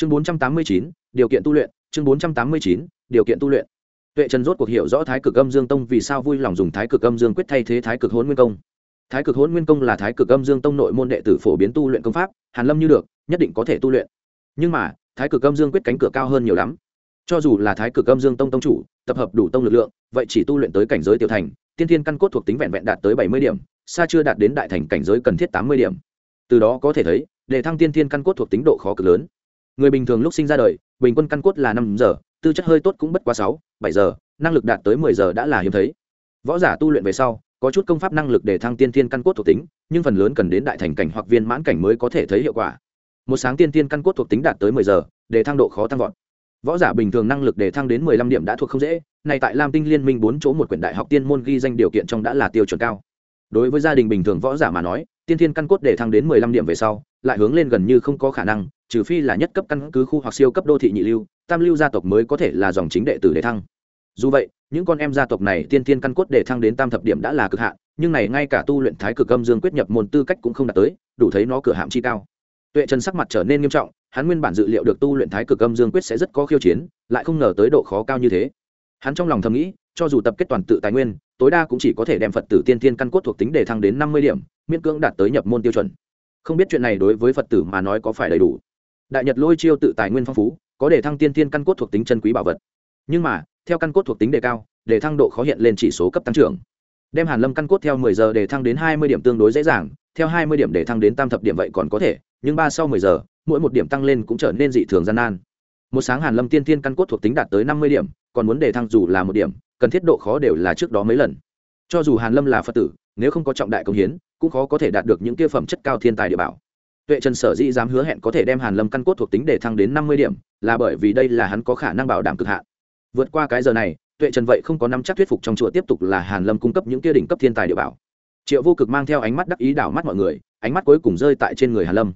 chương bốn trăm tám mươi chín, điều kiện tu luyện. Chương bốn trăm tám mươi chín, điều kiện tu luyện. Tuệ trần rốt cuộc hiểu rõ thái cực âm dương tông vì sao vui lòng dùng thái cực âm dương quyết thay thế thái cực hôn nguyên công. Thái cực hôn nguyên công là thái cực âm dương tông nội môn đệ tử phổ biến tu luyện công pháp, hàn lâm như được, nhất định có thể tu luyện. Nhưng mà, thái cực âm dương quyết cánh cửa cao hơn nhiều lắm. Cho dù là thái cực âm dương tông tông chủ, tập hợp đủ tông lực lượng, vậy chỉ tu luyện tới cảnh giới tiểu thành, tiên thiên căn cốt thuộc tính vẹn vẹn đạt tới bảy mươi điểm, xa chưa đạt đến đại thành cảnh giới cần thiết tám mươi điểm. Từ đó có thể thấy, để thăng tiên thiên căn cốt thuộc tính độ khó cực lớn người bình thường lúc sinh ra đời, bình quân căn cốt là năm giờ, tư chất hơi tốt cũng bất quá sáu, bảy giờ, năng lực đạt tới mười giờ đã là hiếm thấy. Võ giả tu luyện về sau, có chút công pháp năng lực để thăng tiên thiên căn cốt thuộc tính, nhưng phần lớn cần đến đại thành cảnh hoặc viên mãn cảnh mới có thể thấy hiệu quả. Một sáng tiên thiên căn cốt thuộc tính đạt tới mười giờ, để thăng độ khó tăng vọt. Võ giả bình thường năng lực để thăng đến mười lăm điểm đã thuộc không dễ, này tại lam tinh liên minh bốn chỗ một quyển đại học tiên môn ghi danh điều kiện trong đã là tiêu chuẩn cao. Đối với gia đình bình thường võ giả mà nói, tiên thiên căn cốt để thăng đến mười lăm điểm về sau, lại hướng lên gần như không có khả năng trừ phi là nhất cấp căn cứ khu hoặc siêu cấp đô thị nhị lưu, tam lưu gia tộc mới có thể là dòng chính đệ tử để thăng. Dù vậy, những con em gia tộc này tiên tiên căn cốt để thăng đến tam thập điểm đã là cực hạn, nhưng này ngay cả tu luyện thái cực âm dương quyết nhập môn tư cách cũng không đạt tới, đủ thấy nó cửa hạm chi cao. Tuệ trần sắc mặt trở nên nghiêm trọng, hắn nguyên bản dự liệu được tu luyện thái cực âm dương quyết sẽ rất có khiêu chiến, lại không ngờ tới độ khó cao như thế. Hắn trong lòng thầm nghĩ, cho dù tập kết toàn tự tài nguyên, tối đa cũng chỉ có thể đem phật tử tiên tiên căn cốt thuộc tính để thăng đến năm mươi điểm, miễn cưỡng đạt tới nhập môn tiêu chuẩn. Không biết chuyện này đối với phật tử mà nói có phải đầy đủ đại nhật lôi chiêu tự tài nguyên phong phú, có để thăng tiên thiên căn cốt thuộc tính chân quý bảo vật. Nhưng mà, theo căn cốt thuộc tính đề cao, để thăng độ khó hiện lên chỉ số cấp tăng trưởng. Đem hàn lâm căn cốt theo 10 giờ để thăng đến 20 điểm tương đối dễ dàng, theo 20 điểm để thăng đến tam thập điểm vậy còn có thể, nhưng ba sau 10 giờ, mỗi một điểm tăng lên cũng trở nên dị thường gian nan. Một sáng hàn lâm tiên tiên căn cốt thuộc tính đạt tới 50 điểm, còn muốn để thăng dù là một điểm, cần thiết độ khó đều là trước đó mấy lần. Cho dù hàn lâm là phật tử, nếu không có trọng đại công hiến, cũng khó có thể đạt được những kia phẩm chất cao thiên tài địa bảo tuệ trần sở dĩ dám hứa hẹn có thể đem hàn lâm căn cốt thuộc tính để thăng đến 50 điểm, là bởi vì đây là hắn có khả năng bảo đảm cực hạn. Vượt qua cái giờ này, tuệ trần vậy không có năm chắc thuyết phục trong chùa tiếp tục là hàn lâm cung cấp những kia đỉnh cấp thiên tài địa bảo. Triệu vô cực mang theo ánh mắt đắc ý đảo mắt mọi người, ánh mắt cuối cùng rơi tại trên người hàn lâm.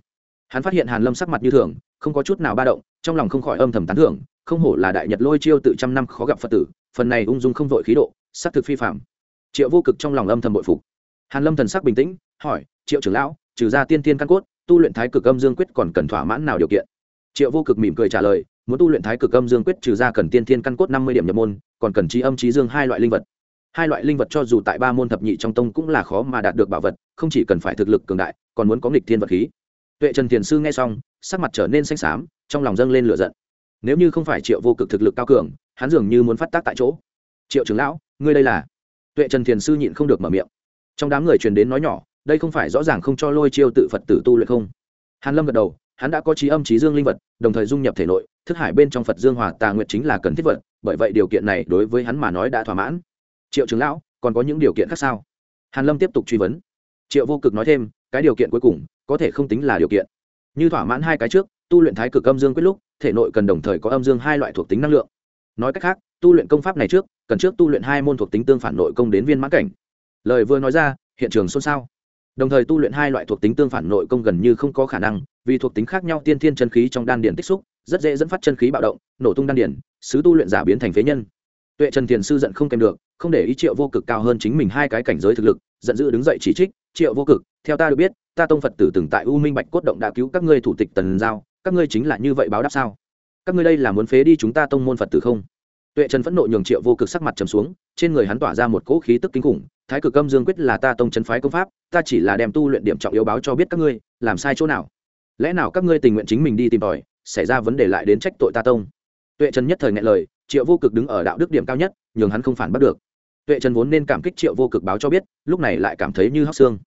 Hắn phát hiện hàn lâm sắc mặt như thường, không có chút nào ba động, trong lòng không khỏi âm thầm tán thưởng, không hổ là đại nhật lôi chiêu tự trăm năm khó gặp phật tử, phần này ung dung không vội khí độ, sắc thực phi phạm triệu vô cực trong lòng âm thầm bội phục. Hàn lâm thần sắc bình tĩnh, hỏi, triệu trưởng lão, trừ ra tiên tiên căn cốt tu luyện thái cực âm dương quyết còn cần thỏa mãn nào điều kiện? Triệu vô cực mỉm cười trả lời, muốn tu luyện thái cực âm dương quyết trừ ra cần tiên thiên căn cốt năm mươi điểm nhập môn, còn cần trí âm trí dương hai loại linh vật. Hai loại linh vật cho dù tại ba môn thập nhị trong tông cũng là khó mà đạt được bảo vật, không chỉ cần phải thực lực cường đại, còn muốn có nghịch thiên vật khí. Tuệ trần thiền sư nghe xong, sắc mặt trở nên xanh xám, trong lòng dâng lên lửa giận. Nếu như không phải triệu vô cực thực lực cao cường, hắn dường như muốn phát tác tại chỗ. Triệu trưởng lão, ngươi đây là? Tuệ trần thiền sư nhịn không được mở miệng. Trong đám người truyền đến nói nhỏ đây không phải rõ ràng không cho lôi chiêu tự phật tử tu luyện không? Hàn lâm gật đầu, hắn đã có trí âm, trí dương linh vật, đồng thời dung nhập thể nội, thức hải bên trong phật dương hòa tà nguyệt chính là cần thiết vật, bởi vậy điều kiện này đối với hắn mà nói đã thỏa mãn. Triệu trưởng lão, còn có những điều kiện khác sao? Hàn lâm tiếp tục truy vấn. Triệu vô cực nói thêm, cái điều kiện cuối cùng, có thể không tính là điều kiện. Như thỏa mãn hai cái trước, tu luyện thái cực âm dương quyết lúc, thể nội cần đồng thời có âm dương hai loại thuộc tính năng lượng. Nói cách khác, tu luyện công pháp này trước, cần trước tu luyện hai môn thuộc tính tương phản nội công đến viên mãn cảnh. Lời vừa nói ra, hiện trường xôn xao đồng thời tu luyện hai loại thuộc tính tương phản nội công gần như không có khả năng, vì thuộc tính khác nhau tiên thiên chân khí trong đan điền tích xúc, rất dễ dẫn phát chân khí bạo động, nổ tung đan điền, sứ tu luyện giả biến thành phế nhân. Tuệ trần thiền sư giận không kèm được, không để ý triệu vô cực cao hơn chính mình hai cái cảnh giới thực lực, giận dữ đứng dậy chỉ trích, triệu vô cực, theo ta được biết, ta tông phật tử từng tại u minh bạch cốt động đã cứu các ngươi thủ tịch tần giao, các ngươi chính là như vậy báo đáp sao? Các ngươi đây là muốn phế đi chúng ta tông môn phật tử không? Tuệ trần phẫn nộ nhường triệu vô cực sắc mặt trầm xuống, trên người hắn tỏa ra một cỗ khí tức kinh khủng, thái cực âm dương quyết là ta tông chân phái công pháp, ta chỉ là đem tu luyện điểm trọng yếu báo cho biết các ngươi, làm sai chỗ nào? Lẽ nào các ngươi tình nguyện chính mình đi tìm tòi, xảy ra vấn đề lại đến trách tội ta tông? Tuệ trần nhất thời ngại lời, triệu vô cực đứng ở đạo đức điểm cao nhất, nhường hắn không phản bắt được. Tuệ trần vốn nên cảm kích triệu vô cực báo cho biết, lúc này lại cảm thấy như hóc xương.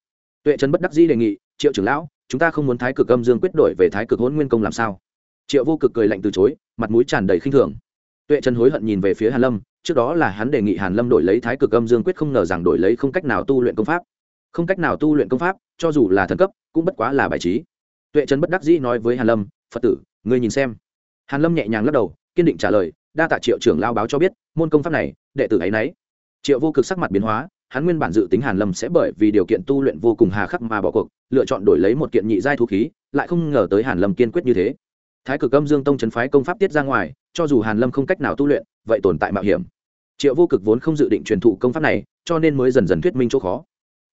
Tuệ trần bất đắc dĩ đề nghị, triệu trưởng lão, chúng ta không muốn thái cực âm dương quyết đổi về thái cực hôn nguyên công làm sao? Triệu vô cực cười lạnh từ chối, mặt mũi tràn đầy khinh thường tuệ trần hối hận nhìn về phía hàn lâm, trước đó là hắn đề nghị hàn lâm đổi lấy thái cực âm dương quyết không ngờ rằng đổi lấy không cách nào tu luyện công pháp. Không cách nào tu luyện công pháp, cho dù là thần cấp, cũng bất quá là bài trí. Tuệ trần bất đắc dĩ nói với hàn lâm, phật tử, ngươi nhìn xem. Hàn lâm nhẹ nhàng lắc đầu, kiên định trả lời, đa tạ triệu trưởng lao báo cho biết, môn công pháp này, đệ tử ấy nấy. Triệu vô cực sắc mặt biến hóa, hắn nguyên bản dự tính hàn lâm sẽ bởi vì điều kiện tu luyện vô cùng hà khắc mà bỏ cuộc, lựa chọn đổi lấy một kiện nhị giai thú khí, lại không ngờ tới hàn lâm kiên quyết như thế thái cực âm dương tông trấn phái công pháp tiết ra ngoài, cho dù hàn lâm không cách nào tu luyện, vậy tồn tại mạo hiểm. Triệu vô cực vốn không dự định truyền thụ công pháp này, cho nên mới dần dần thuyết minh chỗ khó.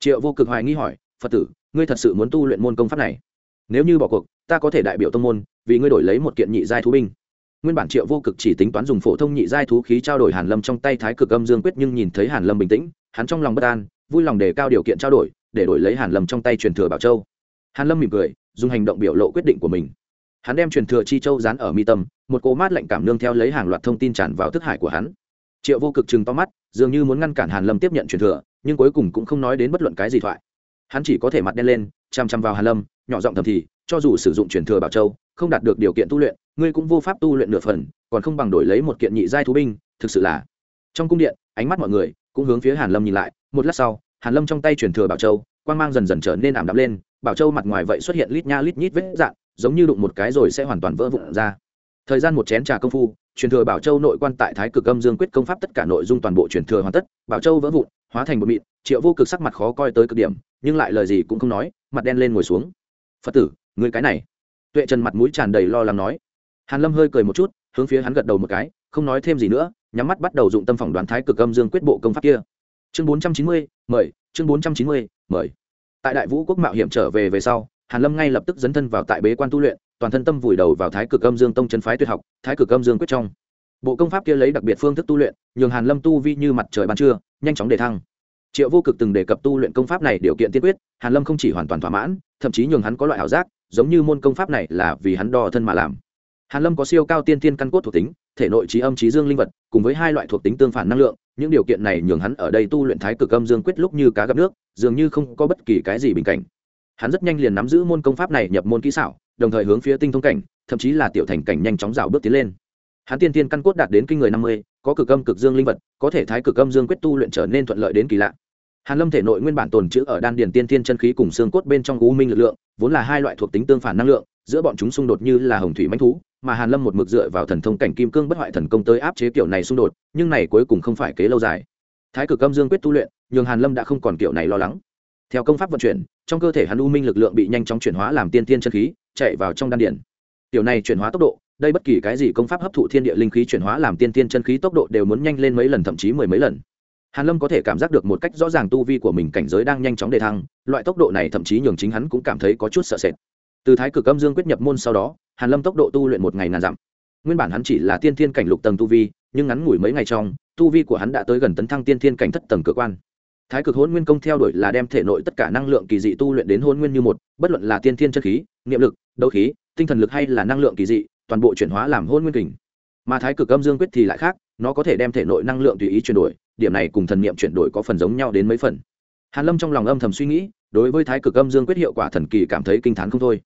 Triệu vô cực hoài nghi hỏi, phật tử, ngươi thật sự muốn tu luyện môn công pháp này? Nếu như bỏ cuộc, ta có thể đại biểu tông môn, vì ngươi đổi lấy một kiện nhị giai thú binh. Nguyên bản triệu vô cực chỉ tính toán dùng phổ thông nhị giai thú khí trao đổi hàn lâm trong tay thái cực âm dương quyết, nhưng nhìn thấy hàn lâm bình tĩnh, hắn trong lòng bất an, vui lòng đề cao điều kiện trao đổi, để đổi lấy hàn lâm trong tay truyền thừa bảo châu. Hàn lâm mỉm cười, dùng hành động biểu lộ quyết định của mình hắn đem truyền thừa chi châu dán ở mi tâm, một cỗ mát lạnh cảm nương theo lấy hàng loạt thông tin tràn vào thức hải của hắn. Triệu vô cực chừng to mắt, dường như muốn ngăn cản hàn lâm tiếp nhận truyền thừa, nhưng cuối cùng cũng không nói đến bất luận cái gì thoại. Hắn chỉ có thể mặt đen lên, chăm chăm vào hàn lâm, nhỏ giọng thầm thì, cho dù sử dụng truyền thừa bảo châu, không đạt được điều kiện tu luyện, ngươi cũng vô pháp tu luyện nửa phần, còn không bằng đổi lấy một kiện nhị giai thú binh, thực sự là. Trong cung điện, ánh mắt mọi người cũng hướng phía hàn lâm nhìn lại, một lát sau, hàn lâm trong tay truyền thừa bảo châu, quang mang dần dần trở nên ảm đạm lên, bảo châu mặt ngoài vậy xuất hiện lít nha lít nhít vết dạn giống như đụng một cái rồi sẽ hoàn toàn vỡ vụn ra. Thời gian một chén trà công phu, truyền thừa bảo châu nội quan tại thái cực âm dương quyết công pháp tất cả nội dung toàn bộ truyền thừa hoàn tất, bảo châu vỡ vụn, hóa thành một mịn, triệu vô cực sắc mặt khó coi tới cực điểm, nhưng lại lời gì cũng không nói, mặt đen lên ngồi xuống. Phật tử người cái này. Tuệ trần mặt mũi tràn đầy lo lắng nói. Hàn lâm hơi cười một chút, hướng phía hắn gật đầu một cái, không nói thêm gì nữa, nhắm mắt bắt đầu dụng tâm phỏng đoán thái cực âm dương quyết bộ công pháp kia. Chương bốn trăm chín mươi, mời, chương bốn trăm chín mươi, mời. Tại đại vũ quốc mạo hiểm trở về về sau hàn lâm ngay lập tức dấn thân vào tại bế quan tu luyện, toàn thân tâm vùi đầu vào thái cực âm dương tông chân phái tuyệt học, thái cực âm dương quyết trong. Bộ công pháp kia lấy đặc biệt phương thức tu luyện, nhường hàn lâm tu vi như mặt trời ban trưa, nhanh chóng đề thăng. Triệu vô cực từng đề cập tu luyện công pháp này điều kiện tiên quyết, hàn lâm không chỉ hoàn toàn thỏa mãn, thậm chí nhường hắn có loại ảo giác, giống như môn công pháp này là vì hắn đo thân mà làm. Hàn lâm có siêu cao tiên tiên căn cốt thuộc tính, thể nội trí âm trí dương linh vật, cùng với hai loại thuộc tính tương phản năng lượng, những điều kiện này nhường hắn ở đây tu luyện thái cực âm dương quyết lúc như cá gặp nước, dường như không có bất kỳ cái gì bình cảnh hắn rất nhanh liền nắm giữ môn công pháp này nhập môn kỹ xảo, đồng thời hướng phía tinh thông cảnh, thậm chí là tiểu thành cảnh nhanh chóng rào bước tiến lên. Hắn tiên tiên căn cốt đạt đến kinh người năm mươi, có cực âm cực dương linh vật, có thể thái cực âm dương quyết tu luyện trở nên thuận lợi đến kỳ lạ. Hàn lâm thể nội nguyên bản tồn chữ ở đan điền tiên tiên chân khí cùng xương cốt bên trong u minh lực lượng, vốn là hai loại thuộc tính tương phản năng lượng, giữa bọn chúng xung đột như là hồng thủy mãnh thú, mà hàn lâm một mực dựa vào thần thông cảnh kim cương bất hoại thần công tới áp chế kiểu này xung đột, nhưng này cuối cùng không phải kế lâu dài. Thái cực âm dương quyết tu luyện, nhường hàn lâm đã không còn kiểu này lo lắng theo công pháp vận chuyển, trong cơ thể hắn u minh lực lượng bị nhanh chóng chuyển hóa làm tiên tiên chân khí, chạy vào trong đan điển tiểu này chuyển hóa tốc độ, đây bất kỳ cái gì công pháp hấp thụ thiên địa linh khí chuyển hóa làm tiên tiên chân khí tốc độ đều muốn nhanh lên mấy lần, thậm chí mười mấy lần. Hàn lâm có thể cảm giác được một cách rõ ràng tu vi của mình cảnh giới đang nhanh chóng đề thăng, loại tốc độ này thậm chí nhường chính hắn cũng cảm thấy có chút sợ sệt. Từ thái cực âm dương quyết nhập môn sau đó, hàn lâm tốc độ tu luyện một ngày ngàn dặm. Nguyên bản hắn chỉ là tiên thiên cảnh lục tầng tu vi, nhưng ngắn ngủi mấy ngày trong, tu vi của hắn đã tới gần tấn thăng tiên thiên cảnh thất tầng cơ quan thái cực hôn nguyên công theo đuổi là đem thể nội tất cả năng lượng kỳ dị tu luyện đến hôn nguyên như một, bất luận là tiên thiên chân khí, niệm lực, đấu khí, tinh thần lực hay là năng lượng kỳ dị, toàn bộ chuyển hóa làm hôn nguyên kình. Mà thái cực âm dương quyết thì lại khác, nó có thể đem thể nội năng lượng tùy ý chuyển đổi, điểm này cùng thần niệm chuyển đổi có phần giống nhau đến mấy phần. Hàn lâm trong lòng âm thầm suy nghĩ, đối với thái cực âm dương quyết hiệu quả thần kỳ cảm thấy kinh thán không thôi.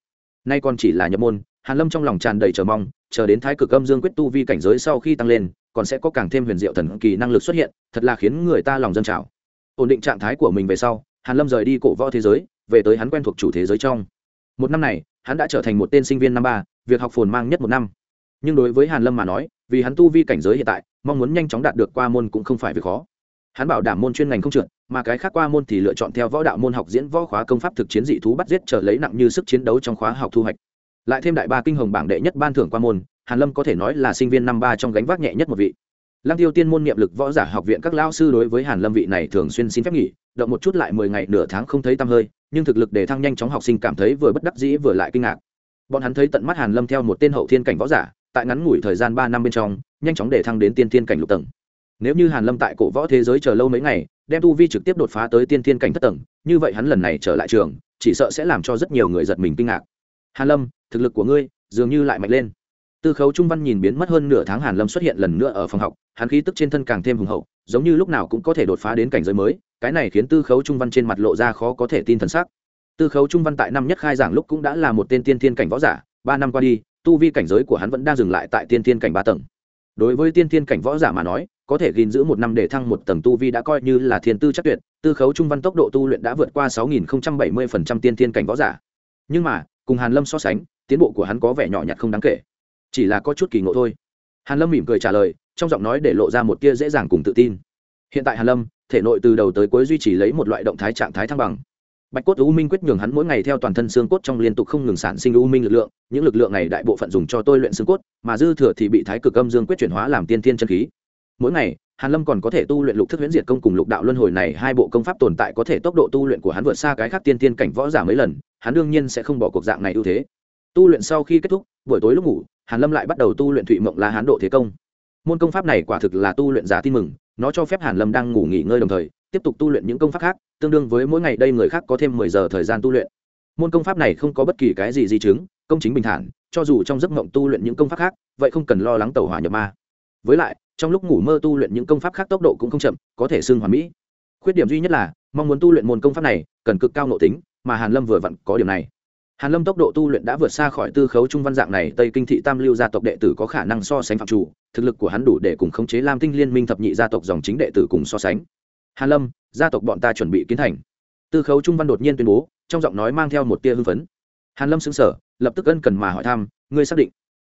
Nay còn chỉ là nhập môn, hàn lâm trong lòng tràn đầy chờ mong, chờ đến thái cực âm dương quyết tu vi cảnh giới sau khi tăng lên, còn sẽ có càng thêm huyền diệu thần kỳ năng lực xuất hiện, thật là khiến người ta lòng dân trào ổn định trạng thái của mình về sau, hàn lâm rời đi cổ võ thế giới, về tới hắn quen thuộc chủ thế giới trong. Một năm này, hắn đã trở thành một tên sinh viên năm ba, việc học phồn mang nhất một năm. Nhưng đối với hàn lâm mà nói, vì hắn tu vi cảnh giới hiện tại, mong muốn nhanh chóng đạt được qua môn cũng không phải việc khó. Hắn bảo đảm môn chuyên ngành không trượt, mà cái khác qua môn thì lựa chọn theo võ đạo môn học diễn võ khóa công pháp thực chiến dị thú bắt giết trở lấy nặng như sức chiến đấu trong khóa học thu hoạch. Lại thêm đại ba kinh hồng bảng đệ nhất ban thưởng qua môn, hàn lâm có thể nói là sinh viên năm ba trong gánh vác nhẹ nhất một vị lăng tiêu tiên môn niệm lực võ giả học viện các lão sư đối với hàn lâm vị này thường xuyên xin phép nghỉ, động một chút lại mười ngày nửa tháng không thấy tăm hơi, nhưng thực lực để thăng nhanh chóng học sinh cảm thấy vừa bất đắc dĩ vừa lại kinh ngạc. Bọn hắn thấy tận mắt hàn lâm theo một tên hậu thiên cảnh võ giả, tại ngắn ngủi thời gian ba năm bên trong, nhanh chóng để thăng đến tiên thiên cảnh lục tầng. Nếu như hàn lâm tại cổ võ thế giới chờ lâu mấy ngày, đem tu vi trực tiếp đột phá tới tiên thiên cảnh thất tầng, như vậy hắn lần này trở lại trường, chỉ sợ sẽ làm cho rất nhiều người giật mình kinh ngạc. Hàn lâm, thực lực của ngươi dường như lại mạnh lên tư khấu trung văn nhìn biến mất hơn nửa tháng hàn lâm xuất hiện lần nữa ở phòng học, hắn khí tức trên thân càng thêm hùng hậu, giống như lúc nào cũng có thể đột phá đến cảnh giới mới, cái này khiến tư khấu trung văn trên mặt lộ ra khó có thể tin thần sắc. Tư khấu trung văn tại năm nhất khai giảng lúc cũng đã là một tên tiên thiên cảnh võ giả, ba năm qua đi, tu vi cảnh giới của hắn vẫn đang dừng lại tại tiên thiên cảnh ba tầng. Đối với tiên thiên cảnh võ giả mà nói, có thể gìn giữ một năm để thăng một tầng tu vi đã coi như là thiên tư chắc tuyệt, tư khấu trung văn tốc độ tu luyện đã vượt qua sáu nghìn bảy mươi phần trăm tiên thiên cảnh võ giả. Nhưng mà, cùng hàn lâm so sánh, tiến bộ của hắn có vẻ nhỏ nhặt không đáng kể chỉ là có chút kỳ ngộ thôi. Hàn lâm mỉm cười trả lời, trong giọng nói để lộ ra một tia dễ dàng cùng tự tin. Hiện tại hàn lâm, thể nội từ đầu tới cuối duy trì lấy một loại động thái trạng thái thăng bằng. Bạch cốt u minh quyết nhường hắn mỗi ngày theo toàn thân xương cốt trong liên tục không ngừng sản sinh u minh lực lượng, những lực lượng này đại bộ phận dùng cho tôi luyện xương cốt, mà dư thừa thì bị thái cực âm dương quyết chuyển hóa làm tiên thiên chân khí. Mỗi ngày, hàn lâm còn có thể tu luyện lục thức huyễn diệt công cùng lục đạo luân hồi này, hai bộ công pháp tồn tại có thể tốc độ tu luyện của hắn vượt xa cái khác tiên thiên cảnh võ giả mấy lần, hắn đương nhiên sẽ không bỏ cuộc dạng này ưu thế. Tu luyện sau khi kết thúc, buổi tối lúc ngủ hàn lâm lại bắt đầu tu luyện thụy mộng la hán độ thế công. Môn công pháp này quả thực là tu luyện giả tin mừng, nó cho phép hàn lâm đang ngủ nghỉ ngơi đồng thời, tiếp tục tu luyện những công pháp khác, tương đương với mỗi ngày đây người khác có thêm mười giờ thời gian tu luyện. Môn công pháp này không có bất kỳ cái gì di chứng, công chính bình thản, cho dù trong giấc mộng tu luyện những công pháp khác, vậy không cần lo lắng tàu hỏa nhập ma. Với lại, trong lúc ngủ mơ tu luyện những công pháp khác tốc độ cũng không chậm, có thể xưng hoàn mỹ. Khuyết điểm duy nhất là, mong muốn tu luyện môn công pháp này cần cực cao nội tính, mà hàn lâm vừa vặn có điểm này hàn lâm tốc độ tu luyện đã vượt xa khỏi tư khấu trung văn dạng này, tây kinh thị tam lưu gia tộc đệ tử có khả năng so sánh phạm chủ, thực lực của hắn đủ để cùng khống chế lam tinh liên minh thập nhị gia tộc dòng chính đệ tử cùng so sánh. Hàn lâm, gia tộc bọn ta chuẩn bị kiến thành. Tư khấu trung văn đột nhiên tuyên bố, trong giọng nói mang theo một tia hưng phấn. Hàn lâm sững sờ, lập tức ân cần mà hỏi thăm, ngươi xác định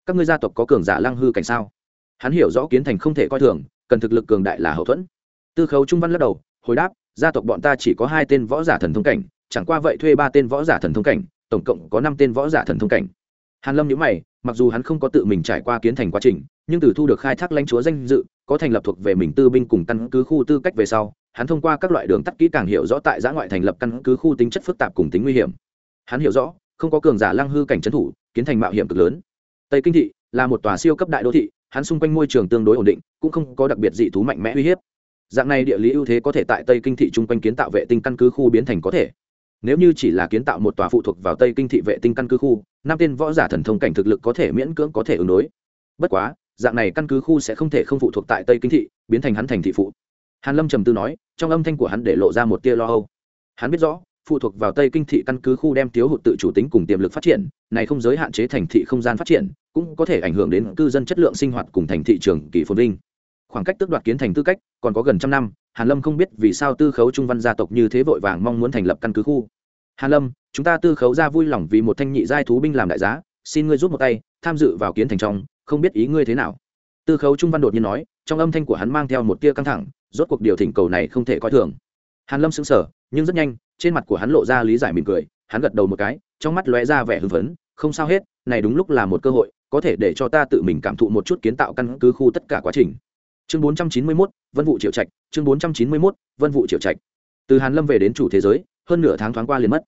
các ngươi gia tộc có cường giả lăng hư cảnh sao? Hắn hiểu rõ kiến thành không thể coi thường, cần thực lực cường đại là hậu thuẫn. Tư khấu trung văn lắc đầu, hồi đáp, gia tộc bọn ta chỉ có hai tên võ giả thần thông cảnh, chẳng qua vậy thuê ba tên võ giả thần thông cảnh tổng cộng có năm tên võ giả thần thông cảnh. Hàn lâm nhíu mày, mặc dù hắn không có tự mình trải qua kiến thành quá trình, nhưng từ thu được khai thác lãnh chúa danh dự, có thành lập thuộc về mình tư binh cùng căn cứ khu tư cách về sau, hắn thông qua các loại đường tắt kỹ càng hiểu rõ tại giã ngoại thành lập căn cứ khu tính chất phức tạp cùng tính nguy hiểm. Hắn hiểu rõ, không có cường giả lăng hư cảnh trấn thủ, kiến thành mạo hiểm cực lớn. Tây kinh thị là một tòa siêu cấp đại đô thị, hắn xung quanh môi trường tương đối ổn định, cũng không có đặc biệt dị thú mạnh mẽ uy hiếp. Dạng này địa lý ưu thế có thể tại tây kinh thị chung quanh kiến tạo vệ tinh căn cứ khu biến thành có thể nếu như chỉ là kiến tạo một tòa phụ thuộc vào tây kinh thị vệ tinh căn cứ khu, năm tên võ giả thần thông cảnh thực lực có thể miễn cưỡng có thể ứng đối. Bất quá, dạng này căn cứ khu sẽ không thể không phụ thuộc tại tây kinh thị, biến thành hắn thành thị phụ. Hàn lâm trầm tư nói, trong âm thanh của hắn để lộ ra một tia lo âu. Hắn biết rõ, phụ thuộc vào tây kinh thị căn cứ khu đem thiếu hụt tự chủ tính cùng tiềm lực phát triển, này không giới hạn chế thành thị không gian phát triển, cũng có thể ảnh hưởng đến cư dân chất lượng sinh hoạt cùng thành thị trường kỳ phồn vinh khoảng cách tước đoạt kiến thành tư cách, còn có gần trăm năm, hàn lâm không biết vì sao tư khấu trung văn gia tộc như thế vội vàng mong muốn thành lập căn cứ khu. Hàn lâm, chúng ta tư khấu ra vui lòng vì một thanh nhị giai thú binh làm đại giá, xin ngươi giúp một tay, tham dự vào kiến thành trong, không biết ý ngươi thế nào. Tư khấu trung văn đột nhiên nói, trong âm thanh của hắn mang theo một tia căng thẳng, rốt cuộc điều thỉnh cầu này không thể coi thường. Hàn lâm sững sờ, nhưng rất nhanh, trên mặt của hắn lộ ra lý giải mỉm cười, hắn gật đầu một cái, trong mắt lóe ra vẻ hưng phấn, không sao hết, này đúng lúc là một cơ hội, có thể để cho ta tự mình cảm thụ một chút kiến tạo căn cứ khu tất cả quá trình chương 491, vân vụ triệu trạch chương 491, vân vụ triệu trạch. Từ hàn lâm về đến chủ thế giới hơn nửa tháng thoáng qua liền mất.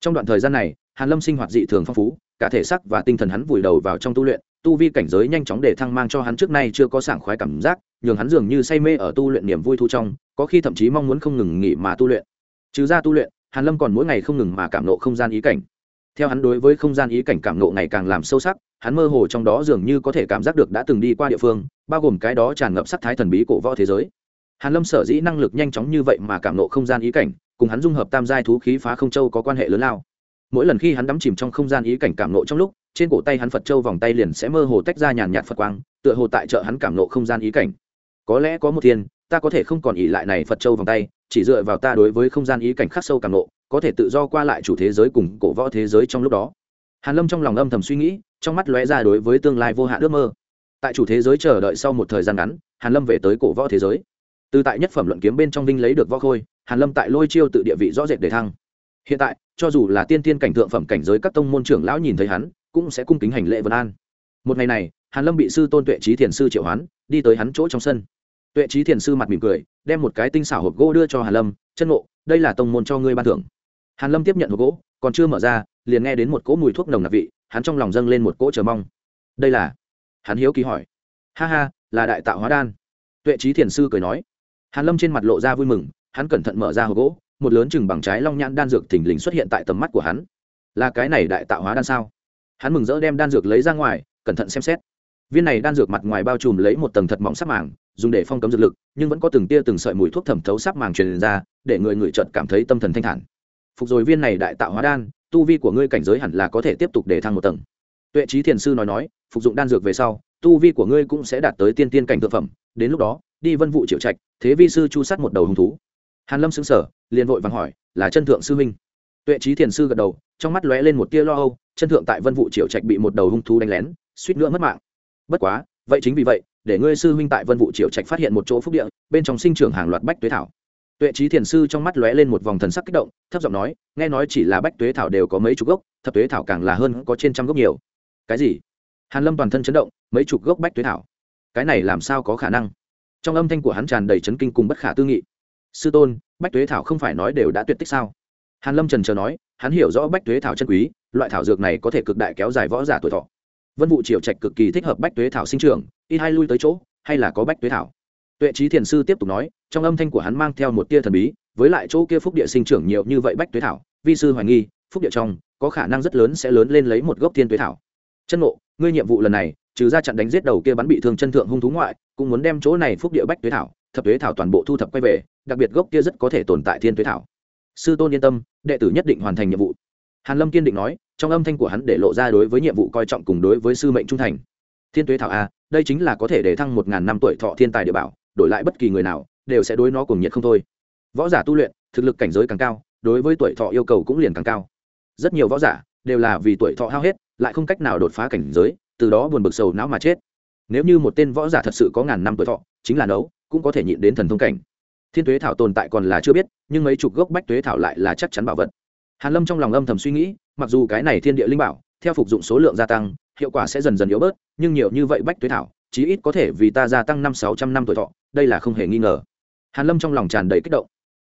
Trong đoạn thời gian này hàn lâm sinh hoạt dị thường phong phú cả thể xác và tinh thần hắn vùi đầu vào trong tu luyện tu vi cảnh giới nhanh chóng để thăng mang cho hắn trước nay chưa có sảng khoái cảm giác nhường hắn dường như say mê ở tu luyện niềm vui thu trong có khi thậm chí mong muốn không ngừng nghỉ mà tu luyện. Trừ ra tu luyện hàn lâm còn mỗi ngày không ngừng mà cảm nộ không gian ý cảnh theo hắn đối với không gian ý cảnh cảm nộ ngày càng làm sâu sắc, hắn mơ hồ trong đó dường như có thể cảm giác được đã từng đi qua địa phương, bao gồm cái đó tràn ngập sắc thái thần bí cổ võ thế giới. Hàn lâm sở dĩ năng lực nhanh chóng như vậy mà cảm nộ không gian ý cảnh, cùng hắn dung hợp tam giai thú khí phá không châu có quan hệ lớn lao. Mỗi lần khi hắn đắm chìm trong không gian ý cảnh cảm nộ trong lúc, trên cổ tay hắn phật châu vòng tay liền sẽ mơ hồ tách ra nhàn nhạt phật quang, tựa hồ tại trợ hắn cảm nộ không gian ý cảnh. Có lẽ có một thiên, ta có thể không còn ỉ lại này phật châu vòng tay, chỉ dựa vào ta đối với không gian ý cảnh khắc sâu cảm nộ có thể tự do qua lại chủ thế giới cùng cổ võ thế giới trong lúc đó. Hàn lâm trong lòng âm thầm suy nghĩ, trong mắt lóe ra đối với tương lai vô hạn ước mơ. Tại chủ thế giới chờ đợi sau một thời gian ngắn, hàn lâm về tới cổ võ thế giới. Từ tại nhất phẩm luận kiếm bên trong vinh lấy được võ khôi, hàn lâm tại lôi chiêu tự địa vị rõ rệt để thăng. Hiện tại, cho dù là tiên tiên cảnh thượng phẩm cảnh giới các tông môn trưởng lão nhìn thấy hắn, cũng sẽ cung kính hành lễ vân an. Một ngày này, hàn lâm bị sư tôn tuệ trí thiền sư triệu hoán, đi tới hắn chỗ trong sân. Tuệ trí thiền sư mặt mỉm cười, đem một cái tinh xảo hộp gỗ đưa cho hàn lâm, chân ngộ, đây là tông môn cho ngươi ban thưởng hàn lâm tiếp nhận hộp gỗ, còn chưa mở ra, liền nghe đến một cỗ mùi thuốc nồng nặc vị, hắn trong lòng dâng lên một cỗ chờ mong. Đây là? Hắn hiếu kỳ hỏi. Ha ha, là đại tạo hóa đan. Tuệ trí thiền sư cười nói. Hàn lâm trên mặt lộ ra vui mừng, hắn cẩn thận mở ra hộp gỗ, một lớn chừng bằng trái long nhãn đan dược thình lình xuất hiện tại tầm mắt của hắn. Là cái này đại tạo hóa đan sao? Hắn mừng rỡ đem đan dược lấy ra ngoài, cẩn thận xem xét. Viên này đan dược mặt ngoài bao trùm lấy một tầng thật mỏng sắc màng, dùng để phong cấm dược lực, nhưng vẫn có từng tia từng sợi mùi thuốc thẩm thấu sắc màng truyền ra, để người người chợt cảm thấy tâm thần thanh thản phục rồi viên này đại tạo hóa đan, tu vi của ngươi cảnh giới hẳn là có thể tiếp tục để thăng một tầng. Tuệ trí thiền sư nói nói, phục dụng đan dược về sau, tu vi của ngươi cũng sẽ đạt tới tiên tiên cảnh thực phẩm. Đến lúc đó, đi vân vụ triệu trạch, thế vi sư chu sát một đầu hung thú. Hàn lâm xứng sở liền vội vàng hỏi, là chân thượng sư huynh. tuệ trí thiền sư gật đầu, trong mắt lóe lên một tia lo âu, chân thượng tại vân vụ triệu trạch bị một đầu hung thú đánh lén, suýt nữa mất mạng. Bất quá, vậy chính vì vậy, để ngươi sư huynh tại vân vụ triệu trạch phát hiện một chỗ phúc địa, bên trong sinh trưởng hàng loạt bách tuế thảo tuệ trí thiền sư trong mắt lóe lên một vòng thần sắc kích động, thấp giọng nói, nghe nói chỉ là bách tuế thảo đều có mấy chục gốc, thập tuế thảo càng là hơn có trên trăm gốc nhiều. Cái gì? Hàn lâm toàn thân chấn động, mấy chục gốc bách tuế thảo? Cái này làm sao có khả năng? Trong âm thanh của hắn tràn đầy chấn kinh cùng bất khả tư nghị. Sư tôn, bách tuế thảo không phải nói đều đã tuyệt tích sao? Hàn lâm trần chờ nói, hắn hiểu rõ bách tuế thảo chân quý, loại thảo dược này có thể cực đại kéo dài võ giả tuổi thọ. Vân vụ triều trạch cực kỳ thích hợp bách tuế thảo sinh trưởng ít hai lui tới chỗ, hay là có bách tuế thảo? Tuệ trí thiền sư tiếp tục nói, trong âm thanh của hắn mang theo một tia thần bí, với lại chỗ kia phúc địa sinh trưởng nhiều như vậy bách tuế thảo, vi sư hoài nghi, phúc địa trong, có khả năng rất lớn sẽ lớn lên lấy một gốc thiên tuế thảo. Chân ngộ, ngươi nhiệm vụ lần này, trừ ra chặn đánh giết đầu kia bắn bị thương chân thượng hung thú ngoại, cũng muốn đem chỗ này phúc địa bách tuế thảo, thập tuế thảo toàn bộ thu thập quay về, đặc biệt gốc kia rất có thể tồn tại thiên tuế thảo. Sư tôn yên tâm, đệ tử nhất định hoàn thành nhiệm vụ. Hàn lâm kiên định nói, trong âm thanh của hắn để lộ ra đối với nhiệm vụ coi trọng cùng đối với sư mệnh trung thành. Thiên tuế thảo a đây chính là có thể để thăng một ngàn năm tuổi thọ thiên tài địa bảo đổi lại bất kỳ người nào, đều sẽ đối nó cùng nhiệt không thôi. Võ giả tu luyện, thực lực cảnh giới càng cao, đối với tuổi thọ yêu cầu cũng liền càng cao. Rất nhiều võ giả đều là vì tuổi thọ hao hết, lại không cách nào đột phá cảnh giới, từ đó buồn bực sầu não mà chết. Nếu như một tên võ giả thật sự có ngàn năm tuổi thọ, chính là nấu, cũng có thể nhịn đến thần thông cảnh. Thiên tuế thảo tồn tại còn là chưa biết, nhưng mấy chục gốc bách tuế thảo lại là chắc chắn bảo vật. Hàn lâm trong lòng âm thầm suy nghĩ, mặc dù cái này thiên địa linh bảo, theo phục dụng số lượng gia tăng, hiệu quả sẽ dần dần yếu bớt, nhưng nhiều như vậy bách tuế thảo chí ít có thể vì ta gia tăng năm sáu trăm năm tuổi thọ, đây là không hề nghi ngờ. Hàn lâm trong lòng tràn đầy kích động.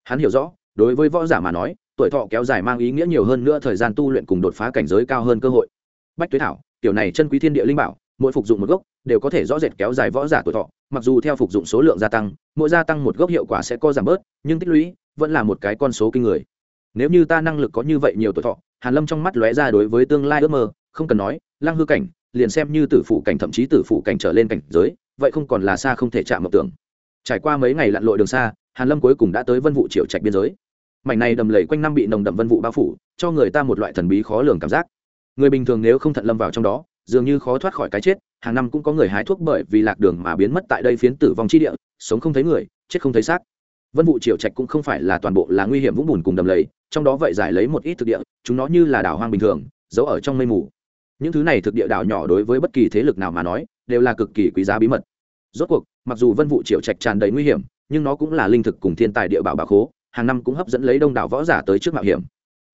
Hắn hiểu rõ, đối với võ giả mà nói, tuổi thọ kéo dài mang ý nghĩa nhiều hơn nữa thời gian tu luyện cùng đột phá cảnh giới cao hơn cơ hội. Bách tuế thảo tiểu này chân quý thiên địa linh bảo, mỗi phục dụng một gốc, đều có thể rõ rệt kéo dài võ giả tuổi thọ, mặc dù theo phục dụng số lượng gia tăng, mỗi gia tăng một gốc hiệu quả sẽ co giảm bớt, nhưng tích lũy vẫn là một cái con số kinh người. Nếu như ta năng lực có như vậy nhiều tuổi thọ, hàn lâm trong mắt lóe ra đối với tương lai ước mơ, không cần nói lang hư cảnh liền xem như tử phụ cảnh thậm chí tử phụ cảnh trở lên cảnh giới, vậy không còn là xa không thể chạm mộng tưởng. Trải qua mấy ngày lặn lội đường xa, hàn lâm cuối cùng đã tới vân vụ triệu trạch biên giới. Mảnh này đầm lầy quanh năm bị nồng đậm vân vụ bao phủ, cho người ta một loại thần bí khó lường cảm giác. Người bình thường nếu không thận lâm vào trong đó, dường như khó thoát khỏi cái chết, hàng năm cũng có người hái thuốc bởi vì lạc đường mà biến mất tại đây phiến tử vong chi địa, sống không thấy người, chết không thấy xác. Vân vụ triệu trạch cũng không phải là toàn bộ là nguy hiểm vũng bùn cùng đầm lầy, trong đó vậy giải lấy một ít thực địa, chúng nó như là đảo hoang bình thường, giấu ở trong mây mù những thứ này thực địa đảo nhỏ đối với bất kỳ thế lực nào mà nói, đều là cực kỳ quý giá bí mật. Rốt cuộc, mặc dù vân vụ triệu trạch tràn đầy nguy hiểm, nhưng nó cũng là linh thực cùng thiên tài địa bảo bà khố, hàng năm cũng hấp dẫn lấy đông đảo võ giả tới trước mạo hiểm.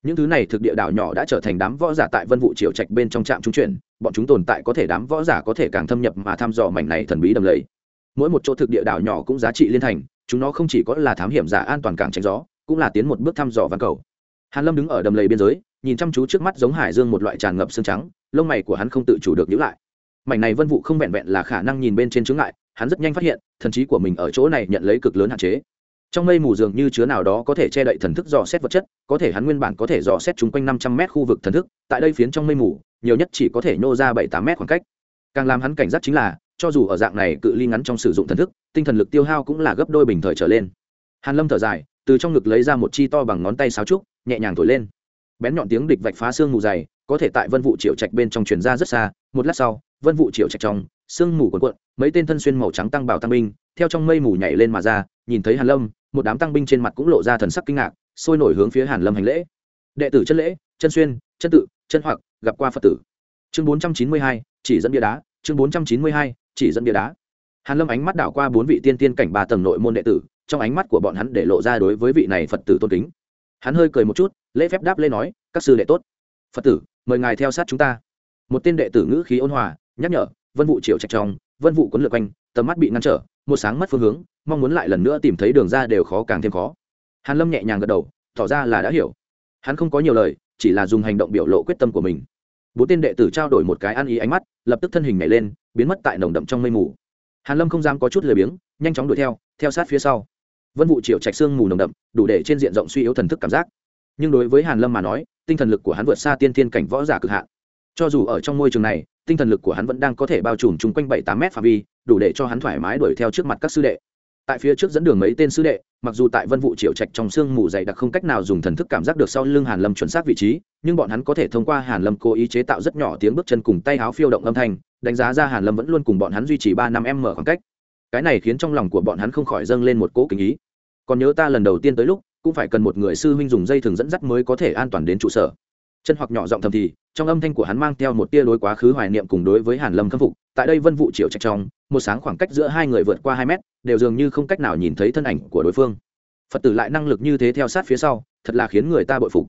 Những thứ này thực địa đảo nhỏ đã trở thành đám võ giả tại vân vụ triệu trạch bên trong trạm trung chuyển, bọn chúng tồn tại có thể đám võ giả có thể càng thâm nhập mà thăm dò mảnh này thần bí đầm lầy. Mỗi một chỗ thực địa đảo nhỏ cũng giá trị liên thành, chúng nó không chỉ có là thám hiểm giả an toàn càng tránh gió, cũng là tiến một bước thăm dò và cầu. Hàn lâm đứng ở đầm lầy biên giới nhìn chăm chú trước mắt giống hải dương một loại tràn ngập xương trắng, lông mày của hắn không tự chủ được nhữ lại. Mảnh này vân vụ không vẹn vẹn là khả năng nhìn bên trên chướng ngại, hắn rất nhanh phát hiện, thần trí của mình ở chỗ này nhận lấy cực lớn hạn chế. Trong mây mù dường như chứa nào đó có thể che đậy thần thức dò xét vật chất, có thể hắn nguyên bản có thể dò xét chung quanh năm trăm mét khu vực thần thức, tại đây phiến trong mây mù, nhiều nhất chỉ có thể nhô ra bảy tám mét khoảng cách. Càng làm hắn cảnh giác chính là, cho dù ở dạng này cự ly ngắn trong sử dụng thần thức, tinh thần lực tiêu hao cũng là gấp đôi bình thời trở lên. Hàn lâm thở dài, từ trong ngực lấy ra một chi to bằng ngón tay sáo trúc, nhẹ nhàng thổi lên bén nhọn tiếng địch vạch phá xương mù dày, có thể tại vân vụ triệu trạch bên trong truyền ra rất xa, một lát sau, vân vụ triệu trạch trong sương mù cuộn cuộn, mấy tên thân xuyên màu trắng tăng bảo tăng binh, theo trong mây mù nhảy lên mà ra, nhìn thấy hàn lâm, một đám tăng binh trên mặt cũng lộ ra thần sắc kinh ngạc, sôi nổi hướng phía hàn lâm hành lễ. Đệ tử chân lễ, chân xuyên, chân tự, chân hoặc, gặp qua phật tử. Chương bốn trăm chín mươi hai, chỉ dẫn bia đá, chương bốn trăm chín mươi hai, chỉ dẫn bia đá. Hàn lâm ánh mắt đảo qua bốn vị tiên tiên cảnh ba tầng nội môn đệ tử, trong ánh mắt của bọn hắn để lộ ra đối với vị này phật tử tôn kính hắn hơi cười một chút, lễ phép đáp lê nói, các sư đệ tốt. Phật tử, mời ngài theo sát chúng ta. Một tên đệ tử ngữ khí ôn hòa, nhắc nhở, vân vụ triệu trạch trong, vân vụ quấn lượt quanh, tầm mắt bị ngăn trở, một sáng mất phương hướng, mong muốn lại lần nữa tìm thấy đường ra đều khó càng thêm khó. Hàn lâm nhẹ nhàng gật đầu, tỏ ra là đã hiểu. Hắn không có nhiều lời, chỉ là dùng hành động biểu lộ quyết tâm của mình. Bốn tên đệ tử trao đổi một cái ăn ý ánh mắt, lập tức thân hình nhảy lên, biến mất tại nồng đậm trong mây mù. Hàn lâm không dám có chút lười biếng, nhanh chóng đuổi theo theo sát phía sau vân vụ triệu trạch xương mù nồng đậm, đủ để trên diện rộng suy yếu thần thức cảm giác. Nhưng đối với hàn lâm mà nói, tinh thần lực của hắn vượt xa tiên thiên cảnh võ giả cực hạn. Cho dù ở trong môi trường này, tinh thần lực của hắn vẫn đang có thể bao trùm chung quanh bảy tám mét phạm vi, đủ để cho hắn thoải mái đuổi theo trước mặt các sư đệ. Tại phía trước dẫn đường mấy tên sư đệ, mặc dù tại vân vụ triệu trạch trong sương mù dày đặc không cách nào dùng thần thức cảm giác được sau lưng hàn lâm chuẩn xác vị trí, nhưng bọn hắn có thể thông qua hàn lâm cố ý chế tạo rất nhỏ tiếng bước chân cùng tay áo phiêu động âm thanh, đánh giá ra hàn lâm vẫn luôn cùng bọn hắn duy trì ba năm m khoảng cách cái này khiến trong lòng của bọn hắn không khỏi dâng lên một cỗ kính ý. Còn nhớ ta lần đầu tiên tới lúc, cũng phải cần một người sư huynh dùng dây thường dẫn dắt mới có thể an toàn đến trụ sở. Chân hoặc nhỏ giọng thầm thì, trong âm thanh của hắn mang theo một tia đối quá khứ hoài niệm cùng đối với hàn lâm khâm phục, tại đây vân vụ triệu trạch trong, một sáng khoảng cách giữa hai người vượt qua hai mét, đều dường như không cách nào nhìn thấy thân ảnh của đối phương. Phật tử lại năng lực như thế theo sát phía sau, thật là khiến người ta bội phục.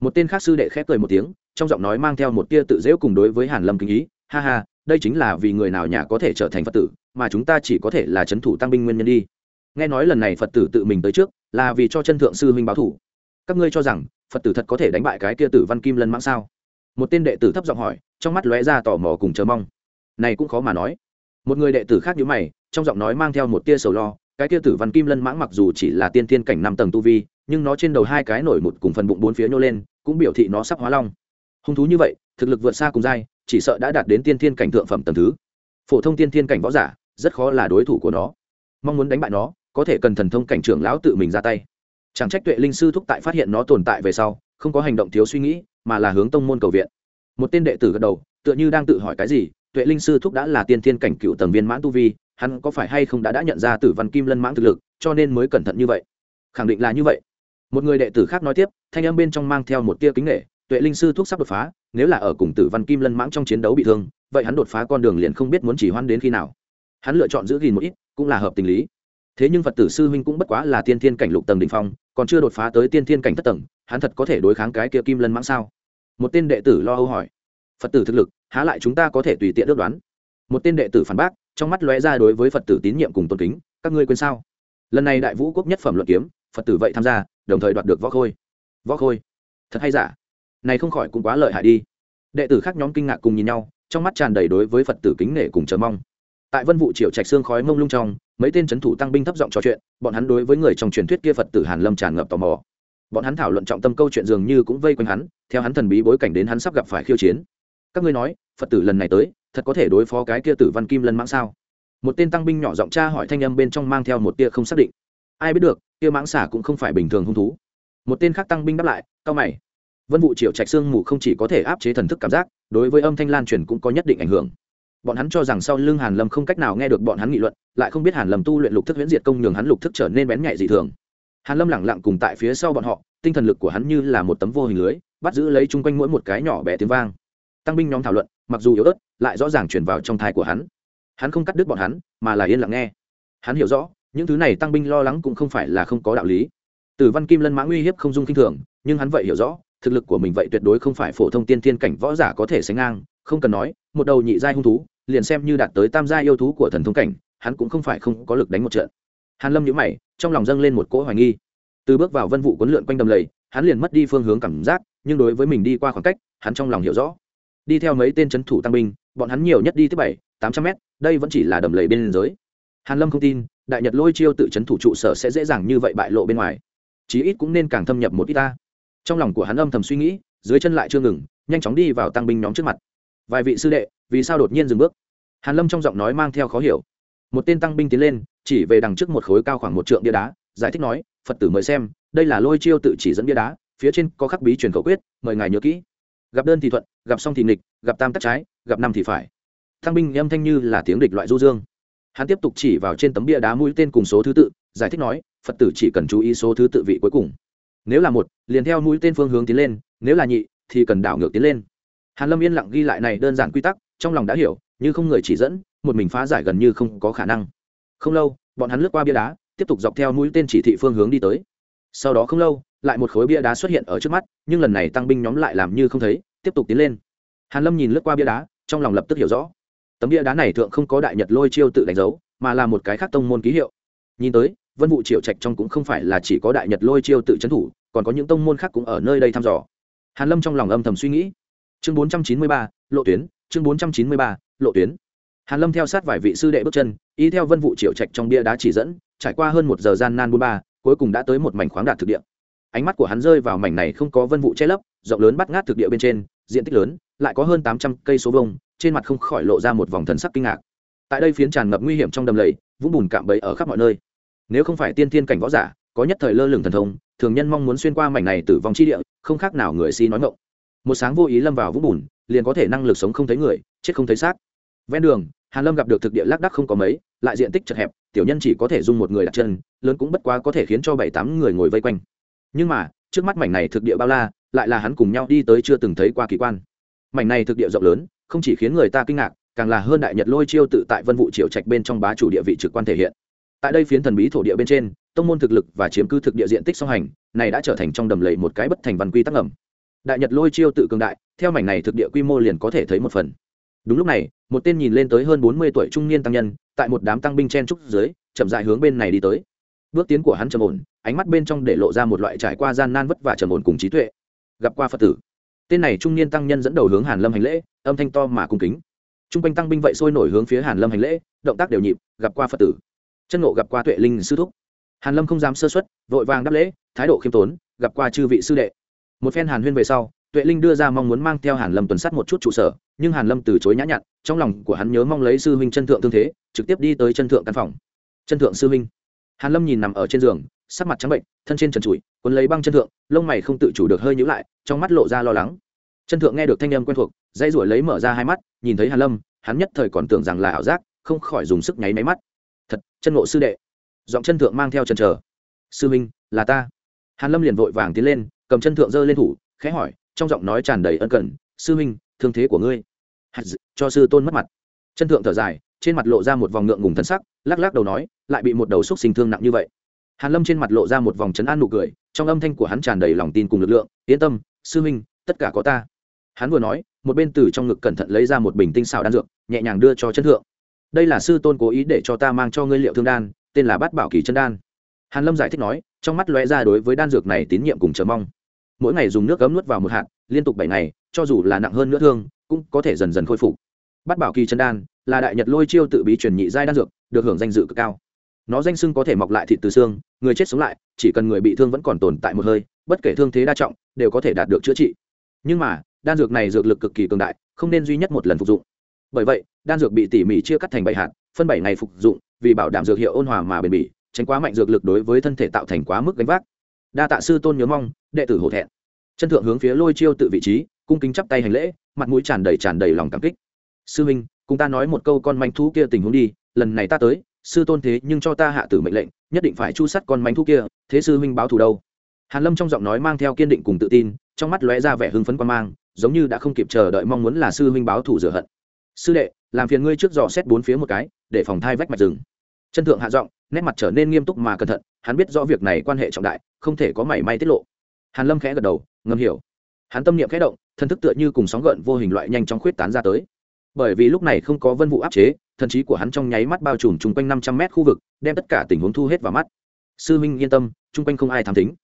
Một tên khác sư đệ khép cười một tiếng, trong giọng nói mang theo một tia tự dễu cùng đối với hàn lâm kính ý, ha ha đây chính là vì người nào nhà có thể trở thành phật tử, mà chúng ta chỉ có thể là c thủ tăng binh nguyên nhân đi. Nghe nói lần này phật tử tự mình tới trước, là vì cho chân thượng sư huynh báo thủ. Các ngươi cho rằng, phật tử thật có thể đánh bại cái kia tử văn kim lân mãng sao? Một tên đệ tử thấp giọng hỏi, trong mắt lóe ra tò mò cùng chờ mong. Này cũng khó mà nói. Một người đệ tử khác như mày, trong giọng nói mang theo một tia sầu lo, cái kia tử văn kim lân mãng mặc dù chỉ là tiên thiên cảnh năm tầng tu vi, nhưng nó trên đầu hai cái nổi một cùng phần bụng bốn phía nhô lên, cũng biểu thị nó sắp hóa long. Hung thú như vậy, thực lực vượt xa cùng dai chỉ sợ đã đạt đến tiên thiên cảnh thượng phẩm tầng thứ. Phổ thông tiên thiên cảnh võ giả, rất khó là đối thủ của nó. Mong muốn đánh bại nó, có thể cần thần thông cảnh trưởng lão tự mình ra tay. Chẳng trách tuệ linh sư thúc tại phát hiện nó tồn tại về sau, không có hành động thiếu suy nghĩ, mà là hướng tông môn cầu viện. Một tên đệ tử gật đầu, tựa như đang tự hỏi cái gì, tuệ linh sư thúc đã là tiên thiên cảnh cựu tầng viên mãn tu vi, hắn có phải hay không đã đã nhận ra tử văn kim lân mãng thực lực, cho nên mới cẩn thận như vậy. Khẳng định là như vậy. Một người đệ tử khác nói tiếp, thanh âm bên trong mang theo một tia kính nghệ tuệ linh sư thuốc sắp đột phá, nếu là ở cùng tử văn kim lân mãng trong chiến đấu bị thương, vậy hắn đột phá con đường liền không biết muốn chỉ hoan đến khi nào. Hắn lựa chọn giữ gìn một ít, cũng là hợp tình lý. Thế nhưng phật tử sư huynh cũng bất quá là tiên thiên cảnh lục tầng đ ỉ n h phong, còn chưa đột phá tới tiên thiên cảnh thất tầng, hắn thật có thể đối kháng cái kia kim lân mãng sao? Một tên đệ tử lo âu hỏi. Phật tử thực lực, há lại chúng ta có thể tùy tiện ước đoán? Một tên đệ tử phản bác, trong mắt lóe ra đối với phật tử tín nhiệm cùng tôn kính, các ngươi quên sao? Lần này đại vũ quốc nhất phẩm luận kiếm, phật tử vậy tham gia, đồng thời đoạt được võ khôi. Võ khôi? Thật hay giả? Này không khỏi cũng quá lợi hại đi. Đệ tử khác nhóm kinh ngạc cùng nhìn nhau, trong mắt tràn đầy đối với phật tử kính nể cùng chờ mong. Tại vân vụ triệu trạch xương khói mông lung trong, mấy tên c h ấ n thủ tăng binh thấp giọng trò chuyện, bọn hắn đối với người trong truyền thuyết kia phật tử hàn lâm tràn ngập tò mò. Bọn hắn thảo luận trọng tâm câu chuyện dường như cũng vây quanh hắn, theo hắn thần bí bối cảnh đến hắn sắp gặp phải khiêu chiến. Các ngươi nói, phật tử lần này tới, thật có thể đối phó cái kia tử văn kim lân mãng sao? Một tên tăng binh nhỏ giọng cha hỏi thanh âm bên trong mang theo một tia không xác định. Ai biết được, kia mãng xả cũng không phải bình thường hung thú. Một tên khác tăng binh đáp lại, cao mày vân vụ triệu trạch xương mù không chỉ có thể áp chế thần thức cảm giác, đối với âm thanh lan truyền cũng có nhất định ảnh hưởng. Bọn hắn cho rằng sau lưng hàn lâm không cách nào nghe được bọn hắn nghị luận, lại không biết hàn lâm tu luyện lục thức viễn diệt công nhường hắn lục thức trở nên bén nhạy dị thường. Hàn lâm lẳng lặng cùng tại phía sau bọn họ, tinh thần lực của hắn như là một tấm vô hình lưới, bắt giữ lấy chung quanh mỗi một cái nhỏ bé tiếng vang. Tăng binh nhóm thảo luận, mặc dù yếu ớt, lại rõ ràng truyền vào trong thai của hắn. Hắn không cắt đứt bọn hắn, mà là yên lặng nghe. Hắn hiểu rõ, những thứ này tăng binh lo lắng cũng không phải là không có đạo lý. Tử văn kim lân mã nguy hiếp không dung kinh thường, nhưng hắn vậy hiểu rõ thực lực của mình vậy tuyệt đối không phải phổ thông tiên thiên cảnh võ giả có thể sánh ngang, không cần nói, một đầu nhị giai hung thú, liền xem như đạt tới tam giai yêu thú của thần thông cảnh, hắn cũng không phải không có lực đánh một trận. Hàn lâm nhíu mày, trong lòng dâng lên một cỗ hoài nghi. Từ bước vào vân vụ cuốn lượn quanh đầm lầy, hắn liền mất đi phương hướng cảm giác, nhưng đối với mình đi qua khoảng cách, hắn trong lòng hiểu rõ. Đi theo mấy tên c thủ tăng binh, bọn hắn nhiều nhất đi tới bảy, tám trăm mét, đây vẫn chỉ là đầm lầy bên giới hàn lâm không tin, đại nhật lôi chiêu tự chấn thủ trụ sở sẽ dễ dàng như vậy bại lộ bên ngoài. Chí ít cũng nên càng thâm nhập một ít ta trong lòng của hắn âm thầm suy nghĩ, dưới chân lại chưa ngừng, nhanh chóng đi vào tăng binh nhóm trước mặt. Vài vị sư đệ, vì sao đột nhiên dừng bước? Hàn lâm trong giọng nói mang theo khó hiểu. Một tên tăng binh tiến lên, chỉ về đằng trước một khối cao khoảng một trượng bia đá, giải thích nói, phật tử mời xem, đây là lôi chiêu tự chỉ dẫn bia đá, phía trên có khắc bí truyền khẩu quyết, mời ngài nhớ kỹ. Gặp đơn thì thuận, gặp xong thì nghịch, gặp tam tắc trái, gặp năm thì phải. Tăng binh âm thanh như là tiếng địch loại du dương. Hắn tiếp tục chỉ vào trên tấm bia đá mũi tên cùng số thứ tự, giải thích nói, phật tử chỉ cần chú ý số thứ tự vị cuối cùng nếu là một, liền theo mũi tên phương hướng tiến lên, nếu là nhị, thì cần đảo ngược tiến lên. Hàn lâm yên lặng ghi lại này đơn giản quy tắc, trong lòng đã hiểu nhưng không người chỉ dẫn, một mình phá giải gần như không có khả năng. Không lâu, bọn hắn lướt qua bia đá, tiếp tục dọc theo mũi tên chỉ thị phương hướng đi tới. Sau đó không lâu, lại một khối bia đá xuất hiện ở trước mắt, nhưng lần này tăng binh nhóm lại làm như không thấy, tiếp tục tiến lên. Hàn lâm nhìn lướt qua bia đá, trong lòng lập tức hiểu rõ. Tấm bia đá này thượng không có đại nhật lôi chiêu tự đánh dấu, mà là một cái khác tông môn ký hiệu. Nhìn tới vân vụ triệu trạch trong cũng không phải là chỉ có đại nhật lôi chiêu tự trấn thủ còn có những tông môn khác cũng ở nơi đây thăm dò. Hàn lâm trong lòng âm thầm suy nghĩ. Chương 493, lộ tuyến chương 493, lộ tuyến. Hàn lâm theo sát vài vị sư đệ bước chân y theo vân vụ triệu trạch trong bia đá chỉ dẫn trải qua hơn một giờ gian nan buôn ba cuối cùng đã tới một mảnh khoáng đạt thực địa. Ánh mắt của hắn rơi vào mảnh này không có vân vụ che lấp rộng lớn bắt ngát thực địa bên trên diện tích lớn lại có hơn tám trăm cây số vông trên mặt không khỏi lộ ra một vòng thần sắc kinh ngạc. Tại đây phiến tràn ngập nguy hiểm trong đầm lầy vũng bùn cạm bẫy ở khắp mọi nơi nếu không phải tiên thiên cảnh võ giả, có nhất thời lơ lửng thần thông, thường nhân mong muốn xuyên qua mảnh này tử vong chi địa, không khác nào người si nói ngộng một sáng vô ý lâm vào vũng bùn, liền có thể năng lực sống không thấy người, chết không thấy xác. Ven đường, hàn lâm gặp được thực địa lác đắc không có mấy, lại diện tích chật hẹp, tiểu nhân chỉ có thể dung một người đặt chân, lớn cũng bất quá có thể khiến cho bảy tám người ngồi vây quanh. Nhưng mà, trước mắt mảnh này thực địa bao la, lại là hắn cùng nhau đi tới chưa từng thấy qua kỳ quan. Mảnh này thực địa rộng lớn, không chỉ khiến người ta kinh ngạc, càng là hơn đại nhật lôi chiêu tự tại vân vụ triều trạch bên trong bá chủ địa vị trực quan thể hiện tại đây phiến thần bí thổ địa bên trên, tông môn thực lực và chiếm cứ thực địa diện tích song hành, này đã trở thành trong đầm lầy một cái bất thành văn quy tắc ngầm. Đại nhật lôi chiêu tự cường đại, theo mảnh này thực địa quy mô liền có thể thấy một phần. Đúng lúc này, một tên nhìn lên tới hơn bốn mươi tuổi trung niên tăng nhân, tại một đám tăng binh chen trúc dưới, chậm dại hướng bên này đi tới. Bước tiến của hắn trầm ổn, ánh mắt bên trong để lộ ra một loại trải qua gian nan vất vả trầm ổn cùng trí tuệ. Gặp qua phật tử, tên này trung niên tăng nhân dẫn đầu hướng hàn lâm hành lễ, âm thanh to mà cung kính. Trung quanh tăng binh vậy sôi nổi hướng phía hàn lâm hành lễ, động tác đều nhịp, gặp qua phật tử chân ngộ gặp qua tuệ linh sư thúc. Hàn lâm không dám sơ xuất vội vàng đáp lễ, thái độ khiêm tốn, gặp qua chư vị sư đệ. Một phen hàn huyên về sau, tuệ linh đưa ra mong muốn mang theo hàn lâm tuần sát một chút trụ sở, nhưng hàn lâm từ chối nhã nhặn, trong lòng của hắn nhớ mong lấy sư huynh chân thượng thương thế, trực tiếp đi tới chân thượng căn phòng. Chân thượng sư huynh. Hàn lâm nhìn nằm ở trên giường, sắc mặt trắng bệnh, thân trên trần trụi quấn lấy băng chân thượng, lông mày không tự chủ được hơi nhíu lại, trong mắt lộ ra lo lắng. Chân thượng nghe được thanh âm quen thuộc dây ruổi lấy mở ra hai mắt, nhìn thấy hàn lâm, hắn nhất thời còn tưởng rằng là ảo giác, không khỏi dùng sức nháy máy mắt chân ngộ sư đệ. Giọng chân thượng mang theo chân chờ sư minh là ta. Hàn lâm liền vội vàng tiến lên cầm chân thượng giơ lên thủ khẽ hỏi trong giọng nói tràn đầy ân cần sư minh, thương thế của ngươi. Cho sư tôn mất mặt. Chân thượng thở dài trên mặt lộ ra một vòng ngượng ngùng thân sắc lắc lắc đầu nói lại bị một đầu xúc sinh thương nặng như vậy. Hàn lâm trên mặt lộ ra một vòng chấn an nụ cười trong âm thanh của hắn tràn đầy lòng tin cùng lực lượng yên tâm sư minh, tất cả có ta. Hắn vừa nói một bên từ trong ngực cẩn thận lấy ra một bình tinh xào đan dược nhẹ nhàng đưa cho chân thượng đây là sư tôn cố ý để cho ta mang cho ngươi liệu thương đan, tên là bát bảo kỳ chân đan. Hàn lâm giải thích nói, trong mắt lóe ra đối với đan dược này tín nhiệm cùng chờ mong. Mỗi ngày dùng nước cấm nuốt vào một hạt, liên tục bảy ngày, cho dù là nặng hơn nữa thương, cũng có thể dần dần khôi phục. Bát bảo kỳ chân đan là đại nhật lôi chiêu tự bí truyền nhị giai đan dược, được hưởng danh dự cực cao. Nó danh sưng có thể mọc lại thịt từ xương, người chết sống lại, chỉ cần người bị thương vẫn còn tồn tại một hơi, bất kể thương thế đa trọng, đều có thể đạt được chữa trị. Nhưng mà, đan dược này dược lực cực kỳ cường đại, không nên duy nhất một lần phục dụng bởi vậy, đan dược bị tỉ mỉ chia cắt thành bảy hạt, phân bảy ngày phục dụng, vì bảo đảm dược hiệu ôn hòa mà bền bỉ, tránh quá mạnh dược lực đối với thân thể tạo thành quá mức gánh vác. Đa tạ sư tôn nhớ mong, đệ tử hổ thẹn. Chân thượng hướng phía lôi chiêu tự vị trí, cung kính chắp tay hành lễ, mặt mũi tràn đầy tràn đầy lòng cảm kích. Sư minh cùng ta nói một câu con manh thú kia tình huống đi, lần này ta tới, sư tôn thế nhưng cho ta hạ tử mệnh lệnh, nhất định phải chu sắt con manh thú kia, thế sư minh báo thù đâu? Hàn lâm trong giọng nói mang theo kiên định cùng tự tin, trong mắt lóe ra vẻ hưng phấn quan mang, giống như đã không kịp chờ đợi mong muốn là sư huynh báo thù rửa hận sư đệ, làm phiền ngươi trước dò xét bốn phía một cái, để phòng thai vách mạch rừng. Chân thượng hạ giọng, nét mặt trở nên nghiêm túc mà cẩn thận, hắn biết rõ việc này quan hệ trọng đại, không thể có mảy may tiết lộ. Hàn lâm khẽ gật đầu, ngầm hiểu. Hắn tâm niệm khẽ động, thân thức tựa như cùng sóng gợn vô hình loại nhanh chóng khuyết tán ra tới. Bởi vì lúc này không có vân vụ áp chế thần trí của hắn trong nháy mắt bao trùm chung quanh năm trăm mét khu vực, đem tất cả tình huống thu hết vào mắt. Sư minh yên tâm, chung quanh không ai thám tính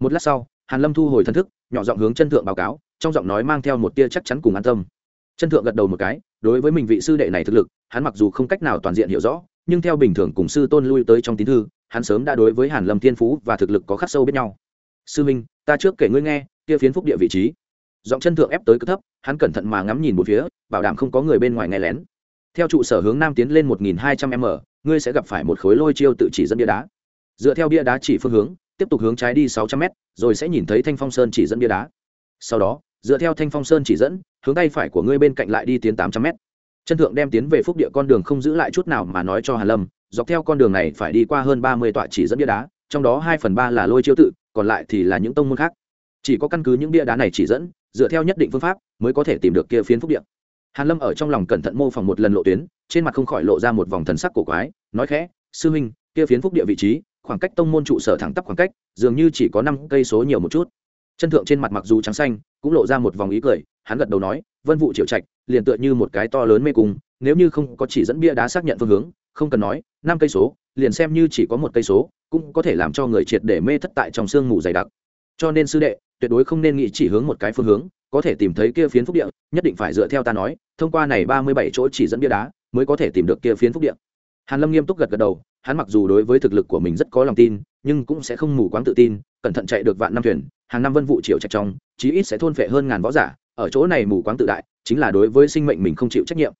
một lát sau, hàn lâm thu hồi thân thức, nhỏ giọng hướng chân thượng báo cáo, trong giọng nói mang theo một tia chắc chắn cùng an tâm chân thượng gật đầu một cái, đối với mình vị sư đệ này thực lực, hắn mặc dù không cách nào toàn diện hiểu rõ, nhưng theo bình thường cùng sư tôn lui tới trong tín thư, hắn sớm đã đối với hàn lâm thiên phú và thực lực có khắc sâu biết nhau. Sư minh, ta trước kể ngươi nghe, kia phiến phúc địa vị trí. Giọng chân thượng ép tới cực thấp, hắn cẩn thận mà ngắm nhìn một phía, bảo đảm không có người bên ngoài nghe lén. Theo trụ sở hướng nam tiến lên một nghìn hai trăm m, ngươi sẽ gặp phải một khối lôi chiêu tự chỉ dẫn bia đá. Dựa theo bia đá chỉ phương hướng, tiếp tục hướng trái đi sáu trăm m, rồi sẽ nhìn thấy thanh phong sơn chỉ dẫn bia đá. Sau đó, dựa theo thanh phong sơn chỉ dẫn hướng tay phải của ngươi bên cạnh lại đi tiến tám trăm m chân thượng đem tiến về phúc địa con đường không giữ lại chút nào mà nói cho hàn lâm, dọc theo con đường này phải đi qua hơn ba mươi tọa chỉ dẫn bia đá, trong đó hai phần ba là lôi chiêu tự, còn lại thì là những tông môn khác. Chỉ có căn cứ những bia đá này chỉ dẫn, dựa theo nhất định phương pháp, mới có thể tìm được kia phiến phúc địa. Hàn lâm ở trong lòng cẩn thận mô phỏng một lần lộ tuyến, trên mặt không khỏi lộ ra một vòng thần sắc cổ quái, nói khẽ, sư huynh, kia phiến phúc địa vị trí, khoảng cách tông môn trụ sở thẳng tắp khoảng cách, dường như chỉ có năm cây số nhiều một chút. Chân thượng trên mặt mặc dù trắng xanh cũng lộ ra một vòng ý cười, hắn gật đầu nói, vân vụ triệu trạch, liền tựa như một cái to lớn mê cung, nếu như không có chỉ dẫn bia đá xác nhận phương hướng, không cần nói, năm cây số, liền xem như chỉ có một cây số, cũng có thể làm cho người triệt để mê thất tại trong sương mù dày đặc. Cho nên sư đệ, tuyệt đối không nên nghĩ chỉ hướng một cái phương hướng, có thể tìm thấy kia phiến phúc địa, nhất định phải dựa theo ta nói, thông qua này ba mươi bảy chỗ chỉ dẫn bia đá, mới có thể tìm được kia phiến phúc địa. Hàn lâm nghiêm túc gật gật đầu, hắn mặc dù đối với thực lực của mình rất có lòng tin, nhưng cũng sẽ không mù quáng tự tin, cẩn thận chạy được vạn năm thuyền hàng năm vân vụ triệu trạch trong, chí ít sẽ thôn phệ hơn ngàn võ giả, ở chỗ này mù quáng tự đại, chính là đối với sinh mệnh mình không chịu trách nhiệm.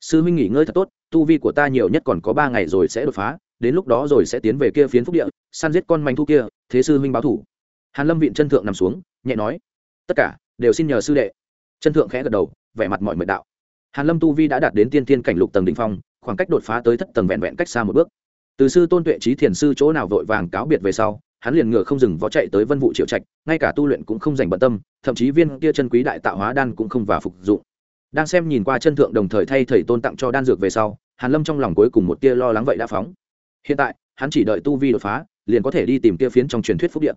Sư huynh nghỉ ngơi thật tốt, tu vi của ta nhiều nhất còn có ba ngày rồi sẽ đột phá, đến lúc đó rồi sẽ tiến về kia phiến phúc địa, săn giết con manh thu kia, thế sư huynh báo thủ. Hàn lâm viện chân thượng nằm xuống, nhẹ nói, tất cả đều xin nhờ sư đệ. Chân thượng khẽ gật đầu, vẻ mặt mọi mệt đạo. Hàn lâm tu vi đã đạt đến tiên thiên cảnh lục tầng đỉnh phong, khoảng cách đột phá tới thất tầng vẹn vẹn cách xa một bước. Từ sư tôn tuệ trí thiền sư chỗ nào vội vàng cáo biệt về sau hắn liền ngựa không dừng vó chạy tới vân vụ triệu trạch, ngay cả tu luyện cũng không dành bận tâm, thậm chí viên kia chân quý đại tạo hóa đan cũng không và phục dụng. Đang xem nhìn qua chân thượng đồng thời thay thầy tôn tặng cho đan dược về sau, hàn lâm trong lòng cuối cùng một tia lo lắng vậy đã phóng. Hiện tại, hắn chỉ đợi tu vi đột phá, liền có thể đi tìm kia phiến trong truyền thuyết phúc điện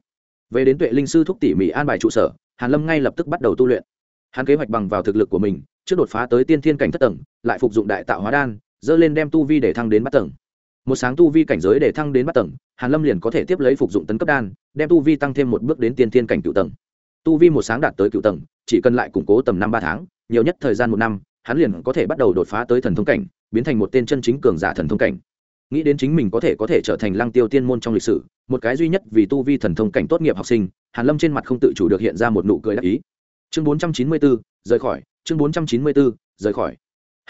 về đến tuệ linh sư thúc tỉ mỉ an bài trụ sở, hàn lâm ngay lập tức bắt đầu tu luyện. Hắn kế hoạch bằng vào thực lực của mình, trước đột phá tới tiên thiên cảnh thất tầng, lại phục dụng đại tạo hóa đan, dơ lên đem tu vi để thăng đến bát tầng một sáng tu vi cảnh giới để thăng đến bát tầng hàn lâm liền có thể tiếp lấy phục dụng tấn cấp đan đem tu vi tăng thêm một bước đến tiên thiên cảnh cựu tầng. Tu vi một sáng đạt tới cựu tầng chỉ cần lại củng cố tầm năm ba tháng nhiều nhất thời gian một năm hắn liền có thể bắt đầu đột phá tới thần thông cảnh biến thành một tên chân chính cường giả thần thông cảnh. Nghĩ đến chính mình có thể có thể trở thành lăng tiêu tiên môn trong lịch sử một cái duy nhất vì tu vi thần thông cảnh tốt nghiệp học sinh hàn lâm trên mặt không tự chủ được hiện ra một nụ cười đắc ý. Chương 494, rời khỏi chương 494, rời khỏi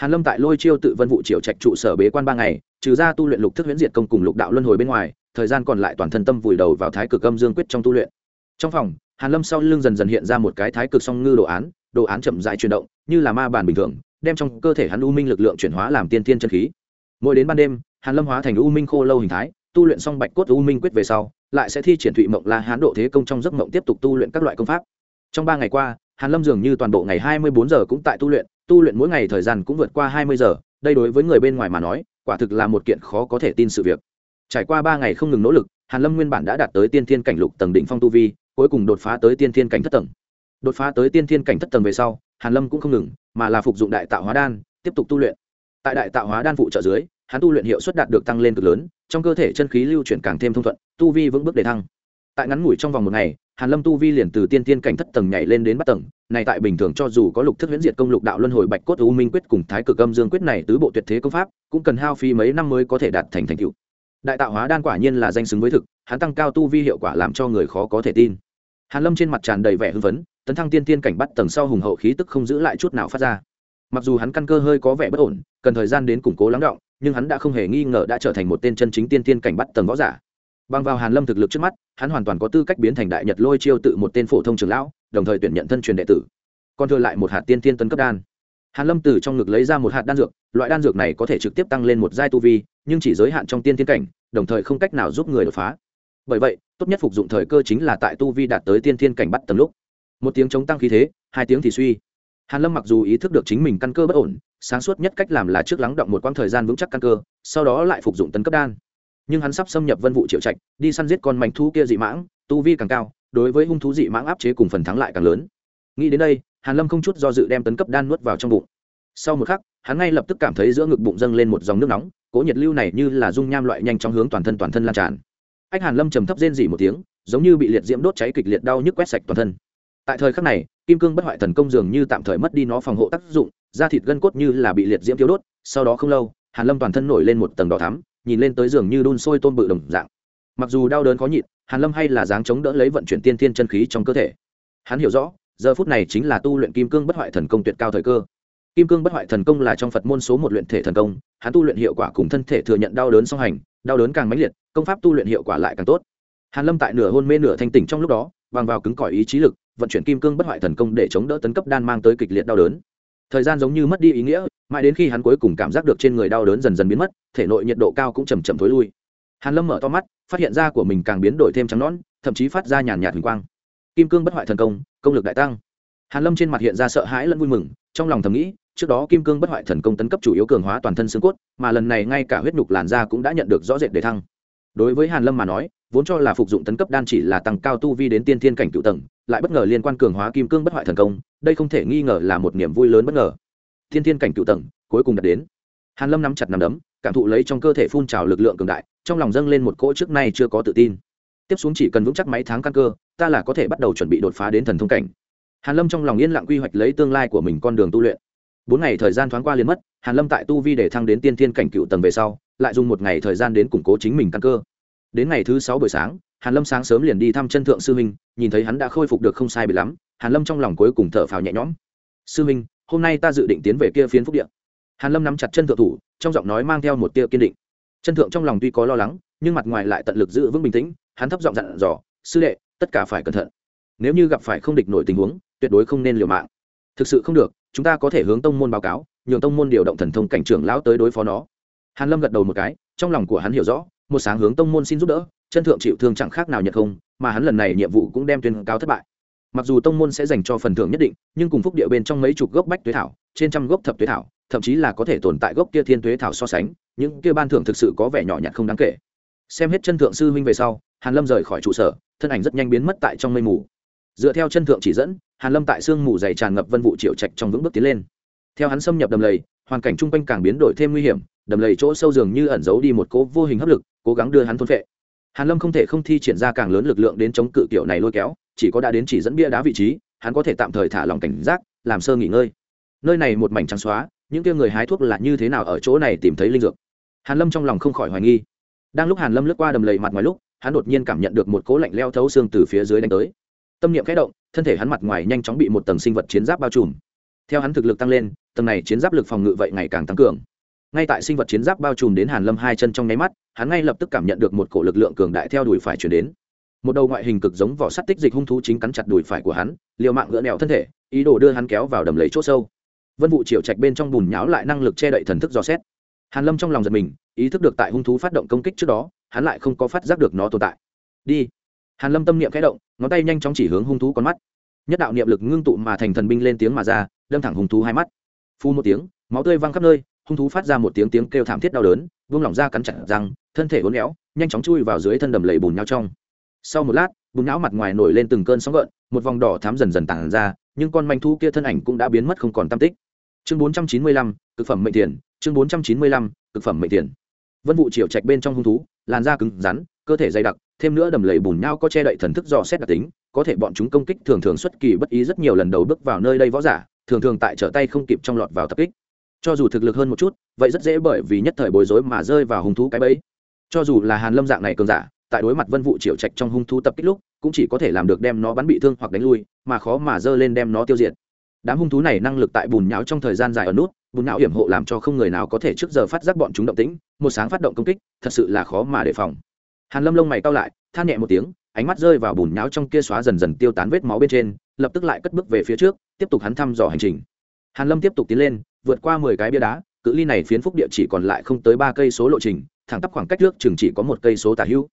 hàn lâm tại lôi chiêu tự vân vụ triệu trạch trụ sở bế quan ba ngày, trừ ra tu luyện lục thức huyễn diệt công cùng lục đạo luân hồi bên ngoài, thời gian còn lại toàn thân tâm vùi đầu vào thái cực âm dương quyết trong tu luyện. Trong phòng, hàn lâm sau lưng dần dần hiện ra một cái thái cực song ngư đồ án đồ án chậm rãi chuyển động, như là ma bản bình thường, đem trong cơ thể hắn u minh lực lượng chuyển hóa làm tiên tiên chân khí. Mỗi đến ban đêm, hàn lâm hóa thành u minh khô lâu hình thái, tu luyện xong bạch cốt u minh quyết về sau, lại sẽ thi triển thụy mộng la hán độ thế công trong giấc mộng tiếp tục tu luyện các loại công pháp. Trong ba ngày qua hàn lâm dường như toàn bộ ngày hai mươi bốn giờ cũng tại tu luyện tu luyện mỗi ngày thời gian cũng vượt qua hai mươi giờ, đây đối với người bên ngoài mà nói, quả thực là một kiện khó có thể tin sự việc. Trải qua ba ngày không ngừng nỗ lực, hàn lâm nguyên bản đã đạt tới tiên thiên cảnh lục tầng đỉnh phong tu vi, cuối cùng đột phá tới tiên thiên cảnh thất tầng. Đột phá tới tiên thiên cảnh thất tầng về sau, hàn lâm cũng không ngừng, mà là phục dụng đại tạo hóa đan, tiếp tục tu luyện. Tại đại tạo hóa đan phụ trợ dưới, hắn tu luyện hiệu suất đạt được tăng lên cực lớn, trong cơ thể chân khí lưu chuyển càng thêm thông thuận, tu vi vững bước để thăng tại ngắn ngủi trong vòng một ngày, hàn lâm tu vi liền từ tiên tiên cảnh thất tầng nhảy lên đến bắt tầng, này tại bình thường cho dù có lục thức huyễn diệt công lục đạo luân hồi bạch cốt u minh quyết cùng thái cực âm dương quyết này tứ bộ tuyệt thế công pháp, cũng cần hao phí mấy năm mới có thể đạt thành thành tựu. Đại tạo hóa đan quả nhiên là danh xứng với thực, hắn tăng cao tu vi hiệu quả làm cho người khó có thể tin. Hàn lâm trên mặt tràn đầy vẻ hưng phấn, tấn thăng tiên tiên cảnh bắt tầng sau hùng hậu khí tức không giữ lại chút nào phát ra. Mặc dù hắn căn cơ hơi có vẻ bất ổn, cần thời gian đến củng cố lắng động, nhưng hắn đã không hề nghi ngờ đã trở thành một tên chân chính tiên tiên cảnh bắt tầng võ giả bằng vào hàn lâm thực lực trước mắt, hắn hoàn toàn có tư cách biến thành đại nhật lôi chiêu tự một tên phổ thông trưởng lão, đồng thời tuyển nhận thân truyền đệ tử. Còn thừa lại một hạt tiên tiên tấn cấp đan. Hàn lâm từ trong ngực lấy ra một hạt đan dược, loại đan dược này có thể trực tiếp tăng lên một giai tu vi, nhưng chỉ giới hạn trong tiên tiên cảnh, đồng thời không cách nào giúp người đột phá. Bởi vậy, tốt nhất phục dụng thời cơ chính là tại tu vi đạt tới tiên tiên cảnh bắt tầm lúc. Một tiếng chống tăng khí thế, hai tiếng thì suy. Hàn lâm mặc dù ý thức được chính mình căn cơ bất ổn, sáng suốt nhất cách làm là trước lắng động một quãng thời gian vững chắc căn cơ, sau đó lại phục dụng tấn cấp đan nhưng hắn sắp xâm nhập vân vụ triệu trạch, đi săn giết con mảnh thú kia dị mãng, tu vi càng cao, đối với hung thú dị mãng áp chế cùng phần thắng lại càng lớn. Nghĩ đến đây, hàn lâm không chút do dự đem tấn cấp đan nuốt vào trong bụng. Sau một khắc, hắn ngay lập tức cảm thấy giữa ngực bụng dâng lên một dòng nước nóng cỗ nhiệt lưu này như là dung nham loại nhanh chóng hướng toàn thân toàn thân lan tràn. Ách hàn lâm trầm thấp rên dỉ một tiếng, giống như bị liệt diễm đốt cháy kịch liệt đau nhức quét sạch toàn thân. Tại thời khắc này, kim cương bất hoại thần công dường như tạm thời mất đi nó phòng hộ tác dụng, da thịt gân cốt như là bị liệt diễm thiếu đốt, sau đó không lâu, hàn lâm toàn thân nổi lên một tầng đỏ thắm nhìn lên tới giường như đun sôi tôm bự đồng dạng. Mặc dù đau đớn khó nhịn, hàn lâm hay là dáng chống đỡ lấy vận chuyển tiên thiên chân khí trong cơ thể. Hắn hiểu rõ, giờ phút này chính là tu luyện kim cương bất hoại thần công tuyệt cao thời cơ. Kim cương bất hoại thần công là trong phật môn số một luyện thể thần công, hắn tu luyện hiệu quả cùng thân thể thừa nhận đau đớn song hành, đau đớn càng mãnh liệt, công pháp tu luyện hiệu quả lại càng tốt. Hàn lâm tại nửa hôn mê nửa thanh tỉnh trong lúc đó, bằng vào cứng cỏi ý chí lực, vận chuyển kim cương bất hoại thần công để chống đỡ tấn cấp đan mang tới kịch liệt đau đớn. Thời gian giống như mất đi ý nghĩa mãi đến khi hắn cuối cùng cảm giác được trên người đau đớn dần dần biến mất, thể nội nhiệt độ cao cũng chầm chậm thối lui. Hàn lâm mở to mắt, phát hiện da của mình càng biến đổi thêm trắng nõn, thậm chí phát ra nhàn nhạt huỳnh quang. Kim cương bất hoại thần công công lực đại tăng. Hàn lâm trên mặt hiện ra sợ hãi lẫn vui mừng, trong lòng thầm nghĩ, trước đó kim cương bất hoại thần công tấn cấp chủ yếu cường hóa toàn thân xương cốt, mà lần này ngay cả huyết nhục làn da cũng đã nhận được rõ rệt để thăng. Đối với hàn lâm mà nói, vốn cho là phục dụng tấn cấp đan chỉ là tăng cao tu vi đến tiên thiên cảnh cựu tầng, lại bất ngờ liên quan cường hóa kim cương bất hoại thần công, đây không thể nghi ngờ là một niềm vui lớn bất ngờ tiên thiên cảnh cựu tầng, cuối cùng đạt đến. Hàn lâm nắm chặt nắm đấm, cảm thụ lấy trong cơ thể phun trào lực lượng cường đại, trong lòng dâng lên một cỗ trước nay chưa có tự tin. Tiếp xuống chỉ cần vững chắc mấy tháng căn cơ, ta là có thể bắt đầu chuẩn bị đột phá đến thần thông cảnh. Hàn lâm trong lòng yên lặng quy hoạch lấy tương lai của mình con đường tu luyện. Bốn ngày thời gian thoáng qua liền mất, hàn lâm tại tu vi để thăng đến tiên thiên cảnh cựu tầng về sau, lại dùng một ngày thời gian đến củng cố chính mình căn cơ. Đến ngày thứ sáu buổi sáng, hàn lâm sáng sớm liền đi thăm chân thượng sư huynh, nhìn thấy hắn đã khôi phục được không sai bị lắm, hàn lâm trong lòng cuối cùng thở phào nhẹ nhõm. Sư huynh hôm nay ta dự định tiến về kia phiến phúc địa. Hàn lâm nắm chặt chân thượng thủ, trong giọng nói mang theo một tia kiên định. Chân thượng trong lòng tuy có lo lắng, nhưng mặt ngoài lại tận lực giữ vững bình tĩnh, hắn thấp giọng dặn dò, sư đệ, tất cả phải cẩn thận. Nếu như gặp phải không địch nổi tình huống, tuyệt đối không nên liều mạng. Thực sự không được, chúng ta có thể hướng tông môn báo cáo, nhường tông môn điều động thần thông cảnh trưởng lão tới đối phó nó. Hàn lâm gật đầu một cái, trong lòng của hắn hiểu rõ, một sáng hướng tông môn xin giúp đỡ, chân thượng chịu thương chẳng khác nào nhận không, mà hắn lần này nhiệm vụ cũng đem tuyên cáo thất bại mặc dù tông môn sẽ dành cho phần thưởng nhất định, nhưng cùng phúc địa bên trong mấy chục gốc bách tuế thảo, trên trăm gốc thập tuế thảo, thậm chí là có thể tồn tại gốc kia thiên tuế thảo so sánh, những kia ban thưởng thực sự có vẻ nhỏ nhặt không đáng kể. Xem hết chân thượng sư huynh về sau, hàn lâm rời khỏi trụ sở, thân ảnh rất nhanh biến mất tại trong mây mù. Dựa theo chân thượng chỉ dẫn, hàn lâm tại sương mù dày tràn ngập vân vụ triệu trạch trong vững bước tiến lên. Theo hắn xâm nhập đầm lầy, hoàn cảnh chung quanh càng biến đổi thêm nguy hiểm, đầm lầy chỗ sâu dường như ẩn giấu đi một cố vô hình hấp lực, cố gắng đưa hắn thôn phệ. Hàn lâm không thể không thi triển ra càng lớn lực lượng đến chống cự tiểu này lôi kéo chỉ có đã đến chỉ dẫn bia đá vị trí, hắn có thể tạm thời thả lòng cảnh giác, làm sơ nghỉ ngơi. Nơi này một mảnh trắng xóa, những kia người hái thuốc là như thế nào ở chỗ này tìm thấy linh dược? Hàn lâm trong lòng không khỏi hoài nghi. Đang lúc hàn lâm lướt qua đầm lầy mặt ngoài lúc, hắn đột nhiên cảm nhận được một cỗ lạnh leo thấu xương từ phía dưới đánh tới. Tâm niệm khẽ động, thân thể hắn mặt ngoài nhanh chóng bị một tầng sinh vật chiến giáp bao trùm. Theo hắn thực lực tăng lên, tầng này chiến giáp lực phòng ngự vậy ngày càng tăng cường. Ngay tại sinh vật chiến giáp bao trùm đến hàn lâm hai chân trong nháy mắt, hắn ngay lập tức cảm nhận được một cổ lực lượng cường đại theo đuổi phải chuyển đến một đầu ngoại hình cực giống vỏ sắt tích dịch hung thú chính cắn chặt đùi phải của hắn, liều mạng gỡ nẹo thân thể, ý đồ đưa hắn kéo vào đầm lấy chỗ sâu. Vân vụ triệu trạch bên trong bùn nháo lại năng lực che đậy thần thức dò xét. Hàn lâm trong lòng giật mình, ý thức được tại hung thú phát động công kích trước đó, hắn lại không có phát giác được nó tồn tại. Đi. Hàn lâm tâm niệm khẽ động, ngón tay nhanh chóng chỉ hướng hung thú con mắt. Nhất đạo niệm lực ngưng tụ mà thành thần binh lên tiếng mà ra, đâm thẳng hung thú hai mắt. Phu một tiếng, máu tươi văng khắp nơi, hung thú phát ra một tiếng tiếng kêu thảm thiết đau đớn, buông lỏng ra cắn chặt răng, thân thể uốn éo, nhanh chóng chui vào dưới thân đầm lầy bùn nhau trong sau một lát bùn não mặt ngoài nổi lên từng cơn sóng gợn, một vòng đỏ thám dần dần tàn ra, nhưng con manh thu kia thân ảnh cũng đã biến mất không còn tam tích. Chương bốn trăm chín mươi lăm, cực phẩm mệnh tiền chương bốn trăm chín mươi lăm, cực phẩm mệnh tiền vân vụ triệu trạch bên trong hung thú, làn da cứng rắn, cơ thể dày đặc, thêm nữa đầm lầy bùn nhau có che đậy thần thức dò xét đặc tính, có thể bọn chúng công kích thường thường xuất kỳ bất ý rất nhiều lần đầu bước vào nơi đây võ giả, thường thường tại trở tay không kịp trong lọt vào tập kích. Cho dù thực lực hơn một chút, vậy rất dễ bởi vì nhất thời bối rối mà rơi vào hung thú cái bẫy. Cho dù là hàn lâm dạng này cường giả tại đối mặt vân vụ triệu trạch trong hung thú tập kích lúc, cũng chỉ có thể làm được đem nó bắn bị thương hoặc đánh lui, mà khó mà dơ lên đem nó tiêu diệt. Đám hung thú này năng lực tại bùn nhão trong thời gian dài ở nút, bùn nhão hiểm hộ làm cho không người nào có thể trước giờ phát giác bọn chúng động tĩnh, một sáng phát động công kích, thật sự là khó mà đề phòng. Hàn lâm lông mày cao lại, than nhẹ một tiếng, ánh mắt rơi vào bùn nhão trong kia xóa dần dần tiêu tán vết máu bên trên, lập tức lại cất bước về phía trước, tiếp tục hắn thăm dò hành trình. Hàn lâm tiếp tục tiến lên, vượt qua mười cái bia đá, cự ly này phiến phúc địa chỉ còn lại không tới ba cây số lộ trình, thẳng tắp khoảng cách trước chừng chỉ có một cây số tả hữu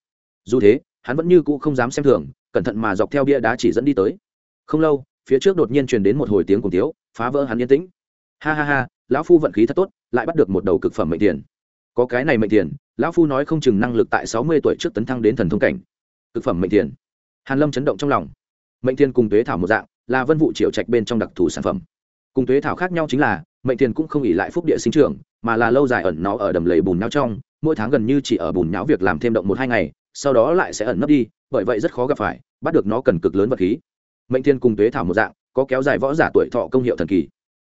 dù thế, hắn vẫn như cũ không dám xem thường, cẩn thận mà dọc theo bia đá chỉ dẫn đi tới. Không lâu, phía trước đột nhiên truyền đến một hồi tiếng cùng tiếu, phá vỡ hắn yên tĩnh. Ha ha ha, lão phu vận khí thật tốt, lại bắt được một đầu cực phẩm mệnh tiền. Có cái này mệnh tiền, lão phu nói không chừng năng lực tại sáu mươi tuổi trước tấn thăng đến thần thông cảnh. Cực phẩm mệnh tiền. Hàn lâm chấn động trong lòng. Mệnh tiền cùng tuế thảo một dạng, là vân vụ triệu trạch bên trong đặc thù sản phẩm. Cùng tuế thảo khác nhau chính là, mệnh tiền cũng không ỉ lại phúc địa sinh trưởng, mà là lâu dài ẩn nó ở đầm lầy bùn nhão trong, mỗi tháng gần như chỉ ở bùn nhão việc làm thêm động một hai ngày sau đó lại sẽ ẩn nấp đi, bởi vậy rất khó gặp phải, bắt được nó cần cực lớn vật khí. Mệnh Thiên cùng tuế thảo một dạng, có kéo dài võ giả tuổi thọ công hiệu thần kỳ.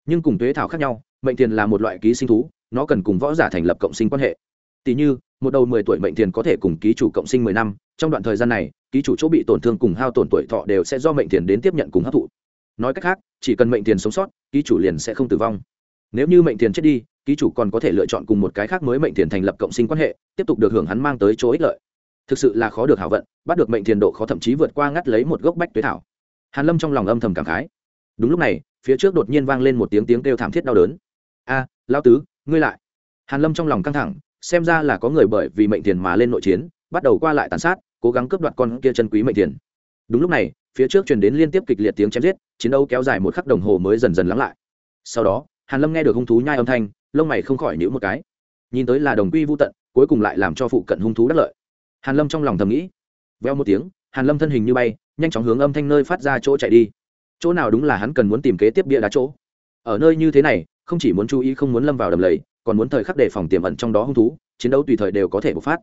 Nhưng cùng tuế thảo khác nhau, mệnh Thiên là một loại ký sinh thú, nó cần cùng võ giả thành lập cộng sinh quan hệ. Tỷ như, một đầu mười tuổi mệnh Thiên có thể cùng ký chủ cộng sinh mười năm, trong đoạn thời gian này, ký chủ chỗ bị tổn thương cùng hao tổn tuổi thọ đều sẽ do mệnh Thiên đến tiếp nhận cùng hấp thụ. Nói cách khác, chỉ cần mệnh Thiên sống sót, ký chủ liền sẽ không tử vong. Nếu như mệnh Thiên chết đi, ký chủ còn có thể lựa chọn cùng một cái khác mới mệnh Thiên thành lập cộng sinh quan hệ, tiếp tục được hưởng hắn mang tới chỗ ích lợi thực sự là khó được hảo vận, bắt được mệnh thiền độ khó thậm chí vượt qua ngắt lấy một gốc bách tuế thảo. Hàn lâm trong lòng âm thầm cảm khái. Đúng lúc này, phía trước đột nhiên vang lên một tiếng tiếng kêu thảm thiết đau đớn. A, lão tứ, ngươi lại. Hàn lâm trong lòng căng thẳng, xem ra là có người bởi vì mệnh tiền mà lên nội chiến, bắt đầu qua lại tàn sát, cố gắng cướp đoạt con kia chân quý mệnh tiền đúng lúc này, phía trước truyền đến liên tiếp kịch liệt tiếng chém giết, chiến đấu kéo dài một khắc đồng hồ mới dần dần lắng lại. Sau đó, hàn lâm nghe được hung thú nhai âm thanh, lông mày không khỏi nhíu một cái. Nhìn tới là đồng quy vu tận, cuối cùng lại làm cho phụ cận hung thú đắc lợi hàn lâm trong lòng thầm nghĩ. Veo một tiếng, hàn lâm thân hình như bay, nhanh chóng hướng âm thanh nơi phát ra chỗ chạy đi. Chỗ nào đúng là hắn cần muốn tìm kế tiếp bia đá chỗ. Ở nơi như thế này, không chỉ muốn chú ý không muốn lâm vào đầm lầy, còn muốn thời khắc đề phòng tiềm ẩn trong đó hung thú, chiến đấu tùy thời đều có thể bộc phát.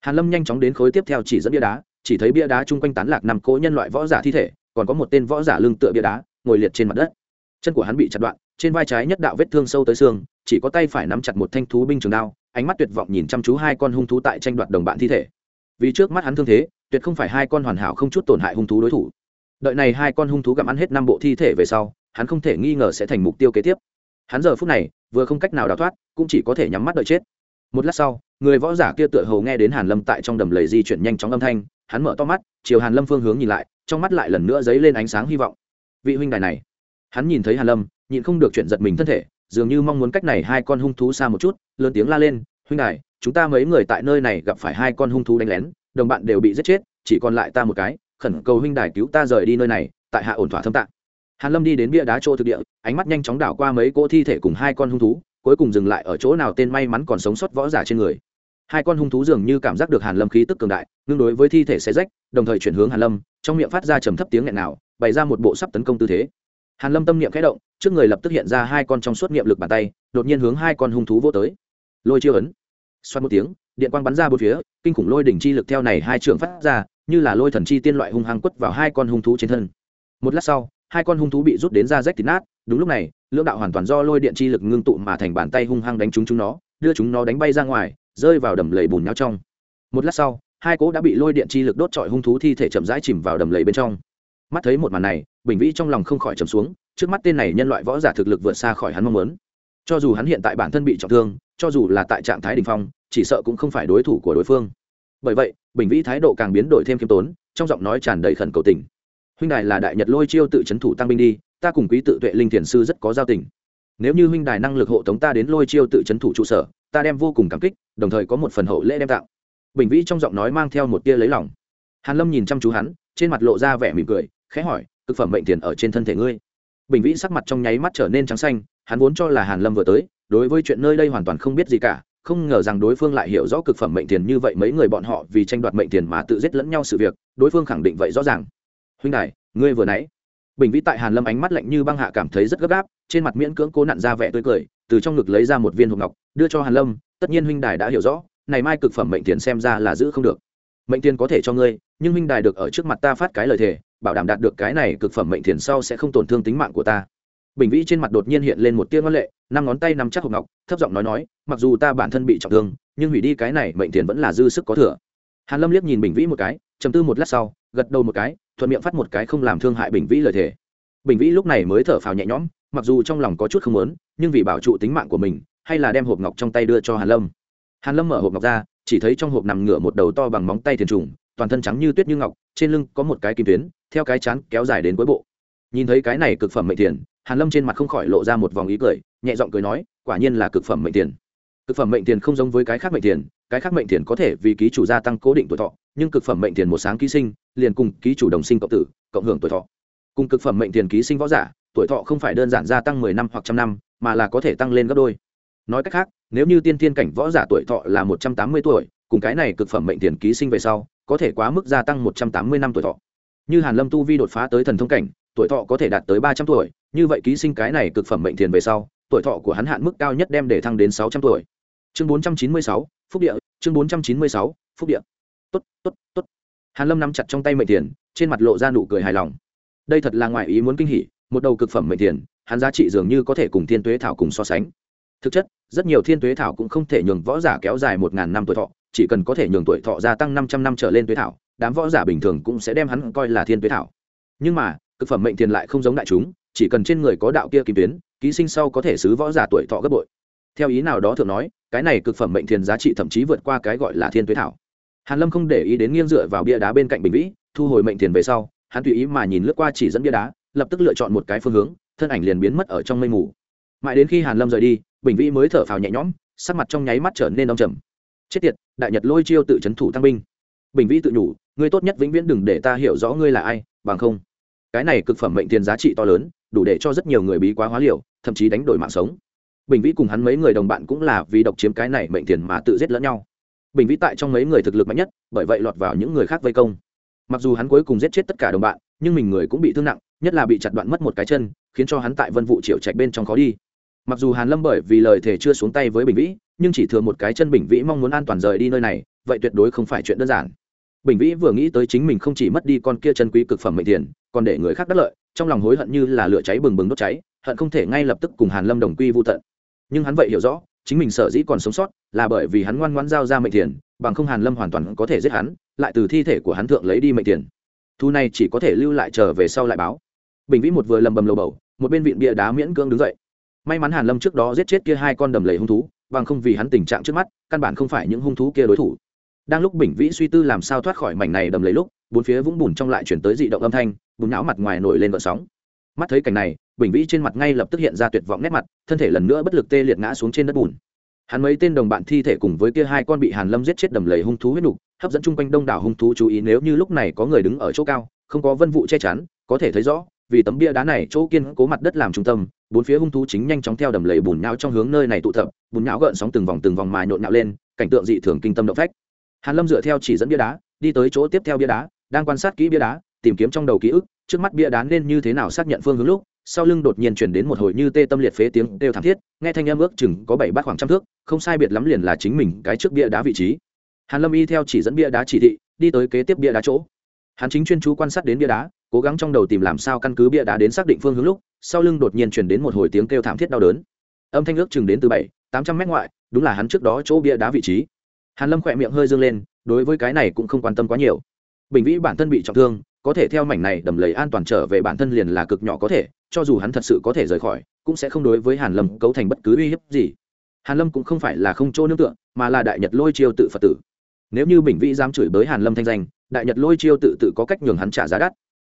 Hàn lâm nhanh chóng đến khối tiếp theo chỉ dẫn bia đá, chỉ thấy bia đá chung quanh tán lạc năm cố nhân loại võ giả thi thể, còn có một tên võ giả lưng tựa bia đá, ngồi liệt trên mặt đất. Chân của hắn bị chặt đoạn, trên vai trái nhất đạo vết thương sâu tới xương, chỉ có tay phải nắm chặt một thanh thú binh trường đao, ánh mắt tuyệt vọng nhìn chăm chú hai con hung thú tại tranh đoạt đồng bạn thi thể vì trước mắt hắn thương thế, tuyệt không phải hai con hoàn hảo không chút tổn hại hung thú đối thủ. Đợi này hai con hung thú gặm ăn hết năm bộ thi thể về sau, hắn không thể nghi ngờ sẽ thành mục tiêu kế tiếp. Hắn giờ phút này, vừa không cách nào đào thoát, cũng chỉ có thể nhắm mắt đợi chết. Một lát sau, người võ giả kia tựa hầu nghe đến hàn lâm tại trong đầm lầy di chuyển nhanh chóng âm thanh, hắn mở to mắt, chiều hàn lâm phương hướng nhìn lại, trong mắt lại lần nữa dấy lên ánh sáng hy vọng. Vị huynh đài này. Hắn nhìn thấy hàn lâm, nhịn không được chuyện giật mình thân thể, dường như mong muốn cách này hai con hung thú xa một chút, lớn tiếng la lên, huynh đài chúng ta mấy người tại nơi này gặp phải hai con hung thú đánh lén, đồng bạn đều bị giết chết, chỉ còn lại ta một cái, khẩn cầu huynh đài cứu ta rời đi nơi này, tại hạ ổn thỏa thâm tạng. Hàn lâm đi đến bia đá chỗ thực địa, ánh mắt nhanh chóng đảo qua mấy cỗ thi thể cùng hai con hung thú, cuối cùng dừng lại ở chỗ nào tên may mắn còn sống sót võ giả trên người. Hai con hung thú dường như cảm giác được hàn lâm khí tức cường đại, ngưng đối với thi thể xé rách, đồng thời chuyển hướng hàn lâm, trong miệng phát ra trầm thấp tiếng nghẹn nào bày ra một bộ sắp tấn công tư thế. Hàn lâm tâm niệm khẽ động, trước người lập tức hiện ra hai con trong suốt niệm lực bàn tay, đột nhiên hướng hai con hung thú vô tới. Lôi chiêu ấn xoát một tiếng, điện quang bắn ra bốn phía, kinh khủng lôi đỉnh chi lực theo này hai trường phát ra, như là lôi thần chi tiên loại hung hăng quất vào hai con hung thú trên thân. Một lát sau, hai con hung thú bị rút đến ra rách thịt nát, đúng lúc này, lưỡng đạo hoàn toàn do lôi điện chi lực ngưng tụ mà thành bàn tay hung hăng đánh trúng chúng nó, đưa chúng nó đánh bay ra ngoài, rơi vào đầm lầy bùn nhau trong. Một lát sau, hai cỗ đã bị lôi điện chi lực đốt trọi hung thú thi thể chậm rãi chìm vào đầm lầy bên trong. Mắt thấy một màn này, bình vĩ trong lòng không khỏi trầm xuống, trước mắt tên này nhân loại võ giả thực lực vượt xa khỏi hắn mong muốn. Cho dù hắn hiện tại bản thân bị trọng thương cho dù là tại trạng thái đ ỉ n h phong, chỉ sợ cũng không phải đối thủ của đối phương. Bởi vậy, bình vĩ thái độ càng biến đổi thêm khiêm tốn, trong giọng nói tràn đầy khẩn cầu tình. Huynh đài là đại nhật lôi chiêu tự c h ấ n thủ tăng binh đi, ta cùng quý tự tuệ linh thiền sư rất có giao tình. Nếu như huynh đài năng lực hộ tống ta đến lôi chiêu tự c h ấ n thủ trụ sở, ta đem vô cùng cảm kích, đồng thời có một phần hậu lễ đem tặng. Bình vĩ trong giọng nói mang theo một tia lấy lòng. Hàn lâm nhìn chăm chú hắn, trên mặt lộ ra vẻ mỉm cười, khẽ hỏi thực phẩm bệnh tiền ở trên thân thể ngươi? Bình vĩ sắc mặt trong nháy mắt trở nên trắng xanh, hắn vốn cho là hàn lâm vừa tới đối với chuyện nơi đây hoàn toàn không biết gì cả, không ngờ rằng đối phương lại hiểu rõ cực phẩm mệnh tiền như vậy mấy người bọn họ vì tranh đoạt mệnh tiền mà tự giết lẫn nhau sự việc, đối phương khẳng định vậy rõ ràng. Huynh đại ngươi vừa nãy. Bình vĩ tại hàn lâm ánh mắt lạnh như băng hạ cảm thấy rất gấp gáp, trên mặt miễn cưỡng cố nặn ra vẻ tươi cười, từ trong ngực lấy ra một viên hộp ngọc, đưa cho hàn lâm, tất nhiên huynh đài đã hiểu rõ, này mai cực phẩm mệnh tiền xem ra là giữ không được. Mệnh tiền có thể cho ngươi, nhưng huynh đài được ở trước mặt ta phát cái lời thề, bảo đảm đạt được cái này cực phẩm mệnh tiền sau sẽ không tổn thương tính mạng của ta bình vĩ trên mặt đột nhiên hiện lên một tia ngân lệ, năm ngón tay nắm chắc hộp ngọc, thấp giọng nói nói, mặc dù ta bản thân bị trọng thương, nhưng hủy đi cái này mệnh tiền vẫn là dư sức có thừa. Hàn lâm liếc nhìn bình vĩ một cái, trầm tư một lát sau, gật đầu một cái, thuận miệng phát một cái không làm thương hại bình vĩ lời thề. Bình vĩ lúc này mới thở phào nhẹ nhõm, mặc dù trong lòng có chút không muốn, nhưng vì bảo trụ tính mạng của mình, hay là đem hộp ngọc trong tay đưa cho hàn lâm. Hàn lâm mở hộp ngọc ra, chỉ thấy trong hộp nằm ngửa một đầu to bằng móng tay thiền trùng, toàn thân trắng như tuyết như ngọc, trên lưng có một cái kim tuyến, theo cái chán kéo dài đến cuối bộ. Nhìn thấy cái này cực phẩm mệnh tiền hàn lâm trên mặt không khỏi lộ ra một vòng ý cười, nhẹ giọng cười nói, quả nhiên là cực phẩm mệnh tiền. Cực phẩm mệnh tiền không giống với cái khác mệnh tiền, cái khác mệnh tiền có thể vì ký chủ gia tăng cố định tuổi thọ, nhưng cực phẩm mệnh tiền một sáng ký sinh, liền cùng ký chủ đồng sinh cộng tử, cộng hưởng tuổi thọ. Cùng cực phẩm mệnh tiền ký sinh võ giả, tuổi thọ không phải đơn giản gia tăng mười năm hoặc trăm năm, mà là có thể tăng lên gấp đôi. Nói cách khác, nếu như tiên thiên cảnh võ giả tuổi thọ là một trăm tám mươi tuổi, cùng cái này cực phẩm mệnh tiền ký sinh về sau, có thể quá mức gia tăng một trăm tám mươi năm tuổi thọ. Như hàn lâm tu vi đột phá tới thần thông cảnh, tuổi thọ có thể đạt tới ba trăm tuổi như vậy ký sinh cái này cực phẩm mệnh thiền về sau tuổi thọ của hắn hạn mức cao nhất đem để thăng đến sáu trăm tuổi. Chương bốn trăm chín mươi sáu phúc địa chương bốn trăm chín mươi sáu phúc địa. Tốt tốt tốt. Hàn lâm nắm chặt trong tay mệnh thiền, trên mặt lộ ra nụ cười hài lòng. Đây thật là ngoài ý muốn kinh hỉ một đầu cực phẩm mệnh thiền, hắn giá trị dường như có thể cùng thiên tuế thảo cùng so sánh. Thực chất rất nhiều thiên tuế thảo cũng không thể nhường võ giả kéo dài một ngàn năm tuổi thọ chỉ cần có thể nhường tuổi thọ gia tăng năm trăm năm trở lên tuế thảo đám võ giả bình thường cũng sẽ đem hắn coi là thiên tuế thảo. Nhưng mà cực phẩm mệnh thiền lại không giống đại chúng chỉ cần trên người có đạo kia kim tuyến, ký sinh sau có thể xứ võ giả tuổi thọ gấp bội. Theo ý nào đó thường nói, cái này cực phẩm mệnh thiền giá trị thậm chí vượt qua cái gọi là thiên tuế thảo. Hàn lâm không để ý đến nghiêng dựa vào bia đá bên cạnh bình vĩ, thu hồi mệnh thiền về sau, hắn tùy ý mà nhìn lướt qua chỉ dẫn bia đá, lập tức lựa chọn một cái phương hướng, thân ảnh liền biến mất ở trong mây mù. Mãi đến khi hàn lâm rời đi, bình vĩ mới thở phào nhẹ nhõm, sắc mặt trong nháy mắt trở nên đông trầm. Chết tiệt, đại nhật lôi chiêu tự chấn thủ tăng binh. Bình vĩ tự nhủ, ngươi tốt nhất vĩnh viễn đừng để ta hiểu rõ ngươi là ai, bằng không cái này cực phẩm mệnh tiền giá trị to lớn, đủ để cho rất nhiều người bí quá hóa liều, thậm chí đánh đổi mạng sống. Bình vĩ cùng hắn mấy người đồng bạn cũng là vì độc chiếm cái này mệnh tiền mà tự giết lẫn nhau. Bình vĩ tại trong mấy người thực lực mạnh nhất, bởi vậy lọt vào những người khác vây công. Mặc dù hắn cuối cùng giết chết tất cả đồng bạn, nhưng mình người cũng bị thương nặng, nhất là bị chặt đoạn mất một cái chân, khiến cho hắn tại vân vụ triệu trạch bên trong khó đi. Mặc dù hàn lâm bởi vì lời thể chưa xuống tay với bình vĩ, nhưng chỉ thừa một cái chân bình vĩ mong muốn an toàn rời đi nơi này, vậy tuyệt đối không phải chuyện đơn giản bình vĩ vừa nghĩ tới chính mình không chỉ mất đi con kia chân quý cực phẩm mệnh tiền, còn để người khác đắc lợi, trong lòng hối hận như là lửa cháy bừng bừng đốt cháy, hận không thể ngay lập tức cùng hàn lâm đồng quy vô tận. Nhưng hắn vậy hiểu rõ, chính mình sở dĩ còn sống sót, là bởi vì hắn ngoan ngoãn giao ra mệnh tiền, bằng không hàn lâm hoàn toàn có thể giết hắn, lại từ thi thể của hắn thượng lấy đi mệnh tiền. Thu này chỉ có thể lưu lại chờ về sau lại báo. Bình vĩ một vừa lầm bầm lầu bầu, một bên vịn bia đá miễn cưỡng đứng dậy. May mắn hàn lâm trước đó giết chết kia hai con đầm lầy hung thú, bằng không vì hắn tình trạng trước mắt, căn bản không phải những hung thú kia đối thủ đang lúc bình vĩ suy tư làm sao thoát khỏi mảnh này đầm lầy lúc, bốn phía vũng bùn trong lại chuyển tới dị động âm thanh, bùn não mặt ngoài nổi lên vợ sóng. Mắt thấy cảnh này, bình vĩ trên mặt ngay lập tức hiện ra tuyệt vọng nét mặt, thân thể lần nữa bất lực tê liệt ngã xuống trên đất bùn. Hắn mấy tên đồng bạn thi thể cùng với kia hai con bị hàn lâm giết chết đầm lầy hung thú huyết nục, hấp dẫn chung quanh đông đảo hung thú chú ý nếu như lúc này có người đứng ở chỗ cao, không có vân vụ che chắn, có thể thấy rõ, vì tấm bia đá này chỗ kiên cố mặt đất làm trung tâm, bốn phía hung thú chính nhanh chóng theo đầm lầy bùn nhão trong hướng nơi này tụ tập, bùn nhão gợn sóng từng vòng từng vòng mà nhộn nhạo lên, cảnh tượng dị thường kinh tâm động phách hàn lâm dựa theo chỉ dẫn bia đá, đi tới chỗ tiếp theo bia đá, đang quan sát kỹ bia đá, tìm kiếm trong đầu ký ức, trước mắt bia đá nên như thế nào xác nhận phương hướng lúc, sau lưng đột nhiên chuyển đến một hồi như tê tâm liệt phế tiếng đều thảm thiết, nghe thanh âm ước chừng có bảy bát khoảng trăm thước, không sai biệt lắm liền là chính mình cái trước bia đá vị trí. Hàn lâm y theo chỉ dẫn bia đá chỉ thị, đi tới kế tiếp bia đá chỗ. Hắn chính chuyên chú quan sát đến bia đá, cố gắng trong đầu tìm làm sao căn cứ bia đá đến xác định phương hướng lúc, sau lưng đột nhiên chuyển đến một hồi tiếng kêu thảm thiết đau đớn. Âm thanh ước chừng đến từ bảy, tám trăm mét ngoại, đúng là hắn trước đó chỗ bia đá vị trí hàn lâm khỏe miệng hơi dương lên, đối với cái này cũng không quan tâm quá nhiều. Bình vĩ bản thân bị trọng thương, có thể theo mảnh này đầm lầy an toàn trở về bản thân liền là cực nhỏ có thể, cho dù hắn thật sự có thể rời khỏi, cũng sẽ không đối với hàn lâm cấu thành bất cứ uy hiếp gì. Hàn lâm cũng không phải là không chỗ nương tựa, mà là đại nhật lôi chiêu tự phật tử. Nếu như bình vĩ dám chửi bới hàn lâm thanh danh, đại nhật lôi chiêu tự tự có cách nhường hắn trả giá đắt.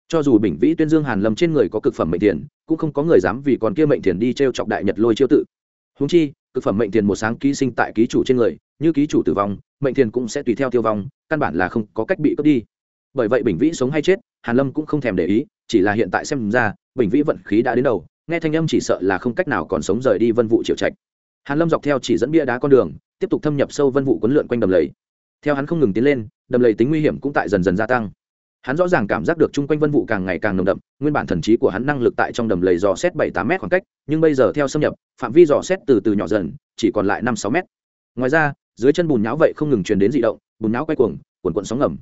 Cho dù bình vĩ tuyên dương hàn lâm trên người có cực phẩm mệnh tiền cũng không có người dám vì còn kia mệnh tiền đi treo chọc đại nhật lôi chiêu tự. Húng chi, cực phẩm mệnh tiền một sáng ký sinh tại ký chủ trên người như ký chủ tử vong, mệnh thiền cũng sẽ tùy theo tiêu vong, căn bản là không có cách bị cướp đi. Bởi vậy bình vĩ sống hay chết, hàn lâm cũng không thèm để ý, chỉ là hiện tại xem ra, bình vĩ vận khí đã đến đầu, nghe thanh âm chỉ sợ là không cách nào còn sống rời đi vân vụ triệu trạch. Hàn lâm dọc theo chỉ dẫn bia đá con đường, tiếp tục thâm nhập sâu vân vụ quấn lượn quanh đầm lầy. Theo hắn không ngừng tiến lên, đầm lầy tính nguy hiểm cũng tại dần dần gia tăng. Hắn rõ ràng cảm giác được chung quanh vân vụ càng ngày càng nồng đậm, nguyên bản thần trí của hắn năng lực tại trong đầm lầy dò xét bảy tám m khoảng cách, nhưng bây giờ theo xâm nhập, phạm vi dò xét từ từ nhỏ dần, chỉ còn lại năm sáu m ngoài ra dưới chân bùn nháo vậy không ngừng truyền đến dị động, bùn nháo quay cuồng, cuồn cuộn sóng ngầm.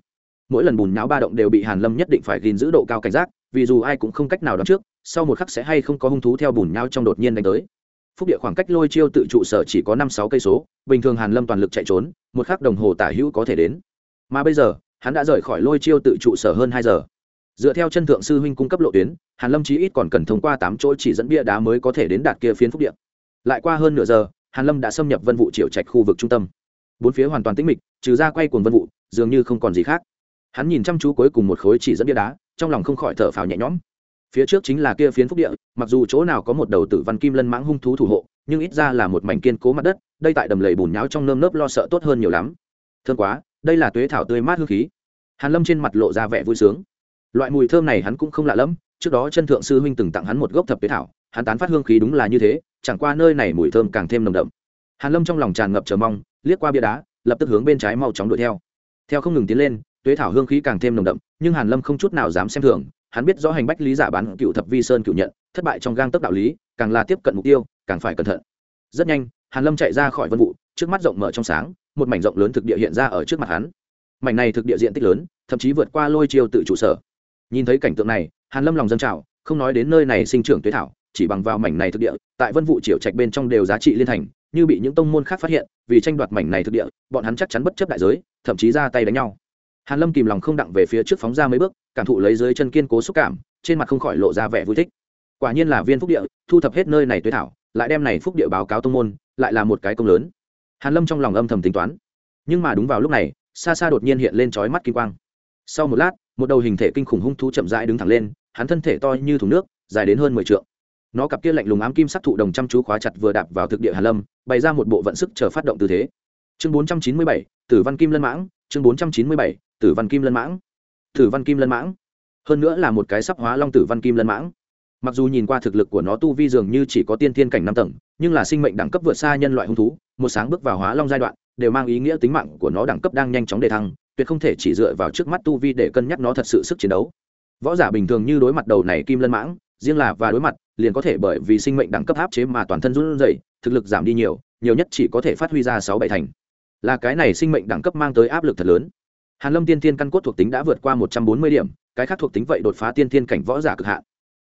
Mỗi lần bùn nháo ba động đều bị hàn lâm nhất định phải gìn giữ độ cao cảnh giác, vì dù ai cũng không cách nào đoán trước, sau một khắc sẽ hay không có hung thú theo bùn nháo trong đột nhiên đánh tới. Phúc địa khoảng cách lôi chiêu tự trụ sở chỉ có năm sáu cây số, bình thường hàn lâm toàn lực chạy trốn, một khắc đồng hồ tả hữu có thể đến. Mà bây giờ, hắn đã rời khỏi lôi chiêu tự trụ sở hơn hai giờ. Dựa theo chân thượng sư huynh cung cấp lộ tuyến, hàn lâm chí ít còn cần thông qua tám chỗ chỉ dẫn bia đá mới có thể đến đạt kia phiến phúc địa. Lại qua hơn nửa giờ, hàn lâm đã xâm nhập vân vụ triệu trạch khu vực trung tâm bốn phía hoàn toàn tĩnh mịch, trừ ra quay cuồng vân vụ, dường như không còn gì khác. Hắn nhìn chăm chú cuối cùng một khối chỉ dẫn bia đá, trong lòng không khỏi thở phào nhẹ nhõm. Phía trước chính là kia phiến phúc địa, mặc dù chỗ nào có một đầu tử văn kim lân mãng hung thú thủ hộ, nhưng ít ra là một mảnh kiên cố mặt đất, đây tại đầm lầy bùn nháo trong nơm nớp lo sợ tốt hơn nhiều lắm. Thương quá, đây là tuế thảo tươi mát hương khí. Hàn lâm trên mặt lộ ra vẻ vui sướng. Loại mùi thơm này hắn cũng không lạ lẫm trước đó chân thượng sư huynh từng tặng hắn một gốc thập tuế thảo, hắn tán phát hương khí đúng là như thế, chẳng qua nơi này mùi thơm càng thêm nồng đậm. Hàn lâm trong lòng tràn ngập chờ mong liếc qua bia đá, lập tức hướng bên trái mau chóng đuổi theo. Theo không ngừng tiến lên, tuế thảo hương khí càng thêm nồng đậm, nhưng hàn lâm không chút nào dám xem thường, hắn biết rõ hành bách lý giả bán cựu thập vi sơn cựu nhận, thất bại trong gang tấc đạo lý, càng là tiếp cận mục tiêu, càng phải cẩn thận. Rất nhanh, hàn lâm chạy ra khỏi vân vụ, trước mắt rộng mở trong sáng, một mảnh rộng lớn thực địa hiện ra ở trước mặt hắn. Mảnh này thực địa diện tích lớn, thậm chí vượt qua lôi chiêu tự trụ sở. Nhìn thấy cảnh tượng này, hàn lâm lòng dân trào, không nói đến nơi này sinh trưởng tuế thảo, chỉ bằng vào mảnh này thực địa, tại vân vụ triều trạch bên trong đều giá trị liên thành như bị những tông môn khác phát hiện, vì tranh đoạt mảnh này thực địa, bọn hắn chắc chắn bất chấp đại giới, thậm chí ra tay đánh nhau. Hàn lâm kìm lòng không đặng về phía trước phóng ra mấy bước, cảm thụ lấy dưới chân kiên cố xúc cảm, trên mặt không khỏi lộ ra vẻ vui thích. Quả nhiên là viên phúc địa, thu thập hết nơi này tuế thảo lại đem này phúc địa báo cáo tông môn, lại là một cái công lớn. Hàn lâm trong lòng âm thầm tính toán. Nhưng mà đúng vào lúc này, xa xa đột nhiên hiện lên chói mắt kim quang. Sau một lát, một đầu hình thể kinh khủng hung thú chậm rãi đứng thẳng lên, hắn thân thể to như thùng nước, dài đến hơn mười trượng nó cặp kia lạnh lùng ám kim sắc thụ đồng chăm chú khóa chặt vừa đạp vào thực địa hà lâm, bày ra một bộ vận sức chờ phát động tư thế. Chương bốn trăm chín mươi bảy, tử văn kim lân mãng, chương bốn trăm chín mươi bảy, tử văn kim lân mãng. Tử văn kim lân mãng. Hơn nữa là một cái sắp hóa long tử văn kim lân mãng. Mặc dù nhìn qua thực lực của nó tu vi dường như chỉ có tiên thiên cảnh năm tầng, nhưng là sinh mệnh đẳng cấp vượt xa nhân loại hung thú, một sáng bước vào hóa long giai đoạn, đều mang ý nghĩa tính mạng của nó đẳng cấp đang nhanh chóng đề thăng, tuyệt không thể chỉ dựa vào trước mắt tu vi để cân nhắc nó thật sự sức chiến đấu. Võ giả bình thường như đối mặt đầu này kim lân mãng, riêng là và đối mặt liền có thể bởi vì sinh mệnh đẳng cấp áp chế mà toàn thân run rẩy, thực lực giảm đi nhiều nhiều nhất chỉ có thể phát huy ra sáu bảy thành. Là cái này sinh mệnh đẳng cấp mang tới áp lực thật lớn. Hàn lâm tiên thiên căn cốt thuộc tính đã vượt qua một trăm bốn mươi điểm, cái khác thuộc tính vậy đột phá tiên thiên cảnh võ giả cực hạn.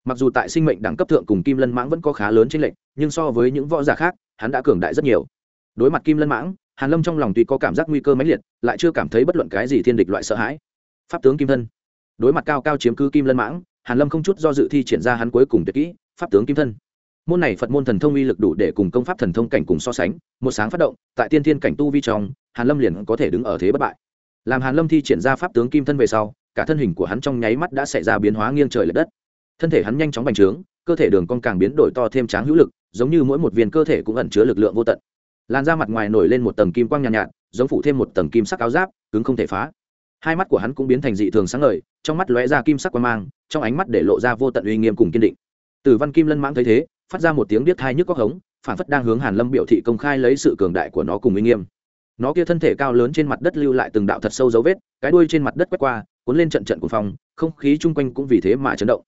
Mặc dù tại sinh mệnh đẳng cấp thượng cùng kim lân mãng vẫn có khá lớn trên lệnh nhưng so với những võ giả khác, hắn đã cường đại rất nhiều. Đối mặt kim lân mãng, hàn lâm trong lòng tuy có cảm giác nguy cơ mãnh liệt, lại chưa cảm thấy bất luận cái gì thiên địch loại sợ hãi. Pháp tướng kim thân. Đối mặt cao cao chiếm cứ kim lân mãng, hàn lâm không chút do dự thi triển ra hắn cuối cùng tuyệt kỹ pháp tướng kim thân. Môn này phật môn thần thông uy lực đủ để cùng công pháp thần thông cảnh cùng so sánh một sáng phát động tại tiên thiên cảnh tu vi trong hàn lâm liền có thể đứng ở thế bất bại. Làm hàn lâm thi triển ra pháp tướng kim thân về sau cả thân hình của hắn trong nháy mắt đã xảy ra biến hóa nghiêng trời lệch đất. Thân thể hắn nhanh chóng bành trướng cơ thể đường cong càng biến đổi to thêm tráng hữu lực giống như mỗi một viên cơ thể cũng ẩn chứa lực lượng vô tận. Làn da mặt ngoài nổi lên một tầng kim quang nhàn nhạt, nhạt giống phủ thêm một tầng kim sắc áo giáp cứng không thể phá. Hai mắt của hắn cũng biến thành dị thường sáng ngời trong mắt lóe ra kim sắc quang mang trong ánh mắt để lộ ra vô tận uy nghiêm cùng kiên định từ văn kim lân mãng thấy thế, phát ra một tiếng điếc thai nhức có hống, phản phất đang hướng hàn lâm biểu thị công khai lấy sự cường đại của nó cùng uy nghiêm. Nó kia thân thể cao lớn trên mặt đất lưu lại từng đạo thật sâu dấu vết, cái đuôi trên mặt đất quét qua, cuốn lên trận trận cuồng phong, không khí chung quanh cũng vì thế mà chấn động.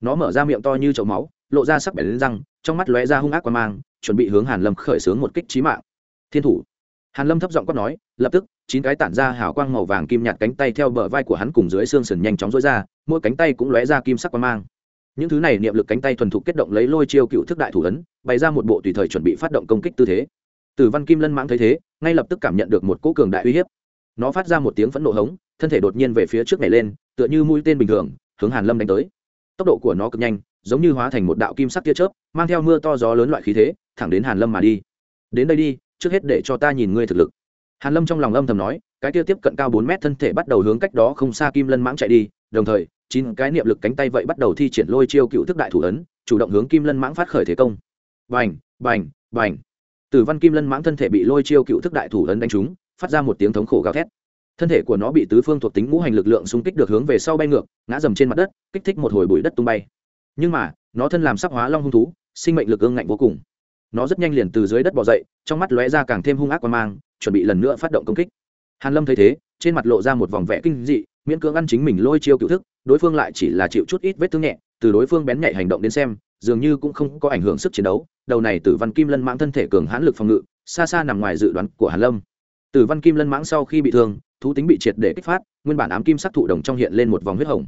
Nó mở ra miệng to như chậu máu, lộ ra sắc bén lên răng, trong mắt lóe ra hung ác qua mang, chuẩn bị hướng hàn lâm khởi xướng một kích trí mạng. Thiên thủ. Hàn lâm thấp giọng quát nói, lập tức, chín cái tản ra hào quang màu vàng kim nhạt cánh tay theo bờ vai của hắn cùng dưới xương sườn nhanh chóng dối ra, mỗi cánh tay cũng lóe ra kim sắc quang mang những thứ này niệm lực cánh tay thuần thục kết động lấy lôi chiêu cựu thức đại thủ ấn, bày ra một bộ tùy thời chuẩn bị phát động công kích tư thế. Tử văn kim lân mãng thấy thế, ngay lập tức cảm nhận được một cỗ cường đại uy hiếp. Nó phát ra một tiếng phẫn nộ hống, thân thể đột nhiên về phía trước này lên, tựa như mũi tên bình thường, hướng hàn lâm đánh tới. Tốc độ của nó cực nhanh, giống như hóa thành một đạo kim sắc tia chớp, mang theo mưa to gió lớn loại khí thế, thẳng đến hàn lâm mà đi. Đến đây đi, trước hết để cho ta nhìn ngươi thực lực. Hàn lâm trong lòng âm thầm nói, cái tia tiếp cận cao bốn mét thân thể bắt đầu hướng cách đó không xa kim lân mãng chạy đi, đồng thời chín cái niệm lực cánh tay vậy bắt đầu thi triển lôi chiêu cựu thức đại thủ ấn, chủ động hướng kim lân mãng phát khởi thế công. Bành bành bành. Tử văn kim lân mãng thân thể bị lôi chiêu cựu thức đại thủ ấn đánh trúng, phát ra một tiếng thống khổ gào thét. Thân thể của nó bị tứ phương thuộc tính ngũ hành lực lượng xung kích được hướng về sau bay ngược, ngã dầm trên mặt đất, kích thích một hồi bụi đất tung bay. Nhưng mà, nó thân làm sắc hóa long hung thú, sinh mệnh lực ương ngạnh vô cùng. Nó rất nhanh liền từ dưới đất bỏ dậy, trong mắt lóe ra càng thêm hung ác quan mang, chuẩn bị lần nữa phát động công kích. Hàn lâm thấy thế, trên mặt lộ ra một vòng vẽ kinh dị miễn cưỡng ăn chính mình lôi chiêu cựu thức, đối phương lại chỉ là chịu chút ít vết thương nhẹ, từ đối phương bén nhạy hành động đến xem, dường như cũng không có ảnh hưởng sức chiến đấu. Đầu này tử văn kim lân mãng thân thể cường hãn lực phòng ngự, xa xa nằm ngoài dự đoán của hàn lâm. Tử văn kim lân mãng sau khi bị thương, thú tính bị triệt để kích phát, nguyên bản ám kim sắc thụ đồng trong hiện lên một vòng huyết hồng.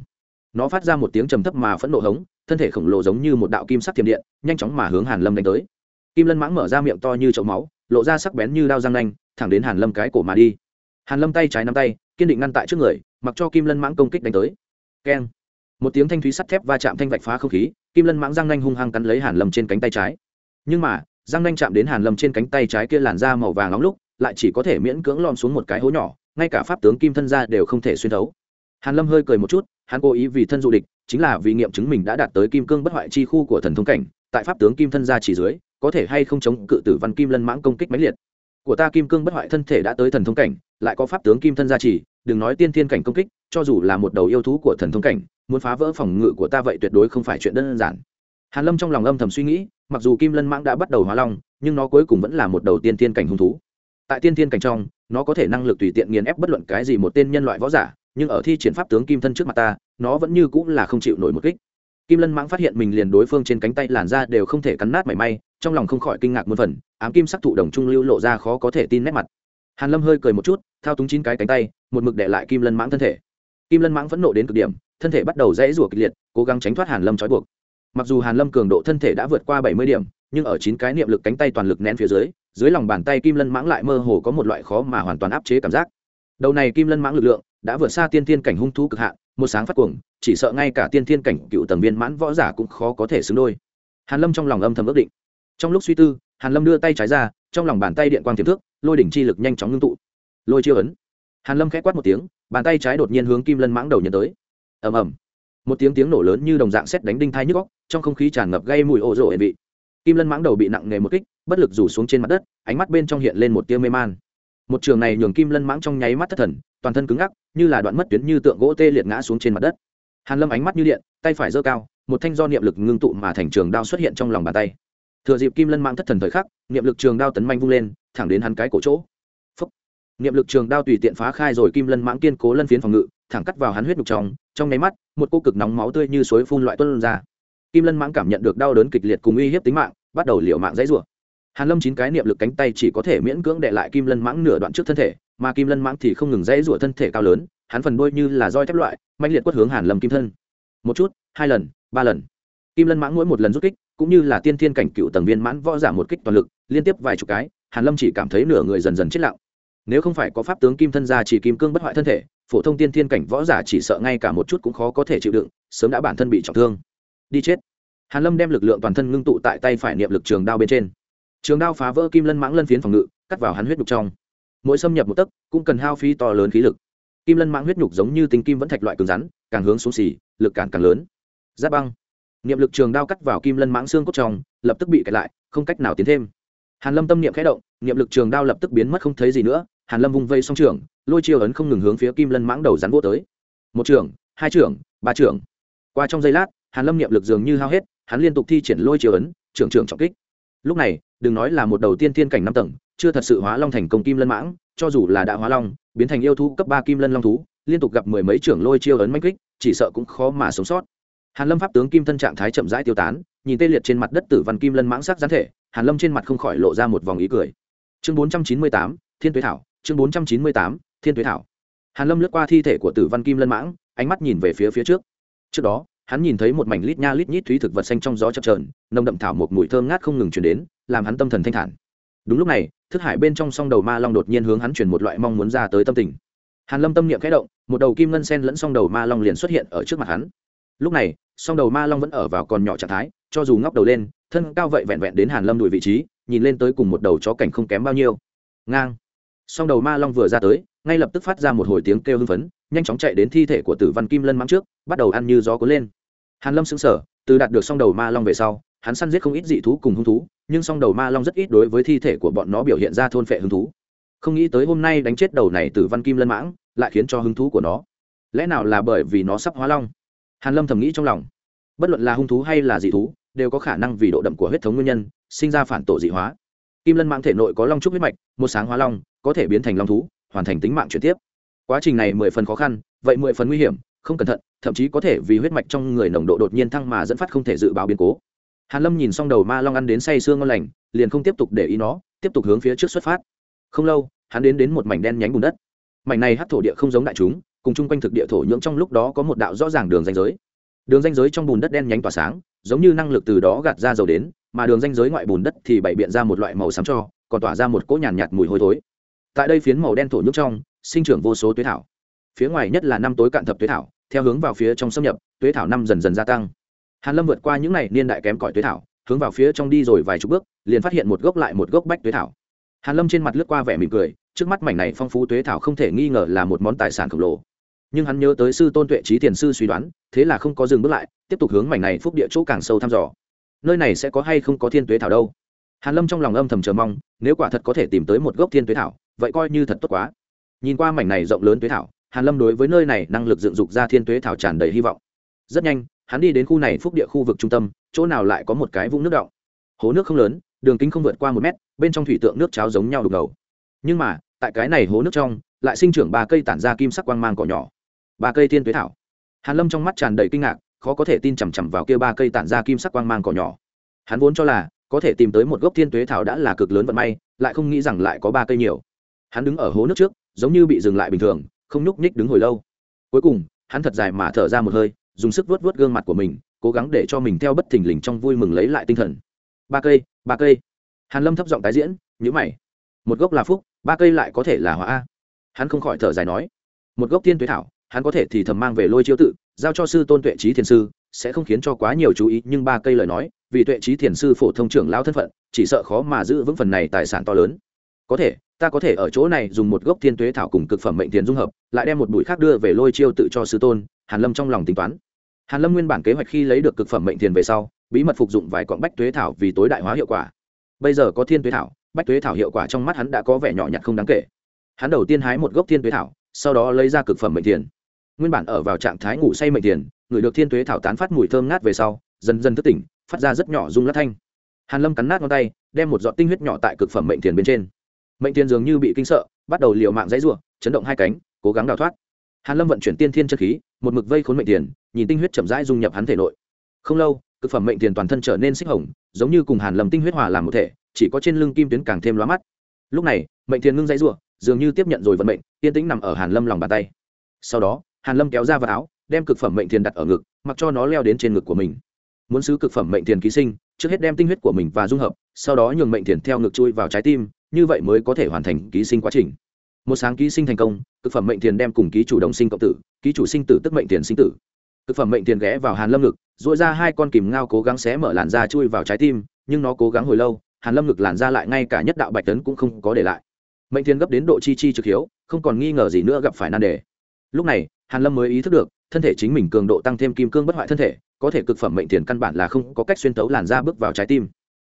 Nó phát ra một tiếng trầm thấp mà phẫn nộ hống, thân thể khổng lồ giống như một đạo kim sắc thiểm điện, nhanh chóng mà hướng hàn lâm đánh tới. Kim lân mãng mở ra miệng to như chậu máu, lộ ra sắc bén như đao răng nanh, thẳng đến hàn lâm cái cổ mà đi hàn lâm tay trái nắm tay, kiên định ngăn tại trước người, mặc cho kim lân mãng công kích đánh tới. Keng. Một tiếng thanh thúy sắt thép va chạm thanh vạch phá không khí, kim lân mãng răng nanh hung hăng cắn lấy hàn lâm trên cánh tay trái. Nhưng mà, răng nanh chạm đến hàn lâm trên cánh tay trái kia làn da màu vàng nóng lúc, lại chỉ có thể miễn cưỡng lom xuống một cái hố nhỏ, ngay cả pháp tướng kim thân ra đều không thể xuyên thấu. Hàn lâm hơi cười một chút, hắn cố ý vì thân dụ địch, chính là vì nghiệm chứng mình đã đạt tới kim cương bất hoại chi khu của thần thông cảnh, tại pháp tướng kim thân ra chỉ dưới, có thể hay không chống cự tử văn kim lân mãng công kích mãnh liệt. Của ta kim cương bất hoại thân thể đã tới thần thông cảnh lại có pháp tướng kim thân gia trì, đừng nói tiên thiên cảnh công kích, cho dù là một đầu yêu thú của thần thông cảnh, muốn phá vỡ phòng ngự của ta vậy tuyệt đối không phải chuyện đơn giản. Hàn lâm trong lòng âm thầm suy nghĩ, mặc dù kim lân mãng đã bắt đầu hóa long, nhưng nó cuối cùng vẫn là một đầu tiên thiên cảnh hung thú. Tại tiên thiên cảnh trong, nó có thể năng lực tùy tiện nghiền ép bất luận cái gì một tên nhân loại võ giả, nhưng ở thi triển pháp tướng kim thân trước mặt ta, nó vẫn như cũng là không chịu nổi một kích. Kim lân mãng phát hiện mình liền đối phương trên cánh tay làn ra đều không thể cắn nát mảy may, trong lòng không khỏi kinh ngạc muôn phần, ám kim sắc thụ đồng trung lưu lộ ra khó có thể tin nét mặt hàn lâm hơi cười một chút, thao túng chín cái cánh tay, một mực để lại kim lân mãng thân thể. Kim lân mãng vẫn nộ đến cực điểm, thân thể bắt đầu dãy rủa kịch liệt, cố gắng tránh thoát hàn lâm trói buộc. Mặc dù hàn lâm cường độ thân thể đã vượt qua bảy mươi điểm, nhưng ở chín cái niệm lực cánh tay toàn lực nén phía dưới dưới lòng bàn tay kim lân mãng lại mơ hồ có một loại khó mà hoàn toàn áp chế cảm giác. Đầu này kim lân mãng lực lượng đã vượt xa tiên thiên cảnh hung thú cực hạn, một sáng phát cuồng, chỉ sợ ngay cả tiên thiên cảnh cựu tầng viên mãn võ giả cũng khó có thể xứng đôi. Hàn lâm trong lòng âm thầm ước định. Trong lúc suy tư, hàn lâm đưa tay trái ra, trong lòng bàn tay điện quang tiềm thước lôi đỉnh chi lực nhanh chóng ngưng tụ. Lôi chiêu ấn. Hàn lâm khẽ quát một tiếng, bàn tay trái đột nhiên hướng kim lân mãng đầu nhận tới. Ầm ầm. Một tiếng tiếng nổ lớn như đồng dạng xét đánh đinh thai nhức góc trong không khí tràn ngập gây mùi ồ rộ hệ vị. Kim lân mãng đầu bị nặng nề một kích, bất lực rủ xuống trên mặt đất, ánh mắt bên trong hiện lên một tia mê man. Một trường này nhường kim lân mãng trong nháy mắt thất thần, toàn thân cứng ngắc, như là đoạn mất tuyến như tượng gỗ tê liệt ngã xuống trên mặt đất. Hàn lâm ánh mắt như điện, tay phải giơ cao, một thanh do niệm lực ngưng tụ mà thành trường đao xuất hiện trong lòng bàn tay thừa dịp kim lân mãng thất thần thời khắc, niệm lực trường đao tấn manh vung lên, thẳng đến hắn cái cổ chỗ. Phúc. niệm lực trường đao tùy tiện phá khai rồi kim lân mãng kiên cố lân phiến phòng ngự, thẳng cắt vào hắn huyết nhục trong trong nháy mắt, một cô cực nóng máu tươi như suối phun loại tuôn ra. Kim lân mãng cảm nhận được đau đớn kịch liệt cùng uy hiếp tính mạng, bắt đầu liều mạng dãy rủa. Hàn lâm chín cái niệm lực cánh tay chỉ có thể miễn cưỡng đệ lại kim lân mãng nửa đoạn trước thân thể, mà kim lân mãng thì không ngừng dãy rủa thân thể cao lớn, hắn phần đuôi như là roi thép loại mạnh liệt quất hướng hàn lâm kim thân. Một chút, hai lần, ba lần. Kim lân mãng mỗi một lần rút kích cũng như là tiên thiên cảnh cựu tầng viên mãn võ giả một kích toàn lực, liên tiếp vài chục cái, hàn lâm chỉ cảm thấy nửa người dần dần chết lặng. Nếu không phải có pháp tướng kim thân gia chỉ kim cương bất hoại thân thể, phổ thông tiên thiên cảnh võ giả chỉ sợ ngay cả một chút cũng khó có thể chịu đựng, sớm đã bản thân bị trọng thương. Đi chết. Hàn lâm đem lực lượng toàn thân ngưng tụ tại tay phải niệm lực trường đao bên trên. Trường đao phá vỡ kim lân mãng lân phiến phòng ngự, cắt vào hắn huyết nhục trong. Mỗi xâm nhập một tấc, cũng cần hao phí to lớn khí lực. Kim lân mãng huyết nhục giống như tinh kim vẫn thạch loại cứng rắn, càng hướng xuống xì, lực càng càng lớn. Giáp băng niệm lực trường đao cắt vào kim lân mãng xương cốt trong, lập tức bị kẹt lại, không cách nào tiến thêm. Hàn lâm tâm niệm khẽ động, niệm lực trường đao lập tức biến mất không thấy gì nữa, hàn lâm vung vây song trường lôi chiêu ấn không ngừng hướng phía kim lân mãng đầu rắn vô tới. Một trường hai trường ba trường qua trong giây lát, hàn lâm niệm lực dường như hao hết, hắn liên tục thi triển lôi chiêu ấn trường trường trọng kích. Lúc này, đừng nói là một đầu tiên thiên cảnh năm tầng, chưa thật sự hóa long thành công kim lân mãng, cho dù là đã hóa long, biến thành yêu thú cấp ba kim lân long thú, liên tục gặp mười mấy trưởng lôi chiêu ấn manh kích, chỉ sợ cũng khó mà sống sót hàn lâm pháp tướng kim thân trạng thái chậm rãi tiêu tán, nhìn tê liệt trên mặt đất tử văn kim lân mãng sắc gián thể, hàn lâm trên mặt không khỏi lộ ra một vòng ý cười. Chương bốn trăm chín mươi tám, thiên tuế thảo, chương bốn trăm chín mươi tám, thiên tuế thảo. Hàn lâm lướt qua thi thể của tử văn kim lân mãng, ánh mắt nhìn về phía phía trước. Trước đó, hắn nhìn thấy một mảnh lít nha lít nhít thúy thực vật xanh trong gió chập trờn nồng đậm thảo một mùi thơm ngát không ngừng chuyển đến, làm hắn tâm thần thanh thản. Đúng lúc này, thức hải bên trong song đầu ma long đột nhiên hướng hắn chuyển một loại mong muốn ra tới tâm tình. Hàn lâm tâm niệm khẽ động, một đầu kim ngân sen lẫn song đầu ma long liền xuất hiện ở trước mặt hắn lúc này, song đầu ma long vẫn ở vào còn nhỏ trạng thái, cho dù ngóc đầu lên, thân cao vậy vẹn vẹn đến hàn lâm đuổi vị trí, nhìn lên tới cùng một đầu chó cảnh không kém bao nhiêu. Ngang. Song đầu ma long vừa ra tới, ngay lập tức phát ra một hồi tiếng kêu hưng phấn, nhanh chóng chạy đến thi thể của tử văn kim lân mắng trước, bắt đầu ăn như gió cuốn lên. Hàn lâm sững sờ, từ đạt được song đầu ma long về sau, hắn săn giết không ít dị thú cùng hung thú, nhưng song đầu ma long rất ít đối với thi thể của bọn nó biểu hiện ra thôn phệ hứng thú. Không nghĩ tới hôm nay đánh chết đầu này tử văn kim lân mãng, lại khiến cho hứng thú của nó. Lẽ nào là bởi vì nó sắp hóa long? Hàn lâm thầm nghĩ trong lòng. Bất luận là hung thú hay là dị thú, đều có khả năng vì độ đậm của huyết thống nguyên nhân, sinh ra phản tổ dị hóa. Kim lân mạng thể nội có long trúc huyết mạch, một sáng hóa long, có thể biến thành long thú, hoàn thành tính mạng chuyển tiếp. Quá trình này mười phần khó khăn, vậy mười phần nguy hiểm, không cẩn thận, thậm chí có thể vì huyết mạch trong người nồng độ đột nhiên thăng mà dẫn phát không thể dự báo biến cố. Hàn lâm nhìn xong đầu ma long ăn đến say sương ngon lành, liền không tiếp tục để ý nó, tiếp tục hướng phía trước xuất phát. Không lâu, hắn đến đến một mảnh đen nhánh bùn đất. Mảnh này hắc thổ địa không giống đại chúng cùng chung quanh thực địa thổ nhưỡng trong lúc đó có một đạo rõ ràng đường ranh giới. Đường ranh giới trong bùn đất đen nhánh tỏa sáng giống như năng lực từ đó gạt ra dầu đến mà đường ranh giới ngoại bùn đất thì bày biện ra một loại màu xám cho còn tỏa ra một cỗ nhàn nhạt, nhạt mùi hôi thối. Tại đây phiến màu đen thổ nhưỡng trong sinh trưởng vô số tuế thảo. Phía ngoài nhất là năm tối cạn thập tuế thảo theo hướng vào phía trong xâm nhập tuế thảo năm dần dần gia tăng. Hàn lâm vượt qua những này niên đại kém cỏi tuế thảo hướng vào phía trong đi rồi vài chục bước liền phát hiện một gốc lại một gốc bách tuế thảo. Hàn lâm trên mặt lướt qua vẻ mỉm cười trước mắt mảnh này phong phú tuế thảo không thể nghi ngờ là một món tài sản khổng lồ. Nhưng hắn nhớ tới sư tôn tuệ trí thiền sư suy đoán, thế là không có dừng bước lại, tiếp tục hướng mảnh này phúc địa chỗ càng sâu thăm dò. Nơi này sẽ có hay không có thiên tuế thảo đâu? Hàn lâm trong lòng âm thầm chờ mong, nếu quả thật có thể tìm tới một gốc thiên tuế thảo, vậy coi như thật tốt quá. Nhìn qua mảnh này rộng lớn tuế thảo, hàn lâm đối với nơi này năng lực dựng dục ra thiên tuế thảo tràn đầy hy vọng. Rất nhanh, hắn đi đến khu này phúc địa khu vực trung tâm, chỗ nào lại có một cái vũng nước động hố nước không lớn, đường kính không vượt qua một mét, bên trong thủy tượng nước cháo giống nhau đục ngầu. Nhưng mà tại cái này hố nước trong, lại sinh trưởng ba cây tản ra kim sắc quang mang cỏ nhỏ. Ba cây thiên tuế thảo. Hàn lâm trong mắt tràn đầy kinh ngạc, khó có thể tin chằm chằm vào kia ba cây tản ra kim sắc quang mang cỏ nhỏ. Hắn vốn cho là, có thể tìm tới một gốc thiên tuế thảo đã là cực lớn vận may, lại không nghĩ rằng lại có ba cây nhiều. Hắn đứng ở hố nước trước, giống như bị dừng lại bình thường, không nhúc nhích đứng hồi lâu. Cuối cùng, hắn thật dài mà thở ra một hơi, dùng sức vuốt vuốt gương mặt của mình, cố gắng để cho mình theo bất thình lình trong vui mừng lấy lại tinh thần. Ba cây ba cây. Hàn lâm thấp giọng tái diễn nhữ mày. Một gốc là phúc ba cây lại có thể là hóa a. Hắn không khỏi thở dài nói, một gốc tiên tuế thảo, hắn có thể thì thầm mang về lôi chiêu tự, giao cho sư tôn tuệ trí thiền sư, sẽ không khiến cho quá nhiều chú ý, nhưng ba cây lời nói, vì tuệ trí thiền sư phổ thông trưởng lao thân phận, chỉ sợ khó mà giữ vững phần này tài sản to lớn. Có thể, ta có thể ở chỗ này dùng một gốc thiên tuế thảo cùng cực phẩm mệnh tiền dung hợp, lại đem một bụi khác đưa về lôi chiêu tự cho sư tôn, hàn lâm trong lòng tính toán. Hàn lâm nguyên bản kế hoạch khi lấy được cực phẩm mệnh tiền về sau, bí mật phục dụng vài quặng bách tuế thảo vì tối đại hóa hiệu quả. Bây giờ có thiên tuế thảo bách tuế thảo hiệu quả trong mắt hắn đã có vẻ nhỏ nhặt không đáng kể. Hắn đầu tiên hái một gốc thiên tuế thảo, sau đó lấy ra cực phẩm mệnh tiền. Nguyên bản ở vào trạng thái ngủ say mệnh tiền, người được thiên tuế thảo tán phát mùi thơm ngát về sau, dần dần thức tỉnh, phát ra rất nhỏ rung lát thanh. Hàn lâm cắn nát ngón tay, đem một giọt tinh huyết nhỏ tại cực phẩm mệnh tiền bên trên. Mệnh tiền dường như bị kinh sợ, bắt đầu liều mạng dãy rủa, chấn động hai cánh, cố gắng đào thoát. Hàn lâm vận chuyển tiên thiên chân khí, một mực vây khốn mệnh tiền, nhìn tinh huyết chậm rãi dung nhập hắn thể nội. Không lâu, cực phẩm mệnh tiền toàn thân trở nên xích hồng, giống như cùng hàn lâm tinh huyết hòa làm một thể chỉ có trên lưng kim tuyến càng thêm lóa mắt. Lúc này, mệnh tiền ngưng dãy rụa dường như tiếp nhận rồi vận mệnh, yên tĩnh nằm ở hàn lâm lòng bàn tay. Sau đó, hàn lâm kéo ra vật áo, đem cực phẩm mệnh tiền đặt ở ngực, mặc cho nó leo đến trên ngực của mình. Muốn xứ cực phẩm mệnh tiền ký sinh, trước hết đem tinh huyết của mình và dung hợp, sau đó nhường mệnh tiền theo ngực chui vào trái tim, như vậy mới có thể hoàn thành ký sinh quá trình. Một sáng ký sinh thành công, cực phẩm mệnh tiền đem cùng ký chủ đồng sinh cộng tử, ký chủ sinh tử tức mệnh tiền sinh tử. Cực phẩm mệnh tiền ghé vào hàn lâm ngực dội ra hai con kìm ngao cố gắng xé mở làn da chui vào trái tim, nhưng nó cố gắng hồi lâu hàn lâm ngực làn ra lại ngay cả nhất đạo bạch tấn cũng không có để lại. Mệnh tiền gấp đến độ chi chi trực hiếu, không còn nghi ngờ gì nữa gặp phải nan đề. Lúc này, hàn lâm mới ý thức được, thân thể chính mình cường độ tăng thêm kim cương bất hoại thân thể, có thể cực phẩm mệnh tiền căn bản là không có cách xuyên tấu làn da bước vào trái tim.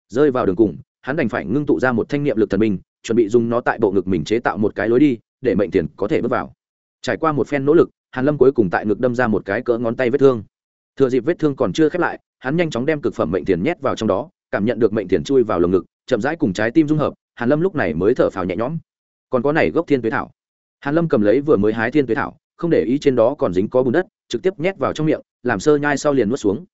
Rơi vào đường cùng, hắn đành phải ngưng tụ ra một thanh niệm lực thần minh chuẩn bị dùng nó tại bộ ngực mình chế tạo một cái lối đi, để mệnh tiền có thể bước vào. Trải qua một phen nỗ lực, hàn lâm cuối cùng tại ngực đâm ra một cái cỡ ngón tay vết thương. Thừa dịp vết thương còn chưa khép lại, hắn nhanh chóng đem cực phẩm mệnh tiền nhét vào trong đó cảm nhận được mệnh tiền chui vào lồng ngực, chậm rãi cùng trái tim dung hợp, hàn lâm lúc này mới thở phào nhẹ nhõm. Còn có này gốc thiên tuế thảo. Hàn lâm cầm lấy vừa mới hái thiên tuế thảo, không để ý trên đó còn dính có bùn đất, trực tiếp nhét vào trong miệng, làm sơ nhai sau liền nuốt xuống.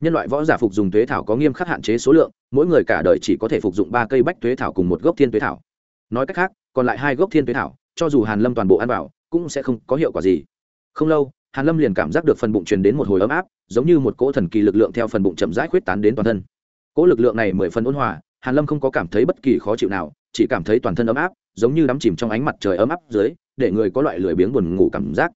Nhân loại võ giả phục dùng tuế thảo có nghiêm khắc hạn chế số lượng, mỗi người cả đời chỉ có thể phục dụng ba cây bách tuế thảo cùng một gốc thiên tuế thảo. Nói cách khác, còn lại hai gốc thiên tuế thảo, cho dù hàn lâm toàn bộ ăn vào, cũng sẽ không có hiệu quả gì. Không lâu, hàn lâm liền cảm giác được phần bụng truyền đến một hồi ấm áp, giống như một cỗ thần kỳ lực lượng theo phần bụng chậm rãi khuyết tán đến toàn thân cỗ lực lượng này mười phần ôn hòa, hàn lâm không có cảm thấy bất kỳ khó chịu nào, chỉ cảm thấy toàn thân ấm áp, giống như đắm chìm trong ánh mặt trời ấm áp dưới, để người có loại lười biếng buồn ngủ cảm giác.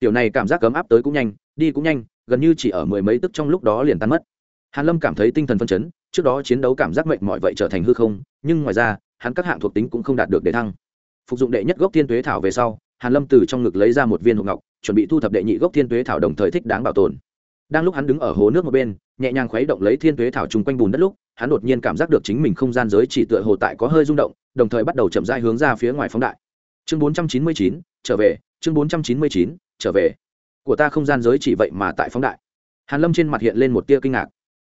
Tiểu này cảm giác ấm áp tới cũng nhanh, đi cũng nhanh, gần như chỉ ở mười mấy tức trong lúc đó liền tan mất. Hàn lâm cảm thấy tinh thần phân chấn, trước đó chiến đấu cảm giác mệt mỏi vậy trở thành hư không, nhưng ngoài ra, hắn các hạng thuộc tính cũng không đạt được để thăng. Phục dụng đệ nhất gốc thiên tuế thảo về sau, hàn lâm từ trong ngực lấy ra một viên hộp ngọc, chuẩn bị thu thập đệ nhị gốc thiên tuế thảo đồng thời thích đáng bảo tồn đang lúc hắn đứng ở hồ nước một bên nhẹ nhàng khuấy động lấy thiên tuế thảo chung quanh bùn đất lúc hắn đột nhiên cảm giác được chính mình không gian giới chỉ tựa hồ tại có hơi rung động đồng thời bắt đầu chậm rãi hướng ra phía ngoài phóng đại. Chương 499, trở về chương 499, trở về. Của ta không gian giới chỉ vậy mà tại phóng đại. Hàn lâm trên mặt hiện lên một tia kinh ngạc.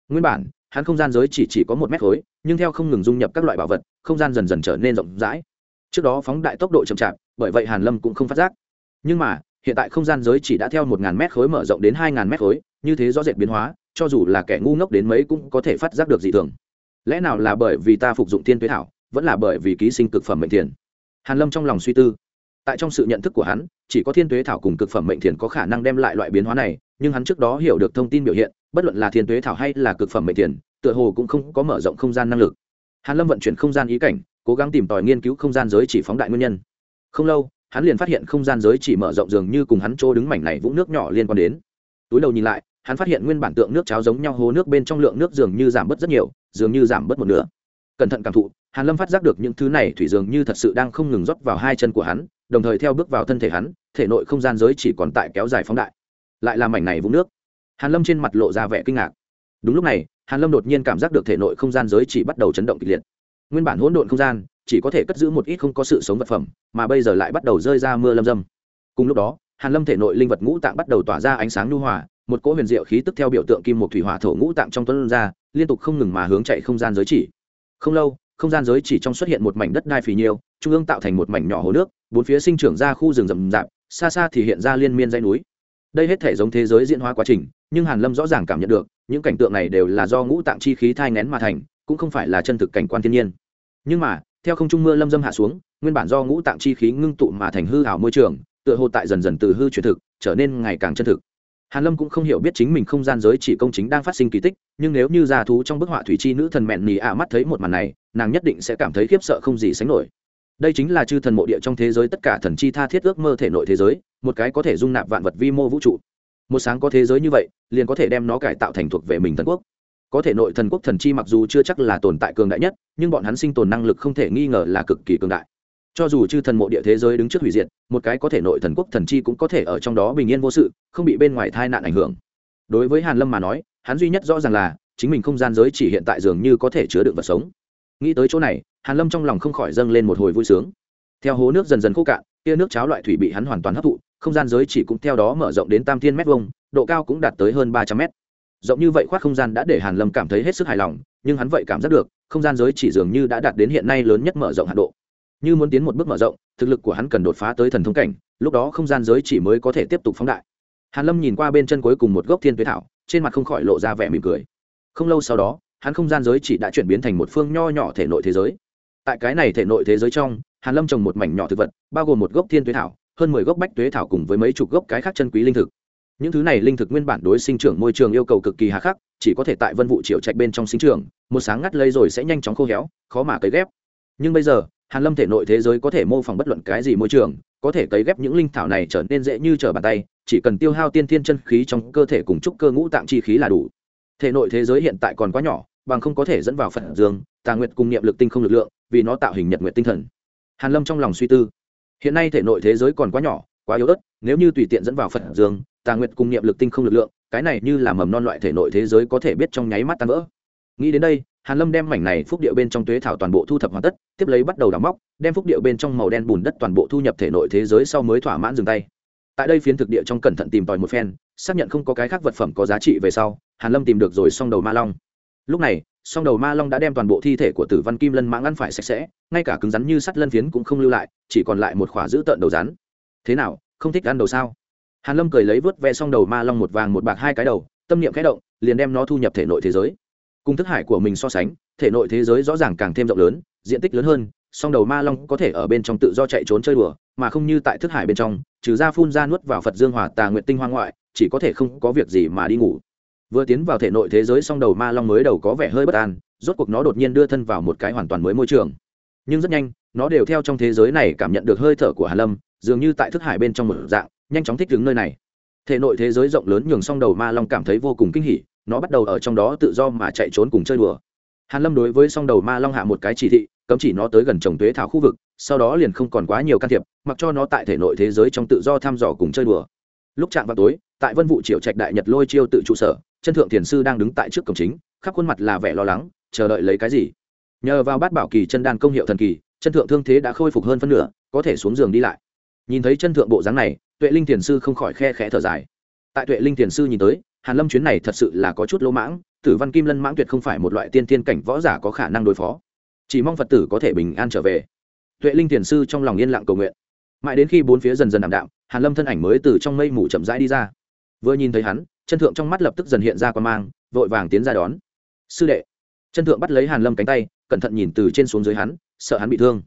Nguyên bản hắn không gian giới chỉ chỉ có một mét khối nhưng theo không ngừng dung nhập các loại bảo vật không gian dần dần trở nên rộng rãi. Trước đó phóng đại tốc độ chậm chạp bởi vậy hàn lâm cũng không phát giác. Nhưng mà hiện tại không gian giới chỉ đã theo một ngàn mét khối mở rộng đến hai ngàn mét khối, như thế rõ rệt biến hóa, cho dù là kẻ ngu ngốc đến mấy cũng có thể phát giác được dị thường. Lẽ nào là bởi vì ta phục dụng tiên tuế thảo, vẫn là bởi vì ký sinh cực phẩm mệnh thiền? Hàn lâm trong lòng suy tư. Tại trong sự nhận thức của hắn, chỉ có thiên tuế thảo cùng cực phẩm mệnh thiền có khả năng đem lại loại biến hóa này, nhưng hắn trước đó hiểu được thông tin biểu hiện, bất luận là thiên tuế thảo hay là cực phẩm mệnh thiền, tựa hồ cũng không có mở rộng không gian năng lực. Hàn lâm vận chuyển không gian ý cảnh, cố gắng tìm tòi nghiên cứu không gian giới chỉ phóng đại nguyên nhân. Không lâu hắn liền phát hiện không gian giới chỉ mở rộng dường như cùng hắn chỗ đứng mảnh này vũng nước nhỏ liên quan đến. Túi đầu nhìn lại, hắn phát hiện nguyên bản tượng nước cháo giống nhau hồ nước bên trong lượng nước dường như giảm bớt rất nhiều, dường như giảm bớt một nửa. Cẩn thận cảm thụ, hàn lâm phát giác được những thứ này thủy dường như thật sự đang không ngừng rót vào hai chân của hắn, đồng thời theo bước vào thân thể hắn, thể nội không gian giới chỉ còn tại kéo dài phóng đại. Lại là mảnh này vũng nước. Hàn lâm trên mặt lộ ra vẻ kinh ngạc. Đúng lúc này, hàn lâm đột nhiên cảm giác được thể nội không gian giới chỉ bắt đầu chấn động kịch liệt. Nguyên bản hỗn độn không gian chỉ có thể cất giữ một ít không có sự sống vật phẩm, mà bây giờ lại bắt đầu rơi ra mưa lâm dâm. Cùng lúc đó, hàn lâm thể nội linh vật ngũ tạng bắt đầu tỏa ra ánh sáng nhu hòa, một cỗ huyền diệu khí tức theo biểu tượng kim một thủy hỏa thổ ngũ tạng trong tuấn ra, liên tục không ngừng mà hướng chạy không gian giới chỉ. Không lâu, không gian giới chỉ trong xuất hiện một mảnh đất đai phì nhiêu, trung ương tạo thành một mảnh nhỏ hồ nước, bốn phía sinh trưởng ra khu rừng rậm rạp, xa xa thì hiện ra liên miên dãy núi. Đây hết thể giống thế giới diễn hóa quá trình, nhưng hàn lâm rõ ràng cảm nhận được, những cảnh tượng này đều là do ngũ tạng chi khí thai nén mà thành, cũng không phải là chân thực cảnh quan thiên nhiên. Nhưng mà theo không trung mưa lâm dâm hạ xuống, nguyên bản do ngũ tạng chi khí ngưng tụ mà thành hư ảo môi trường, tựa hồ tại dần dần từ hư chuyển thực, trở nên ngày càng chân thực. Hàn lâm cũng không hiểu biết chính mình không gian giới chỉ công chính đang phát sinh kỳ tích, nhưng nếu như già thú trong bức họa thủy chi nữ thần mẹn nỉ ạ mắt thấy một màn này, nàng nhất định sẽ cảm thấy khiếp sợ không gì sánh nổi. Đây chính là chư thần mộ địa trong thế giới tất cả thần chi tha thiết ước mơ thể nội thế giới, một cái có thể dung nạp vạn vật vi mô vũ trụ. Một sáng có thế giới như vậy, liền có thể đem nó cải tạo thành thuộc về mình thần quốc có thể nội thần quốc thần chi mặc dù chưa chắc là tồn tại cường đại nhất, nhưng bọn hắn sinh tồn năng lực không thể nghi ngờ là cực kỳ cường đại. Cho dù chư thần mộ địa thế giới đứng trước hủy diệt, một cái có thể nội thần quốc thần chi cũng có thể ở trong đó bình yên vô sự, không bị bên ngoài tai nạn ảnh hưởng. Đối với hàn lâm mà nói, hắn duy nhất rõ ràng là, chính mình không gian giới chỉ hiện tại dường như có thể chứa đựng vật sống. Nghĩ tới chỗ này, hàn lâm trong lòng không khỏi dâng lên một hồi vui sướng. Theo hố nước dần dần khô cạn kia nước cháo loại thủy bị hắn hoàn toàn hấp thụ, không gian giới chỉ cũng theo đó mở rộng đến tam thiên mét vuông, độ cao cũng đạt tới hơn ba trăm mét rộng như vậy khoát không gian đã để hàn lâm cảm thấy hết sức hài lòng, nhưng hắn vậy cảm giác được, không gian giới chỉ dường như đã đạt đến hiện nay lớn nhất mở rộng hạn độ. Như muốn tiến một bước mở rộng, thực lực của hắn cần đột phá tới thần thông cảnh, lúc đó không gian giới chỉ mới có thể tiếp tục phóng đại. Hàn lâm nhìn qua bên chân cuối cùng một gốc thiên tuế thảo, trên mặt không khỏi lộ ra vẻ mỉm cười. Không lâu sau đó, hắn không gian giới chỉ đã chuyển biến thành một phương nho nhỏ thể nội thế giới. Tại cái này thể nội thế giới trong, hàn lâm trồng một mảnh nhỏ thực vật, bao gồm một gốc thiên tuế thảo, hơn mười gốc bách tuế thảo cùng với mấy chục gốc cái khác chân quý linh thực những thứ này linh thực nguyên bản đối sinh trưởng môi trường yêu cầu cực kỳ hà khắc, chỉ có thể tại vân vụ triệu trạch bên trong sinh trưởng, một sáng ngắt lây rồi sẽ nhanh chóng khô héo, khó mà cấy ghép. Nhưng bây giờ, hàn lâm thể nội thế giới có thể mô phỏng bất luận cái gì môi trường, có thể cấy ghép những linh thảo này trở nên dễ như trở bàn tay, chỉ cần tiêu hao tiên thiên chân khí trong cơ thể cùng trúc cơ ngũ tạng chi khí là đủ. Thể nội thế giới hiện tại còn quá nhỏ, bằng không có thể dẫn vào Phận dương, tà nguyệt cùng niệm lực tinh không lực lượng, vì nó tạo hình nhật nguyệt tinh thần. Hàn lâm trong lòng suy tư. Hiện nay thể nội thế giới còn quá nhỏ, quá yếu ớt, nếu như tùy tiện dẫn vào Phận dương tà nguyệt cùng niệm lực tinh không lực lượng, cái này như là mầm non loại thể nội thế giới có thể biết trong nháy mắt tan vỡ. Nghĩ đến đây, hàn lâm đem mảnh này phúc điệu bên trong tuế thảo toàn bộ thu thập hoàn tất, tiếp lấy bắt đầu đào móc, đem phúc điệu bên trong màu đen bùn đất toàn bộ thu nhập thể nội thế giới sau mới thỏa mãn dừng tay. Tại đây phiến thực địa trong cẩn thận tìm tòi một phen, xác nhận không có cái khác vật phẩm có giá trị về sau, hàn lâm tìm được rồi song đầu ma long. Lúc này, song đầu ma long đã đem toàn bộ thi thể của tử văn kim lân mãng ăn phải sạch sẽ, ngay cả cứng rắn như sắt lân phiến cũng không lưu lại, chỉ còn lại một khỏa giữ tợn đầu rắn. Thế nào, không thích ăn đầu sao? Hàn lâm cười lấy vớt ve xong đầu ma long một vàng một bạc hai cái đầu, tâm niệm khẽ động, liền đem nó thu nhập thể nội thế giới. Cùng thức hải của mình so sánh, thể nội thế giới rõ ràng càng thêm rộng lớn, diện tích lớn hơn, song đầu ma long có thể ở bên trong tự do chạy trốn chơi đùa, mà không như tại thức hải bên trong, trừ ra phun ra nuốt vào phật dương hòa tà nguyện tinh hoa ngoại, chỉ có thể không có việc gì mà đi ngủ. Vừa tiến vào thể nội thế giới, song đầu ma long mới đầu có vẻ hơi bất an, rốt cuộc nó đột nhiên đưa thân vào một cái hoàn toàn mới môi trường. Nhưng rất nhanh, nó đều theo trong thế giới này cảm nhận được hơi thở của hà lâm, dường như tại thức hải bên trong một dạng nhanh chóng thích đứng nơi này. Thể nội thế giới rộng lớn nhường song đầu ma long cảm thấy vô cùng kinh hỉ, nó bắt đầu ở trong đó tự do mà chạy trốn cùng chơi đùa. Hàn lâm đối với song đầu ma long hạ một cái chỉ thị, cấm chỉ nó tới gần trồng tuế thảo khu vực, sau đó liền không còn quá nhiều can thiệp, mặc cho nó tại thể nội thế giới trong tự do thăm dò cùng chơi đùa. Lúc chạm vào tối, tại vân vụ triệu trạch đại nhật lôi chiêu tự trụ sở, chân thượng thiền sư đang đứng tại trước cổng chính, khắp khuôn mặt là vẻ lo lắng, chờ đợi lấy cái gì? Nhờ vào bát bảo kỳ chân đan công hiệu thần kỳ, chân thượng thương thế đã khôi phục hơn phân nửa, có thể xuống giường đi lại nhìn thấy chân thượng bộ dáng này, tuệ linh thiền sư không khỏi khe khẽ thở dài. Tại tuệ linh thiền sư nhìn tới, hàn lâm chuyến này thật sự là có chút lỗ mãng, tử văn kim lân mãng tuyệt không phải một loại tiên thiên cảnh võ giả có khả năng đối phó. Chỉ mong phật tử có thể bình an trở về. Tuệ linh thiền sư trong lòng yên lặng cầu nguyện. Mãi đến khi bốn phía dần dần ảm đạm, hàn lâm thân ảnh mới từ trong mây mù chậm rãi đi ra. Vừa nhìn thấy hắn, chân thượng trong mắt lập tức dần hiện ra quan mang, vội vàng tiến ra đón. Sư đệ. Chân thượng bắt lấy hàn lâm cánh tay, cẩn thận nhìn từ trên xuống dưới hắn, sợ hắn bị thương.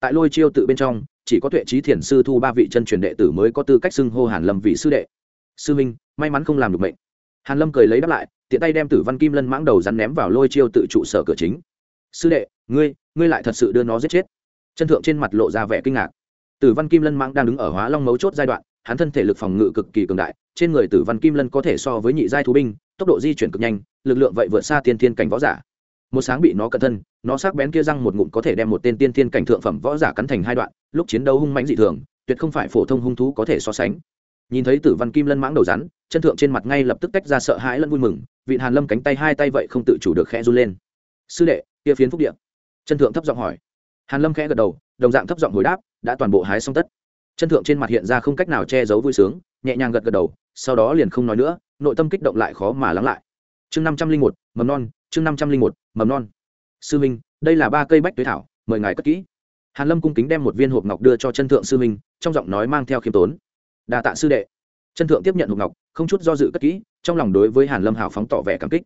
Tại lôi chiêu tự bên trong chỉ có tuệ trí thiền sư thu ba vị chân truyền đệ tử mới có tư cách xưng hô hàn lâm vị sư đệ. Sư minh, may mắn không làm được mệnh. Hàn lâm cười lấy đáp lại, tiện tay đem tử văn kim lân mãng đầu rắn ném vào lôi chiêu tự trụ sở cửa chính. Sư đệ, ngươi ngươi lại thật sự đưa nó giết chết. Chân thượng trên mặt lộ ra vẻ kinh ngạc. Tử văn kim lân mãng đang đứng ở hóa long mấu chốt giai đoạn, hắn thân thể lực phòng ngự cực kỳ cường đại, trên người tử văn kim lân có thể so với nhị giai thú binh, tốc độ di chuyển cực nhanh, lực lượng vậy vượt xa tiên thiên cảnh võ giả một sáng bị nó cẩn thân, nó sắc bén kia răng một ngụm có thể đem một tên tiên thiên cảnh thượng phẩm võ giả cắn thành hai đoạn, lúc chiến đấu hung mãnh dị thường, tuyệt không phải phổ thông hung thú có thể so sánh. Nhìn thấy tử văn kim lân mãng đầu rắn, chân thượng trên mặt ngay lập tức tách ra sợ hãi lẫn vui mừng vị hàn lâm cánh tay hai tay vậy không tự chủ được khẽ run lên. Sư đệ, kia phiến phúc điện chân thượng thấp giọng hỏi. Hàn lâm khẽ gật đầu, đồng dạng thấp giọng hồi đáp, đã toàn bộ hái xong tất. Chân thượng trên mặt hiện ra không cách nào che giấu vui sướng, nhẹ nhàng gật gật đầu, sau đó liền không nói nữa, nội tâm kích động lại khó mà lắng lại. Chương năm trăm linh một, mầm non chương năm trăm linh một, mầm non. Sư minh, đây là ba cây bách tuế thảo, mời ngài cất kỹ. Hàn lâm cung kính đem một viên hộp ngọc đưa cho chân thượng sư minh, trong giọng nói mang theo khiêm tốn. Đa tạ sư đệ. Chân thượng tiếp nhận hộp ngọc, không chút do dự cất kỹ, trong lòng đối với hàn lâm hào phóng tỏ vẻ cảm kích.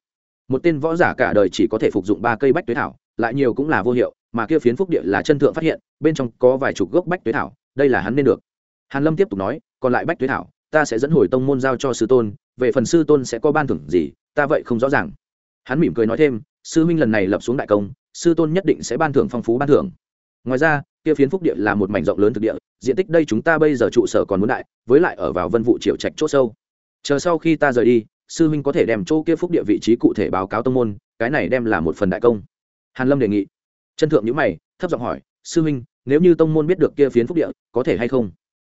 Một tên võ giả cả đời chỉ có thể phục dụng ba cây bách tuế thảo, lại nhiều cũng là vô hiệu, mà kia phiến phúc địa là chân thượng phát hiện, bên trong có vài chục gốc bách tuế thảo, đây là hắn nên được. Hàn lâm tiếp tục nói, còn lại bách tuế thảo, ta sẽ dẫn hồi tông môn giao cho sư tôn, về phần sư tôn sẽ có ban thưởng gì, ta vậy không rõ ràng hắn mỉm cười nói thêm, sư huynh lần này lập xuống đại công, sư tôn nhất định sẽ ban thưởng phong phú ban thưởng. Ngoài ra, kia phiến phúc địa là một mảnh rộng lớn thực địa, diện tích đây chúng ta bây giờ trụ sở còn muốn đại, với lại ở vào vân vụ triệu trạch chỗ sâu. Chờ sau khi ta rời đi, sư huynh có thể đem chỗ kia phúc địa vị trí cụ thể báo cáo tông môn, cái này đem là một phần đại công. Hàn lâm đề nghị. Chân thượng nhữ mày, thấp giọng hỏi, sư huynh, nếu như tông môn biết được kia phiến phúc địa, có thể hay không?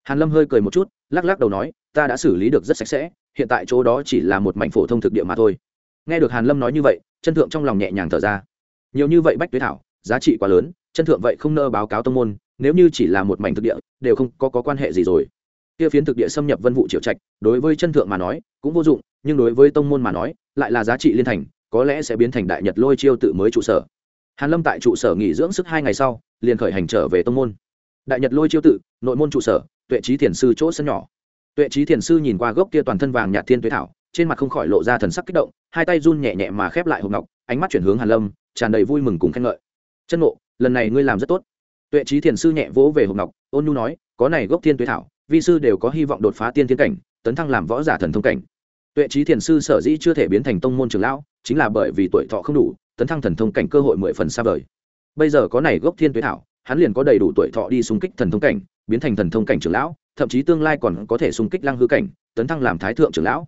Hàn lâm hơi cười một chút, lắc lắc đầu nói, ta đã xử lý được rất sạch sẽ, hiện tại chỗ đó chỉ là một mảnh phổ thông thực địa mà thôi nghe được hàn lâm nói như vậy chân thượng trong lòng nhẹ nhàng thở ra. Nhiều như vậy bách tuế thảo giá trị quá lớn chân thượng vậy không nơ báo cáo tông môn nếu như chỉ là một mảnh thực địa đều không có, có quan hệ gì rồi. Kia phiến thực địa xâm nhập vân vụ triệu trạch đối với chân thượng mà nói cũng vô dụng nhưng đối với tông môn mà nói lại là giá trị liên thành có lẽ sẽ biến thành đại nhật lôi chiêu tự mới trụ sở. Hàn lâm tại trụ sở nghỉ dưỡng sức hai ngày sau liền khởi hành trở về tông môn. Đại nhật lôi chiêu tự nội môn trụ sở tuệ trí thiền sư chỗ sân nhỏ. Tuệ trí thiền sư nhìn qua gốc kia toàn thân vàng nhạt thiên tuế thảo trên mặt không khỏi lộ ra thần sắc kích động, hai tay run nhẹ nhẹ mà khép lại hộp ngọc, ánh mắt chuyển hướng hàn lâm, tràn đầy vui mừng cùng khen ngợi. Chân ngộ, lần này ngươi làm rất tốt. Tuệ trí thiền sư nhẹ vỗ về hộp ngọc, ôn nhu nói, có này gốc thiên tuế thảo, vi sư đều có hy vọng đột phá tiên thiên cảnh, tấn thăng làm võ giả thần thông cảnh. Tuệ trí thiền sư sở dĩ chưa thể biến thành tông môn trường lão, chính là bởi vì tuổi thọ không đủ, tấn thăng thần thông cảnh cơ hội mười phần xa vời. Bây giờ có này gốc thiên tuế thảo, hắn liền có đầy đủ tuổi thọ đi xung kích thần thông cảnh, biến thành thần thông cảnh trưởng lão, thậm chí tương lai còn có thể xung kích lăng hư cảnh, tấn thăng làm thái thượng trưởng lão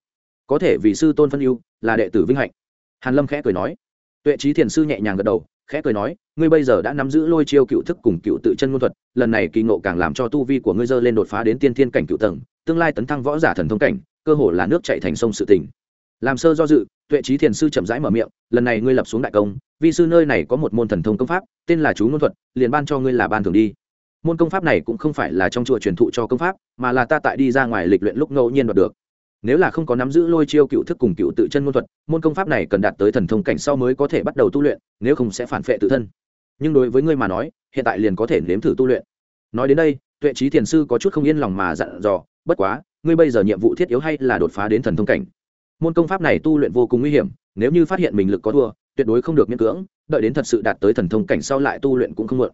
có thể vì sư tôn phân ưu, là đệ tử vinh hạnh. Hàn lâm khẽ cười nói. Tuệ trí thiền sư nhẹ nhàng gật đầu, khẽ cười nói, ngươi bây giờ đã nắm giữ lôi chiêu cựu thức cùng cựu tự chân ngôn thuật, lần này kỳ ngộ càng làm cho tu vi của ngươi dơ lên đột phá đến tiên thiên cảnh cựu tầng, tương lai tấn thăng võ giả thần thông cảnh, cơ hồ là nước chạy thành sông sự tình. Làm sơ do dự, tuệ trí thiền sư chậm rãi mở miệng, lần này ngươi lập xuống đại công, vi sư nơi này có một môn thần thông công pháp, tên là chú ngôn thuật, liền ban cho ngươi là ban thường đi. Môn công pháp này cũng không phải là trong chùa truyền thụ cho công pháp, mà là ta tại đi ra ngoài lịch luyện lúc ngẫu nhiên đoạt được nếu là không có nắm giữ lôi chiêu cựu thức cùng cựu tự chân môn thuật, môn công pháp này cần đạt tới thần thông cảnh sau mới có thể bắt đầu tu luyện, nếu không sẽ phản phệ tự thân. Nhưng đối với ngươi mà nói, hiện tại liền có thể nếm thử tu luyện. Nói đến đây, tuệ trí thiền sư có chút không yên lòng mà dặn dò, bất quá, ngươi bây giờ nhiệm vụ thiết yếu hay là đột phá đến thần thông cảnh? Môn công pháp này tu luyện vô cùng nguy hiểm, nếu như phát hiện mình lực có thua, tuyệt đối không được miễn cưỡng, đợi đến thật sự đạt tới thần thông cảnh sau lại tu luyện cũng không muộn.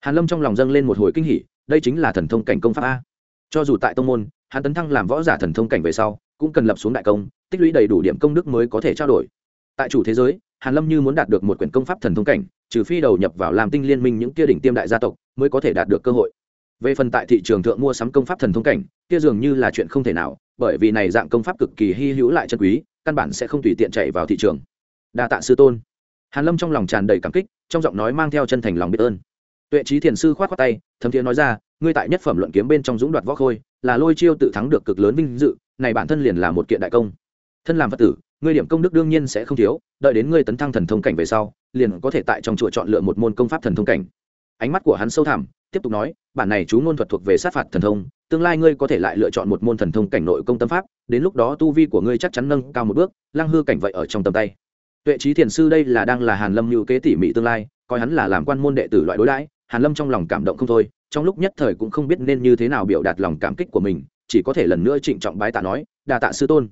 Hàn lâm trong lòng dâng lên một hồi kinh hỉ, đây chính là thần thông cảnh công pháp a. Cho dù tại tông môn, hắn tấn thăng làm võ giả thần thông cảnh về sau cũng cần lập xuống đại công, tích lũy đầy đủ điểm công đức mới có thể trao đổi. Tại chủ thế giới, hàn lâm như muốn đạt được một quyển công pháp thần thông cảnh, trừ phi đầu nhập vào làm tinh liên minh những kia đỉnh tiêm đại gia tộc, mới có thể đạt được cơ hội. Về phần tại thị trường thượng mua sắm công pháp thần thông cảnh, kia dường như là chuyện không thể nào, bởi vì này dạng công pháp cực kỳ hy hữu lại chân quý, căn bản sẽ không tùy tiện chạy vào thị trường. Đa tạ sư tôn. Hàn lâm trong lòng tràn đầy cảm kích, trong giọng nói mang theo chân thành lòng biết ơn. Tuệ trí thiền sư khoát khoát tay, thấm thiế nói ra, ngươi tại nhất phẩm luận kiếm bên trong dũng đoạt võ khôi, là lôi chiêu tự thắng được cực lớn vinh dự này bản thân liền là một kiện đại công. Thân làm phật tử, ngươi điểm công đức đương nhiên sẽ không thiếu, đợi đến ngươi tấn thăng thần thông cảnh về sau, liền có thể tại trong chùa chọn lựa một môn công pháp thần thông cảnh. Ánh mắt của hắn sâu thẳm, tiếp tục nói, bản này chú ngôn thuật thuộc về sát phạt thần thông, tương lai ngươi có thể lại lựa chọn một môn thần thông cảnh nội công tâm pháp, đến lúc đó tu vi của ngươi chắc chắn nâng cao một bước, lăng hư cảnh vậy ở trong tầm tay. Tuệ trí thiền sư đây là đang là hàn lâm lưu kế tỉ mỉ tương lai, coi hắn là làm quan môn đệ tử loại đối đãi, hàn lâm trong lòng cảm động không thôi, trong lúc nhất thời cũng không biết nên như thế nào biểu đạt lòng cảm kích của mình chỉ có thể lần nữa trịnh trọng bái tạ nói đà tạ sư tôn.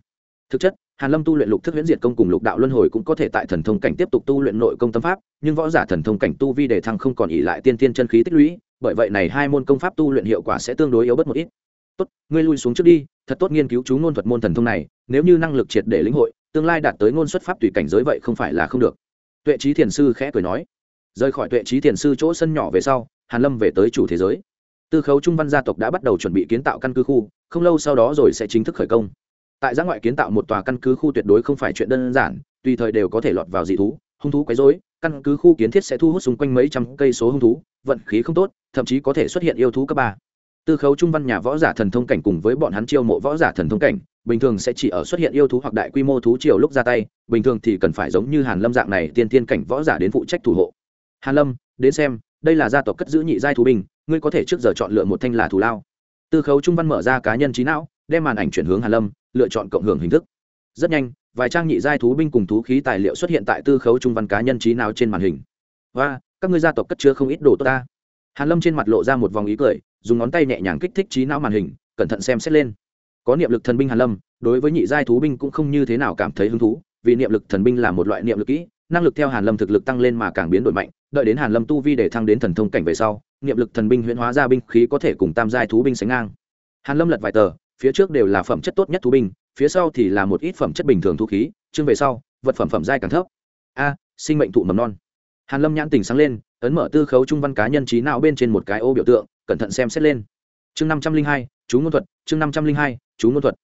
Thực chất, hàn lâm tu luyện lục thức huyễn diệt công cùng lục đạo luân hồi cũng có thể tại thần thông cảnh tiếp tục tu luyện nội công tâm pháp, nhưng võ giả thần thông cảnh tu vi đề thăng không còn ỉ lại tiên tiên chân khí tích lũy, bởi vậy này hai môn công pháp tu luyện hiệu quả sẽ tương đối yếu bất một ít. Tốt, ngươi lui xuống trước đi, thật tốt nghiên cứu chú ngôn thuật môn thần thông này, nếu như năng lực triệt để lĩnh hội, tương lai đạt tới ngôn xuất pháp tùy cảnh giới vậy không phải là không được. Tuệ trí thiền sư khẽ cười nói. Rời khỏi tuệ trí thiền sư chỗ sân nhỏ về sau, hàn lâm về tới chủ thế giới tư khấu trung văn gia tộc đã bắt đầu chuẩn bị kiến tạo căn cứ khu, không lâu sau đó rồi sẽ chính thức khởi công. Tại giã ngoại kiến tạo một tòa căn cứ khu tuyệt đối không phải chuyện đơn giản, tùy thời đều có thể lọt vào dị thú, hung thú quấy rối, căn cứ khu kiến thiết sẽ thu hút xung quanh mấy trăm cây số hung thú, vận khí không tốt, thậm chí có thể xuất hiện yêu thú cấp ba. Tư khấu trung văn nhà võ giả thần thông cảnh cùng với bọn hắn chiêu mộ võ giả thần thông cảnh, bình thường sẽ chỉ ở xuất hiện yêu thú hoặc đại quy mô thú triều lúc ra tay, bình thường thì cần phải giống như hàn lâm dạng này tiên tiên cảnh võ giả đến phụ trách thủ hộ. Hàn lâm, đến xem, đây là gia tộc cất giữ nhị giai thú binh ngươi có thể trước giờ chọn lựa một thanh là thù lao. Tư khấu trung văn mở ra cá nhân trí não, đem màn ảnh chuyển hướng hàn lâm, lựa chọn cộng hưởng hình thức. Rất nhanh, vài trang nhị giai thú binh cùng thú khí tài liệu xuất hiện tại tư khấu trung văn cá nhân trí não trên màn hình. Và các ngươi gia tộc cất chứa không ít đồ tốt ta. Hàn lâm trên mặt lộ ra một vòng ý cười, dùng ngón tay nhẹ nhàng kích thích trí não màn hình, cẩn thận xem xét lên. Có niệm lực thần binh hàn lâm, đối với nhị giai thú binh cũng không như thế nào cảm thấy hứng thú, vì niệm lực thần binh là một loại niệm lực kỹ, năng lực theo hàn lâm thực lực tăng lên mà càng biến đổi mạnh, đợi đến hàn lâm tu vi để thăng đến thần thông cảnh về sau niệm lực thần binh huyễn hóa ra binh khí có thể cùng tam giai thú binh sánh ngang. Hàn lâm lật vài tờ, phía trước đều là phẩm chất tốt nhất thú binh, phía sau thì là một ít phẩm chất bình thường thú khí, chương về sau, vật phẩm phẩm giai càng thấp. A, sinh mệnh thụ mầm non. Hàn lâm nhãn tình sáng lên, ấn mở tư khấu trung văn cá nhân trí não bên trên một cái ô biểu tượng, cẩn thận xem xét lên. Chương năm trăm linh hai, chú ngôn thuật, chương năm trăm linh hai, chú ngôn thuật.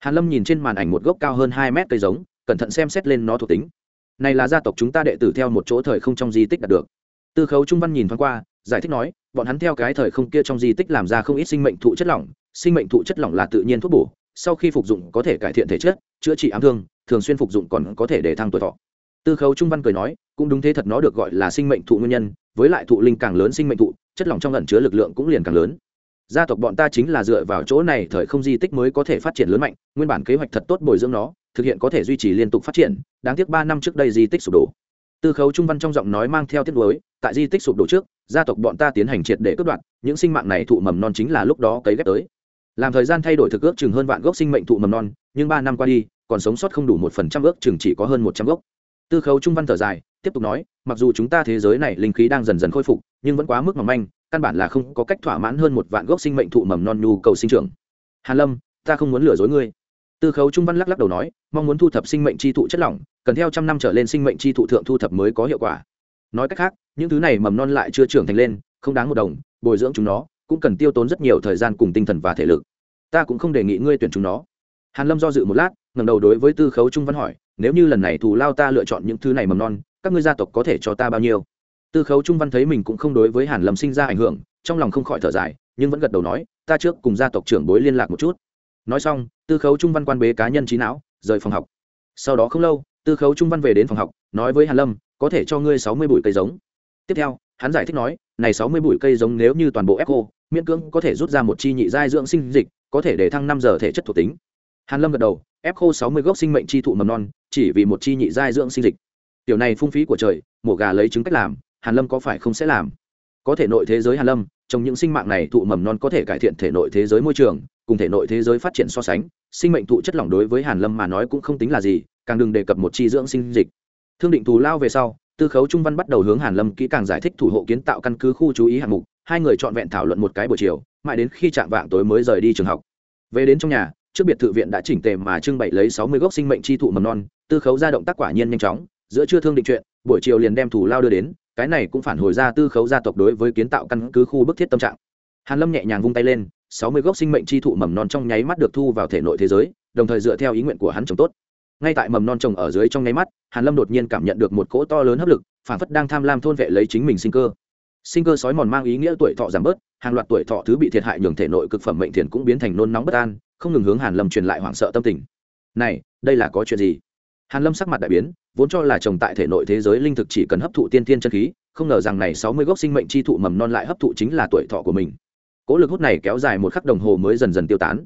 Hàn lâm nhìn trên màn ảnh một gốc cao hơn hai mét cây giống, cẩn thận xem xét lên nó thuộc tính. Này là gia tộc chúng ta đệ tử theo một chỗ thời không trong di tích đạt được. Tư khấu trung văn nhìn thoáng qua, giải thích nói bọn hắn theo cái thời không kia trong di tích làm ra không ít sinh mệnh thụ chất lỏng, sinh mệnh thụ chất lỏng là tự nhiên thuốc bổ, sau khi phục dụng có thể cải thiện thể chất, chữa trị ám thương, thường xuyên phục dụng còn có thể để thăng tuổi thọ. Tư khấu trung văn cười nói, cũng đúng thế thật nó được gọi là sinh mệnh thụ nguyên nhân, với lại thụ linh càng lớn sinh mệnh thụ, chất lỏng trong lần chứa lực lượng cũng liền càng lớn. Gia tộc bọn ta chính là dựa vào chỗ này thời không di tích mới có thể phát triển lớn mạnh, nguyên bản kế hoạch thật tốt bồi dưỡng nó, thực hiện có thể duy trì liên tục phát triển, đáng tiếc ba năm trước đây di tích sụp đổ tư khấu trung văn trong giọng nói mang theo tiết đối tại di tích sụp đổ trước, gia tộc bọn ta tiến hành triệt để cướp đoạt, những sinh mạng này thụ mầm non chính là lúc đó cấy ghép tới. Làm thời gian thay đổi thực ước chừng hơn vạn gốc sinh mệnh thụ mầm non, nhưng ba năm qua đi, còn sống sót không đủ một phần trăm ước, chừng chỉ có hơn một trăm gốc. Tư khấu trung văn thở dài, tiếp tục nói, mặc dù chúng ta thế giới này linh khí đang dần dần khôi phục, nhưng vẫn quá mức mỏng manh, căn bản là không có cách thỏa mãn hơn một vạn gốc sinh mệnh thụ mầm non nhu cầu sinh trưởng. Hàn lâm, ta không muốn lừa dối ngươi. Tư khấu trung văn lắc lắc đầu nói, mong muốn thu thập sinh mệnh chi thụ chất lỏng cần theo trăm năm trở lên sinh mệnh chi thụ thượng thu thập mới có hiệu quả. Nói cách khác, những thứ này mầm non lại chưa trưởng thành lên, không đáng một đồng, bồi dưỡng chúng nó, cũng cần tiêu tốn rất nhiều thời gian cùng tinh thần và thể lực. Ta cũng không đề nghị ngươi tuyển chúng nó. Hàn lâm do dự một lát, ngẩng đầu đối với tư khấu trung văn hỏi, nếu như lần này thù lao ta lựa chọn những thứ này mầm non, các ngươi gia tộc có thể cho ta bao nhiêu? Tư khấu trung văn thấy mình cũng không đối với hàn lâm sinh ra ảnh hưởng, trong lòng không khỏi thở dài, nhưng vẫn gật đầu nói, ta trước cùng gia tộc trưởng bối liên lạc một chút. Nói xong, tư khấu trung văn quan bế cá nhân trí não, rời phòng học. Sau đó không lâu tư khấu trung văn về đến phòng học, nói với hàn lâm, có thể cho ngươi sáu mươi bụi cây giống. Tiếp theo, hắn giải thích nói, này sáu mươi bụi cây giống nếu như toàn bộ ép khô miễn cưỡng có thể rút ra một chi nhị giai dưỡng sinh dịch, có thể để thăng năm giờ thể chất thuộc tính. Hàn lâm gật đầu ép khô sáu mươi gốc sinh mệnh chi thụ mầm non, chỉ vì một chi nhị giai dưỡng sinh dịch. Tiểu này phung phí của trời, mổ gà lấy trứng cách làm, hàn lâm có phải không sẽ làm? Có thể nội thế giới hàn lâm trong những sinh mạng này thụ mầm non có thể cải thiện thể nội thế giới môi trường, cùng thể nội thế giới phát triển so sánh, sinh mệnh thụ chất lỏng đối với hàn lâm mà nói cũng không tính là gì càng đừng đề cập một chi dưỡng sinh dịch. Thương định thù lao về sau, tư khấu trung văn bắt đầu hướng hàn lâm kỹ càng giải thích thủ hộ kiến tạo căn cứ khu chú ý hạng mục, hai người trọn vẹn thảo luận một cái buổi chiều, mãi đến khi chạm vạng tối mới rời đi trường học. Về đến trong nhà, trước biệt thự viện đã chỉnh tề mà trưng bày lấy sáu mươi gốc sinh mệnh chi thụ mầm non, tư khấu ra động tác quả nhiên nhanh chóng, giữa chưa thương định chuyện, buổi chiều liền đem thủ lao đưa đến, cái này cũng phản hồi ra tư khấu gia tộc đối với kiến tạo căn cứ khu bức thiết tâm trạng. Hàn lâm nhẹ nhàng vung tay lên, sáu mươi gốc sinh mệnh chi thụ mầm non trong nháy mắt được thu vào thể nội thế giới, đồng thời dựa theo ý nguyện của hắn trồng tốt ngay tại mầm non trồng ở dưới trong nháy mắt, hàn lâm đột nhiên cảm nhận được một cỗ to lớn hấp lực, phản phất đang tham lam thôn vệ lấy chính mình sinh cơ. Sinh cơ sói mòn mang ý nghĩa tuổi thọ giảm bớt, hàng loạt tuổi thọ thứ bị thiệt hại nhường thể nội cực phẩm mệnh thiền cũng biến thành nôn nóng bất an, không ngừng hướng hàn lâm truyền lại hoảng sợ tâm tình. Này, đây là có chuyện gì? Hàn lâm sắc mặt đại biến, vốn cho là trồng tại thể nội thế giới linh thực chỉ cần hấp thụ tiên tiên chân khí, không ngờ rằng này sáu mươi gốc sinh mệnh chi thụ mầm non lại hấp thụ chính là tuổi thọ của mình. Cố lực hút này kéo dài một khắc đồng hồ mới dần dần tiêu tán.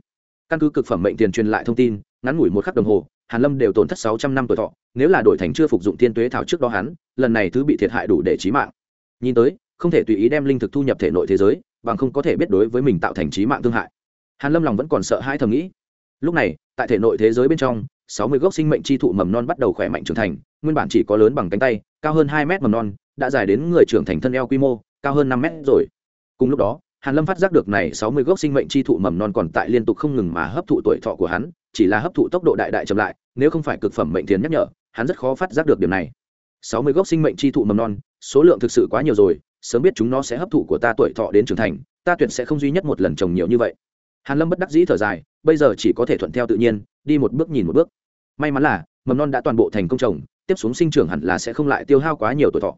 Căn cứ cực phẩm mệnh tiền truyền lại thông tin ngắn ngủi một khắc đồng hồ, hàn lâm đều tổn thất sáu trăm năm tuổi thọ, nếu là đổi thành chưa phục dụng tiên tuế thảo trước đó hắn, lần này thứ bị thiệt hại đủ để chí mạng. Nhìn tới, không thể tùy ý đem linh thực thu nhập thể nội thế giới, bằng không có thể biết đối với mình tạo thành chí mạng thương hại. Hàn lâm lòng vẫn còn sợ hãi thầm nghĩ. Lúc này, tại thể nội thế giới bên trong, sáu mươi gốc sinh mệnh chi thụ mầm non bắt đầu khỏe mạnh trưởng thành, nguyên bản chỉ có lớn bằng cánh tay, cao hơn hai mét mầm non, đã dài đến người trưởng thành thân eo quy mô, cao hơn năm mét rồi. Cùng lúc đó hàn lâm phát giác được này sáu mươi gốc sinh mệnh chi thụ mầm non còn tại liên tục không ngừng mà hấp thụ tuổi thọ của hắn, chỉ là hấp thụ tốc độ đại đại chậm lại, nếu không phải cực phẩm mệnh thiền nhắc nhở, hắn rất khó phát giác được điểm này. sáu mươi gốc sinh mệnh chi thụ mầm non, số lượng thực sự quá nhiều rồi, sớm biết chúng nó sẽ hấp thụ của ta tuổi thọ đến trưởng thành, ta tuyệt sẽ không duy nhất một lần trồng nhiều như vậy. Hàn lâm bất đắc dĩ thở dài, bây giờ chỉ có thể thuận theo tự nhiên, đi một bước nhìn một bước. May mắn là, mầm non đã toàn bộ thành công trồng, tiếp xuống sinh trưởng hẳn là sẽ không lại tiêu hao quá nhiều tuổi thọ.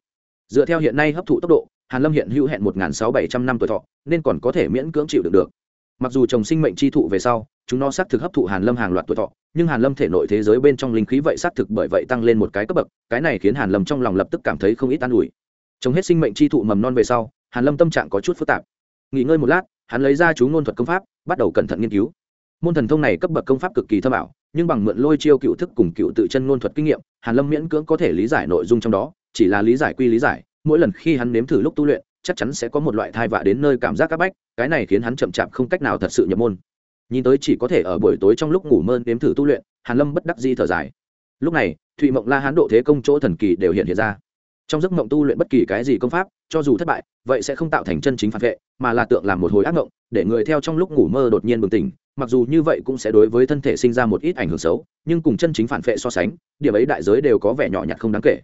Dựa theo hiện nay hấp thụ tốc độ hàn lâm hiện hữu hẹn một sáu bảy trăm năm tuổi thọ, nên còn có thể miễn cưỡng chịu đựng được. Mặc dù trồng sinh mệnh chi thụ về sau, chúng nó xác thực hấp thụ hàn lâm hàng loạt tuổi thọ, nhưng hàn lâm thể nội thế giới bên trong linh khí vậy xác thực bởi vậy tăng lên một cái cấp bậc, cái này khiến hàn lâm trong lòng lập tức cảm thấy không ít an ủi. Trồng hết sinh mệnh chi thụ mầm non về sau, hàn lâm tâm trạng có chút phức tạp. Nghỉ ngơi một lát, hắn lấy ra chú ngôn thuật công pháp, bắt đầu cẩn thận nghiên cứu. Môn thần thông này cấp bậc công pháp cực kỳ thâm ảo, nhưng bằng mượn lôi chiêu cựu thức cùng cựu tự chân ngôn thuật kinh nghiệm, hàn lâm miễn cưỡng có thể lý giải nội dung trong đó, chỉ là lý giải quy lý giải mỗi lần khi hắn nếm thử lúc tu luyện, chắc chắn sẽ có một loại thai vạ đến nơi cảm giác áp bách, cái này khiến hắn chậm chạp không cách nào thật sự nhập môn. Nhìn tới chỉ có thể ở buổi tối trong lúc ngủ mơ nếm thử tu luyện, hàn lâm bất đắc di thở dài. Lúc này, thụy mộng la hán độ thế công chỗ thần kỳ đều hiện hiện ra. Trong giấc mộng tu luyện bất kỳ cái gì công pháp, cho dù thất bại, vậy sẽ không tạo thành chân chính phản vệ, mà là tượng làm một hồi ác mộng, để người theo trong lúc ngủ mơ đột nhiên bừng tỉnh, mặc dù như vậy cũng sẽ đối với thân thể sinh ra một ít ảnh hưởng xấu, nhưng cùng chân chính phản vệ so sánh, điểm ấy đại giới đều có vẻ nhỏ nhặt không đáng kể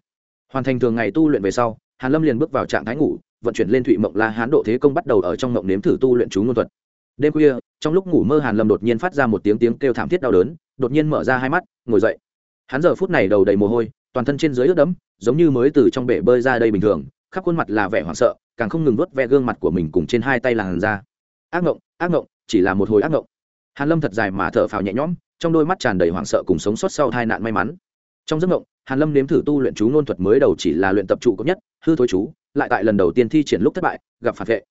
hoàn thành thường ngày tu luyện về sau, hàn lâm liền bước vào trạng thái ngủ, vận chuyển lên thụy mộng la hán độ thế công bắt đầu ở trong mộng nếm thử tu luyện chú ngôn thuật. Đêm khuya, trong lúc ngủ mơ hàn lâm đột nhiên phát ra một tiếng tiếng kêu thảm thiết đau đớn, đột nhiên mở ra hai mắt, ngồi dậy. Hắn giờ phút này đầu đầy mồ hôi, toàn thân trên dưới ướt đẫm, giống như mới từ trong bể bơi ra đây bình thường, khắp khuôn mặt là vẻ hoảng sợ, càng không ngừng nuốt ve gương mặt của mình cùng trên hai tay làn da. Ác ngộng ác ngộng, chỉ là một hồi ác ngộng. Hàn lâm thật dài mà thở phào nhẹ nhõm, trong đôi mắt tràn đầy hoảng sợ cùng sống sót sau tai nạn may mắn. Trong giấc ngộng hàn lâm nếm thử tu luyện chú ngôn thuật mới đầu chỉ là luyện tập trụ cấp nhất, hư thối chú, lại tại lần đầu tiên thi triển lúc thất bại, gặp phản vệ.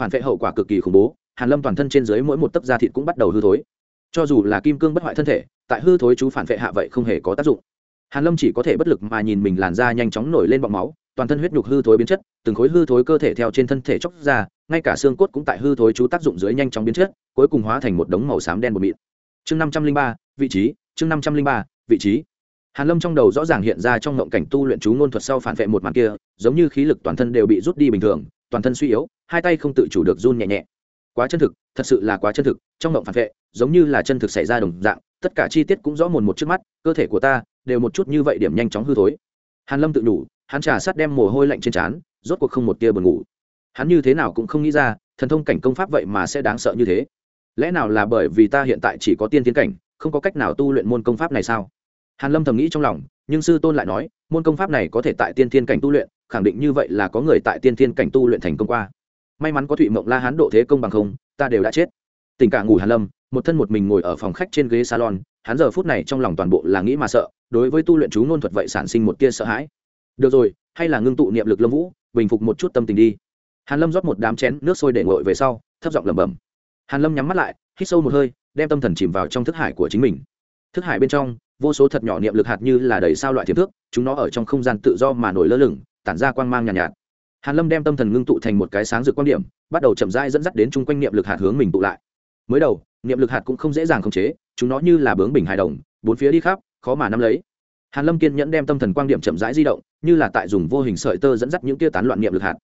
Phản vệ hậu quả cực kỳ khủng bố, hàn lâm toàn thân trên dưới mỗi một tấc da thịt cũng bắt đầu hư thối. Cho dù là kim cương bất hoại thân thể, tại hư thối chú phản vệ hạ vậy không hề có tác dụng. Hàn lâm chỉ có thể bất lực mà nhìn mình làn da nhanh chóng nổi lên bọng máu, toàn thân huyết nhục hư thối biến chất, từng khối hư thối cơ thể theo trên thân thể chóc ra, ngay cả xương cốt cũng tại hư thối chú tác dụng dưới nhanh chóng biến chất, cuối cùng hóa thành một đống màu xám đen bột mịn. Chương năm trăm linh ba, vị trí, chương năm trăm linh ba, vị trí hàn lâm trong đầu rõ ràng hiện ra trong ngộng cảnh tu luyện chú ngôn thuật sau phản vệ một màn kia, giống như khí lực toàn thân đều bị rút đi bình thường, toàn thân suy yếu, hai tay không tự chủ được run nhẹ nhẹ. Quá chân thực, thật sự là quá chân thực, trong ngộng phản vệ, giống như là chân thực xảy ra đồng dạng, tất cả chi tiết cũng rõ mồn một trước mắt, cơ thể của ta đều một chút như vậy điểm nhanh chóng hư thối. Hàn lâm tự đủ hắn trà sát đem mồ hôi lạnh trên trán, rốt cuộc không một tia buồn ngủ. Hắn như thế nào cũng không nghĩ ra, thần thông cảnh công pháp vậy mà sẽ đáng sợ như thế. Lẽ nào là bởi vì ta hiện tại chỉ có tiên tiến cảnh, không có cách nào tu luyện môn công pháp này sao? Hàn lâm thầm nghĩ trong lòng, nhưng sư tôn lại nói, môn công pháp này có thể tại tiên thiên cảnh tu luyện, khẳng định như vậy là có người tại tiên thiên cảnh tu luyện thành công qua. May mắn có thụy mộng la hán độ thế công bằng không, ta đều đã chết. Tình cả ngủ hàn lâm, một thân một mình ngồi ở phòng khách trên ghế salon, hắn giờ phút này trong lòng toàn bộ là nghĩ mà sợ, đối với tu luyện chú ngôn thuật vậy sản sinh một tia sợ hãi. Được rồi, hay là ngưng tụ niệm lực lâm vũ, bình phục một chút tâm tình đi. Hàn lâm rót một đám chén nước sôi để nguội về sau, thấp giọng lẩm bẩm. Hàn lâm nhắm mắt lại, hít sâu một hơi, đem tâm thần chìm vào trong thức hải của chính mình. Thức hải bên trong vô số thật nhỏ niệm lực hạt như là đầy sao loại thiềm thước chúng nó ở trong không gian tự do mà nổi lơ lửng tản ra quang mang nhàn nhạt, nhạt. Hàn lâm đem tâm thần ngưng tụ thành một cái sáng rực quan điểm bắt đầu chậm rãi dẫn dắt đến chung quanh niệm lực hạt hướng mình tụ lại. Mới đầu niệm lực hạt cũng không dễ dàng khống chế chúng nó như là bướng bình hài đồng bốn phía đi khắp khó mà nắm lấy. Hàn lâm kiên nhẫn đem tâm thần quang điểm chậm rãi di động như là tại dùng vô hình sợi tơ dẫn dắt những tia tán loạn niệm lực hạt.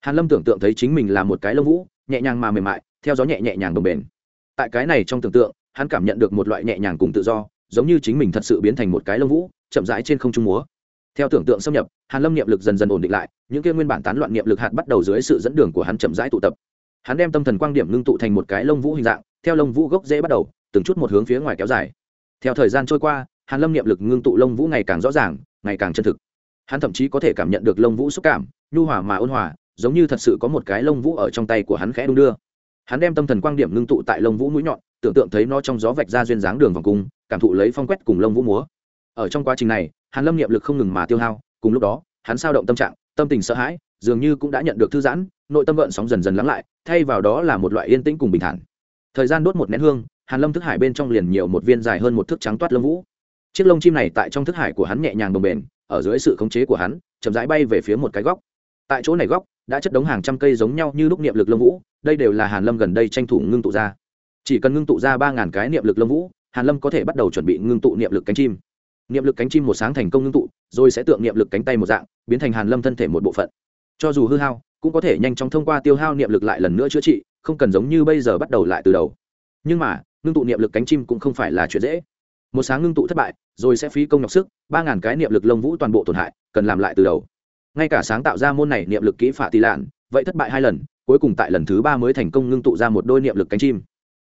Hàn lâm tưởng tượng thấy chính mình là một cái lông vũ nhẹ nhàng mà mềm mại theo gió nhẹ nhẹ nhàng đồng bền tại cái này trong tưởng tượng hắn cảm nhận được một loại nhẹ nhàng cùng tự do giống như chính mình thật sự biến thành một cái lông vũ, chậm rãi trên không trung múa. Theo tưởng tượng xâm nhập, hàn lâm niệm lực dần dần ổn định lại, những kia nguyên bản tán loạn niệm lực hạt bắt đầu dưới sự dẫn đường của hắn chậm rãi tụ tập. Hắn đem tâm thần quang điểm ngưng tụ thành một cái lông vũ hình dạng, theo lông vũ gốc dễ bắt đầu, từng chút một hướng phía ngoài kéo dài. Theo thời gian trôi qua, hàn lâm niệm lực ngưng tụ lông vũ ngày càng rõ ràng, ngày càng chân thực. Hắn thậm chí có thể cảm nhận được lông vũ xúc cảm, nhu hòa mà ôn hòa, giống như thật sự có một cái lông vũ ở trong tay của hắn khẽ đung đưa. Hắn đem tâm thần quang điểm ngưng tụ tại lông vũ mũi nhọn, tưởng tượng thấy nó trong gió vạch ra duyên dáng đường vòng cung cảm thụ lấy phong quét cùng lông vũ múa. Ở trong quá trình này, hàn lâm niệm lực không ngừng mà tiêu hao, cùng lúc đó, hắn sao động tâm trạng, tâm tình sợ hãi, dường như cũng đã nhận được thư giãn, nội tâm gợn sóng dần dần lắng lại, thay vào đó là một loại yên tĩnh cùng bình thản. Thời gian đốt một nén hương, hàn lâm thức hải bên trong liền nhiều một viên dài hơn một thước trắng toát lông vũ. Chiếc lông chim này tại trong thức hải của hắn nhẹ nhàng đồng bền ở dưới sự khống chế của hắn, chậm rãi bay về phía một cái góc. Tại chỗ này góc, đã chất đống hàng trăm cây giống nhau như lúc niệm lực lông vũ, đây đều là hàn lâm gần đây tranh thủ ngưng tụ ra. Chỉ cần ngưng tụ ra ba ngàn cái niệm lực lông vũ hàn lâm có thể bắt đầu chuẩn bị ngưng tụ niệm lực cánh chim. Niệm lực cánh chim một sáng thành công ngưng tụ, rồi sẽ tượng niệm lực cánh tay một dạng, biến thành hàn lâm thân thể một bộ phận. Cho dù hư hao, cũng có thể nhanh chóng thông qua tiêu hao niệm lực lại lần nữa chữa trị, không cần giống như bây giờ bắt đầu lại từ đầu. Nhưng mà, ngưng tụ niệm lực cánh chim cũng không phải là chuyện dễ. Một sáng ngưng tụ thất bại, rồi sẽ phí công nhọc sức, ba ngàn cái niệm lực lông vũ toàn bộ tổn hại, cần làm lại từ đầu. Ngay cả sáng tạo ra môn này niệm lực kỹ phả tỷ lạn, vậy thất bại hai lần, cuối cùng tại lần thứ ba mới thành công ngưng tụ ra một đôi niệm lực cánh chim.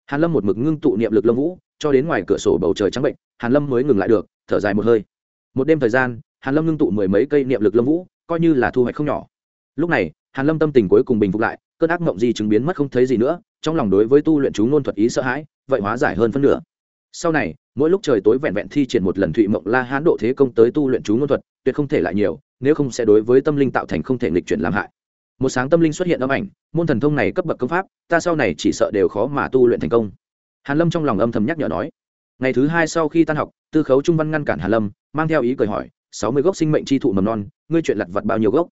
Hàn lâm một mực ngưng tụ niệm lực lông vũ cho đến ngoài cửa sổ bầu trời trắng bệnh, hàn lâm mới ngừng lại được, thở dài một hơi. Một đêm thời gian, hàn lâm ngưng tụ mười mấy cây niệm lực lông vũ, coi như là thu hoạch không nhỏ. Lúc này, hàn lâm tâm tình cuối cùng bình phục lại, cơn ác mộng gì chứng biến mất không thấy gì nữa, trong lòng đối với tu luyện chú ngôn thuật ý sợ hãi, vậy hóa giải hơn phân nửa. Sau này, mỗi lúc trời tối vẹn vẹn thi triển một lần thụy mộng la hán độ thế công tới tu luyện chú ngôn thuật, tuyệt không thể lại nhiều, nếu không sẽ đối với tâm linh tạo thành không thể nghịch chuyển làm hại. Một sáng tâm linh xuất hiện âm ảnh, môn thần thông này cấp bậc công pháp, ta sau này chỉ sợ đều khó mà tu luyện thành công hàn lâm trong lòng âm thầm nhắc nhở nói, ngày thứ hai sau khi tan học, tư khấu trung văn ngăn cản hàn lâm, mang theo ý cười hỏi, sáu mươi gốc sinh mệnh chi thụ mầm non, ngươi chuyện lặt vặt bao nhiêu gốc?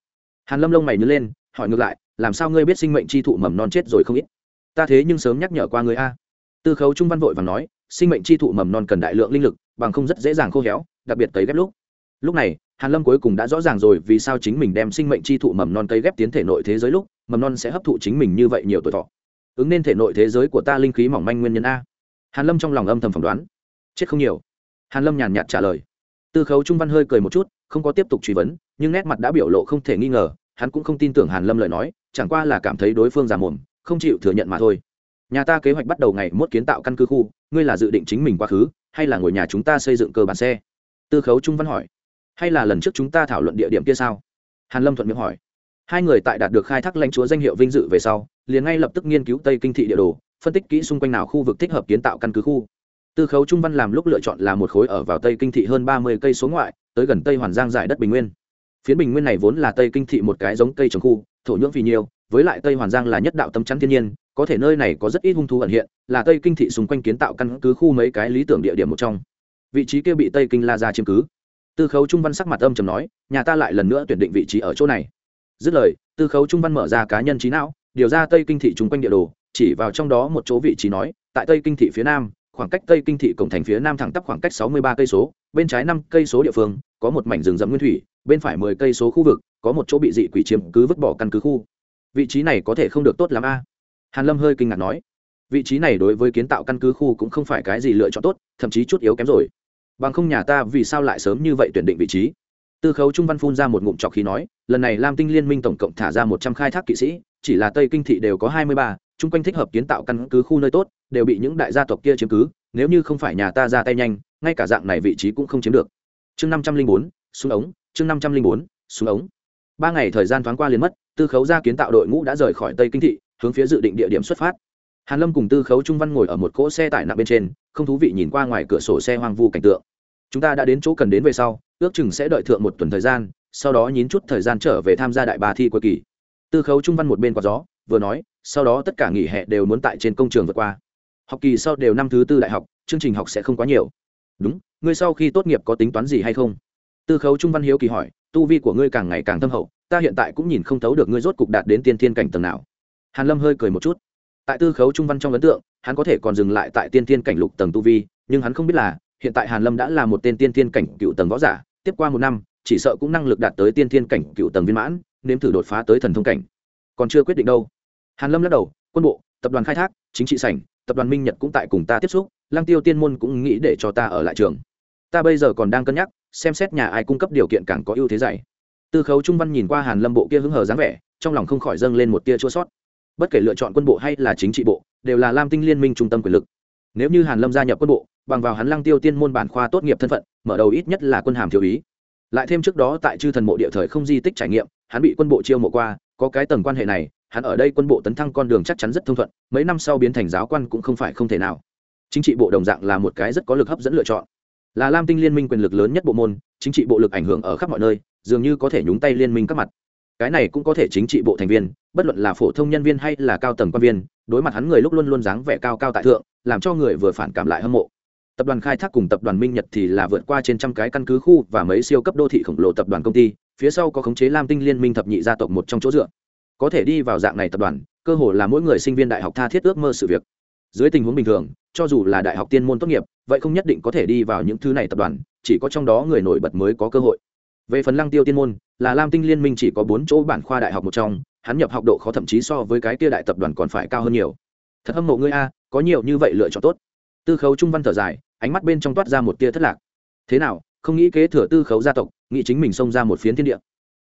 Hàn lâm lông mày nhớ lên, hỏi ngược lại, làm sao ngươi biết sinh mệnh chi thụ mầm non chết rồi không ít? Ta thế nhưng sớm nhắc nhở qua ngươi a. Tư khấu trung văn vội và nói, sinh mệnh chi thụ mầm non cần đại lượng linh lực, bằng không rất dễ dàng khô héo, đặc biệt cấy ghép lúc. Lúc này, hàn lâm cuối cùng đã rõ ràng rồi vì sao chính mình đem sinh mệnh chi thụ mầm non cấy ghép tiến thể nội thế giới lúc, mầm non sẽ hấp thụ chính mình như vậy nhiều tuổi thọ ứng nên thể nội thế giới của ta linh khí mỏng manh nguyên nhân a. Hàn lâm trong lòng âm thầm phỏng đoán. Chết không nhiều. Hàn lâm nhàn nhạt trả lời. Tư khấu trung văn hơi cười một chút, không có tiếp tục truy vấn, nhưng nét mặt đã biểu lộ không thể nghi ngờ, hắn cũng không tin tưởng hàn lâm lời nói, chẳng qua là cảm thấy đối phương già mồm, không chịu thừa nhận mà thôi. Nhà ta kế hoạch bắt đầu ngày mốt kiến tạo căn cứ khu, ngươi là dự định chính mình quá khứ, hay là ngồi nhà chúng ta xây dựng cơ bản xe? Tư khấu trung văn hỏi. Hay là lần trước chúng ta thảo luận địa điểm kia sao? Hàn lâm thuận miệng hỏi. Hai người tại đạt được khai thác lãnh chúa danh hiệu vinh dự về sau liền ngay lập tức nghiên cứu tây kinh thị địa đồ, phân tích kỹ xung quanh nào khu vực thích hợp kiến tạo căn cứ khu. Tư khấu trung văn làm lúc lựa chọn là một khối ở vào tây kinh thị hơn ba mươi cây số ngoại, tới gần tây hoàn giang giải đất bình nguyên. Phiến bình nguyên này vốn là tây kinh thị một cái giống cây trồng khu, thổ nhưỡng vì nhiều, với lại tây hoàn giang là nhất đạo tâm chắn thiên nhiên, có thể nơi này có rất ít hung thú ẩn hiện, là tây kinh thị xung quanh kiến tạo căn cứ khu mấy cái lý tưởng địa điểm một trong. Vị trí kia bị tây kinh la ra chiếm cứ. Tư khấu trung văn sắc mặt âm trầm nói, nhà ta lại lần nữa tuyển định vị trí ở chỗ này. Dứt lời, tư khấu trung văn mở ra cá nhân trí não điều ra tây kinh thị chung quanh địa đồ, chỉ vào trong đó một chỗ vị trí nói, tại tây kinh thị phía nam, khoảng cách tây kinh thị cổng thành phía nam thẳng tắp khoảng cách sáu mươi ba cây số, bên trái năm cây số địa phương, có một mảnh rừng rậm nguyên thủy, bên phải mười cây số khu vực, có một chỗ bị dị quỷ chiếm cứ vứt bỏ căn cứ khu. Vị trí này có thể không được tốt lắm a? Hàn lâm hơi kinh ngạc nói. Vị trí này đối với kiến tạo căn cứ khu cũng không phải cái gì lựa chọn tốt, thậm chí chút yếu kém rồi. Bằng không nhà ta vì sao lại sớm như vậy tuyển định vị trí? Tư khấu trung văn phun ra một ngụm trọc khí nói, lần này lam tinh liên minh tổng cộng thả ra một trăm khai thác kỵ sĩ, chỉ là tây kinh thị đều có hai mươi ba, chung quanh thích hợp kiến tạo căn cứ khu nơi tốt, đều bị những đại gia tộc kia chiếm cứ, nếu như không phải nhà ta ra tay nhanh, ngay cả dạng này vị trí cũng không chiếm được. Chương năm trăm linh bốn, xuống ống, chương năm trăm linh bốn, xuống ống. Ba ngày thời gian thoáng qua liền mất, tư khấu gia kiến tạo đội ngũ đã rời khỏi tây kinh thị, hướng phía dự định địa điểm xuất phát. Hàn lâm cùng tư khấu trung văn ngồi ở một cỗ xe tải nặng bên trên, không thú vị nhìn qua ngoài cửa sổ xe hoang vu cảnh tượng. Chúng ta đã đến chỗ cần đến về sau ước chừng sẽ đợi thượng một tuần thời gian, sau đó nhín chút thời gian trở về tham gia đại bà thi cuối kỳ. Tư khấu trung văn một bên quạt gió, vừa nói, sau đó tất cả nghỉ hè đều muốn tại trên công trường vượt qua. Học kỳ sau đều năm thứ tư đại học, chương trình học sẽ không quá nhiều. Đúng, ngươi sau khi tốt nghiệp có tính toán gì hay không? Tư khấu trung văn hiếu kỳ hỏi, tu vi của ngươi càng ngày càng thâm hậu, ta hiện tại cũng nhìn không thấu được ngươi rốt cục đạt đến tiên thiên cảnh tầng nào. Hàn lâm hơi cười một chút. Tại tư khấu trung văn trong ấn tượng, hắn có thể còn dừng lại tại tiên thiên cảnh lục tầng tu vi, nhưng hắn không biết là, hiện tại hàn lâm đã là một tên tiên thiên cảnh cựu tầng võ giả tiếp qua một năm, chỉ sợ cũng năng lực đạt tới tiên thiên cảnh cựu tầng viên mãn, nếm thử đột phá tới thần thông cảnh. Còn chưa quyết định đâu. Hàn lâm lắc đầu, quân bộ, tập đoàn khai thác, chính trị sảnh, tập đoàn minh nhật cũng tại cùng ta tiếp xúc Lang tiêu tiên môn cũng nghĩ để cho ta ở lại trường. Ta bây giờ còn đang cân nhắc, xem xét nhà ai cung cấp điều kiện càng có ưu thế dạy. Tư khấu trung văn nhìn qua hàn lâm bộ kia hứng hờ dáng vẻ, trong lòng không khỏi dâng lên một tia chua sót. Bất kể lựa chọn quân bộ hay là chính trị bộ, đều là lam tinh liên minh trung tâm quyền lực nếu như hàn lâm gia nhập quân bộ, bằng vào hắn lăng tiêu tiên môn bản khoa tốt nghiệp thân phận, mở đầu ít nhất là quân hàm thiếu ý lại thêm trước đó tại chư thần mộ địa thời không di tích trải nghiệm, hắn bị quân bộ chiêu mộ qua, có cái tầng quan hệ này, hắn ở đây quân bộ tấn thăng con đường chắc chắn rất thông thuận, mấy năm sau biến thành giáo quan cũng không phải không thể nào. Chính trị bộ đồng dạng là một cái rất có lực hấp dẫn lựa chọn. Là lam tinh liên minh quyền lực lớn nhất bộ môn, chính trị bộ lực ảnh hưởng ở khắp mọi nơi, dường như có thể nhúng tay liên minh các mặt. Cái này cũng có thể chính trị bộ thành viên, bất luận là phổ thông nhân viên hay là cao tầng quan viên đối mặt hắn người lúc luôn luôn dáng vẻ cao cao tại thượng, làm cho người vừa phản cảm lại hâm mộ. Tập đoàn khai thác cùng tập đoàn minh nhật thì là vượt qua trên trăm cái căn cứ khu và mấy siêu cấp đô thị khổng lồ tập đoàn công ty, phía sau có khống chế lam tinh liên minh thập nhị gia tộc một trong chỗ dựa. Có thể đi vào dạng này tập đoàn, cơ hồ là mỗi người sinh viên đại học tha thiết ước mơ sự việc. Dưới tình huống bình thường, cho dù là đại học tiên môn tốt nghiệp, vậy không nhất định có thể đi vào những thứ này tập đoàn, chỉ có trong đó người nổi bật mới có cơ hội. Về phần lăng tiêu tiên môn, là lam tinh liên minh chỉ có bốn chỗ bản khoa đại học một trong hắn nhập học độ khó thậm chí so với cái kia đại tập đoàn còn phải cao hơn nhiều. Thật hâm mộ ngươi a, có nhiều như vậy lựa chọn tốt. Tư khấu trung văn thở dài, ánh mắt bên trong toát ra một tia thất lạc. Thế nào, không nghĩ kế thừa tư khấu gia tộc, nghĩ chính mình xông ra một phiến thiên địa.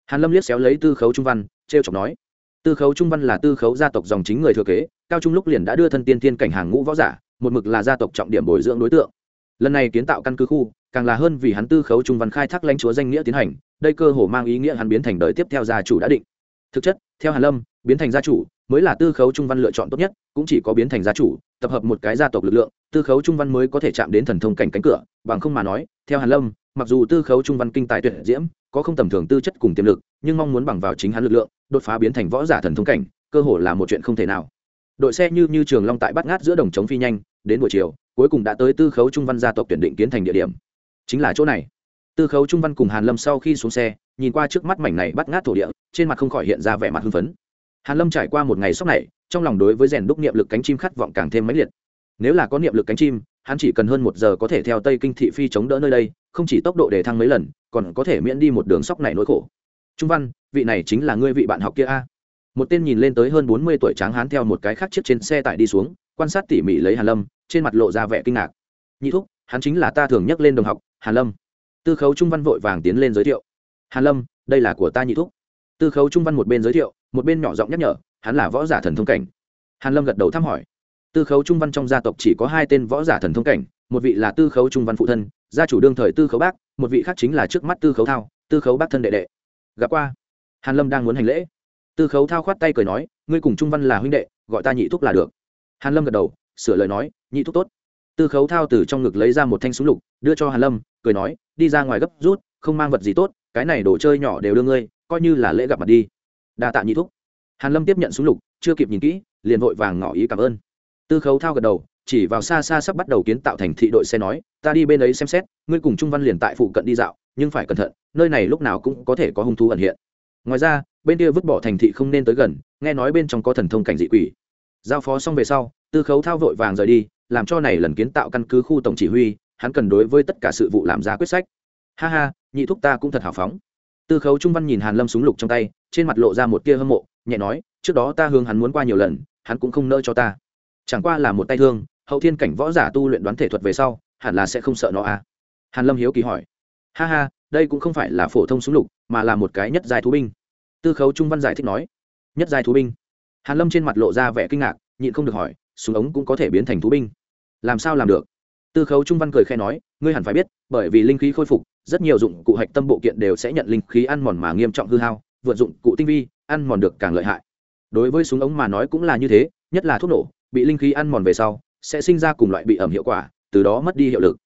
Hàn lâm liếc xéo lấy tư khấu trung văn t chọc nói, tư khấu trung văn là tư khấu gia tộc dòng chính người thừa kế, cao trung lúc liền đã đưa thân tiên thiên cảnh hàng ngũ võ giả, một mực là gia tộc trọng điểm bồi dưỡng đối tượng. Lần này kiến tạo căn cứ khu, càng là hơn vì hắn tư khấu trung văn khai thác lãnh chúa danh nghĩa tiến hành, đây cơ hồ mang ý nghĩa hắn biến thành đời tiếp theo gia chủ đã định. Thực chất theo hàn lâm, biến thành gia chủ mới là tư khấu trung văn lựa chọn tốt nhất, cũng chỉ có biến thành gia chủ, tập hợp một cái gia tộc lực lượng, tư khấu trung văn mới có thể chạm đến thần thông cảnh cánh cửa, bằng không mà nói, theo hàn lâm, mặc dù tư khấu trung văn kinh tài tuyệt diễm, có không tầm thường tư chất cùng tiềm lực, nhưng mong muốn bằng vào chính hắn lực lượng, đột phá biến thành võ giả thần thông cảnh, cơ hồ là một chuyện không thể nào. Đội xe như như trường long tại bắt ngát giữa đồng chống phi nhanh, đến buổi chiều, cuối cùng đã tới tư khấu trung văn gia tộc tuyển định kiến thành địa điểm. Chính là chỗ này. Tư khấu trung văn cùng hàn lâm sau khi xuống xe nhìn qua trước mắt mảnh này bắt ngát thổ địa, trên mặt không khỏi hiện ra vẻ mặt hưng phấn. Hàn lâm trải qua một ngày sốc này, trong lòng đối với rèn đúc niệm lực cánh chim khát vọng càng thêm mãnh liệt. Nếu là có niệm lực cánh chim, hắn chỉ cần hơn một giờ có thể theo tây kinh thị phi chống đỡ nơi đây, không chỉ tốc độ để thăng mấy lần, còn có thể miễn đi một đường sóc này nỗi khổ. Trung văn, vị này chính là ngươi vị bạn học kia a. Một tên nhìn lên tới hơn bốn mươi tuổi tráng hán theo một cái khác chiếc trên xe tải đi xuống, quan sát tỉ mỉ lấy hàn lâm, trên mặt lộ ra vẻ kinh ngạc. Nhị thúc, hắn chính là ta thường nhắc lên đồng học, hàn lâm. Tư khấu trung văn vội vàng tiến lên giới thiệu hàn lâm, đây là của ta nhị thúc. Tư khấu trung văn một bên giới thiệu, một bên nhỏ giọng nhắc nhở, hắn là võ giả thần thông cảnh. Hàn lâm gật đầu thăm hỏi. Tư khấu trung văn trong gia tộc chỉ có hai tên võ giả thần thông cảnh, một vị là tư khấu trung văn phụ thân, gia chủ đương thời tư khấu bác, một vị khác chính là trước mắt tư khấu thao, tư khấu bác thân đệ đệ. Gặp qua. Hàn lâm đang muốn hành lễ. Tư khấu thao khoát tay cười nói, ngươi cùng trung văn là huynh đệ, gọi ta nhị thúc là được. Hàn lâm gật đầu, sửa lời nói, nhị thúc tốt. Tư khấu thao từ trong ngực lấy ra một thanh súng lục, đưa cho hàn lâm, cười nói, đi ra ngoài gấp rút, không mang vật gì tốt cái này đồ chơi nhỏ đều đưa ngươi, coi như là lễ gặp mặt đi. Đa tạ nhị thúc. Hàn lâm tiếp nhận súng lục, chưa kịp nhìn kỹ, liền vội vàng ngỏ ý cảm ơn. Tư khấu thao gật đầu, chỉ vào xa xa sắp bắt đầu kiến tạo thành thị đội xe nói, ta đi bên ấy xem xét, ngươi cùng trung văn liền tại phụ cận đi dạo, nhưng phải cẩn thận, nơi này lúc nào cũng có thể có hung thú ẩn hiện. Ngoài ra, bên kia vứt bỏ thành thị không nên tới gần, nghe nói bên trong có thần thông cảnh dị quỷ. Giao phó xong về sau, tư khấu thao vội vàng rời đi, làm cho này lần kiến tạo căn cứ khu tổng chỉ huy, hắn cần đối với tất cả sự vụ làm ra quyết sách ha ha, nhị thúc ta cũng thật hào phóng. Tư khấu trung văn nhìn hàn lâm súng lục trong tay, trên mặt lộ ra một tia hâm mộ, nhẹ nói, trước đó ta hướng hắn muốn qua nhiều lần, hắn cũng không nỡ cho ta. Chẳng qua là một tay thương, hậu thiên cảnh võ giả tu luyện đoán thể thuật về sau, hẳn là sẽ không sợ nó à? Hàn lâm hiếu kỳ hỏi. Ha ha, đây cũng không phải là phổ thông súng lục, mà là một cái nhất giai thú binh. Tư khấu trung văn giải thích nói. Nhất giai thú binh. Hàn lâm trên mặt lộ ra vẻ kinh ngạc, nhịn không được hỏi, súng ống cũng có thể biến thành thú binh. Làm sao làm được? Tư khấu trung văn cười khẽ nói, ngươi hẳn phải biết, bởi vì linh khí khôi phục rất nhiều dụng cụ hạch tâm bộ kiện đều sẽ nhận linh khí ăn mòn mà nghiêm trọng hư hao, vượt dụng cụ tinh vi, ăn mòn được càng lợi hại. Đối với súng ống mà nói cũng là như thế, nhất là thuốc nổ, bị linh khí ăn mòn về sau, sẽ sinh ra cùng loại bị ẩm hiệu quả, từ đó mất đi hiệu lực.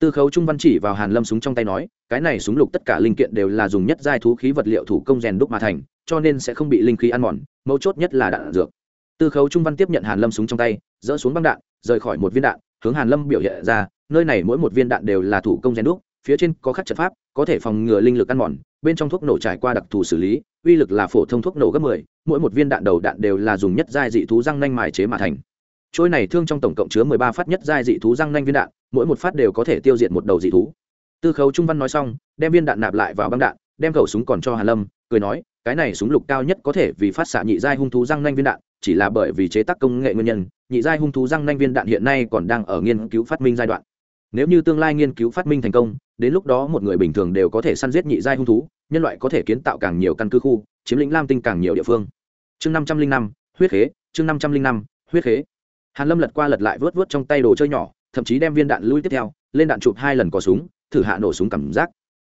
Tư khấu trung văn chỉ vào hàn lâm súng trong tay nói, cái này súng lục tất cả linh kiện đều là dùng nhất giai thú khí vật liệu thủ công rèn đúc mà thành, cho nên sẽ không bị linh khí ăn mòn, mấu chốt nhất là đạn dược. Tư khấu trung văn tiếp nhận hàn lâm súng trong tay dỡ xuống băng đạn, rời khỏi một viên đạn, hướng hàn lâm biểu hiện ra, nơi này mỗi một viên đạn đều là thủ công rèn đúc phía trên có khắc trận pháp có thể phòng ngừa linh lực ăn mòn bên trong thuốc nổ trải qua đặc thù xử lý uy lực là phổ thông thuốc nổ gấp 10, mỗi một viên đạn đầu đạn đều là dùng nhất giai dị thú răng nanh mài chế mà thành. Trôi này thương trong tổng cộng chứa 13 phát nhất giai dị thú răng nanh viên đạn mỗi một phát đều có thể tiêu diệt một đầu dị thú. Tư khấu trung văn nói xong đem viên đạn nạp lại vào băng đạn đem khẩu súng còn cho hàn lâm cười nói cái này súng lục cao nhất có thể vì phát xạ nhị giai hung thú răng nanh viên đạn chỉ là bởi vì chế tác công nghệ nguyên nhân nhị giai hung thú răng nanh viên đạn hiện nay còn đang ở nghiên cứu phát minh giai đoạn nếu như tương lai nghiên cứu phát minh thành công, đến lúc đó một người bình thường đều có thể săn giết nhị giai hung thú, nhân loại có thể kiến tạo càng nhiều căn cứ khu, chiếm lĩnh lam tinh càng nhiều địa phương. Chương năm trăm linh năm, huyết khế, chương năm trăm linh năm, huyết khế. Hàn lâm lật qua lật lại vớt vớt trong tay đồ chơi nhỏ, thậm chí đem viên đạn lui tiếp theo, lên đạn chụp hai lần có súng, thử hạ nổ súng cảm giác.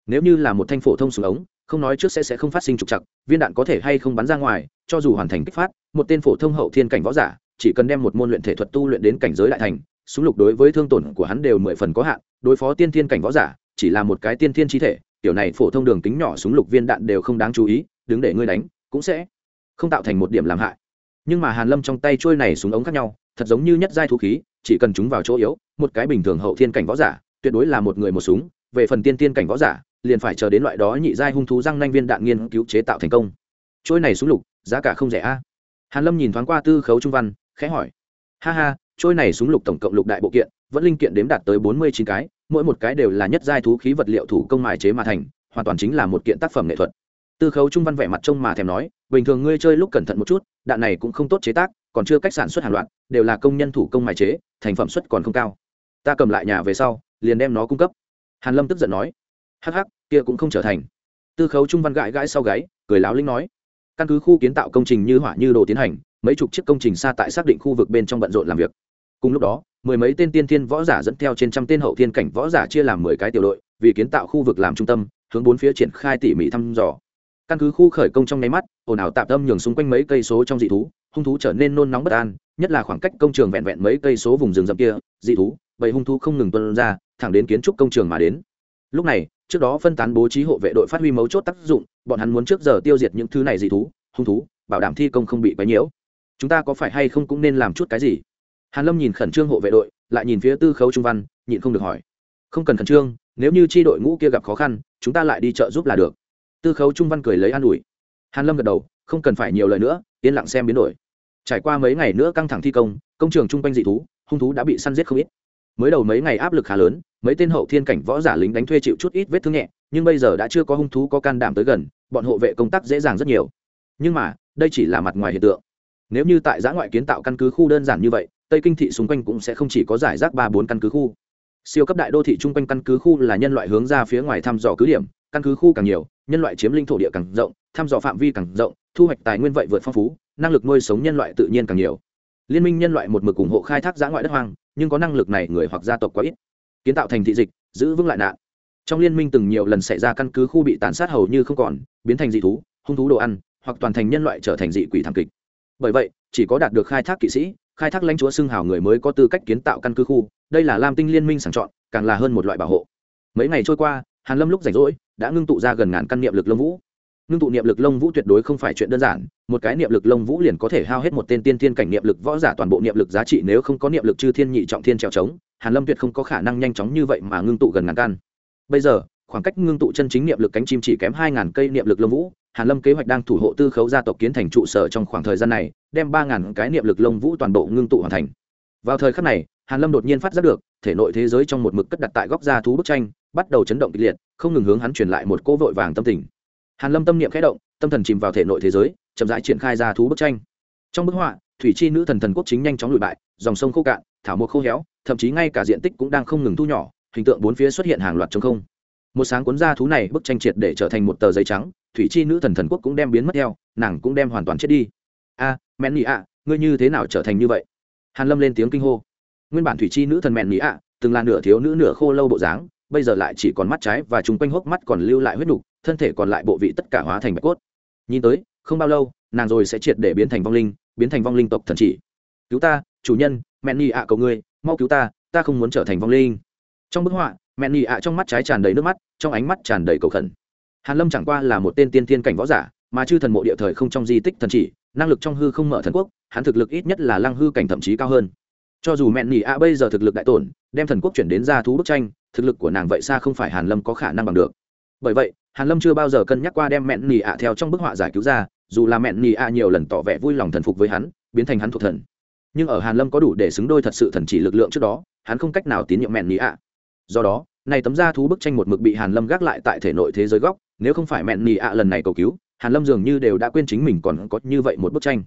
Nếu như là một thanh phổ thông súng ống, không nói trước sẽ sẽ không phát sinh trục chặt viên đạn có thể hay không bắn ra ngoài, cho dù hoàn thành kích phát, một tên phổ thông hậu thiên cảnh võ giả, chỉ cần đem một môn luyện thể thuật tu luyện đến cảnh giới đại thành súng lục đối với thương tổn của hắn đều mười phần có hạn, đối phó tiên thiên cảnh võ giả, chỉ là một cái tiên thiên chi thể, kiểu này phổ thông đường kính nhỏ súng lục viên đạn đều không đáng chú ý, đứng để ngươi đánh, cũng sẽ không tạo thành một điểm làm hại. Nhưng mà hàn lâm trong tay trôi này súng ống khác nhau, thật giống như nhất giai thú khí, chỉ cần chúng vào chỗ yếu, một cái bình thường hậu thiên cảnh võ giả, tuyệt đối là một người một súng, về phần tiên tiên cảnh võ giả, liền phải chờ đến loại đó nhị giai hung thú răng nanh viên đạn nghiên cứu chế tạo thành công. Trôi này súng lục, giá cả không rẻ a. Hàn lâm nhìn thoáng qua tư khấu trung văn, khẽ hỏi, ha ha trôi này súng lục tổng cộng lục đại bộ kiện, vẫn linh kiện đếm đạt tới bốn mươi chín cái, mỗi một cái đều là nhất giai thú khí vật liệu thủ công mài chế mà thành, hoàn toàn chính là một kiện tác phẩm nghệ thuật. Tư khấu trung văn vẻ mặt trông mà thèm nói, bình thường ngươi chơi lúc cẩn thận một chút, đạn này cũng không tốt chế tác, còn chưa cách sản xuất hàng loạt, đều là công nhân thủ công mài chế, thành phẩm suất còn không cao. Ta cầm lại nhà về sau, liền đem nó cung cấp. Hàn lâm tức giận nói. Hắc hắc, kia cũng không trở thành. Tư khấu trung văn gãi gãi sau gáy, cười láo linh nói. Căn cứ khu kiến tạo công trình như hỏa như đồ tiến hành, mấy chục chiếc công trình xa tại xác định khu vực bên trong bận rộn làm việc cùng lúc đó, mười mấy tên tiên thiên võ giả dẫn theo trên trăm tên hậu thiên cảnh võ giả chia làm mười cái tiểu đội, vì kiến tạo khu vực làm trung tâm, hướng bốn phía triển khai tỉ mỉ thăm dò. Căn cứ khu khởi công trong nháy mắt, ồn ào tạm tâm nhường xung quanh mấy cây số trong dị thú, hung thú trở nên nôn nóng bất an, nhất là khoảng cách công trường vẹn vẹn mấy cây số vùng rừng rậm kia, dị thú, bầy hung thú không ngừng tuân ra, thẳng đến kiến trúc công trường mà đến. Lúc này, trước đó phân tán bố trí hộ vệ đội phát huy mấu chốt tác dụng, bọn hắn muốn trước giờ tiêu diệt những thứ này dị thú, hung thú, bảo đảm thi công không bị quấy nhiễu. Chúng ta có phải hay không cũng nên làm chút cái gì? Hàn lâm nhìn khẩn trương hộ vệ đội, lại nhìn phía tư khấu trung văn, nhịn không được hỏi. Không cần khẩn trương, nếu như chi đội ngũ kia gặp khó khăn, chúng ta lại đi chợ giúp là được. Tư khấu trung văn cười lấy an ủi. Hàn lâm gật đầu, không cần phải nhiều lời nữa, yên lặng xem biến đổi. Trải qua mấy ngày nữa căng thẳng thi công công trường trung quanh dị thú, hung thú đã bị săn giết không ít. Mới đầu mấy ngày áp lực khá lớn, mấy tên hậu thiên cảnh võ giả lính đánh thuê chịu chút ít vết thương nhẹ, nhưng bây giờ đã chưa có hung thú có can đảm tới gần, bọn hộ vệ công tác dễ dàng rất nhiều. Nhưng mà, đây chỉ là mặt ngoài hiện tượng. Nếu như tại giã ngoại kiến tạo căn cứ khu đơn giản như vậy tây kinh thị xung quanh cũng sẽ không chỉ có giải rác ba bốn căn cứ khu. Siêu cấp đại đô thị chung quanh căn cứ khu là nhân loại hướng ra phía ngoài thăm dò cứ điểm, căn cứ khu càng nhiều, nhân loại chiếm linh thổ địa càng rộng, thăm dò phạm vi càng rộng, thu hoạch tài nguyên vậy vượt phong phú, năng lực nuôi sống nhân loại tự nhiên càng nhiều. Liên minh nhân loại một mực ủng hộ khai thác giã ngoại đất hoang, nhưng có năng lực này người hoặc gia tộc quá ít. Kiến tạo thành thị dịch, giữ vững lại nạn. Trong liên minh từng nhiều lần xảy ra căn cứ khu bị tàn sát hầu như không còn, biến thành dị thú, hung thú đồ ăn, hoặc toàn thành nhân loại trở thành dị quỷ thảm kịch. Bởi vậy, chỉ có đạt được khai thác kỵ sĩ khai thác lãnh chúa xưng hào người mới có tư cách kiến tạo căn cứ khu, đây là lam tinh liên minh sàng chọn, càng là hơn một loại bảo hộ. Mấy ngày trôi qua, hàn lâm lúc rảnh rỗi, đã ngưng tụ ra gần ngàn căn niệm lực lông vũ. Ngưng tụ niệm lực lông vũ tuyệt đối không phải chuyện đơn giản, một cái niệm lực lông vũ liền có thể hao hết một tên tiên thiên cảnh niệm lực võ giả toàn bộ niệm lực giá trị nếu không có niệm lực chư thiên nhị trọng thiên trèo trống, hàn lâm tuyệt không có khả năng nhanh chóng như vậy mà ngưng tụ gần ngàn căn. Bây giờ khoảng cách ngưng tụ chân chính niệm lực cánh chim chỉ kém hai ngàn cây niệm lực lông vũ. Hàn lâm kế hoạch đang thủ hộ tư khấu gia tộc kiến thành trụ sở trong khoảng thời gian này, đem ba ngàn cái niệm lực lông vũ toàn bộ ngưng tụ hoàn thành. Vào thời khắc này, hàn lâm đột nhiên phát giác được, thể nội thế giới trong một mực cất đặt tại góc gia thú bức tranh, bắt đầu chấn động kịch liệt, không ngừng hướng hắn truyền lại một cỗ vội vàng tâm tình. Hàn lâm tâm niệm khẽ động, tâm thần chìm vào thể nội thế giới, chậm rãi triển khai ra thú bức tranh. Trong bức họa, thủy chi nữ thần thần quốc chính nhanh chóng lùi bại, dòng sông khô cạn, thảo mộc khô héo, thậm chí ngay cả diện tích cũng đang không ngừng thu nhỏ, hình tượng bốn phía xuất hiện hàng loạt trống không một sáng cuốn ra thú này bức tranh triệt để trở thành một tờ giấy trắng thủy chi nữ thần thần quốc cũng đem biến mất theo nàng cũng đem hoàn toàn chết đi. A à, mẹn nhị ạ ngươi như thế nào trở thành như vậy? Hàn lâm lên tiếng kinh hô. Nguyên bản thủy chi nữ thần mẹn nhị ạ từng là nửa thiếu nữ nửa khô lâu bộ dáng bây giờ lại chỉ còn mắt trái và chúng quanh hốc mắt còn lưu lại huyết nục thân thể còn lại bộ vị tất cả hóa thành bạch cốt. Nhìn tới không bao lâu nàng rồi sẽ triệt để biến thành vong linh biến thành vong linh tộc thần chỉ. Cứu ta chủ nhân mẹn nhị ạ cầu ngươi mau cứu ta ta không muốn trở thành vong linh. Trong bức họa mẹn nhị ạ trong mắt trái tràn đầy nước mắt, trong ánh mắt tràn đầy cầu khẩn. Hàn lâm chẳng qua là một tên tiên thiên cảnh võ giả, mà chư thần mộ địa thời không trong di tích thần chỉ, năng lực trong hư không mở thần quốc, hắn thực lực ít nhất là lăng hư cảnh thậm chí cao hơn. Cho dù mẹn nhị ạ bây giờ thực lực đại tổn, đem thần quốc chuyển đến ra thú bức tranh, thực lực của nàng vậy xa không phải hàn lâm có khả năng bằng được. Bởi vậy, hàn lâm chưa bao giờ cân nhắc qua đem mẹn nhị ạ theo trong bức họa giải cứu ra, dù là mẹn nhị ạ nhiều lần tỏ vẻ vui lòng thần phục với hắn, biến thành hắn thuộc thần. Nhưng ở hàn lâm có đủ để xứng đôi thật sự thần chỉ lực lượng trước đó, hắn không cách nào tín nhiệm mẹn nhị ạ do đó, này tấm da thú bức tranh một mực bị hàn lâm gác lại tại thể nội thế giới góc, nếu không phải mẹn nhị ạ lần này cầu cứu, hàn lâm dường như đều đã quên chính mình còn có như vậy một bức tranh.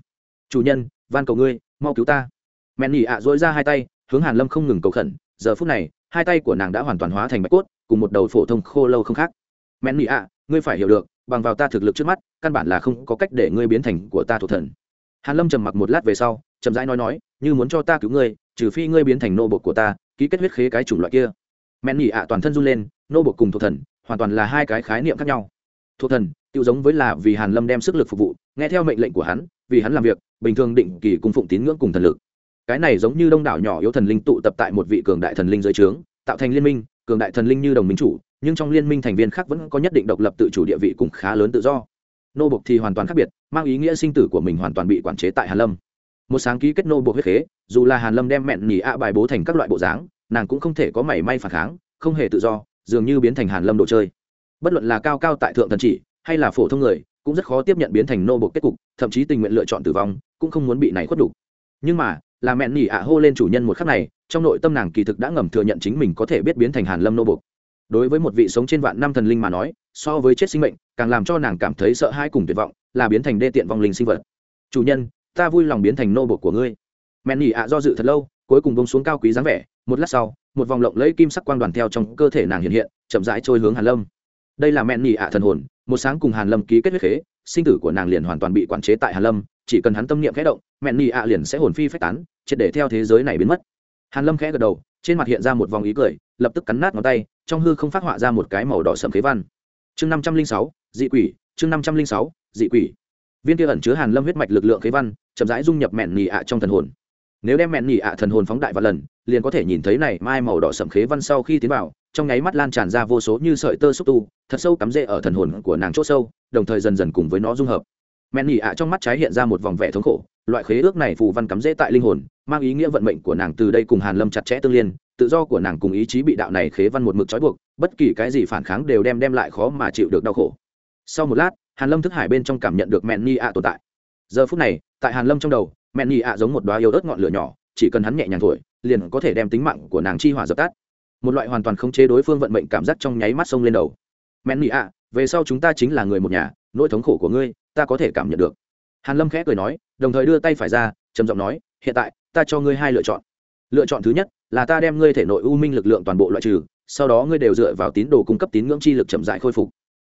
Chủ nhân, van cầu ngươi, mau cứu ta. Mẹn nhị ạ dỗi ra hai tay, hướng hàn lâm không ngừng cầu khẩn. Giờ phút này, hai tay của nàng đã hoàn toàn hóa thành bạch cốt, cùng một đầu phổ thông khô lâu không khác. Mẹn nhị ạ, ngươi phải hiểu được, bằng vào ta thực lực trước mắt, căn bản là không có cách để ngươi biến thành của ta thuộc thần. Hàn lâm trầm mặc một lát về sau, chậm rãi nói nói, như muốn cho ta cứu ngươi, trừ phi ngươi biến thành nô bộc của ta, ký kết huyết khế cái chủng loại kia mẹn nhị ạ toàn thân run lên, nô bột cùng thuộc thần, hoàn toàn là hai cái khái niệm khác nhau. Thuộc thần tự giống với là vì hàn lâm đem sức lực phục vụ, nghe theo mệnh lệnh của hắn, vì hắn làm việc, bình thường định kỳ cung phụng tín ngưỡng cùng thần lực. Cái này giống như đông đảo nhỏ yếu thần linh tụ tập tại một vị cường đại thần linh dưới trướng, tạo thành liên minh, cường đại thần linh như đồng minh chủ, nhưng trong liên minh thành viên khác vẫn có nhất định độc lập tự chủ địa vị cùng khá lớn tự do. Nô bộc thì hoàn toàn khác biệt, mang ý nghĩa sinh tử của mình hoàn toàn bị quản chế tại hàn lâm. Một sáng ký kết nô bộc huyết khế, dù là hàn lâm đem mẹn nhì ạ bài bố thành các loại bộ dáng nàng cũng không thể có mảy may phản kháng, không hề tự do, dường như biến thành hàn lâm đồ chơi. Bất luận là cao cao tại thượng thần chỉ, hay là phổ thông người, cũng rất khó tiếp nhận biến thành nô bộc kết cục, thậm chí tình nguyện lựa chọn tử vong, cũng không muốn bị này khuất đủ. Nhưng mà, là mẹ nỉ ạ hô lên chủ nhân một khắc này, trong nội tâm nàng kỳ thực đã ngầm thừa nhận chính mình có thể biết biến thành hàn lâm nô bộc. Đối với một vị sống trên vạn năm thần linh mà nói, so với chết sinh mệnh, càng làm cho nàng cảm thấy sợ hãi cùng tuyệt vọng, là biến thành đê tiện vong linh sinh vật. Chủ nhân, ta vui lòng biến thành nô bộc của ngươi. Mẹ nỉ ạ do dự thật lâu, cuối cùng bông xuống cao quý dáng vẻ một lát sau, một vòng lộng lẫy kim sắc quang đoàn theo trong cơ thể nàng hiện hiện, chậm rãi trôi hướng hàn lâm. Đây là mẹn nhị ạ thần hồn, một sáng cùng hàn lâm ký kết huyết khế, sinh tử của nàng liền hoàn toàn bị quản chế tại hàn lâm, chỉ cần hắn tâm niệm khẽ động mẹn nhị ạ liền sẽ hồn phi phách tán, triệt để theo thế giới này biến mất. Hàn lâm khẽ gật đầu, trên mặt hiện ra một vòng ý cười, lập tức cắn nát ngón tay, trong hư không phát họa ra một cái màu đỏ sậm khế văn. Chương năm trăm linh sáu, dị quỷ, chương năm trăm linh sáu, dị quỷ. Viên kia ẩn chứa hàn lâm huyết mạch lực lượng khế văn, chậm rãi dung nhập mẹn nhị ạ trong thần hồn nếu đem mẹn nhị ạ thần hồn phóng đại và lần, liền có thể nhìn thấy này mai màu đỏ sậm khế văn sau khi tiến vào, trong nháy mắt lan tràn ra vô số như sợi tơ xúc tu, thật sâu cắm rễ ở thần hồn của nàng chỗ sâu, đồng thời dần dần cùng với nó dung hợp. Mẹn nhị ạ trong mắt trái hiện ra một vòng vẻ thống khổ, loại khế ước này phù văn cắm rễ tại linh hồn, mang ý nghĩa vận mệnh của nàng từ đây cùng hàn lâm chặt chẽ tương liên, tự do của nàng cùng ý chí bị đạo này khế văn một mực trói buộc, bất kỳ cái gì phản kháng đều đem đem lại khó mà chịu được đau khổ. Sau một lát, hàn lâm thức hải bên trong cảm nhận được mẹn ni ạ tồn tại. Giờ phút này, tại hàn lâm trong đầu mẹn nhị ạ giống một đoá yêu ớt ngọn lửa nhỏ, chỉ cần hắn nhẹ nhàng thổi, liền có thể đem tính mạng của nàng chi hỏa dập tắt. Một loại hoàn toàn không chế đối phương vận mệnh cảm giác trong nháy mắt sông lên đầu. Mẹn nhị ạ, về sau chúng ta chính là người một nhà, nỗi thống khổ của ngươi, ta có thể cảm nhận được. Hàn lâm khẽ cười nói, đồng thời đưa tay phải ra, trầm giọng nói, hiện tại, ta cho ngươi hai lựa chọn. Lựa chọn thứ nhất là ta đem ngươi thể nội u minh lực lượng toàn bộ loại trừ, sau đó ngươi đều dựa vào tín đồ cung cấp tín ngưỡng chi lực chậm dại khôi phục.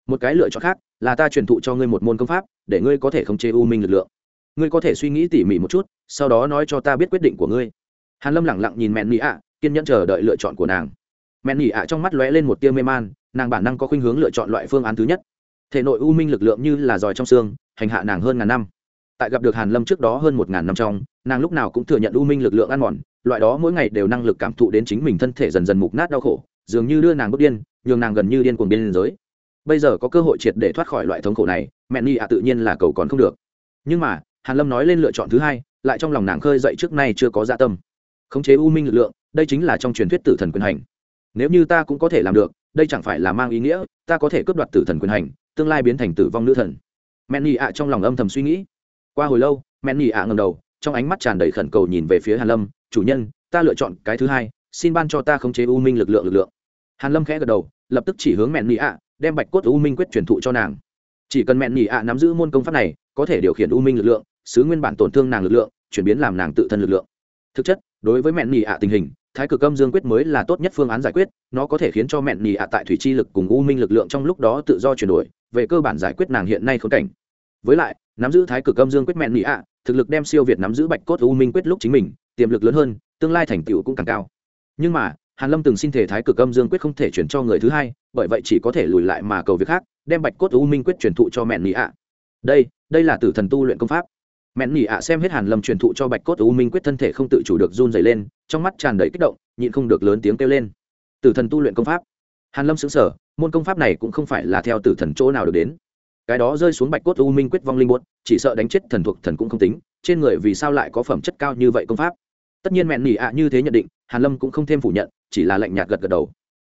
Một cái lựa chọn khác là ta truyền thụ cho ngươi một môn công pháp, để ngươi có thể khống chế u minh lực lượng ngươi có thể suy nghĩ tỉ mỉ một chút, sau đó nói cho ta biết quyết định của ngươi. Hàn lâm lẳng lặng nhìn mẹn nị ạ, kiên nhẫn chờ đợi lựa chọn của nàng. Mẹn nị ạ trong mắt lóe lên một tia mê man, nàng bản năng có khuynh hướng lựa chọn loại phương án thứ nhất. Thể nội u minh lực lượng như là giỏi trong xương, hành hạ nàng hơn ngàn năm. Tại gặp được hàn lâm trước đó hơn một ngàn năm trong, nàng lúc nào cũng thừa nhận u minh lực lượng ăn mòn, loại đó mỗi ngày đều năng lực cảm thụ đến chính mình thân thể dần dần mục nát đau khổ, dường như đưa nàng bước điên, nhường nàng gần như điên cuồng biên giới bây giờ có cơ hội triệt để thoát khỏi loại thống khổ này mẹ ni ạ tự nhiên là cầu còn không được. Nhưng mà hàn lâm nói lên lựa chọn thứ hai, lại trong lòng nàng khơi dậy trước nay chưa có dạ tâm. Khống chế u minh lực lượng, đây chính là trong truyền thuyết tử thần quyền hành. Nếu như ta cũng có thể làm được, đây chẳng phải là mang ý nghĩa, ta có thể cướp đoạt tử thần quyền hành, tương lai biến thành tử vong nữ thần. Mẹn nhị ạ trong lòng âm thầm suy nghĩ. Qua hồi lâu, mẹn nhị ạ ngầm đầu, trong ánh mắt tràn đầy khẩn cầu nhìn về phía hàn lâm, chủ nhân, ta lựa chọn cái thứ hai, xin ban cho ta khống chế u minh lực lượng lực lượng. Hàn lâm khẽ gật đầu, lập tức chỉ hướng mẹn nhị ạ, đem bạch cốt u minh quyết truyền thụ cho nàng. Chỉ cần mẹn nhị ạ nắm giữ môn công pháp này, có thể điều khiển u minh lực lượng sứ nguyên bản tổn thương nàng lực lượng, chuyển biến làm nàng tự thân lực lượng. Thực chất, đối với mẹn nhì ạ tình hình, thái cực âm dương quyết mới là tốt nhất phương án giải quyết, nó có thể khiến cho mẹn nhì ạ tại thủy chi lực cùng u minh lực lượng trong lúc đó tự do chuyển đổi, về cơ bản giải quyết nàng hiện nay khốn cảnh. Với lại, nắm giữ thái cực âm dương quyết mẹn nhì ạ, thực lực đem siêu việt nắm giữ bạch cốt u minh quyết lúc chính mình, tiềm lực lớn hơn, tương lai thành tựu cũng càng cao. Nhưng mà, hàn lâm từng xin thể thái cực âm dương quyết không thể chuyển cho người thứ hai, bởi vậy chỉ có thể lùi lại mà cầu việc khác, đem bạch cốt u minh quyết truyền thụ cho mẹn nhì ạ. Đây đây là tử thần tu luyện công pháp mẹn nhỉ ạ xem hết hàn lâm truyền thụ cho bạch cốt u minh quyết thân thể không tự chủ được run rẩy lên, trong mắt tràn đầy kích động, nhịn không được lớn tiếng kêu lên. Tử thần tu luyện công pháp. Hàn lâm sững sờ, môn công pháp này cũng không phải là theo tử thần chỗ nào được đến. Cái đó rơi xuống bạch cốt u minh quyết vong linh buốt, chỉ sợ đánh chết thần thuộc thần cũng không tính, trên người vì sao lại có phẩm chất cao như vậy công pháp? Tất nhiên mẹn nhỉ ạ như thế nhận định, hàn lâm cũng không thêm phủ nhận, chỉ là lạnh nhạt gật gật đầu.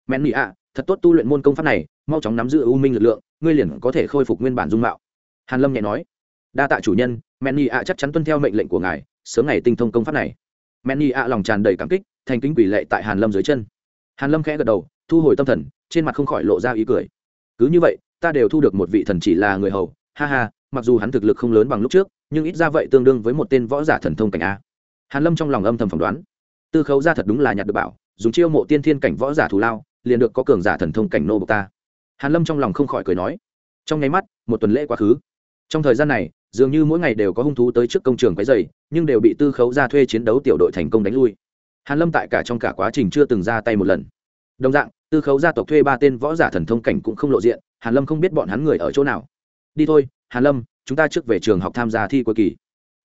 Mẹn nhỉ ạ, thật tốt tu luyện môn công pháp này, mau chóng nắm giữ u minh lực lượng, ngươi liền có thể khôi phục nguyên bản dung mạo. Hàn lâm nhẹ nói, đa tạ chủ nhân mẹn nỉ ạ chắc chắn tuân theo mệnh lệnh của ngài, sớm ngày tinh thông công pháp này. Mẹn nỉ ạ lòng tràn đầy cảm kích, thành kính quỷ lệ tại hàn lâm dưới chân. Hàn lâm khẽ gật đầu, thu hồi tâm thần, trên mặt không khỏi lộ ra ý cười. Cứ như vậy, ta đều thu được một vị thần chỉ là người hầu. Ha ha, mặc dù hắn thực lực không lớn bằng lúc trước, nhưng ít ra vậy tương đương với một tên võ giả thần thông cảnh a. Hàn lâm trong lòng âm thầm phỏng đoán. Tư khấu ra thật đúng là nhặt được bảo, dùng chiêu mộ tiên thiên cảnh võ giả thù lao, liền được có cường giả thần thông cảnh nô bộc ta. Hàn lâm trong lòng không khỏi cười nói. Trong nháy mắt, một tuần lễ quá khứ. Trong thời gian này dường như mỗi ngày đều có hung thú tới trước công trường quấy dày nhưng đều bị tư khấu ra thuê chiến đấu tiểu đội thành công đánh lui. Hàn lâm tại cả trong cả quá trình chưa từng ra tay một lần. Đồng dạng, tư khấu gia tộc thuê ba tên võ giả thần thông cảnh cũng không lộ diện, hàn lâm không biết bọn hắn người ở chỗ nào. Đi thôi, hàn lâm, chúng ta trước về trường học tham gia thi cuối kỳ.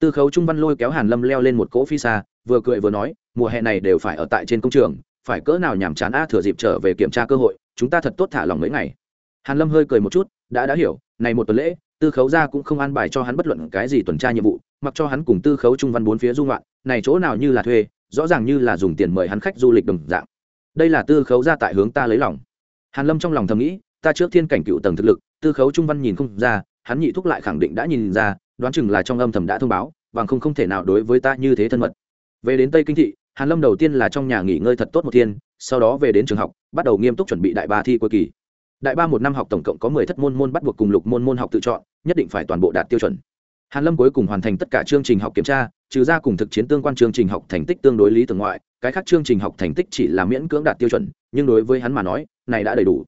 Tư khấu trung văn lôi kéo hàn lâm leo lên một cỗ phi xa, vừa cười vừa nói, mùa hè này đều phải ở tại trên công trường, phải cỡ nào nhàm chán a thừa dịp trở về kiểm tra cơ hội, chúng ta thật tốt thả lòng mấy ngày. Hàn lâm hơi cười một chút, đã đã hiểu, này một tuần lễ tư khấu gia cũng không an bài cho hắn bất luận cái gì tuần tra nhiệm vụ, mặc cho hắn cùng tư khấu trung văn bốn phía du ngoạn, này chỗ nào như là thuê, rõ ràng như là dùng tiền mời hắn khách du lịch đồng dạng. Đây là tư khấu gia tại hướng ta lấy lòng. Hàn lâm trong lòng thầm nghĩ, ta trước thiên cảnh cựu tầng thực lực, tư khấu trung văn nhìn không ra, hắn nhị thúc lại khẳng định đã nhìn ra, đoán chừng là trong âm thầm đã thông báo, bằng không không thể nào đối với ta như thế thân mật. Về đến tây kinh thị, hàn lâm đầu tiên là trong nhà nghỉ ngơi thật tốt một thiên, sau đó về đến trường học, bắt đầu nghiêm túc chuẩn bị đại ba thi cuối kỳ đại ba một năm học tổng cộng có mười thất môn môn bắt buộc cùng lục môn môn học tự chọn, nhất định phải toàn bộ đạt tiêu chuẩn. Hàn lâm cuối cùng hoàn thành tất cả chương trình học kiểm tra, trừ ra cùng thực chiến tương quan chương trình học thành tích tương đối lý tưởng ngoại, cái khác chương trình học thành tích chỉ là miễn cưỡng đạt tiêu chuẩn, nhưng đối với hắn mà nói, này đã đầy đủ.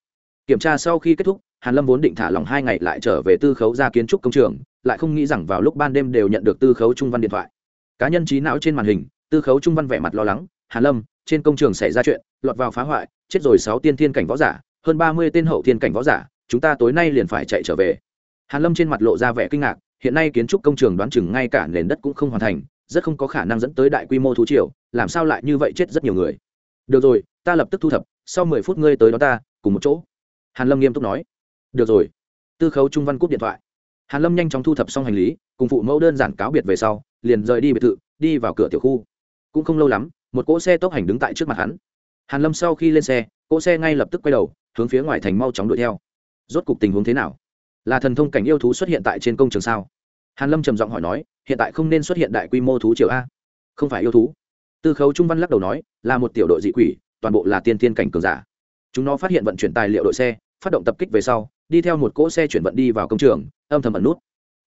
Kiểm tra sau khi kết thúc, hàn lâm vốn định thả lòng hai ngày lại trở về tư khấu ra kiến trúc công trường, lại không nghĩ rằng vào lúc ban đêm đều nhận được tư khấu trung văn điện thoại. Cá nhân trí não trên màn hình, tư khấu trung văn vẻ mặt lo lắng, hàn lâm, trên công trường xảy ra chuyện, lọt vào phá hoại, chết rồi sáu tiên thiên cảnh võ giả hơn ba mươi tên hậu thiên cảnh võ giả, chúng ta tối nay liền phải chạy trở về. Hàn lâm trên mặt lộ ra vẻ kinh ngạc, hiện nay kiến trúc công trường đoán chừng ngay cả nền đất cũng không hoàn thành, rất không có khả năng dẫn tới đại quy mô thú triều, làm sao lại như vậy chết rất nhiều người. Được rồi, ta lập tức thu thập, sau mười phút ngươi tới đó ta, cùng một chỗ. Hàn lâm nghiêm túc nói. Được rồi. Tư khấu trung văn cúp điện thoại. Hàn lâm nhanh chóng thu thập xong hành lý, cùng phụ mẫu đơn giản cáo biệt về sau, liền rời đi biệt thự, đi vào cửa tiểu khu. Cũng không lâu lắm, một cỗ xe tốc hành đứng tại trước mặt hắn. Hàn lâm sau khi lên xe, cỗ xe ngay lập tức quay đầu hướng phía ngoài thành mau chóng đuổi theo. Rốt cục tình huống thế nào? Là thần thông cảnh yêu thú xuất hiện tại trên công trường sao? Hàn lâm trầm giọng hỏi nói, hiện tại không nên xuất hiện đại quy mô thú triều a. Không phải yêu thú. Tư khấu trung văn lắc đầu nói, là một tiểu đội dị quỷ, toàn bộ là tiên tiên cảnh cường giả. Chúng nó phát hiện vận chuyển tài liệu đội xe, phát động tập kích về sau, đi theo một cỗ xe chuyển vận đi vào công trường, âm thầm ẩn nút.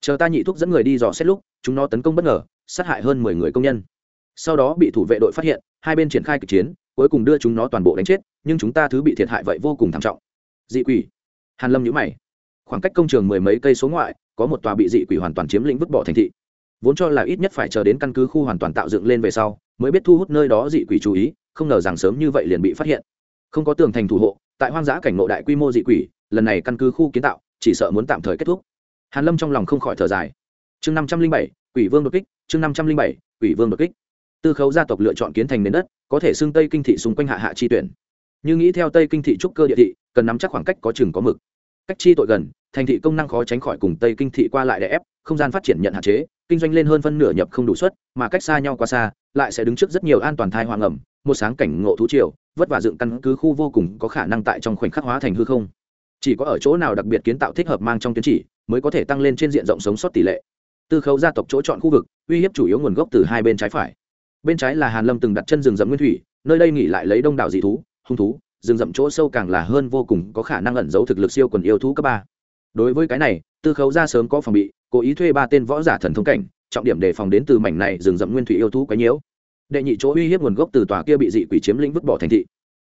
Chờ ta nhị thuốc dẫn người đi dò xét lúc, chúng nó tấn công bất ngờ, sát hại hơn mười người công nhân. Sau đó bị thủ vệ đội phát hiện, hai bên triển khai kịch chiến cuối cùng đưa chúng nó toàn bộ đánh chết, nhưng chúng ta thứ bị thiệt hại vậy vô cùng thảm trọng. Dị quỷ. Hàn lâm nhíu mày. Khoảng cách công trường mười mấy cây số ngoại, có một tòa bị dị quỷ hoàn toàn chiếm lĩnh vứt bỏ thành thị. Vốn cho là ít nhất phải chờ đến căn cứ khu hoàn toàn tạo dựng lên về sau, mới biết thu hút nơi đó dị quỷ chú ý, không ngờ rằng sớm như vậy liền bị phát hiện. Không có tường thành thủ hộ, tại hoang dã cảnh ngộ đại quy mô dị quỷ, lần này căn cứ khu kiến tạo, chỉ sợ muốn tạm thời kết thúc. Hàn lâm trong lòng không khỏi thở dài. Chương năm trăm linh bảy, quỷ vương đột kích, chương năm trăm linh bảy, quỷ vương đột kích. Tư khấu gia tộc lựa chọn kiến thành nền đất có thể xưng tây kinh thị xung quanh hạ hạ chi tuyển. Như nghĩ theo tây kinh thị trúc cơ địa thị, cần nắm chắc khoảng cách có chừng có mực. Cách chi tội gần, thành thị công năng khó tránh khỏi cùng tây kinh thị qua lại đè ép, không gian phát triển nhận hạn chế, kinh doanh lên hơn phân nửa nhập không đủ suất, mà cách xa nhau quá xa, lại sẽ đứng trước rất nhiều an toàn thai hoang ẩm, một sáng cảnh ngộ thú triều, vất vả dựng căn cứ khu vô cùng có khả năng tại trong khoảnh khắc hóa thành hư không. Chỉ có ở chỗ nào đặc biệt kiến tạo thích hợp mang trong tiến chỉ, mới có thể tăng lên trên diện rộng sống sót tỷ lệ. Tư khấu gia tộc chỗ chọn khu vực, uy hiếp chủ yếu nguồn gốc từ hai bên trái phải bên trái là hàn lâm từng đặt chân rừng rậm nguyên thủy, nơi đây nghỉ lại lấy đông đảo dị thú, hung thú, rừng rậm chỗ sâu càng là hơn vô cùng, có khả năng ẩn giấu thực lực siêu quần yêu thú cấp ba. Đối với cái này, tư khấu ra sớm có phòng bị, cố ý thuê ba tên võ giả thần thông cảnh, trọng điểm đề phòng đến từ mảnh này rừng rậm nguyên thủy yêu thú quấy nhiễu. Đệ nhị chỗ uy hiếp nguồn gốc từ tòa kia bị dị quỷ chiếm lĩnh vứt bỏ thành thị.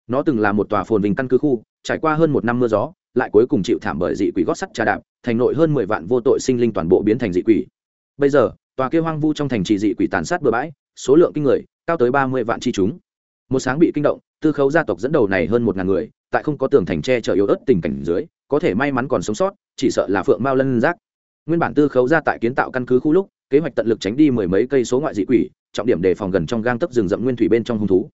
Nó từng là một tòa phồn vinh căn cứ khu, trải qua hơn một năm mưa gió, lại cuối cùng chịu thảm bởi dị quỷ gót sắt trà đạp, thành nội hơn mười vạn vô tội sinh linh toàn bộ biến thành dị quỷ. Bây giờ, tòa kia hoang vu trong thành trì dị quỷ tàn sát bừa bãi số lượng kinh người, cao tới ba mươi vạn chi chúng. Một sáng bị kinh động, tư khấu gia tộc dẫn đầu này hơn một ngàn người, tại không có tường thành tre chở yếu ớt tình cảnh dưới, có thể may mắn còn sống sót, chỉ sợ là phượng mao lân giác. Nguyên bản tư khấu gia tại kiến tạo căn cứ khu lúc, kế hoạch tận lực tránh đi mười mấy cây số ngoại dị quỷ, trọng điểm đề phòng gần trong gang tấp rừng rậm nguyên thủy bên trong hung thú.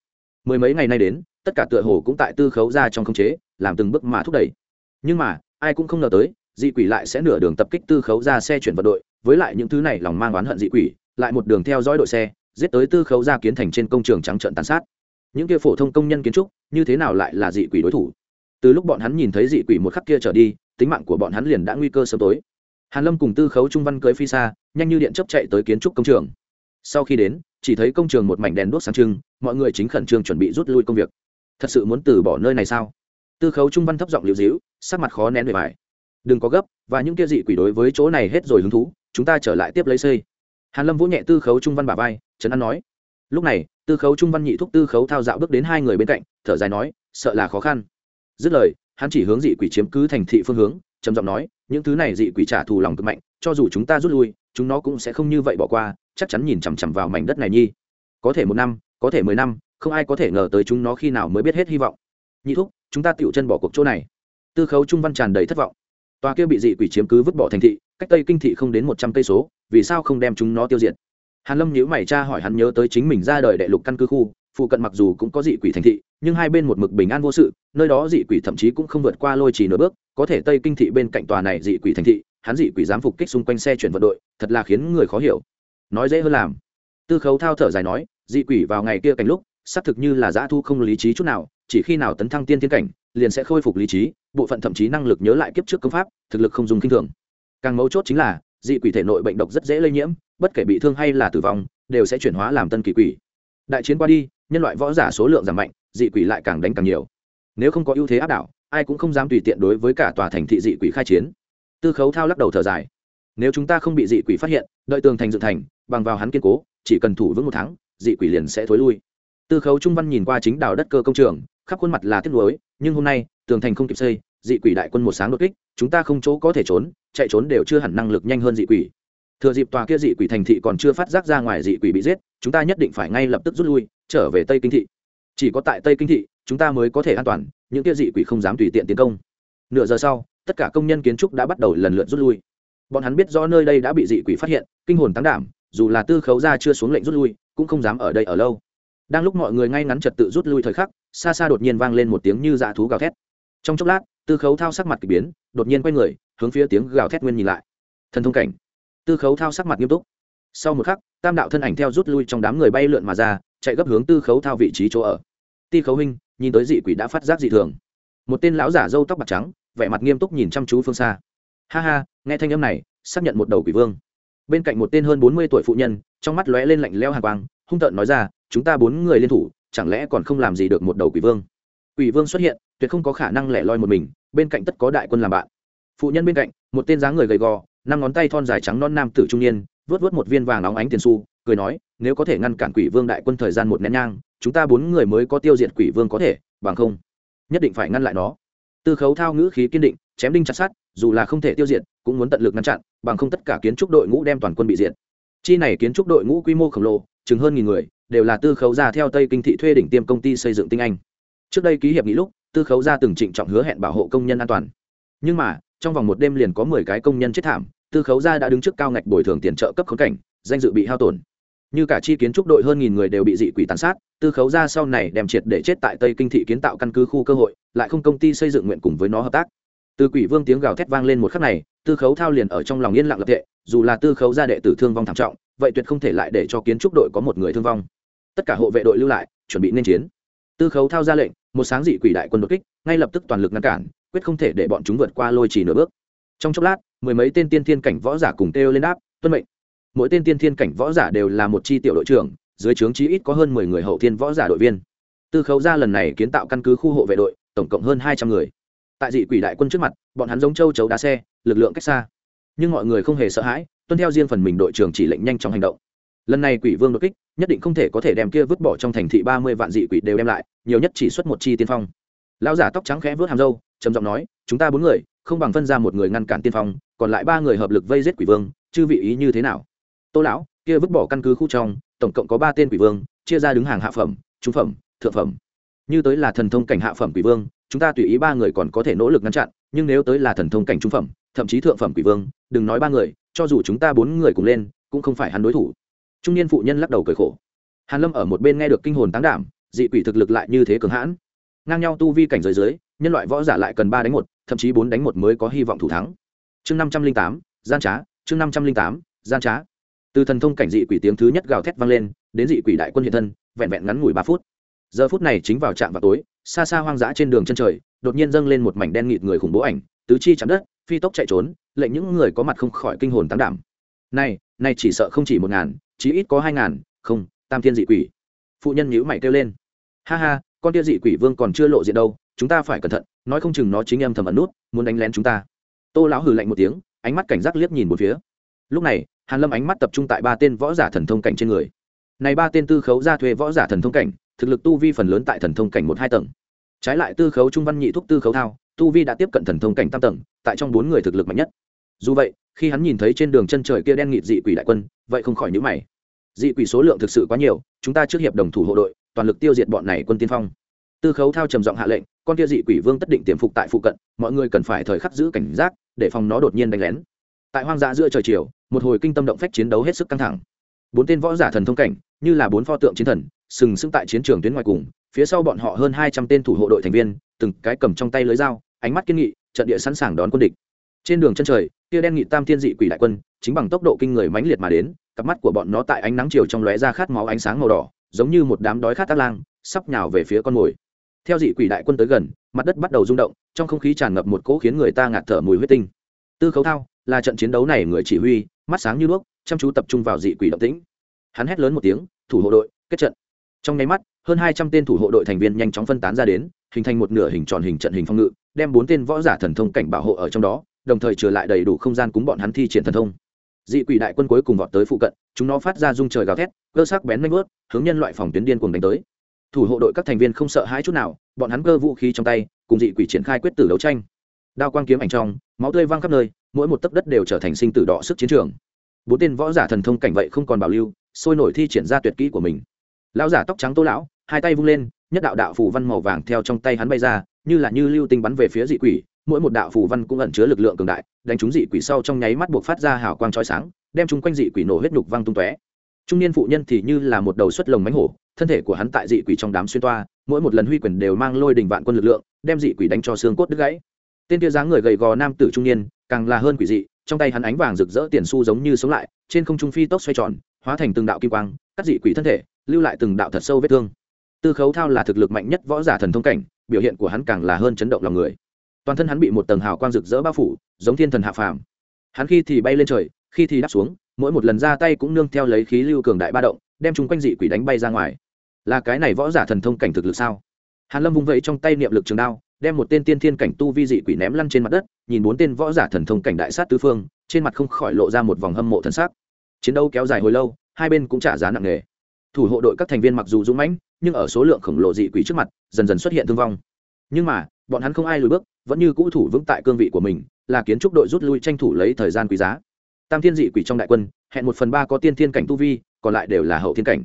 Mười mấy ngày nay đến, tất cả tựa hồ cũng tại tư khấu ra trong khống chế, làm từng bước mà thúc đẩy. Nhưng mà, ai cũng không ngờ tới, dị quỷ lại sẽ nửa đường tập kích tư khấu ra xe chuyển vật đội, với lại những thứ này lòng mang oán hận dị quỷ, lại một đường theo dõi đội xe giết tới tư khấu ra kiến thành trên công trường trắng trợn tàn sát. Những kia phổ thông công nhân kiến trúc, như thế nào lại là dị quỷ đối thủ? Từ lúc bọn hắn nhìn thấy dị quỷ một khắc kia trở đi, tính mạng của bọn hắn liền đã nguy cơ sớm tối. Hàn lâm cùng tư khấu trung văn cưới phi xa, nhanh như điện chấp chạy tới kiến trúc công trường. Sau khi đến, chỉ thấy công trường một mảnh đèn đuốc sáng trưng, mọi người chính khẩn trương chuẩn bị rút lui công việc. Thật sự muốn từ bỏ nơi này sao? Tư khấu trung văn thấp giọng liễu dĩu sắc mặt khó nén bề bài đừng có gấp, và những kia dị quỷ đối với chỗ này hết rồi hứng thú, chúng ta trở lại tiếp lấy xây. Hàn lâm vỗ nhẹ tư khấu trung văn bà vai trấn an nói. Lúc này, tư khấu trung văn nhị thúc tư khấu thao dạo bước đến hai người bên cạnh, thở dài nói, sợ là khó khăn. Dứt lời, hắn chỉ hướng dị quỷ chiếm cứ thành thị phương hướng, trầm giọng nói, những thứ này dị quỷ trả thù lòng cực mạnh, cho dù chúng ta rút lui, chúng nó cũng sẽ không như vậy bỏ qua, chắc chắn nhìn chằm chằm vào mảnh đất này nhi. Có thể một năm, có thể mười năm, không ai có thể ngờ tới chúng nó khi nào mới biết hết hy vọng. Nhị thúc, chúng ta tựu chân bỏ cuộc chỗ này. Tư khấu trung văn tràn đầy thất vọng. Tòa kia bị dị quỷ chiếm cứ vứt bỏ thành thị, cách tây kinh thị không đến một trăm cây số, vì sao không đem chúng nó tiêu diệt? Hàn lâm nhíu mày cha hỏi hắn nhớ tới chính mình ra đời đệ lục căn cứ khu, phụ cận mặc dù cũng có dị quỷ thành thị, nhưng hai bên một mực bình an vô sự, nơi đó dị quỷ thậm chí cũng không vượt qua lôi trì nửa bước, có thể tây kinh thị bên cạnh tòa này dị quỷ thành thị, hắn dị quỷ dám phục kích xung quanh xe chuyển vận đội, thật là khiến người khó hiểu. Nói dễ hơn làm. Tư khấu thao thở dài nói, dị quỷ vào ngày kia cảnh lúc, xác thực như là dã thu không lý trí chút nào, chỉ khi nào tấn thăng tiên thiên cảnh, liền sẽ khôi phục lý trí, bộ phận thậm chí năng lực nhớ lại kiếp trước công pháp, thực lực không dùng kinh thường. Càng mấu chốt chính là dị quỷ thể nội bệnh độc rất dễ lây nhiễm, bất kể bị thương hay là tử vong, đều sẽ chuyển hóa làm tân kỳ quỷ. Đại chiến qua đi, nhân loại võ giả số lượng giảm mạnh, dị quỷ lại càng đánh càng nhiều. Nếu không có ưu thế áp đảo, ai cũng không dám tùy tiện đối với cả tòa thành thị dị quỷ khai chiến. Tư khấu thao lắc đầu thở dài. Nếu chúng ta không bị dị quỷ phát hiện, đợi tường thành dựng thành, bằng vào hắn kiên cố, chỉ cần thủ vững một tháng, dị quỷ liền sẽ thối lui. Tư khấu trung văn nhìn qua chính đào đất cơ công trường, khắp khuôn mặt là tiếc nuối, nhưng hôm nay, tường thành không kịp xây, dị quỷ đại quân một sáng đột kích, chúng ta không chỗ có thể trốn chạy trốn đều chưa hẳn năng lực nhanh hơn dị quỷ. Thừa dịp tòa kia dị quỷ thành thị còn chưa phát giác ra ngoài dị quỷ bị giết, chúng ta nhất định phải ngay lập tức rút lui, trở về tây kinh thị. Chỉ có tại tây kinh thị, chúng ta mới có thể an toàn, những kia dị quỷ không dám tùy tiện tiến công. Nửa giờ sau, tất cả công nhân kiến trúc đã bắt đầu lần lượt rút lui. Bọn hắn biết do nơi đây đã bị dị quỷ phát hiện, kinh hồn tăng đảm, dù là tư khấu ra chưa xuống lệnh rút lui, cũng không dám ở đây ở lâu. Đang lúc mọi người ngay ngắn trật tự rút lui thời khắc, xa xa đột nhiên vang lên một tiếng như dạ thú gào thét. Trong chốc lát, tư khấu thao sắc mặt k ỳ biến, đột nhiên quay người hướng phía tiếng gào thét nguyên nhìn lại. Thần thông cảnh. Tư khấu thao sắc mặt nghiêm túc. Sau một khắc, tam đạo thân ảnh theo rút lui trong đám người bay lượn mà ra, chạy gấp hướng tư khấu thao vị trí chỗ ở. Ti khấu huynh, nhìn tới dị quỷ đã phát giác dị thường. Một tên lão giả râu tóc bạc trắng, vẻ mặt nghiêm túc nhìn chăm chú phương xa. Ha ha, nghe thanh âm này, xác nhận một đầu quỷ vương. Bên cạnh một tên hơn bốn mươi tuổi phụ nhân, trong mắt lóe lên lạnh leo hàng quang, hung tợn nói ra, chúng ta bốn người liên thủ, chẳng lẽ còn không làm gì được một đầu quỷ vương? Quỷ vương xuất hiện, tuyệt không có khả năng lẻ loi một mình, bên cạnh tất có đại quân làm bạn phụ nhân bên cạnh, một tên dáng người gầy gò, năm ngón tay thon dài trắng non nam tử trung niên, vớt vớt một viên vàng óng ánh tiền su cười nói, nếu có thể ngăn cản quỷ vương đại quân thời gian một nén nhang, chúng ta bốn người mới có tiêu diệt quỷ vương có thể, bằng không, nhất định phải ngăn lại nó. Tư khấu thao ngữ khí kiên định, chém đinh chặt sát dù là không thể tiêu diệt, cũng muốn tận lực ngăn chặn, bằng không tất cả kiến trúc đội ngũ đem toàn quân bị diệt. Chi này kiến trúc đội ngũ quy mô khổng lồ, chừng hơn nghìn người, đều là tư khấu gia theo tây kinh thị thuê đỉnh tiêm công ty xây dựng tinh anh. Trước đây ký hiệp nghị lúc, tư khấu gia từng trịnh trọng hứa hẹn bảo hộ công nhân an toàn. Nhưng mà trong vòng một đêm liền có mười cái công nhân chết thảm, tư khấu gia đã đứng trước cao ngạch bồi thường tiền trợ cấp khốn cảnh, danh dự bị hao tổn. Như cả chi kiến trúc đội hơn nghìn người đều bị dị quỷ tàn sát, tư khấu gia sau này đem triệt để chết tại tây kinh thị kiến tạo căn cứ khu cơ hội, lại không công ty xây dựng nguyện cùng với nó hợp tác. Từ quỷ vương tiếng gào thét vang lên một khắc này, tư khấu thao liền ở trong lòng yên lặng lập tệ dù là tư khấu gia đệ tử thương vong thảm trọng, vậy tuyệt không thể lại để cho kiến trúc đội có một người thương vong. Tất cả hộ vệ đội lưu lại, chuẩn bị nên chiến. Tư khấu thao ra lệnh, một sáng dị quỷ đại quân đột kích, ngay lập tức toàn lực ngăn cản quyết không thể để bọn chúng vượt qua lôi chỉ nửa bước. Trong chốc lát, mười mấy tên tiên thiên cảnh võ giả cùng kêu lên đáp, tuân mệnh. Mỗi tên tiên thiên cảnh võ giả đều là một chi tiểu đội trưởng, dưới trướng chí ít có hơn mười người hậu thiên võ giả đội viên. Tư khấu ra lần này kiến tạo căn cứ khu hộ vệ đội, tổng cộng hơn hai trăm người. Tại dị quỷ đại quân trước mặt, bọn hắn giống châu chấu đá xe, lực lượng cách xa. Nhưng mọi người không hề sợ hãi, tuân theo riêng phần mình đội trưởng chỉ lệnh nhanh chóng hành động. Lần này quỷ vương đột kích, nhất định không thể có thể đem kia vứt bỏ trong thành thị ba mươi vạn dị quỷ đều đem lại, nhiều nhất chỉ xuất một chi tiên phong lão giả tóc trắng khẽ vớt hàm râu, trầm giọng nói, chúng ta bốn người, không bằng phân ra một người ngăn cản tiên phong, còn lại ba người hợp lực vây giết quỷ vương, chư vị ý như thế nào? Tô lão, kia vứt bỏ căn cứ khu trong, tổng cộng có ba tên quỷ vương, chia ra đứng hàng hạ phẩm, trung phẩm, thượng phẩm. Như tới là thần thông cảnh hạ phẩm quỷ vương, chúng ta tùy ý ba người còn có thể nỗ lực ngăn chặn, nhưng nếu tới là thần thông cảnh trung phẩm, thậm chí thượng phẩm quỷ vương, đừng nói ba người, cho dù chúng ta bốn người cùng lên, cũng không phải hắn đối thủ. Trung niên phụ nhân lắc đầu cười khổ. Hàn lâm ở một bên nghe được kinh hồn táng đảm, dị quỷ thực lực lại như thế cường hãn ngang nhau tu vi cảnh giới dưới, nhân loại võ giả lại cần ba đánh một, thậm chí bốn đánh một mới có hy vọng thủ thắng. Chương năm trăm linh tám, gian trá, chương năm trăm linh tám, gian trá. Từ thần thông cảnh dị quỷ tiếng thứ nhất gào thét vang lên, đến dị quỷ đại quân hiện thân, vẹn vẹn ngắn ngủi ba phút. Giờ phút này chính vào trạm vào tối, xa xa hoang dã trên đường chân trời, đột nhiên dâng lên một mảnh đen nghịt người khủng bố ảnh, tứ chi chạm đất, phi tốc chạy trốn, lệnh những người có mặt không khỏi kinh hồn tán đảm. Này này chỉ sợ không chỉ một ngàn, chí ít có hai ngàn, không, tam thiên dị quỷ. Phụ nhân nhữ mày kêu lên. Ha ha con tia dị quỷ vương còn chưa lộ diện đâu, chúng ta phải cẩn thận, nói không chừng nó chính em thầm ẩn nút, muốn đánh lén chúng ta. Tô lão hừ lạnh một tiếng, ánh mắt cảnh giác liếc nhìn một phía. Lúc này, hàn lâm ánh mắt tập trung tại ba tên võ giả thần thông cảnh trên người. Này ba tên tư khấu ra thuê võ giả thần thông cảnh, thực lực tu vi phần lớn tại thần thông cảnh một hai tầng. Trái lại tư khấu trung văn nhị thúc tư khấu thao, tu vi đã tiếp cận thần thông cảnh tam tầng, tại trong bốn người thực lực mạnh nhất. Dù vậy, khi hắn nhìn thấy trên đường chân trời kia đen nghịt dị quỷ đại quân, vậy không khỏi nhíu mày. Dị quỷ số lượng thực sự quá nhiều, chúng ta trước hiệp đồng thủ hộ đội toàn lực tiêu diệt bọn này quân tiên phong. Tư khấu thao trầm giọng hạ lệnh, con kia dị quỷ vương tất định tiềm phục tại phụ cận, mọi người cần phải thời khắc giữ cảnh giác, để phòng nó đột nhiên đánh lén. Tại hoang dã giữa trời chiều, một hồi kinh tâm động phách chiến đấu hết sức căng thẳng. Bốn tên võ giả thần thông cảnh, như là bốn pho tượng chiến thần, sừng sững tại chiến trường tuyến ngoài cùng, phía sau bọn họ hơn hai trăm tên thủ hộ đội thành viên, từng cái cầm trong tay lưới dao, ánh mắt kiên nghị, trận địa sẵn sàng đón quân địch. Trên đường chân trời, kia đen nghị tam thiên dị quỷ đại quân, chính bằng tốc độ kinh người mãnh liệt mà đến, cặp mắt của bọn nó tại ánh nắng chiều trong lóe ra khát máu ánh sáng màu đỏ giống như một đám đói khát tác lang, sắp nhào về phía con mồi. Theo dị quỷ đại quân tới gần, mặt đất bắt đầu rung động, trong không khí tràn ngập một cỗ khiến người ta ngạt thở mùi huyết tinh. Tư khấu thao, là trận chiến đấu này người chỉ huy, mắt sáng như đuốc, chăm chú tập trung vào dị quỷ động tĩnh. Hắn hét lớn một tiếng, thủ hộ đội, kết trận. Trong nháy mắt, hơn hai trăm tên thủ hộ đội thành viên nhanh chóng phân tán ra đến, hình thành một nửa hình tròn hình trận hình phong ngự, đem bốn tên võ giả thần thông cảnh bảo hộ ở trong đó, đồng thời trở lại đầy đủ không gian cúng bọn hắn thi triển thần thông dị quỷ đại quân cuối cùng vọt tới phụ cận, chúng nó phát ra rung trời gào thét, cơ sắc bén nanh vớt hướng nhân loại phòng tuyến điên cùng đánh tới. Thủ hộ đội các thành viên không sợ hãi chút nào, bọn hắn cơ vũ khí trong tay, cùng dị quỷ triển khai quyết tử đấu tranh. Đao quang kiếm ảnh trong, máu tươi văng khắp nơi, mỗi một tấc đất đều trở thành sinh tử đỏ sức chiến trường. Bốn tên võ giả thần thông cảnh vậy không còn bảo lưu, sôi nổi thi triển ra tuyệt kỹ của mình. Lão giả tóc trắng tô lão, hai tay vung lên, nhất đạo đạo phủ văn màu vàng theo trong tay hắn bay ra, như là như lưu tinh bắn về phía dị quỷ mỗi một đạo phù văn cũng ẩn chứa lực lượng cường đại, đánh trúng dị quỷ sau trong nháy mắt buộc phát ra hào quang chói sáng, đem chúng quanh dị quỷ nổ huyết nhục văng tung tóe. Trung niên phụ nhân thì như là một đầu xuất lồng mánh hổ, thân thể của hắn tại dị quỷ trong đám xuyên toa, mỗi một lần huy quyền đều mang lôi đình vạn quân lực lượng, đem dị quỷ đánh cho xương cốt đứt gãy. Tên kia dáng người gầy gò nam tử trung niên, càng là hơn quỷ dị, trong tay hắn ánh vàng rực rỡ tiền xu giống như sống lại, trên không trung phi tốc xoay tròn, hóa thành từng đạo kim quang, cắt dị quỷ thân thể, lưu lại từng đạo thật sâu vết thương. Tư khấu thao là thực lực mạnh nhất võ giả thần thông cảnh, biểu hiện của hắn càng là hơn chấn động lòng người toàn thân hắn bị một tầng hào quang rực rỡ bao phủ, giống thiên thần hạ phàm. Hắn khi thì bay lên trời, khi thì đáp xuống, mỗi một lần ra tay cũng nương theo lấy khí lưu cường đại ba động, đem chúng quanh dị quỷ đánh bay ra ngoài. Là cái này võ giả thần thông cảnh thực lực sao? Hàn lâm vung vẫy trong tay niệm lực trường đao, đem một tên tiên thiên cảnh tu vi dị quỷ ném lăn trên mặt đất, nhìn bốn tên võ giả thần thông cảnh đại sát tứ phương, trên mặt không khỏi lộ ra một vòng hâm mộ thần sắc. Chiến đấu kéo dài hồi lâu, hai bên cũng trả giá nặng nề. Thủ hộ đội các thành viên mặc dù dũng mãnh, nhưng ở số lượng khổng lồ dị quỷ trước mặt, dần dần xuất hiện thương vong. Nhưng mà bọn hắn không ai lùi bước, vẫn như cũ thủ vững tại cương vị của mình, là kiến trúc đội rút lui tranh thủ lấy thời gian quý giá. Tam thiên dị quỷ trong đại quân, hẹn một phần ba có tiên thiên cảnh tu vi, còn lại đều là hậu thiên cảnh.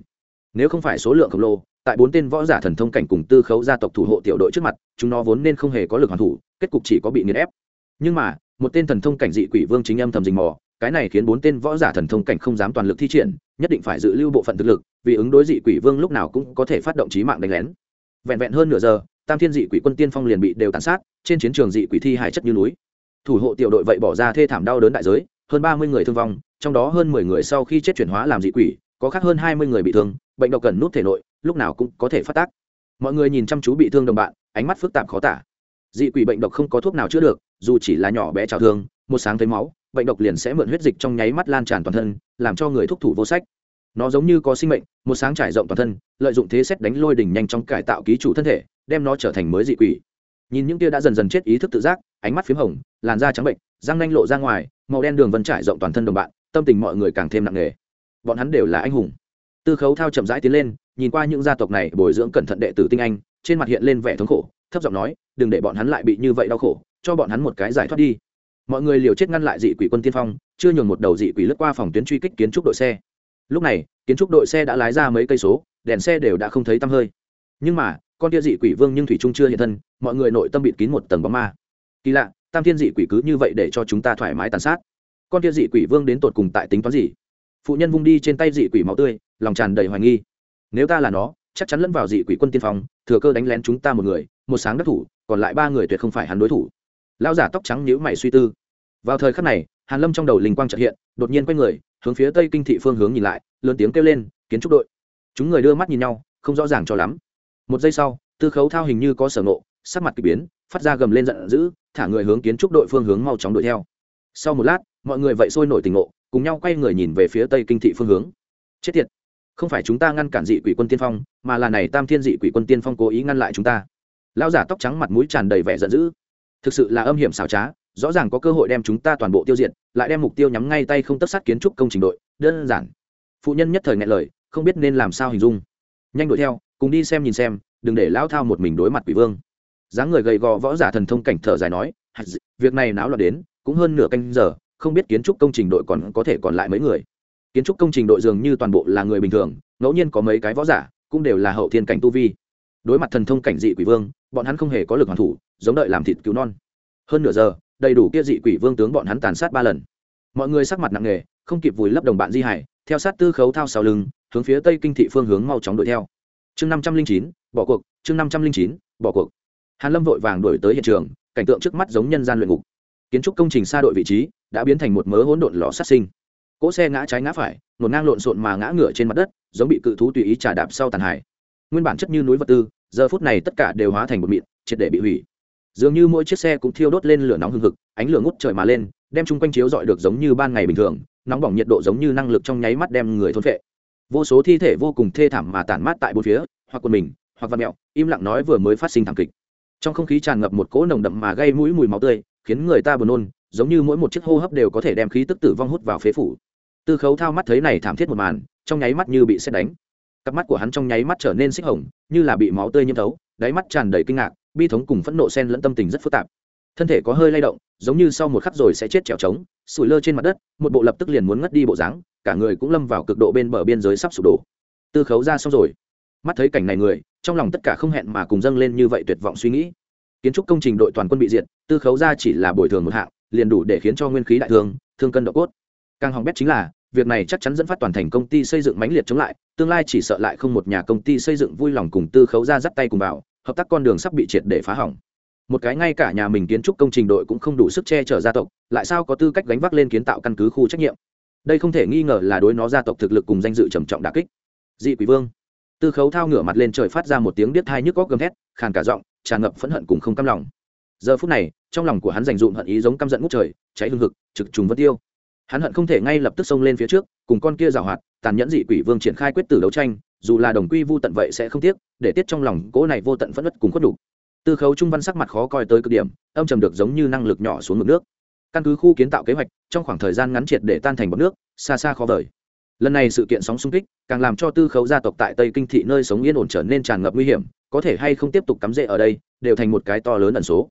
Nếu không phải số lượng khổng lồ, tại bốn tên võ giả thần thông cảnh cùng tư khấu gia tộc thủ hộ tiểu đội trước mặt, chúng nó vốn nên không hề có lực hoàn thủ, kết cục chỉ có bị nghiền ép. Nhưng mà, một tên thần thông cảnh dị quỷ vương chính âm thầm rình mò, cái này khiến bốn tên võ giả thần thông cảnh không dám toàn lực thi triển, nhất định phải dự lưu bộ phận thực lực, vì ứng đối dị quỷ vương lúc nào cũng có thể phát động trí mạng đánh lén. Vẹn vẹn hơn nửa giờ tam thiên dị quỷ quân tiên phong liền bị đều tàn sát, trên chiến trường dị quỷ thi hải chất như núi. Thủ hộ tiểu đội vậy bỏ ra thê thảm đau đớn đại giới, hơn ba mươi người thương vong, trong đó hơn mười người sau khi chết chuyển hóa làm dị quỷ, có khác hơn hai mươi người bị thương, bệnh độc cần nút thể nội, lúc nào cũng có thể phát tác. Mọi người nhìn chăm chú bị thương đồng bạn, ánh mắt phức tạp khó tả. Dị quỷ bệnh độc không có thuốc nào chữa được, dù chỉ là nhỏ bé trào thương, một sáng thấy máu, bệnh độc liền sẽ mượn huyết dịch trong nháy mắt lan tràn toàn thân, làm cho người thúc thủ vô sách nó giống như có sinh mệnh, một sáng trải rộng toàn thân, lợi dụng thế xét đánh lôi đỉnh nhanh trong cải tạo ký chủ thân thể, đem nó trở thành mới dị quỷ. Nhìn những kia đã dần dần chết ý thức tự giác, ánh mắt p h í m hồng, làn da trắng bệnh, răng nanh lộ ra ngoài, màu đen đường vân trải rộng toàn thân đồng bạn, tâm tình mọi người càng thêm nặng nề. Bọn hắn đều là anh hùng. Tư khấu thao chậm rãi tiến lên, nhìn qua những gia tộc này bồi dưỡng cẩn thận đệ tử tinh anh, trên mặt hiện lên vẻ thống khổ, thấp giọng nói, đừng để bọn hắn lại bị như vậy đau khổ, cho bọn hắn một cái giải thoát đi. Mọi người liều chết ngăn lại dị quỷ quân tiên phong, chưa nhường một đầu dị quỷ lướt qua phòng tuyến truy kích kiến trúc đội xe lúc này, kiến trúc đội xe đã lái ra mấy cây số, đèn xe đều đã không thấy tăm hơi. Nhưng mà, con tia dị quỷ vương nhưng thủy trung chưa hiện thân, mọi người nội tâm bịt kín một tầng bóng ma. Kỳ lạ, tam thiên dị quỷ cứ như vậy để cho chúng ta thoải mái tàn sát. Con tia dị quỷ vương đến tột cùng tại tính toán gì? Phụ nhân vung đi trên tay dị quỷ máu tươi, lòng tràn đầy hoài nghi. Nếu ta là nó, chắc chắn lẫn vào dị quỷ quân tiên phong, thừa cơ đánh lén chúng ta một người, một sáng đắc thủ, còn lại ba người tuyệt không phải hắn đối thủ. Lão giả tóc trắng nhíu mày suy tư. Vào thời khắc này hàn lâm trong đầu linh quang trợ hiện, đột nhiên quay người, hướng phía tây kinh thị phương hướng nhìn lại, lớn tiếng kêu lên, kiến trúc đội. Chúng người đưa mắt nhìn nhau, không rõ ràng cho lắm. Một giây sau, tư khấu thao hình như có sở nộ sắc mặt kỳ biến, phát ra gầm lên giận dữ, thả người hướng kiến trúc đội phương hướng mau chóng đuổi theo. Sau một lát, mọi người vậy sôi nổi tình ngộ, cùng nhau quay người nhìn về phía tây kinh thị phương hướng. Chết tiệt! Không phải chúng ta ngăn cản dị quỷ quân tiên phong, mà là này tam thiên dị quỷ quân tiên phong cố ý ngăn lại chúng ta. Lão giả tóc trắng mặt mũi tràn đầy vẻ giận dữ. Thực sự là âm hiểm xảo trá rõ ràng có cơ hội đem chúng ta toàn bộ tiêu diệt, lại đem mục tiêu nhắm ngay tay không tất sát kiến trúc công trình đội, đơn giản. Phụ nhân nhất thời ngại lời, không biết nên làm sao hình dung. Nhanh đuổi theo, cùng đi xem nhìn xem, đừng để lão thao một mình đối mặt quỷ vương. Dáng người gầy gò võ giả thần thông cảnh thở dài nói việc này náo loạn đến, cũng hơn nửa canh giờ, không biết kiến trúc công trình đội còn có thể còn lại mấy người. Kiến trúc công trình đội dường như toàn bộ là người bình thường, ngẫu nhiên có mấy cái võ giả, cũng đều là hậu thiên cảnh tu vi. Đối mặt thần thông cảnh dị quỷ vương, bọn hắn không hề có lực hoàn thủ, giống đợi làm thịt cứu non. Hơn nửa giờ đầy đủ kia dị quỷ vương tướng bọn hắn tàn sát ba lần. Mọi người sắc mặt nặng nề, không kịp vùi lấp đồng bạn di hải, theo sát tư khấu thao sau lưng, hướng phía tây kinh thị phương hướng mau chóng đuổi theo. Chương năm trăm linh chín, bỏ cuộc, chương năm trăm linh chín, bỏ cuộc. Hàn lâm vội vàng đuổi tới hiện trường, cảnh tượng trước mắt giống nhân gian luyện ngục. Kiến trúc công trình xa đội vị trí, đã biến thành một mớ hỗn độn lò sát sinh. Cỗ xe ngã trái ngã phải ngổn ngang lộn xộn mà ngã ngửa trên mặt đất, giống bị cự thú tùy ý trà đạp sau tàn hải nguyên bản chất như núi vật tư, giờ phút này tất cả đều hóa thành một mịn, triệt để bị hủy dường như mỗi chiếc xe cũng thiêu đốt lên lửa nóng hừng hực, ánh lửa ngút trời mà lên, đem chung quanh chiếu dọi được giống như ban ngày bình thường, nóng bỏng nhiệt độ giống như năng lực trong nháy mắt đem người thôn phệ. Vô số thi thể vô cùng thê thảm mà tản mát tại bốn phía, hoặc quần mình, hoặc văn mẹo, im lặng nói vừa mới phát sinh thảm kịch. Trong không khí tràn ngập một cỗ nồng đậm mà gây mũi mùi máu tươi, khiến người ta buồn nôn, giống như mỗi một chiếc hô hấp đều có thể đem khí tức tử vong hút vào phế phủ. Tư khấu thao mắt thấy này thảm thiết một màn, trong nháy mắt như bị xét đánh. Cặp mắt của hắn trong nháy mắt trở nên xích hồng, như là bị máu tươi nhiễm thấu, đáy mắt tràn đầy kinh ngạc bi thống cùng phẫn nộ sen lẫn tâm tình rất phức tạp. Thân thể có hơi lay động, giống như sau một khắc rồi sẽ chết trèo trống, sủi lơ trên mặt đất, một bộ lập tức liền muốn ngất đi bộ dáng, cả người cũng lâm vào cực độ bên bờ biên giới sắp sụp đổ. Tư khấu ra xong rồi. Mắt thấy cảnh này người, trong lòng tất cả không hẹn mà cùng dâng lên như vậy tuyệt vọng suy nghĩ. Kiến trúc công trình đội toàn quân bị diệt, tư khấu ra chỉ là bồi thường một hạng, liền đủ để khiến cho nguyên khí đại thương thương cân độ cốt. Càng hỏng bét chính là, việc này chắc chắn dẫn phát toàn thành công ty xây dựng mãnh liệt chống lại, tương lai chỉ sợ lại không một nhà công ty xây dựng vui lòng cùng tư khấu ra dắt tay cùng vào hợp tác con đường sắp bị triệt để phá hỏng. Một cái ngay cả nhà mình kiến trúc công trình đội cũng không đủ sức che chở gia tộc, lại sao có tư cách gánh vác lên kiến tạo căn cứ khu trách nhiệm? Đây không thể nghi ngờ là đối nó gia tộc thực lực cùng danh dự trầm trọng đà kích. Dị quỷ vương. Tư khấu thao ngửa mặt lên trời phát ra một tiếng điếc thai nhức góc gầm thét, khàn cả giọng, tràn ngập phẫn hận cùng không cam lòng. Giờ phút này, trong lòng của hắn dành dụm hận ý giống căm giận ngút trời, cháy hương hực, trực trùng vân tiêu hắn hận không thể ngay lập tức xông lên phía trước, cùng con kia giảo hoạt, tàn nhẫn dị quỷ vương triển khai quyết tử đấu tranh, dù là đồng quy vô tận vậy sẽ không tiếc, để tiết trong lòng cỗ này vô tận phẫn nứt cùng khuất đủ. tư khấu trung văn sắc mặt khó coi tới cực điểm, âm trầm được giống như năng lực nhỏ xuống mực nước. Căn cứ khu kiến tạo kế hoạch, trong khoảng thời gian ngắn triệt để tan thành bọc nước, xa xa khó vời. Lần này sự kiện sóng xung kích, càng làm cho tư khấu gia tộc tại tây kinh thị nơi sống yên ổn trở nên tràn ngập nguy hiểm, có thể hay không tiếp tục cắm rễ ở đây, đều thành một cái to lớn ẩn số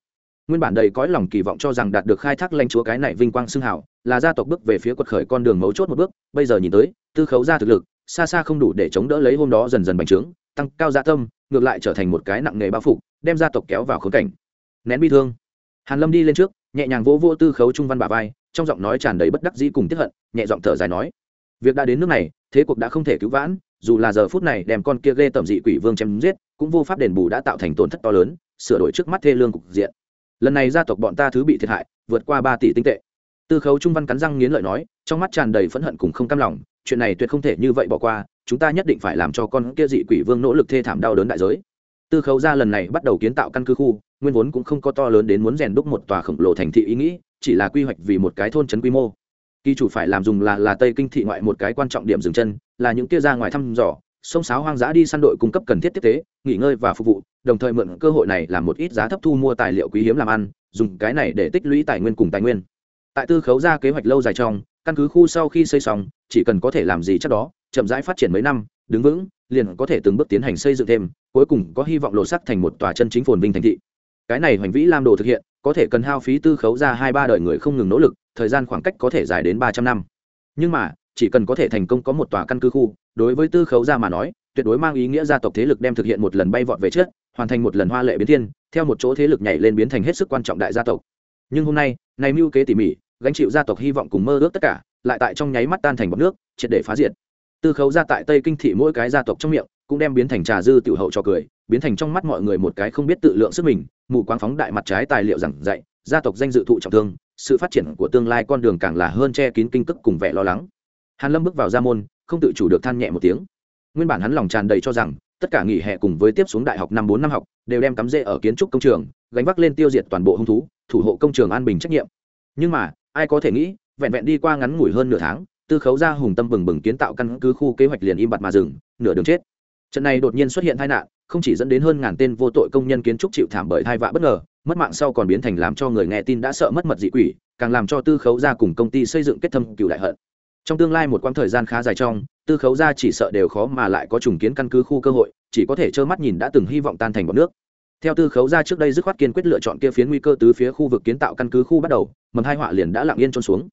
nguyên bản đầy cõi lòng kỳ vọng cho rằng đạt được khai thác lãnh chúa cái này vinh quang xưng hào, là gia tộc bước về phía quật khởi con đường mấu chốt một bước, bây giờ nhìn tới, tư khấu ra thực lực, xa xa không đủ để chống đỡ lấy hôm đó dần dần bành trướng, tăng cao gia tâm, ngược lại trở thành một cái nặng nghề bao phục đem gia tộc kéo vào khốn cảnh. Nén bi thương. Hàn lâm đi lên trước, nhẹ nhàng vỗ vỗ tư khấu trung văn bà vai, trong giọng nói tràn đầy bất đắc dĩ cùng tiếc hận, nhẹ giọng thở dài nói, việc đã đến nước này, thế cuộc đã không thể cứu vãn, dù là giờ phút này đem con kia ghê tẩm dị quỷ vương chém giết, cũng vô pháp đền bù đã tạo thành tổn thất to lớn, sửa đổi trước mắt thê lương cục diện lần này gia tộc bọn ta thứ bị thiệt hại, vượt qua ba tỷ tinh tệ. Tư khấu trung văn cắn răng nghiến lợi nói, trong mắt tràn đầy phẫn hận cùng không cam lòng, chuyện này tuyệt không thể như vậy bỏ qua, chúng ta nhất định phải làm cho con kia dị quỷ vương nỗ lực thê thảm đau đớn đại giới. Tư khấu ra lần này bắt đầu kiến tạo căn cứ khu, nguyên vốn cũng không có to lớn đến muốn rèn đúc một tòa khổng lồ thành thị ý nghĩ, chỉ là quy hoạch vì một cái thôn trấn quy mô. Kỳ chủ phải làm dùng là là tây kinh thị ngoại một cái quan trọng điểm dừng chân, là những kia ra ngoài thăm dò sông sáo hoang dã đi săn đội cung cấp cần thiết tiếp tế, nghỉ ngơi và phục vụ, đồng thời mượn cơ hội này làm một ít giá thấp thu mua tài liệu quý hiếm làm ăn, dùng cái này để tích lũy tài nguyên cùng tài nguyên. Tại tư khấu ra kế hoạch lâu dài trong, căn cứ khu sau khi xây xong, chỉ cần có thể làm gì chắc đó, chậm rãi phát triển mấy năm, đứng vững, liền có thể từng bước tiến hành xây dựng thêm, cuối cùng có hy vọng lộ sắc thành một tòa chân chính phồn vinh thành thị. Cái này hoành vĩ lam đồ thực hiện, có thể cần hao phí tư khấu ra hai ba đời người không ngừng nỗ lực, thời gian khoảng cách có thể dài đến ba trăm năm. Nhưng mà chỉ cần có thể thành công có một tòa căn cứ khu, đối với tư khấu gia mà nói, tuyệt đối mang ý nghĩa gia tộc thế lực đem thực hiện một lần bay vọt về trước, hoàn thành một lần hoa lệ biến thiên, theo một chỗ thế lực nhảy lên biến thành hết sức quan trọng đại gia tộc. Nhưng hôm nay, này mưu kế tỉ mỉ, gánh chịu gia tộc hy vọng cùng mơ ước tất cả, lại tại trong nháy mắt tan thành bọc nước, triệt để phá diệt. Tư khấu gia tại tây kinh thị mỗi cái gia tộc trong miệng, cũng đem biến thành trà dư tiểu hậu cho cười, biến thành trong mắt mọi người một cái không biết tự lượng sức mình, mù quáng phóng đại mặt trái tài liệu giảng dạy, gia tộc danh dự thụ trọng thương, sự phát triển của tương lai con đường càng là hơn che kín kinh tức cùng vẻ lo lắng hàn lâm bước vào ra môn, không tự chủ được than nhẹ một tiếng. Nguyên bản hắn lòng tràn đầy cho rằng, tất cả nghỉ hè cùng với tiếp xuống đại học năm bốn năm học, đều đem cắm rễ ở kiến trúc công trường, gánh vác lên tiêu diệt toàn bộ hung thú, thủ hộ công trường an bình trách nhiệm. Nhưng mà, ai có thể nghĩ, vẹn vẹn đi qua ngắn ngủi hơn nửa tháng, tư khấu ra hùng tâm bừng bừng kiến tạo căn cứ khu kế hoạch liền im bặt mà dừng, nửa đường chết. Trận này đột nhiên xuất hiện tai nạn, không chỉ dẫn đến hơn ngàn tên vô tội công nhân kiến trúc chịu thảm bởi thai vạ bất ngờ, mất mạng sau còn biến thành làm cho người nghe tin đã sợ mất mật dị quỷ, càng làm cho tư khấu gia cùng công ty xây dựng kết thâm cựu đại hận trong tương lai một quãng thời gian khá dài trong, tư khấu gia chỉ sợ đều khó mà lại có trùng kiến căn cứ khu cơ hội, chỉ có thể trơ mắt nhìn đã từng hy vọng tan thành bọn nước. Theo tư khấu gia trước đây dứt khoát kiên quyết lựa chọn kia phiến nguy cơ tứ phía khu vực kiến tạo căn cứ khu bắt đầu, mầm hai họa liền đã lặng yên trôn xuống.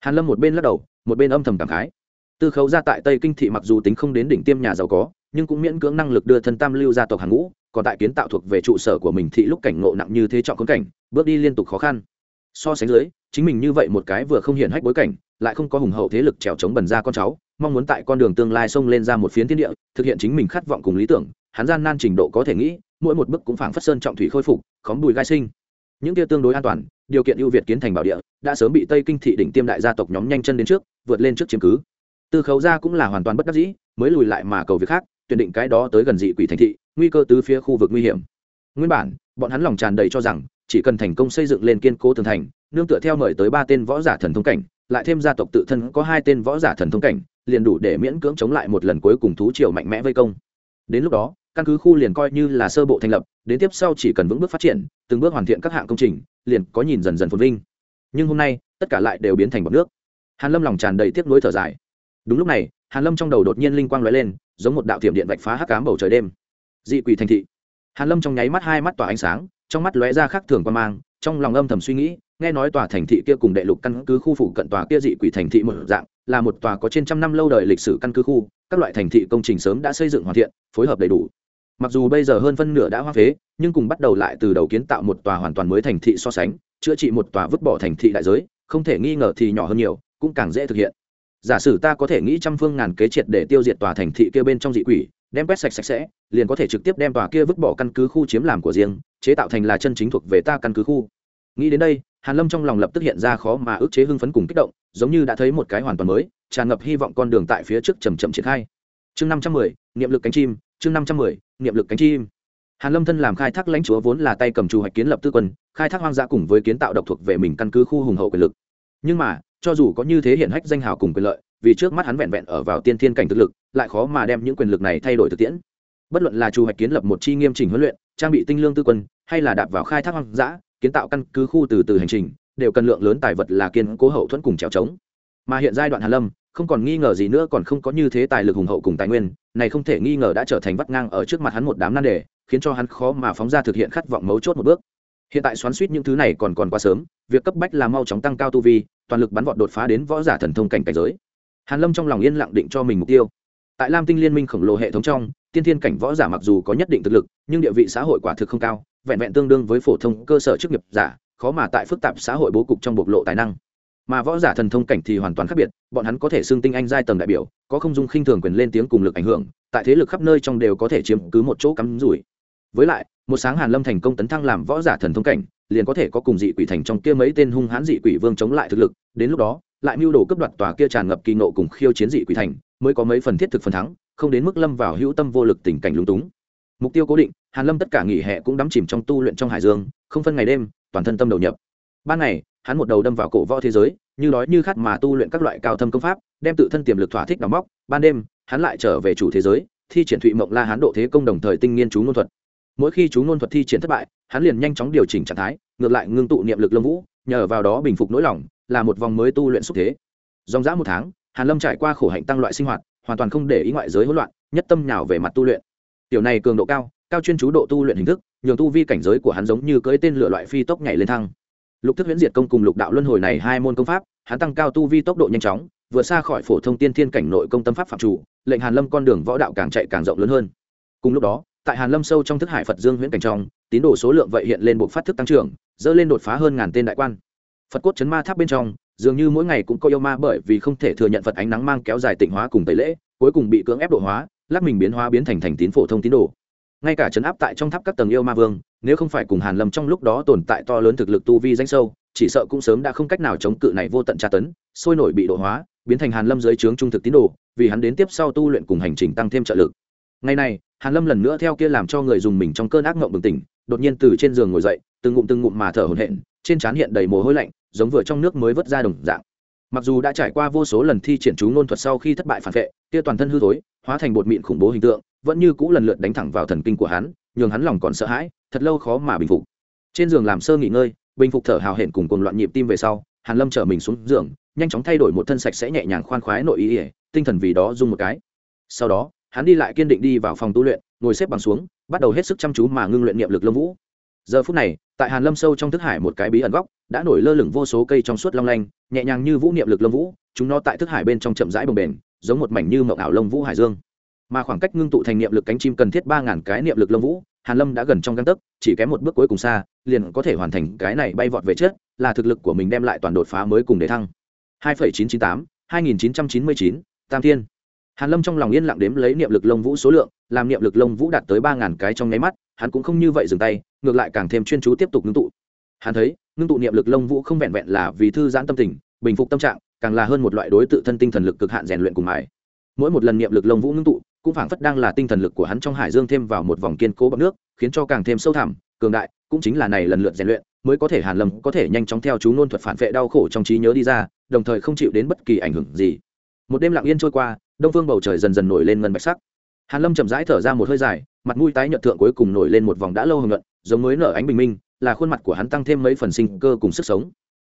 Hàn lâm một bên lắc đầu, một bên âm thầm cảm khái. Tư khấu gia tại tây kinh thị mặc dù tính không đến đỉnh tiêm nhà giàu có, nhưng cũng miễn cưỡng năng lực đưa thân tam lưu gia tộc hàng ngũ, còn tại kiến tạo thuộc về trụ sở của mình thị lúc cảnh ngộ nặng như thế trọng khốn cảnh, bước đi liên tục khó khăn. So sánh dưới, chính mình như vậy một cái vừa không hiện hách bối cảnh lại không có hùng hậu thế lực trèo chống bần ra con cháu, mong muốn tại con đường tương lai xông lên ra một phiến thiên địa, thực hiện chính mình khát vọng cùng lý tưởng, hắn gian nan trình độ có thể nghĩ, mỗi một bước cũng phảng phất sơn trọng thủy khôi phục, khóm bùi gai sinh. Những kia tương đối an toàn, điều kiện ưu việt kiến thành bảo địa, đã sớm bị tây kinh thị đỉnh tiêm đại gia tộc nhóm nhanh chân đến trước, vượt lên trước chiếm cứ. Tư khấu gia cũng là hoàn toàn bất đắc dĩ, mới lùi lại mà cầu việc khác, tuyển định cái đó tới gần dị quỷ thành thị, nguy cơ tứ phía khu vực nguy hiểm. Nguyên bản, bọn hắn lòng tràn đầy cho rằng, chỉ cần thành công xây dựng lên kiên cố tường thành, nương tựa theo mời tới ba tên võ giả thần thông cảnh lại thêm gia tộc tự thân có hai tên võ giả thần thông cảnh, liền đủ để miễn cưỡng chống lại một lần cuối cùng thú triều mạnh mẽ vây công. Đến lúc đó, căn cứ khu liền coi như là sơ bộ thành lập, đến tiếp sau chỉ cần vững bước phát triển, từng bước hoàn thiện các hạng công trình, liền có nhìn dần dần phồn vinh. Nhưng hôm nay, tất cả lại đều biến thành bọc nước. Hàn lâm lòng tràn đầy tiếc nuối thở dài. Đúng lúc này, hàn lâm trong đầu đột nhiên linh quang lóe lên, giống một đạo thiểm điện vạch phá hắc ám bầu trời đêm. Dị quỷ thành thị. Hàn lâm trong nháy mắt hai mắt tỏa ánh sáng, trong mắt lóe ra khác thường quan mang, trong lòng âm thầm suy nghĩ nghe nói tòa thành thị kia cùng đệ lục căn cứ khu phụ cận tòa kia dị quỷ thành thị một dạng, là một tòa có trên trăm năm lâu đời lịch sử căn cứ khu, các loại thành thị công trình sớm đã xây dựng hoàn thiện, phối hợp đầy đủ. Mặc dù bây giờ hơn phân nửa đã hoa phế, nhưng cùng bắt đầu lại từ đầu kiến tạo một tòa hoàn toàn mới thành thị so sánh, chữa trị một tòa vứt bỏ thành thị đại giới, không thể nghi ngờ thì nhỏ hơn nhiều, cũng càng dễ thực hiện. Giả sử ta có thể nghĩ trăm phương ngàn kế triệt để tiêu diệt tòa thành thị kia bên trong dị quỷ, đem quét sạch sạch sẽ, liền có thể trực tiếp đem tòa kia vứt bỏ căn cứ khu chiếm làm của riêng, chế tạo thành là chân chính thuộc về ta căn cứ khu. Nghĩ đến đây hàn lâm trong lòng lập tức hiện ra khó mà ức chế hưng phấn cùng kích động, giống như đã thấy một cái hoàn toàn mới, tràn ngập hy vọng con đường tại phía trước chầm chậm triển khai. Chương năm trăm mười, niệm lực cánh chim, chương năm trăm mười, niệm lực cánh chim. Hàn lâm thân làm khai thác lãnh chúa vốn là tay cầm chủ hoạch kiến lập tư quân, khai thác hoang dã cùng với kiến tạo độc thuộc về mình căn cứ khu hùng hậu quyền lực. Nhưng mà, cho dù có như thế hiện hách danh hào cùng quyền lợi, vì trước mắt hắn vẹn vẹn ở vào tiên thiên cảnh thực lực, lại khó mà đem những quyền lực này thay đổi thực tiễn. Bất luận là chủ hoạch kiến lập một chi nghiêm chỉnh huấn luyện, trang bị tinh lương tư quân, hay là đạp vào khai thác hoang dã kiến tạo căn cứ khu từ từ hành trình, đều cần lượng lớn tài vật là kiên cố hậu thuẫn cùng trèo trống. Mà hiện giai đoạn hàn lâm, không còn nghi ngờ gì nữa, còn không có như thế tài lực hùng hậu cùng tài nguyên, này không thể nghi ngờ đã trở thành vắt ngang ở trước mặt hắn một đám nan đề, khiến cho hắn khó mà phóng ra thực hiện khát vọng mấu chốt một bước. Hiện tại xoắn suýt những thứ này còn còn quá sớm, việc cấp bách là mau chóng tăng cao tu vi, toàn lực bắn vọt đột phá đến võ giả thần thông cảnh cảnh giới. Hàn lâm trong lòng yên lặng định cho mình mục tiêu. Tại lam tinh liên minh khổng lồ hệ thống trong, tiên thiên cảnh võ giả mặc dù có nhất định thực lực, nhưng địa vị xã hội quả thực không cao vẹn vẹn tương đương với phổ thông cơ sở chức nghiệp giả, khó mà tại phức tạp xã hội bố cục trong bộc lộ tài năng. Mà võ giả thần thông cảnh thì hoàn toàn khác biệt, bọn hắn có thể xưng tinh anh giai tầng đại biểu, có không dung khinh thường quyền lên tiếng cùng lực ảnh hưởng, tại thế lực khắp nơi trong đều có thể chiếm cứ một chỗ cắm rủi. Với lại, một sáng hàn lâm thành công tấn thăng làm võ giả thần thông cảnh, liền có thể có cùng dị quỷ thành trong kia mấy tên hung hãn dị quỷ vương chống lại thực lực, đến lúc đó, lại mưu đồ cấp đoạt tòa kia tràn ngập kỳ nộ cùng khiêu chiến dị quỷ thành, mới có mấy phần thiết thực phần thắng, không đến mức lâm vào hữu tâm vô lực tình cảnh lúng túng mục tiêu cố định, hàn lâm tất cả nghỉ hè cũng đắm chìm trong tu luyện trong hải dương, không phân ngày đêm, toàn thân tâm đầu nhập. Ban ngày, hắn một đầu đâm vào cổ võ thế giới, như đói như khát mà tu luyện các loại cao thâm công pháp, đem tự thân tiềm lực thỏa thích đóng móc ban đêm, hắn lại trở về chủ thế giới, thi triển thụy mộng la hán độ thế công đồng thời tinh nghiên chú ngôn thuật. Mỗi khi chú ngôn thuật thi triển thất bại, hắn liền nhanh chóng điều chỉnh trạng thái, ngược lại ngưng tụ niệm lực lâm vũ, nhờ vào đó bình phục nỗi lòng, là một vòng mới tu luyện xúc thế. Dòng dã một tháng, hàn lâm trải qua khổ hạnh tăng loại sinh hoạt, hoàn toàn không để ý ngoại giới hỗn loạn, nhất tâm nhào về mặt tu luyện tiểu này cường độ cao cao chuyên chú độ tu luyện hình thức, nhường tu vi cảnh giới của hắn giống như cưỡi tên lửa loại phi tốc nhảy lên thăng. Lục thức huyễn diệt công cùng lục đạo luân hồi này hai môn công pháp, hắn tăng cao tu vi tốc độ nhanh chóng, vượt xa khỏi phổ thông tiên thiên cảnh nội công tâm pháp phạm chủ, lệnh hàn lâm con đường võ đạo càng chạy càng rộng lớn hơn. Cùng lúc đó, tại hàn lâm sâu trong thức hải phật dương huyễn cảnh trong, tín đồ số lượng vậy hiện lên buộc phát thức tăng trưởng, dơ lên đột phá hơn ngàn tên đại quan. Phật cốt chấn ma tháp bên trong, dường như mỗi ngày cũng có yêu ma bởi vì không thể thừa nhận phật ánh nắng mang kéo dài tịnh hóa cùng tẩy lễ, cuối cùng bị cưỡng ép độ hóa lắc mình biến hóa biến thành thành tín phổ thông tín đồ. Ngay cả chấn áp tại trong tháp các tầng yêu ma vương, nếu không phải cùng hàn lâm trong lúc đó tồn tại to lớn thực lực tu vi danh sâu, chỉ sợ cũng sớm đã không cách nào chống cự này vô tận tra tấn, sôi nổi bị độ hóa, biến thành hàn lâm dưới trướng trung thực tín đồ, vì hắn đến tiếp sau tu luyện cùng hành trình tăng thêm trợ lực. Ngày này, hàn lâm lần nữa theo kia làm cho người dùng mình trong cơn ác mộng bừng tỉnh, đột nhiên từ trên giường ngồi dậy, từng ngụm từng ngụm mà thở hổn hển, trên trán hiện đầy mồ hôi lạnh, giống vừa trong nước mới vớt ra đồng dạng mặc dù đã trải qua vô số lần thi triển chú ngôn thuật sau khi thất bại phản vệ, kia toàn thân hư thối, hóa thành bột mịn khủng bố hình tượng, vẫn như cũ lần lượt đánh thẳng vào thần kinh của hắn, nhường hắn lòng còn sợ hãi, thật lâu khó mà bình phục. Trên giường làm sơ nghỉ ngơi, bình phục thở hào hển cùng cùng loạn nhịp tim về sau, hàn lâm trở mình xuống giường, nhanh chóng thay đổi một thân sạch sẽ nhẹ nhàng khoan khoái nội ý ỉa tinh thần vì đó dung một cái. Sau đó, hắn đi lại kiên định đi vào phòng tu luyện, ngồi xếp bằng xuống, bắt đầu hết sức chăm chú mà ngưng luyện niệm lực lông vũ. Giờ phút này, tại hàn lâm sâu trong thức hải một cái bí ẩn góc đã nổi lơ lửng vô số cây trong suốt long lanh nhẹ nhàng như vũ niệm lực lông vũ chúng nó tại thức hải bên trong chậm rãi bồng bềnh giống một mảnh như mộng ảo lông vũ hải dương. Mà khoảng cách ngưng tụ thành niệm lực cánh chim cần thiết ba ngàn cái niệm lực lông vũ hàn lâm đã gần trong găng tấc chỉ kém một bước cuối cùng xa liền có thể hoàn thành cái này bay vọt về chết là thực lực của mình đem lại toàn đột phá mới cùng để thăng. 2.998, 2999, tam thiên. Hàn lâm trong lòng yên lặng đếm lấy niệm lực lông vũ số lượng làm niệm lực lông vũ đạt tới ba ngàn cái trong nháy mắt hắn cũng không như vậy dừng tay ngược lại càng thêm chuyên chú tiếp tục ngưng tụ. Hắn thấy ngưng tụ niệm lực lông vũ không vẹn vẹn là vì thư giãn tâm tình, bình phục tâm trạng, càng là hơn một loại đối tự thân tinh thần lực cực hạn rèn luyện cùng mài. Mỗi một lần niệm lực lông vũ ngưng tụ, cũng phảng phất đang là tinh thần lực của hắn trong hải dương thêm vào một vòng kiên cố bọc nước, khiến cho càng thêm sâu thẳm, cường đại, cũng chính là này lần lượt rèn luyện, mới có thể hàn lâm, có thể nhanh chóng theo chú ngôn thuật phản vệ đau khổ trong trí nhớ đi ra, đồng thời không chịu đến bất kỳ ảnh hưởng gì. Một đêm lặng yên trôi qua, đông phương bầu trời dần dần nổi lên ngân bạch sắc. Hàn lâm chậm rãi thở ra một hơi dài, mặt mũi tái nhợt thượng cuối cùng nổi lên một vòng đã lâu hồng nhuận, giống mới nở ánh bình minh là khuôn mặt của hắn tăng thêm mấy phần sinh cơ cùng sức sống.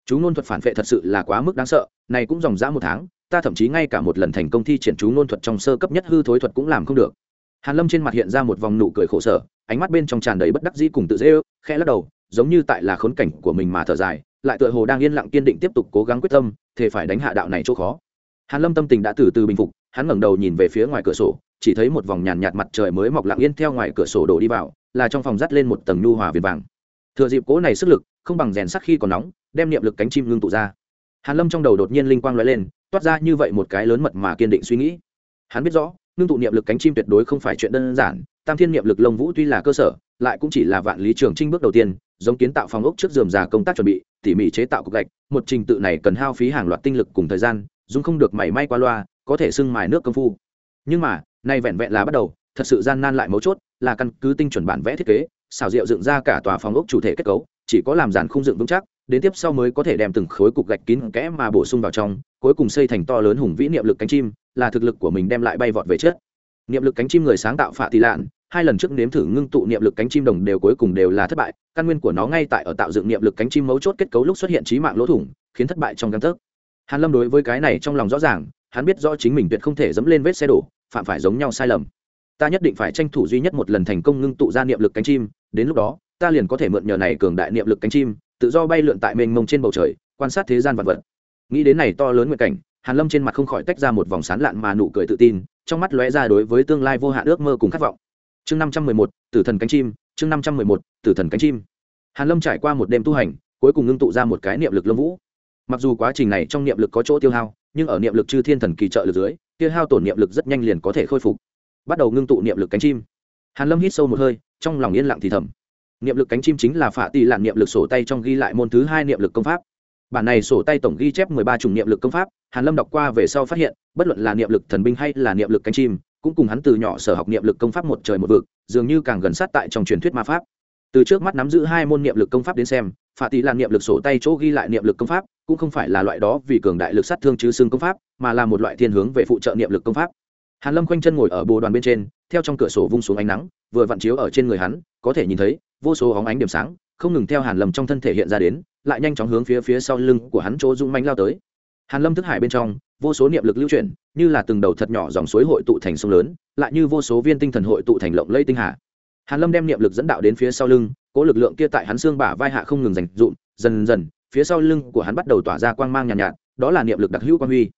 Chú ngôn thuật phản vệ thật sự là quá mức đáng sợ, này cũng dòng dã một tháng, ta thậm chí ngay cả một lần thành công thi triển chú ngôn thuật trong sơ cấp nhất hư thối thuật cũng làm không được. Hàn lâm trên mặt hiện ra một vòng nụ cười khổ sở, ánh mắt bên trong tràn đầy bất đắc dĩ cùng tự dễ ước, khẽ lắc đầu, giống như tại là khốn cảnh của mình mà thở dài, lại tựa hồ đang yên lặng kiên định tiếp tục cố gắng quyết tâm thể phải đánh hạ đạo này chỗ khó. Hàn lâm tâm tình đã từ từ bình phục, hắn ngẩng đầu nhìn về phía ngoài cửa sổ, chỉ thấy một vòng nhàn nhạt mặt trời mới mọc lặng yên theo ngoài cửa sổ đổ đi vào, là trong phòng dắt lên một tầng nhu hòa viền vàng thừa dịp cố này sức lực, không bằng rèn sắc khi còn nóng, đem niệm lực cánh chim ngưng tụ ra. Hàn lâm trong đầu đột nhiên linh quang lóe lên, toát ra như vậy một cái lớn mật mà kiên định suy nghĩ. Hắn biết rõ, ngưng tụ niệm lực cánh chim tuyệt đối không phải chuyện đơn giản, tam thiên niệm lực lông vũ tuy là cơ sở, lại cũng chỉ là vạn lý trường trinh bước đầu tiên, giống kiến tạo phòng ốc trước dườm già công tác chuẩn bị, tỉ mỉ chế tạo cục gạch, một trình tự này cần hao phí hàng loạt tinh lực cùng thời gian, dùng không được mảy may qua loa, có thể sưng mài nước công phu. Nhưng mà, nay vẹn vẹn là bắt đầu, thật sự gian nan lại mấu chốt, là căn cứ tinh chuẩn bản vẽ thiết kế xảo diệu dựng ra cả tòa phòng ốc chủ thể kết cấu, chỉ có làm giàn khung dựng vững chắc, đến tiếp sau mới có thể đem từng khối cục gạch kín kẽ mà bổ sung vào trong, cuối cùng xây thành to lớn hùng vĩ niệm lực cánh chim, là thực lực của mình đem lại bay vọt về trước. Niệm lực cánh chim người sáng tạo phạ tì lạn, hai lần trước nếm thử ngưng tụ niệm lực cánh chim đồng đều cuối cùng đều là thất bại, căn nguyên của nó ngay tại ở tạo dựng niệm lực cánh chim mấu chốt kết cấu lúc xuất hiện trí mạng lỗ thủng, khiến thất bại trong căn tấc. Hàn lâm đối với cái này trong lòng rõ ràng, hắn biết rõ chính mình tuyệt không thể dẫm lên vết xe đổ, phạm phải giống nhau sai lầm. Ta nhất định phải tranh thủ duy nhất một lần thành công ngưng tụ ra niệm lực cánh chim đến lúc đó, ta liền có thể mượn nhờ này cường đại niệm lực cánh chim, tự do bay lượn tại mênh mông trên bầu trời, quan sát thế gian vật vật. Nghĩ đến này to lớn nguyện cảnh, hàn lâm trên mặt không khỏi tách ra một vòng sán lạn mà nụ cười tự tin, trong mắt lóe ra đối với tương lai vô hạn ước mơ cùng khát vọng. Chương năm trăm mười một, tử thần cánh chim, chương năm trăm mười một, tử thần cánh chim. Hàn lâm trải qua một đêm tu hành, cuối cùng ngưng tụ ra một cái niệm lực lông vũ. Mặc dù quá trình này trong niệm lực có chỗ tiêu hao, nhưng ở niệm lực chư thiên thần kỳ trợ lực dưới, tiêu hao tổn niệm lực rất nhanh liền có thể khôi phục. Bắt đầu ngưng tụ niệm lực cánh chim hàn lâm hít sâu một hơi trong lòng yên lặng thì thầm niệm lực cánh chim chính là phạ tỷ lạn niệm lực sổ tay trong ghi lại môn thứ hai niệm lực công pháp bản này sổ tay tổng ghi chép mười ba chủng niệm lực công pháp hàn lâm đọc qua về sau phát hiện bất luận là niệm lực thần binh hay là niệm lực cánh chim cũng cùng hắn từ nhỏ sở học niệm lực công pháp một trời một vực dường như càng gần sát tại trong truyền thuyết ma pháp từ trước mắt nắm giữ hai môn niệm lực công pháp đến xem phạ tỷ lạn niệm lực sổ tay chỗ ghi lại niệm lực công pháp cũng không phải là loại đó vì cường đại lực sát thương chứ xương công pháp mà là một loại thiên hướng về phụ trợ niệm lực công pháp hàn lâm khoanh chân ngồi ở bồ đoàn bên trên theo trong cửa sổ vung xuống ánh nắng vừa vặn chiếu ở trên người hắn có thể nhìn thấy vô số óng ánh điểm sáng không ngừng theo hàn lâm trong thân thể hiện ra đến lại nhanh chóng hướng phía phía sau lưng của hắn chỗ rung manh lao tới. Hàn lâm thức hải bên trong vô số niệm lực lưu chuyển như là từng đầu thật nhỏ dòng suối hội tụ thành sông lớn lại như vô số viên tinh thần hội tụ thành lộng lây tinh hà. Hàn lâm đem niệm lực dẫn đạo đến phía sau lưng cố lực lượng kia tại hắn xương bả vai hạ không ngừng dành dụm dần dần phía sau lưng của hắn bắt đầu tỏa ra quang mang nhàn nhạt, nhạt đó là niệm lực đặc hữu quang huy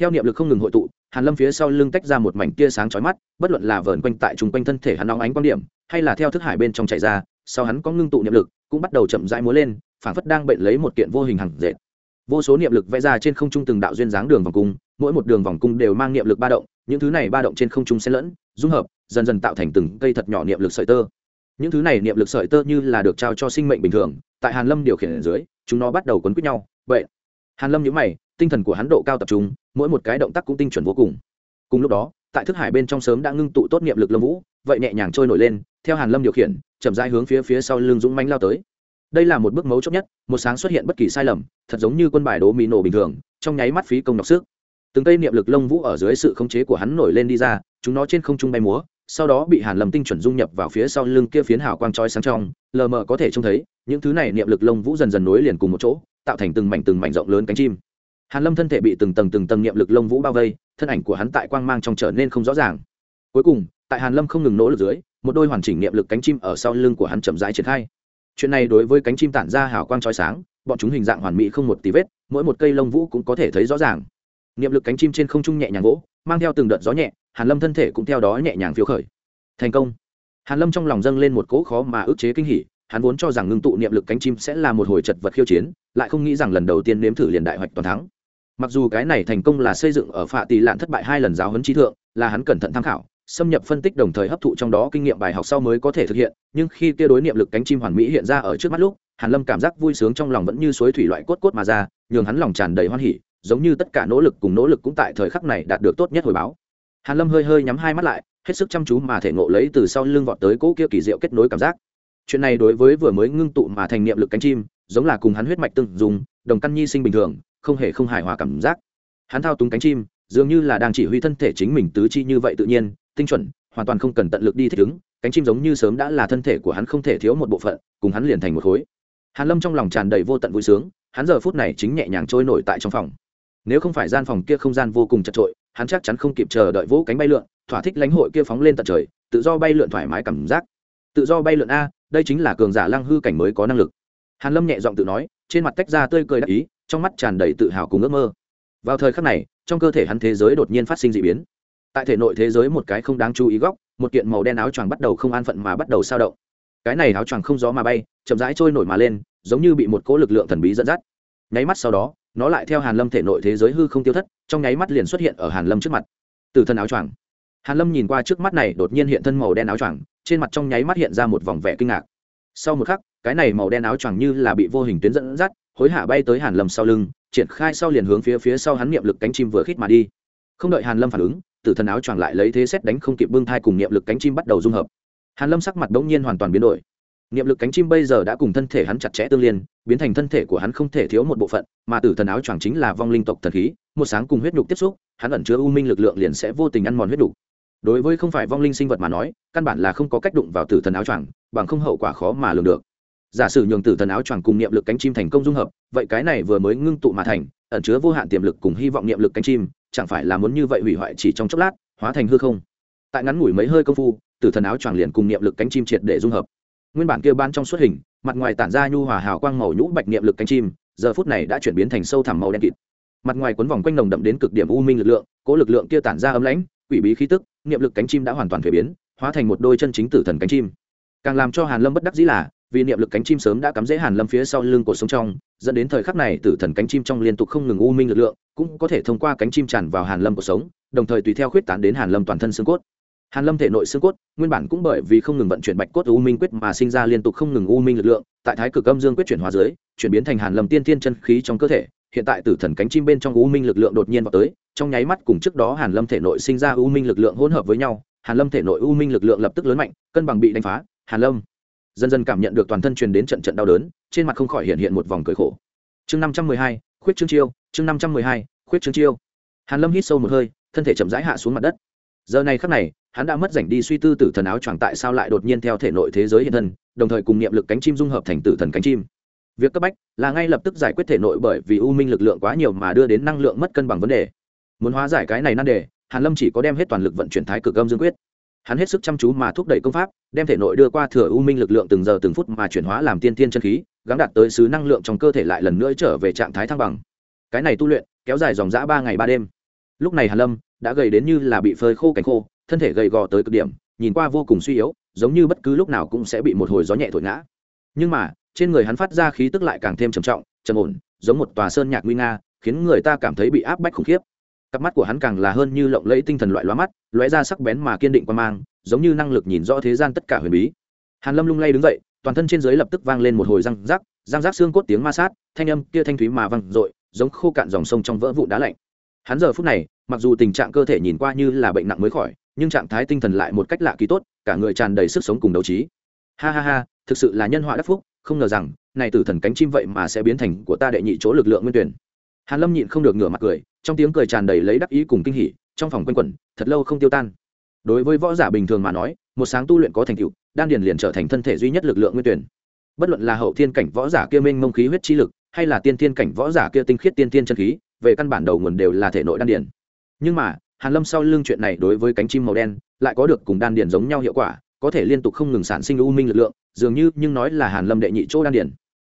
theo niệm lực không ngừng hội tụ, hàn lâm phía sau lưng tách ra một mảnh tia sáng chói mắt, bất luận là vờn quanh tại chung quanh thân thể hắn nóng ánh quan điểm, hay là theo thức hải bên trong chạy ra, sau hắn có ngưng tụ niệm lực, cũng bắt đầu chậm rãi múa lên, phảng phất đang bệnh lấy một kiện vô hình hằng dệt. Vô số niệm lực vẽ ra trên không trung từng đạo duyên dáng đường vòng cung, mỗi một đường vòng cung đều mang niệm lực ba động, những thứ này ba động trên không trung xen lẫn, dung hợp, dần dần tạo thành từng cây thật nhỏ niệm lực sợi tơ. Những thứ này niệm lực sợi tơ như là được trao cho sinh mệnh bình thường, tại hàn lâm điều khiển ở dưới, chúng nó bắt đầu quấn quýt nhau, vậy. Hàn lâm nhíu mày tinh thần của hắn độ cao tập trung, mỗi một cái động tác cũng tinh chuẩn vô cùng. Cùng lúc đó, tại thức hải bên trong sớm đã ngưng tụ tốt niệm lực lâm vũ, vậy nhẹ nhàng trôi nổi lên, theo hàn lâm điều khiển, chậm rãi hướng phía phía sau lưng dũng mãnh lao tới. Đây là một bước mấu chốt nhất, một sáng xuất hiện bất kỳ sai lầm, thật giống như quân bài đố mì nổ bình thường, trong nháy mắt phí công đọc sức. Từng cây niệm lực lông vũ ở dưới sự khống chế của hắn nổi lên đi ra, chúng nó trên không trung bay múa, sau đó bị hàn lâm tinh chuẩn dung nhập vào phía sau lưng kia phiến hào quang chói sáng trong, lờ mờ có thể trông thấy, những thứ này niệm lực lông vũ dần dần nối liền cùng một chỗ, tạo thành từng mảnh từng mảnh rộng lớn cánh chim hàn lâm thân thể bị từng tầng từng tầng niệm lực lông vũ bao vây, thân ảnh của hắn tại quang mang trong trở nên không rõ ràng. Cuối cùng, tại hàn lâm không ngừng nỗ lực dưới, một đôi hoàn chỉnh niệm lực cánh chim ở sau lưng của hắn chậm rãi triển khai. Chuyện này đối với cánh chim tản ra hào quang chói sáng, bọn chúng hình dạng hoàn mỹ không một tí vết, mỗi một cây lông vũ cũng có thể thấy rõ ràng. Niệm lực cánh chim trên không trung nhẹ nhàng vỗ, mang theo từng đợt gió nhẹ, hàn lâm thân thể cũng theo đó nhẹ nhàng phiêu khởi. Thành công. Hàn lâm trong lòng dâng lên một cỗ khó mà ức chế kinh hỉ hắn vốn cho rằng ngưng tụ niệm lực cánh chim sẽ là một hồi chật vật khiêu chiến, lại không nghĩ rằng lần đầu tiên nếm thử liền đại hoạch toàn thắng. Mặc dù cái này thành công là xây dựng ở phạ tỷ lạn thất bại hai lần giáo huấn trí thượng, là hắn cẩn thận tham khảo, xâm nhập phân tích đồng thời hấp thụ trong đó kinh nghiệm bài học sau mới có thể thực hiện, nhưng khi kia đối niệm lực cánh chim hoàn mỹ hiện ra ở trước mắt lúc, hàn lâm cảm giác vui sướng trong lòng vẫn như suối thủy loại cốt cốt mà ra, nhường hắn lòng tràn đầy hoan hỉ, giống như tất cả nỗ lực cùng nỗ lực cũng tại thời khắc này đạt được tốt nhất hồi báo. Hàn lâm hơi hơi nhắm hai mắt lại, hết sức chăm chú mà thể ngộ lấy từ sau lưng vọt tới cỗ kia kỳ diệu kết nối cảm giác chuyện này đối với vừa mới ngưng tụ mà thành niệm lực cánh chim, giống là cùng hắn huyết mạch tương dùng đồng căn nhi sinh bình thường, không hề không hài hòa cảm giác. Hắn thao túng cánh chim, dường như là đang chỉ huy thân thể chính mình tứ chi như vậy tự nhiên, tinh chuẩn, hoàn toàn không cần tận lực đi thích ứng, cánh chim giống như sớm đã là thân thể của hắn không thể thiếu một bộ phận, cùng hắn liền thành một khối. Hàn lâm trong lòng tràn đầy vô tận vui sướng, hắn giờ phút này chính nhẹ nhàng trôi nổi tại trong phòng. Nếu không phải gian phòng kia không gian vô cùng chật trội hắn chắc chắn không kịp chờ đợi vỗ cánh bay lượn, thỏa thích lãnh hội kia phóng lên tận trời, tự do bay lượn thoải mái cảm giác tự do bay lượn a, đây chính là cường giả lăng hư cảnh mới có năng lực. Hàn lâm nhẹ giọng tự nói, trên mặt tách ra tươi cười đắc ý, trong mắt tràn đầy tự hào cùng ước mơ. Vào thời khắc này, trong cơ thể hắn thế giới đột nhiên phát sinh dị biến. Tại thể nội thế giới một cái không đáng chú ý góc, một kiện màu đen áo choàng bắt đầu không an phận mà bắt đầu sao động. Cái này áo choàng không gió mà bay, chậm rãi trôi nổi mà lên, giống như bị một cỗ lực lượng thần bí dẫn dắt. Nháy mắt sau đó, nó lại theo hàn lâm thể nội thế giới hư không tiêu thất, trong nháy mắt liền xuất hiện ở hàn lâm trước mặt. Từ thân áo choàng. Hàn lâm nhìn qua trước mắt này đột nhiên hiện thân màu đen áo choàng trên mặt trong nháy mắt hiện ra một vòng vẻ kinh ngạc. Sau một khắc, cái này màu đen áo choàng như là bị vô hình tuyến dẫn dắt, hối hả bay tới hàn lâm sau lưng, triển khai sau liền hướng phía phía sau hắn niệm lực cánh chim vừa khít mà đi. Không đợi hàn lâm phản ứng, tử thần áo choàng lại lấy thế xét đánh không kịp bưng thai cùng niệm lực cánh chim bắt đầu dung hợp. Hàn lâm sắc mặt đống nhiên hoàn toàn biến đổi. Niệm lực cánh chim bây giờ đã cùng thân thể hắn chặt chẽ tương liên, biến thành thân thể của hắn không thể thiếu một bộ phận, mà tử thần áo choàng chính là vong linh tộc thần khí, một sáng cùng huyết nhục tiếp xúc, hắn ẩn chứa u minh lực lượng liền sẽ vô tình ăn mòn huyết nhục đối với không phải vong linh sinh vật mà nói, căn bản là không có cách đụng vào tử thần áo choàng, bằng không hậu quả khó mà lường được. Giả sử nhường tử thần áo choàng cùng niệm lực cánh chim thành công dung hợp, vậy cái này vừa mới ngưng tụ mà thành, ẩn chứa vô hạn tiềm lực cùng hy vọng niệm lực cánh chim, chẳng phải là muốn như vậy hủy hoại chỉ trong chốc lát, hóa thành hư không? Tại ngắn ngủi mấy hơi công phu, tử thần áo choàng liền cùng niệm lực cánh chim triệt để dung hợp. Nguyên bản kia ban trong suốt hình, mặt ngoài tản ra nhu hòa hào quang màu nhũ bạch niệm lực cánh chim, giờ phút này đã chuyển biến thành sâu thẳm màu đen kịt. Mặt ngoài quấn vòng quanh nồng đậm đến cực điểm u minh lực lượng, cố lực lượng kia tản ra ấm lãnh quỷ bí khí tức, niệm lực cánh chim đã hoàn toàn thuế biến, hóa thành một đôi chân chính tử thần cánh chim. Càng làm cho hàn lâm bất đắc dĩ là, vì niệm lực cánh chim sớm đã cắm dễ hàn lâm phía sau lưng cổ sống trong, dẫn đến thời khắc này tử thần cánh chim trong liên tục không ngừng u minh lực lượng, cũng có thể thông qua cánh chim tràn vào hàn lâm cuộc sống, đồng thời tùy theo khuyết tán đến hàn lâm toàn thân xương cốt. Hàn lâm thể nội xương cốt, nguyên bản cũng bởi vì không ngừng vận chuyển bạch cốt u minh quyết mà sinh ra liên tục không ngừng u minh lực lượng, tại thái cực âm dương quyết chuyển hóa dưới, chuyển biến thành hàn lâm tiên thiên chân khí trong cơ thể hiện tại tử thần cánh chim bên trong u minh lực lượng đột nhiên vào tới, trong nháy mắt cùng trước đó hàn lâm thể nội sinh ra u minh lực lượng hỗn hợp với nhau, hàn lâm thể nội u minh lực lượng lập tức lớn mạnh, cân bằng bị đánh phá, hàn lâm. Dần dần cảm nhận được toàn thân truyền đến trận trận đau đớn, trên mặt không khỏi hiện hiện một vòng cười khổ. Chương năm trăm mười hai, khuyết trương chiêu, chương năm trăm mười hai, khuyết trương chiêu. Hàn lâm hít sâu một hơi, thân thể chậm rãi hạ xuống mặt đất. Giờ này khắc này, hắn đã mất rảnh đi suy tư tử thần áo choàng tại sao lại đột nhiên theo thể nội thế giới hiện thân, đồng thời cùng niệm lực cánh chim dung hợp thành tử thần cánh chim việc cấp bách là ngay lập tức giải quyết thể nội bởi vì u minh lực lượng quá nhiều mà đưa đến năng lượng mất cân bằng vấn đề. Muốn hóa giải cái này nan đề, hàn lâm chỉ có đem hết toàn lực vận chuyển thái cực âm dương quyết. Hắn hết sức chăm chú mà thúc đẩy công pháp, đem thể nội đưa qua thừa u minh lực lượng từng giờ từng phút mà chuyển hóa làm tiên tiên chân khí gắn đạt tới xứ năng lượng trong cơ thể lại lần nữa trở về trạng thái thăng bằng. Cái này tu luyện kéo dài dòng dã ba ngày ba đêm. Lúc này hàn lâm đã gầy đến như là bị phơi khô cánh khô, thân thể gầy gò tới cực điểm, nhìn qua vô cùng suy yếu, giống như bất cứ lúc nào cũng sẽ bị một hồi gió nhẹ thổi ngã. Nhưng mà trên người hắn phát ra khí tức lại càng thêm trầm trọng, trầm ổn, giống một tòa sơn nhạc nguy nga, khiến người ta cảm thấy bị áp bách khủng khiếp. Cặp mắt của hắn càng là hơn như lộng lẫy tinh thần loại loa mắt, lóe ra sắc bén mà kiên định quan mang, giống như năng lực nhìn rõ thế gian tất cả huyền bí. Hàn lâm lung lay đứng dậy, toàn thân trên dưới lập tức vang lên một hồi răng rắc răng rắc xương cốt tiếng ma sát, thanh âm kia thanh thúy mà vang dội, giống khô cạn dòng sông trong vỡ vụn đá lạnh. Hắn giờ phút này, mặc dù tình trạng cơ thể nhìn qua như là bệnh nặng mới khỏi, nhưng trạng thái tinh thần lại một cách lạ kỳ tốt, cả người tràn đầy sức sống cùng đấu trí. Ha ha ha, thực sự là nhân họa đắc phúc không ngờ rằng, này tử thần cánh chim vậy mà sẽ biến thành của ta đệ nhị chỗ lực lượng nguyên tuyển. Hàn lâm nhịn không được ngửa mặt cười, trong tiếng cười tràn đầy lấy đắc ý cùng kinh hỉ, trong phòng quanh quẩn, thật lâu không tiêu tan. Đối với võ giả bình thường mà nói, một sáng tu luyện có thành tựu, đan điền liền trở thành thân thể duy nhất lực lượng nguyên tuyển. Bất luận là hậu thiên cảnh võ giả kia minh mông khí huyết chi lực, hay là tiên thiên cảnh võ giả kia tinh khiết tiên thiên chân khí, về căn bản đầu nguồn đều là thể nội đan điền. Nhưng mà, hàn lâm sau lưng chuyện này đối với cánh chim màu đen, lại có được cùng đan điền giống nhau hiệu quả có thể liên tục không ngừng sản sinh u minh lực lượng dường như nhưng nói là hàn lâm đệ nhị chỗ đan điển,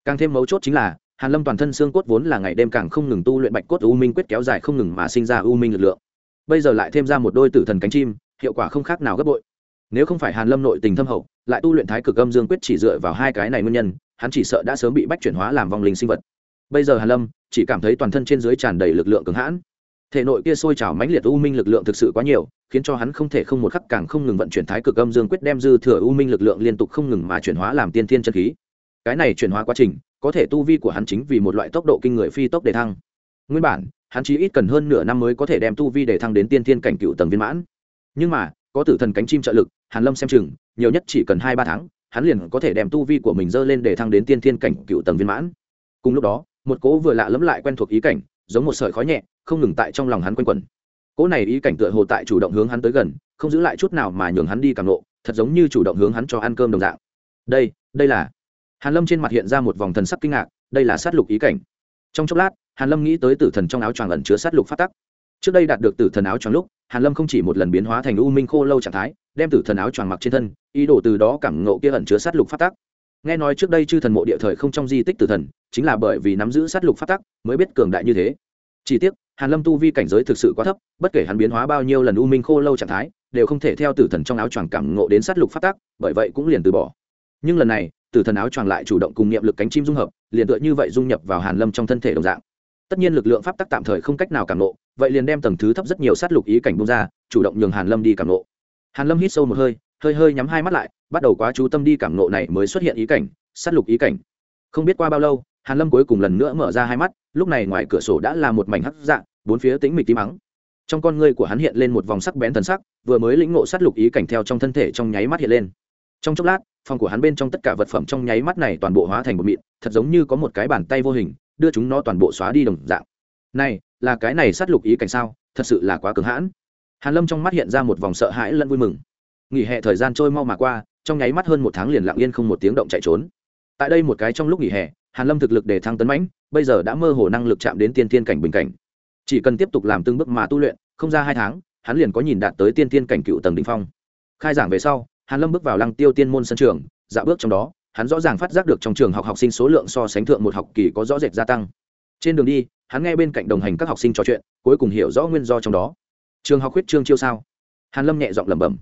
càng thêm mấu chốt chính là hàn lâm toàn thân xương cốt vốn là ngày đêm càng không ngừng tu luyện bạch cốt u minh quyết kéo dài không ngừng mà sinh ra u minh lực lượng. Bây giờ lại thêm ra một đôi tử thần cánh chim hiệu quả không khác nào gấp bội. Nếu không phải hàn lâm nội tình thâm hậu lại tu luyện thái cực âm dương quyết chỉ dựa vào hai cái này nguyên nhân hắn chỉ sợ đã sớm bị bách chuyển hóa làm vong linh sinh vật. Bây giờ hàn lâm chỉ cảm thấy toàn thân trên dưới tràn đầy lực lượng cứng hãn thể nội kia sôi trào mãnh liệt u minh lực lượng thực sự quá nhiều, khiến cho hắn không thể không một khắc càng không ngừng vận chuyển thái cực âm dương quyết đem dư thừa u minh lực lượng liên tục không ngừng mà chuyển hóa làm tiên thiên chân khí. Cái này chuyển hóa quá trình, có thể tu vi của hắn chính vì một loại tốc độ kinh người phi tốc để thăng. Nguyên bản, hắn chỉ ít cần hơn nửa năm mới có thể đem tu vi để thăng đến tiên thiên cảnh cựu tầng viên mãn. Nhưng mà, có tử thần cánh chim trợ lực, hàn lâm xem chừng, nhiều nhất chỉ cần hai ba tháng, hắn liền có thể đem tu vi của mình dơ lên để thăng đến tiên thiên cảnh cựu tầng viên mãn. Cùng lúc đó, một cố vừa lạ lẫm lại quen thuộc ý cảnh giống một sợi khói nhẹ, không ngừng tại trong lòng hắn quanh quẩn. Cỗ này ý cảnh tựa hồ tại chủ động hướng hắn tới gần, không giữ lại chút nào mà nhường hắn đi càng lộ, thật giống như chủ động hướng hắn cho ăn cơm đồng dạng. Đây đây là. Hàn lâm trên mặt hiện ra một vòng thần sắc kinh ngạc, đây là sát lục ý cảnh. Trong chốc lát, hàn lâm nghĩ tới tử thần trong áo choàng ẩn chứa sát lục phát tắc. Trước đây đạt được tử thần áo choàng lúc, hàn lâm không chỉ một lần biến hóa thành u minh khô lâu trạng thái, đem tử thần áo choàng mặc trên thân, ý đồ từ đó cảm ngộ kia ẩn chứa sát lục phát tắc nghe nói trước đây chư thần mộ địa thời không trong di tích tử thần, chính là bởi vì nắm giữ sát lục phát tắc mới biết cường đại như thế. Chỉ tiếc, hàn lâm tu vi cảnh giới thực sự quá thấp, bất kể hắn biến hóa bao nhiêu lần u minh khô lâu trạng thái, đều không thể theo tử thần trong áo choàng cảm ngộ đến sát lục phát tắc, bởi vậy cũng liền từ bỏ. Nhưng lần này, tử thần áo choàng lại chủ động cùng niệm lực cánh chim dung hợp, liền tựa như vậy dung nhập vào hàn lâm trong thân thể đồng dạng. Tất nhiên lực lượng pháp tắc tạm thời không cách nào cảm nộ vậy liền đem tầng thứ thấp rất nhiều sát lục ý cảnh bung ra, chủ động nhường hàn lâm đi cảm nộ hàn lâm hít sâu một hơi hơi hơi nhắm hai mắt lại, bắt đầu quá chú tâm đi cảm nộ này mới xuất hiện ý cảnh, sát lục ý cảnh. Không biết qua bao lâu, hàn lâm cuối cùng lần nữa mở ra hai mắt, lúc này ngoài cửa sổ đã là một mảnh hắc dạng, bốn phía tĩnh mịch tím mắng. Trong con ngươi của hắn hiện lên một vòng sắc bén thần sắc, vừa mới lĩnh ngộ sát lục ý cảnh theo trong thân thể trong nháy mắt hiện lên. Trong chốc lát, phòng của hắn bên trong tất cả vật phẩm trong nháy mắt này toàn bộ hóa thành một mịn, thật giống như có một cái bàn tay vô hình, đưa chúng nó toàn bộ xóa đi đồng dạng. Này, là cái này sát lục ý cảnh sao? Thật sự là quá cứng hãn. Hàn lâm trong mắt hiện ra một vòng sợ hãi lẫn vui mừng nghỉ hè thời gian trôi mau mà qua, trong nháy mắt hơn một tháng liền lặng yên không một tiếng động chạy trốn. Tại đây một cái trong lúc nghỉ hè, hàn lâm thực lực để thăng tấn mãnh, bây giờ đã mơ hồ năng lực chạm đến tiên tiên cảnh bình cảnh. Chỉ cần tiếp tục làm từng bước mà tu luyện, không ra hai tháng, hắn liền có nhìn đạt tới tiên tiên cảnh cựu tầng đỉnh phong. Khai giảng về sau, hàn lâm bước vào lăng tiêu tiên môn sân trường dạ bước trong đó, hắn rõ ràng phát giác được trong trường học học sinh số lượng so sánh thượng một học kỳ có rõ rệt gia tăng. Trên đường đi, hắn nghe bên cạnh đồng hành các học sinh trò chuyện, cuối cùng hiểu rõ nguyên do trong đó. Trường học huyết trương chiêu sao? Hàn lâm nhẹ giọng lẩm bẩm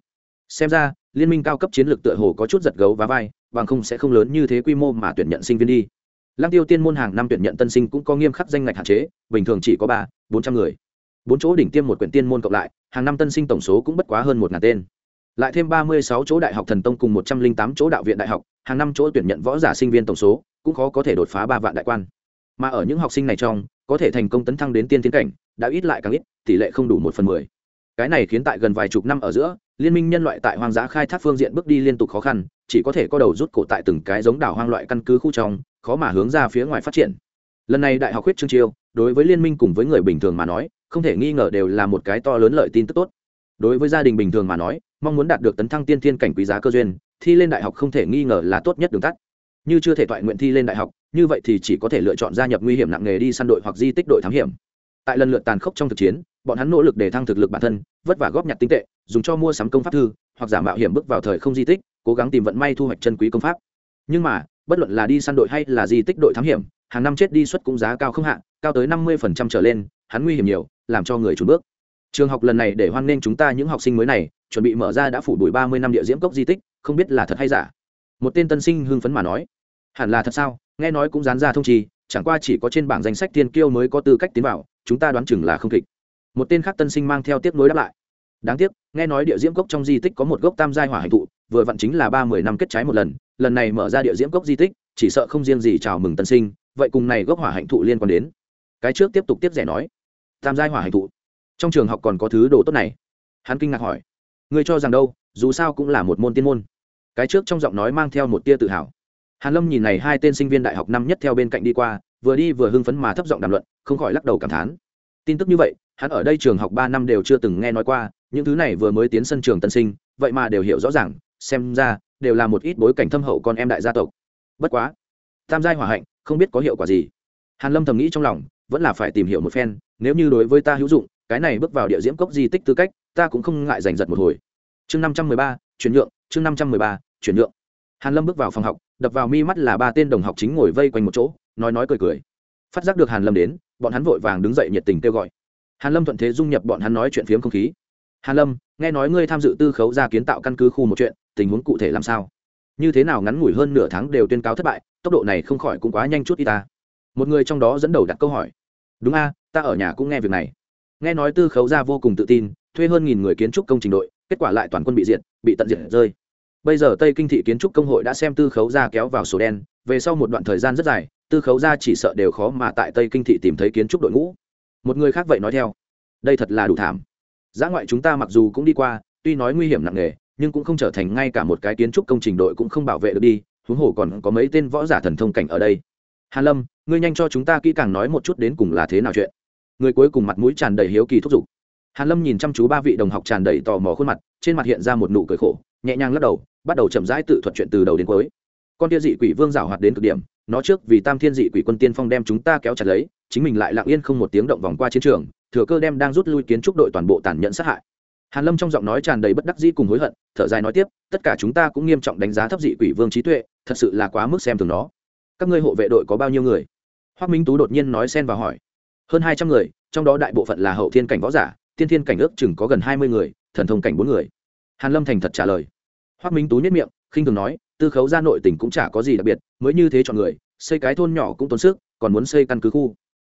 xem ra, liên minh cao cấp chiến lược tựa hồ có chút giật gấu và vai, bằng không sẽ không lớn như thế quy mô mà tuyển nhận sinh viên đi. Lăng tiêu tiên môn hàng năm tuyển nhận tân sinh cũng có nghiêm khắc danh ngạch hạn chế, bình thường chỉ có ba, bốn trăm người. Bốn chỗ đỉnh tiêm một quyển tiên môn cộng lại, hàng năm tân sinh tổng số cũng bất quá hơn một ngàn tên. Lại thêm ba mươi sáu chỗ đại học thần tông cùng một trăm linh tám chỗ đạo viện đại học, hàng năm chỗ tuyển nhận võ giả sinh viên tổng số cũng khó có thể đột phá ba vạn đại quan. Mà ở những học sinh này trong, có thể thành công tấn thăng đến tiên tiến cảnh, đã ít lại càng ít, tỷ lệ không đủ một phần mười. Cái này khiến tại gần vài chục năm ở giữa liên minh nhân loại tại hoang dã khai thác phương diện bước đi liên tục khó khăn, chỉ có thể có đầu rút cổ tại từng cái giống đảo hoang loại căn cứ khu trong, khó mà hướng ra phía ngoài phát triển. Lần này đại học huyết trương chiêu, đối với liên minh cùng với người bình thường mà nói, không thể nghi ngờ đều là một cái to lớn lợi tin tức tốt. Đối với gia đình bình thường mà nói, mong muốn đạt được tấn thăng tiên thiên cảnh quý giá cơ duyên, thi lên đại học không thể nghi ngờ là tốt nhất đường tắt. Như chưa thể thoại nguyện thi lên đại học, như vậy thì chỉ có thể lựa chọn gia nhập nguy hiểm nặng nghề đi săn đội hoặc di tích đội thám hiểm. Tại lần lượt tàn khốc trong thực chiến bọn hắn nỗ lực để thăng thực lực bản thân vất vả góp nhặt tinh tệ dùng cho mua sắm công pháp thư hoặc giả mạo hiểm bước vào thời không di tích cố gắng tìm vận may thu hoạch chân quý công pháp. Nhưng mà bất luận là đi săn đội hay là di tích đội thám hiểm hàng năm chết đi suất cũng giá cao không hạ, cao tới năm mươi trở lên hắn nguy hiểm nhiều làm cho người trùn bước. Trường học lần này để hoan nghênh chúng ta những học sinh mới này chuẩn bị mở ra đã phủ đuổi ba mươi năm địa diễm cốc di tích không biết là thật hay giả. Một tên tân sinh hưng phấn mà nói hẳn là thật sao? Nghe nói cũng dán ra thông trì chẳng qua chỉ có trên bảng danh sách tiên kiêu mới có tư cách tiến vào chúng ta đoán chừng là không kịch một tên khác tân sinh mang theo tiếp nối đáp lại. Đáng tiếc, nghe nói địa diễm cốc trong di tích có một gốc tam giai hỏa hành thụ vừa vặn chính là ba mươi năm kết trái một lần lần này mở ra địa diễm cốc di tích, chỉ sợ không riêng gì chào mừng tân sinh, vậy cùng này gốc hỏa hạnh thụ liên quan đến. Cái trước tiếp tục tiếp rẻ nói, tam giai hỏa hạnh thụ trong trường học còn có thứ đồ tốt này. Hắn kinh ngạc hỏi, người cho rằng đâu, dù sao cũng là một môn tiên môn. Cái trước trong giọng nói mang theo một tia tự hào. Hàn lâm nhìn này hai tên sinh viên đại học năm nhất theo bên cạnh đi qua, vừa đi vừa hưng phấn mà thấp giọng đàm luận, không khỏi lắc đầu cảm thán tin tức như vậy, hắn ở đây trường học ba năm đều chưa từng nghe nói qua, những thứ này vừa mới tiến sân trường tân sinh, vậy mà đều hiểu rõ ràng, xem ra, đều là một ít bối cảnh thâm hậu con em đại gia tộc. Bất quá, tam giai hỏa hạnh, không biết có hiệu quả gì. Hàn lâm thầm nghĩ trong lòng, vẫn là phải tìm hiểu một phen, nếu như đối với ta hữu dụng, cái này bước vào địa diễm cốc di tích tư cách, ta cũng không ngại giành giật một hồi. Chương năm trăm mười ba, chuyển nhượng, chương năm trăm mười ba, chuyển nhượng. Hàn lâm bước vào phòng học, đập vào mi mắt là ba tên đồng học chính ngồi vây quanh một chỗ, nói nói cười cười. Phát giác được hàn lâm đến bọn hắn vội vàng đứng dậy nhiệt tình kêu gọi. Hàn lâm thuận thế dung nhập bọn hắn nói chuyện phiếm không khí. Hàn lâm, nghe nói ngươi tham dự tư khấu ra kiến tạo căn cứ khu một chuyện, tình huống cụ thể làm sao? Như thế nào ngắn ngủi hơn nửa tháng đều tuyên cáo thất bại, tốc độ này không khỏi cũng quá nhanh chút y ta. Một người trong đó dẫn đầu đặt câu hỏi. Đúng a, ta ở nhà cũng nghe việc này. Nghe nói tư khấu ra vô cùng tự tin, thuê hơn nghìn người kiến trúc công trình đội, kết quả lại toàn quân bị diệt, bị tận diệt rơi. Bây giờ tây kinh thị kiến trúc công hội đã xem tư khấu ra kéo vào sổ đen, về sau một đoạn thời gian rất dài tư khấu ra chỉ sợ đều khó mà tại tây kinh thị tìm thấy kiến trúc đội ngũ. Một người khác vậy nói theo, đây thật là đủ thảm. Giã ngoại chúng ta mặc dù cũng đi qua, tuy nói nguy hiểm nặng nề, nhưng cũng không trở thành ngay cả một cái kiến trúc công trình đội cũng không bảo vệ được đi, huống hồ còn có mấy tên võ giả thần thông cảnh ở đây. Hàn lâm, ngươi nhanh cho chúng ta kỹ càng nói một chút đến cùng là thế nào chuyện. Người cuối cùng mặt mũi tràn đầy hiếu kỳ thúc giục. Hàn lâm nhìn chăm chú ba vị đồng học tràn đầy tò mò khuôn mặt, trên mặt hiện ra một nụ cười khổ, nhẹ nhàng lắc đầu, bắt đầu chậm rãi tự thuật chuyện từ đầu đến cuối. Con tia dị quỷ vương rào hoạt đến cực điểm nó trước vì tam thiên dị quỷ quân tiên phong đem chúng ta kéo chặt lấy, chính mình lại lặng yên không một tiếng động vòng qua chiến trường, thừa cơ đem đang rút lui kiến trúc đội toàn bộ tàn nhẫn sát hại. Hàn lâm trong giọng nói tràn đầy bất đắc dĩ cùng hối hận, thở dài nói tiếp, tất cả chúng ta cũng nghiêm trọng đánh giá thấp dị quỷ vương trí tuệ, thật sự là quá mức xem thường nó. Các ngươi hộ vệ đội có bao nhiêu người? Hoắc minh tú đột nhiên nói xen vào hỏi. Hơn hai trăm người, trong đó đại bộ phận là hậu thiên cảnh võ giả tiên thiên cảnh ước chừng có gần hai mươi người, thần thông cảnh bốn người. Hàn lâm thành thật trả lời. Hoắc minh tú nhất miệng, khinh thường nói tư khấu ra nội tỉnh cũng chả có gì đặc biệt, mới như thế chọn người, xây cái thôn nhỏ cũng tốn sức, còn muốn xây căn cứ khu.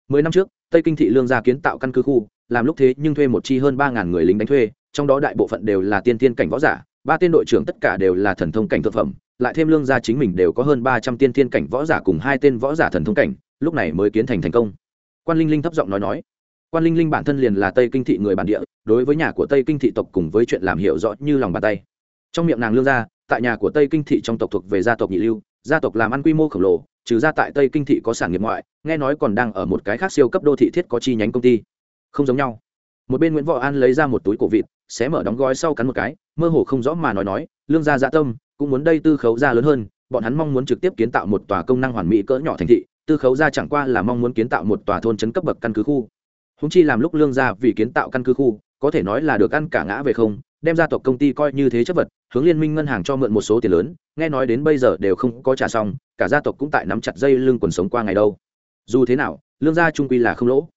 Mười năm trước, tây kinh thị lương gia kiến tạo căn cứ khu, làm lúc thế nhưng thuê một chi hơn ba ngàn người lính đánh thuê, trong đó đại bộ phận đều là tiên tiên cảnh võ giả, ba tên đội trưởng tất cả đều là thần thông cảnh thực phẩm, lại thêm lương gia chính mình đều có hơn ba trăm tiên tiên cảnh võ giả cùng hai tên võ giả thần thông cảnh, lúc này mới kiến thành thành công. Quan linh linh thấp giọng nói nói. Quan linh linh bản thân liền là tây kinh thị người bản địa, đối với nhà của tây kinh thị tộc cùng với chuyện làm hiểu rõ như lòng bàn tay. Trong miệng nàng lương gia tại nhà của tây kinh thị trong tộc thuộc về gia tộc nhị lưu, gia tộc làm ăn quy mô khổng lồ, trừ ra tại tây kinh thị có sản nghiệp ngoại, nghe nói còn đang ở một cái khác siêu cấp đô thị thiết có chi nhánh công ty. Không giống nhau. Một bên nguyễn võ an lấy ra một túi cổ vịt, xé mở đóng gói sau cắn một cái, mơ hồ không rõ mà nói nói, lương gia dạ tâm, cũng muốn đây tư khấu gia lớn hơn, bọn hắn mong muốn trực tiếp kiến tạo một tòa công năng hoàn mỹ cỡ nhỏ thành thị, tư khấu gia chẳng qua là mong muốn kiến tạo một tòa thôn trấn cấp bậc căn cứ khu. Húng chi làm lúc lương gia vì kiến tạo căn cứ khu, có thể nói là được ăn cả ngã về không, đem gia tộc công ty coi như thế chất vật hướng liên minh ngân hàng cho mượn một số tiền lớn, nghe nói đến bây giờ đều không có trả xong, cả gia tộc cũng tại nắm chặt dây lưng quần sống qua ngày đâu. Dù thế nào, lương gia trung quy là không lỗ.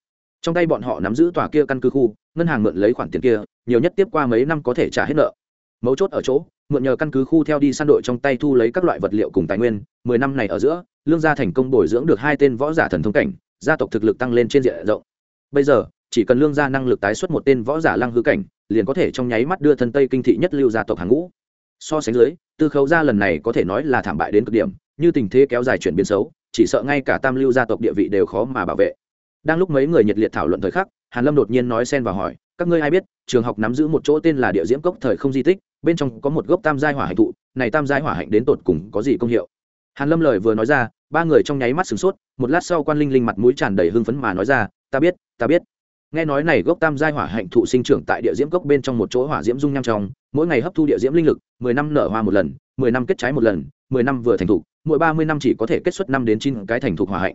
Trong tay bọn họ nắm giữ tòa kia căn cứ khu, ngân hàng mượn lấy khoản tiền kia, nhiều nhất tiếp qua mấy năm có thể trả hết nợ. Mấu chốt ở chỗ, mượn nhờ căn cứ khu theo đi săn đội trong tay thu lấy các loại vật liệu cùng tài nguyên, mười năm này ở giữa, lương gia thành công bồi dưỡng được hai tên võ giả thần thông cảnh, gia tộc thực lực tăng lên trên diện rộng. Bây giờ, chỉ cần lương gia năng lực tái xuất một tên võ giả lăng hư cảnh, liền có thể trong nháy mắt đưa thân tây kinh thị nhất lưu gia tộc hàng ngũ so sánh dưới, tư khấu gia lần này có thể nói là thảm bại đến cực điểm, như tình thế kéo dài chuyển biến xấu, chỉ sợ ngay cả tam lưu gia tộc địa vị đều khó mà bảo vệ. Đang lúc mấy người nhiệt liệt thảo luận thời khắc, hàn lâm đột nhiên nói xen và hỏi, các ngươi ai biết, trường học nắm giữ một chỗ tên là địa diễm cốc thời không di tích, bên trong có một gốc tam giai hỏa hạnh thụ, này tam giai hỏa hạnh đến tột cùng có gì công hiệu? Hàn lâm lời vừa nói ra, ba người trong nháy mắt sửng sốt, một lát sau quan linh linh mặt mũi tràn đầy hưng phấn mà nói ra, ta biết ta biết nghe nói này gốc tam giai hỏa hạnh thụ sinh trưởng tại địa diễm gốc bên trong một chỗ hỏa diễm dung nham trong, mỗi ngày hấp thu địa diễm linh lực, mười năm nở hoa một lần, mười năm kết trái một lần, mười năm vừa thành thụ, mỗi ba mươi năm chỉ có thể kết xuất năm đến chín cái thành thục hỏa hạnh.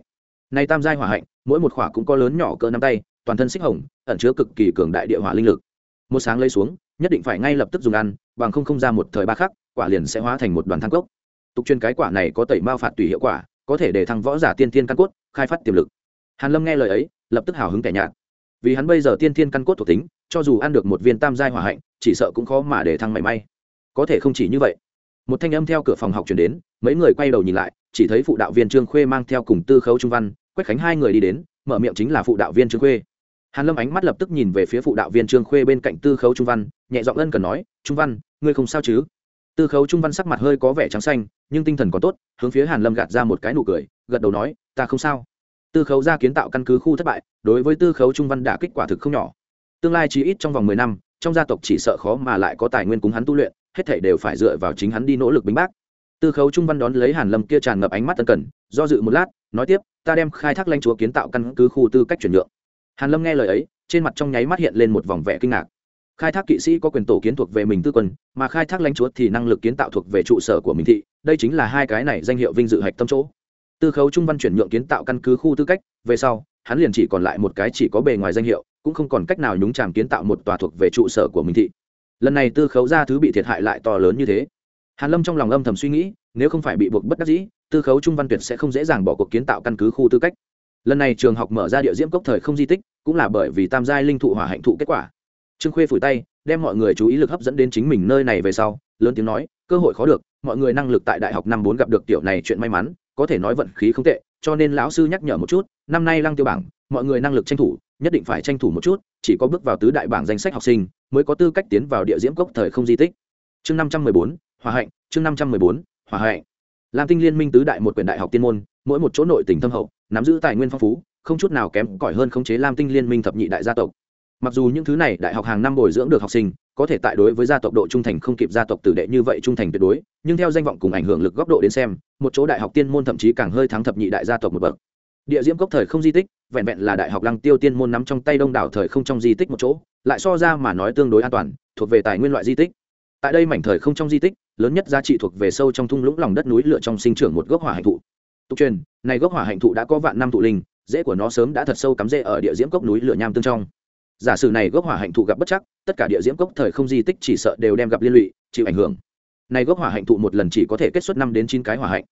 Này tam giai hỏa hạnh, mỗi một khỏa cũng có lớn nhỏ cỡ năm tay, toàn thân xích hồng, ẩn chứa cực kỳ cường đại địa hỏa linh lực. Một sáng lấy xuống, nhất định phải ngay lập tức dùng ăn, bằng không không ra một thời ba khắc, quả liền sẽ hóa thành một đoàn thang cốc. Tục chuyên cái quả này có tẩy mao phạt tùy hiệu quả, có thể để thăng võ giả tiên thiên căn cốt, khai phát tiềm lực. Hàn lâm nghe lời ấy, lập tức hào hứng kẻ nhạt vì hắn bây giờ tiên thiên căn cốt thuộc tính, cho dù ăn được một viên tam giai hỏa hạnh, chỉ sợ cũng khó mà để thăng mảy may. Có thể không chỉ như vậy. Một thanh âm theo cửa phòng học chuyển đến, mấy người quay đầu nhìn lại, chỉ thấy phụ đạo viên trương khuê mang theo cùng tư khấu trung văn, quách khánh hai người đi đến, mở miệng chính là phụ đạo viên trương khuê. Hàn lâm ánh mắt lập tức nhìn về phía phụ đạo viên trương khuê bên cạnh tư khấu trung văn, nhẹ giọng ân cần nói, trung văn, ngươi không sao chứ? Tư khấu trung văn sắc mặt hơi có vẻ trắng xanh, nhưng tinh thần còn tốt, hướng phía hàn lâm gạt ra một cái nụ cười, gật đầu nói, ta không sao tư khấu ra kiến tạo căn cứ khu thất bại, đối với tư khấu trung văn đã kết quả thực không nhỏ. Tương lai chỉ ít trong vòng mười năm, trong gia tộc chỉ sợ khó mà lại có tài nguyên cúng hắn tu luyện, hết thảy đều phải dựa vào chính hắn đi nỗ lực bính bác. Tư khấu trung văn đón lấy hàn lâm kia tràn ngập ánh mắt tân cần, do dự một lát, nói tiếp, ta đem khai thác lãnh chúa kiến tạo căn cứ khu tư cách chuyển nhượng. Hàn lâm nghe lời ấy, trên mặt trong nháy mắt hiện lên một vòng vẻ kinh ngạc. Khai thác kỵ sĩ có quyền tổ kiến thuộc về mình tư quân, mà khai thác lãnh chúa thì năng lực kiến tạo thuộc về trụ sở của mình thị, đây chính là hai cái này danh hiệu vinh dự hạch tâm chỗ tư khấu trung văn chuyển nhượng kiến tạo căn cứ khu tư cách, về sau, hắn liền chỉ còn lại một cái chỉ có bề ngoài danh hiệu, cũng không còn cách nào nhúng chàm kiến tạo một tòa thuộc về trụ sở của mình thị. Lần này tư khấu ra thứ bị thiệt hại lại to lớn như thế. Hàn lâm trong lòng âm thầm suy nghĩ, nếu không phải bị buộc bất đắc dĩ, tư khấu trung văn tuyệt sẽ không dễ dàng bỏ cuộc kiến tạo căn cứ khu tư cách. Lần này trường học mở ra địa diễm cốc thời không di tích, cũng là bởi vì tam giai linh thụ hỏa hạnh thụ kết quả. Trương khuê phủi tay, đem mọi người chú ý lực hấp dẫn đến chính mình nơi này về sau, lớn tiếng nói, cơ hội khó được, mọi người năng lực tại đại học năm bốn gặp được tiểu này chuyện may mắn có thể nói vận khí không tệ, cho nên lão sư nhắc nhở một chút, năm nay lăng tiêu bảng, mọi người năng lực tranh thủ, nhất định phải tranh thủ một chút, chỉ có bước vào tứ đại bảng danh sách học sinh, mới có tư cách tiến vào địa diễm cốc thời không di tích. Chương năm trăm mười bốn, hòa hạnh, chương năm trăm mười bốn, hòa hạnh. Lam tinh liên minh tứ đại một quyền đại học tiên môn, mỗi một chỗ nội tỉnh thâm hậu, nắm giữ tài nguyên phong phú, không chút nào kém cỏi hơn khống chế lam tinh liên minh thập nhị đại gia tộc. Mặc dù những thứ này đại học hàng năm bồi dưỡng được học sinh có thể tại đối với gia tộc độ trung thành không kịp gia tộc tử đệ như vậy trung thành tuyệt đối, nhưng theo danh vọng cùng ảnh hưởng lực góc độ đến xem, một chỗ đại học tiên môn thậm chí càng hơi thắng thập nhị đại gia tộc một bậc. Địa diễm cốc thời không di tích, vẹn vẹn là đại học lăng tiêu tiên môn nắm trong tay đông đảo thời không trong di tích một chỗ, lại so ra mà nói tương đối an toàn, thuộc về tài nguyên loại di tích. Tại đây mảnh thời không trong di tích, lớn nhất giá trị thuộc về sâu trong thung lũng lòng đất núi lửa trong sinh trưởng một gốc hỏa hạnh thụ. Tục truyền, này gốc hỏa hạnh thụ đã có vạn năm thụ linh, rễ của nó sớm đã thật sâu cắm rễ ở địa diễm cốc núi lửa nham tương trong giả sử này gốc hỏa hạnh thụ gặp bất chắc tất cả địa diễm cốc thời không di tích chỉ sợ đều đem gặp liên lụy chịu ảnh hưởng. Này gốc hỏa hạnh thụ một lần chỉ có thể kết xuất năm đến chín cái hỏa hạnh.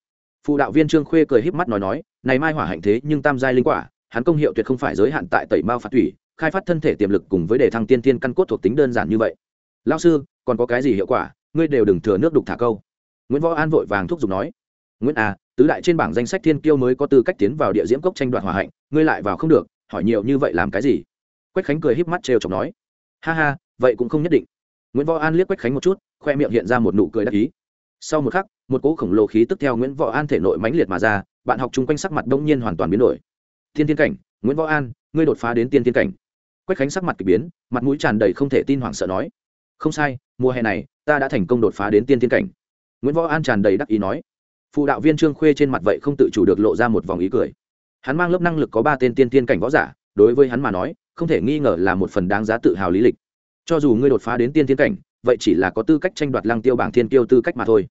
Phụ đạo viên trương khuê cười híp mắt nói nói này mai hỏa hạnh thế nhưng tam giai linh quả hắn công hiệu tuyệt không phải giới hạn tại tẩy mao phạt thủy khai phát thân thể tiềm lực cùng với đề thăng tiên tiên căn cốt thuộc tính đơn giản như vậy. Lao sư còn có cái gì hiệu quả? Ngươi đều đừng thừa nước đục thả câu. Nguyễn võ an vội vàng thúc giục nói nguyễn a à, tứ đại trên bảng danh sách thiên kiêu mới có tư cách tiến vào địa diễm cốc tranh đoạt hỏa hạnh ngươi lại vào không được hỏi nhiều như vậy làm cái gì? Quách khánh cười híp mắt trêu chọc nói, ha ha, vậy cũng không nhất định. Nguyễn võ an liếc quách khánh một chút, khoe miệng hiện ra một nụ cười đắc ý. Sau một khắc, một cỗ khổng lồ khí tức theo nguyễn võ an thể nội mãnh liệt mà ra, bạn học chung quanh sắc mặt đông nhiên hoàn toàn biến đổi. Thiên tiên cảnh, nguyễn võ an, ngươi đột phá đến tiên tiên cảnh. Quách khánh sắc mặt k ỳ biến, mặt mũi tràn đầy không thể tin hoảng sợ nói, không sai, mùa hè này, ta đã thành công đột phá đến tiên tiên cảnh. Nguyễn võ an tràn đầy đắc ý nói, phụ đạo viên trương khuê trên mặt vậy không tự chủ được lộ ra một vòng ý cười. Hắn mang lớp năng lực có ba tên tiên tiên cảnh võ giả, đối với hắn mà nói không thể nghi ngờ là một phần đáng giá tự hào lý lịch. Cho dù ngươi đột phá đến tiên tiên cảnh, vậy chỉ là có tư cách tranh đoạt lăng tiêu bảng thiên tiêu tư cách mà thôi.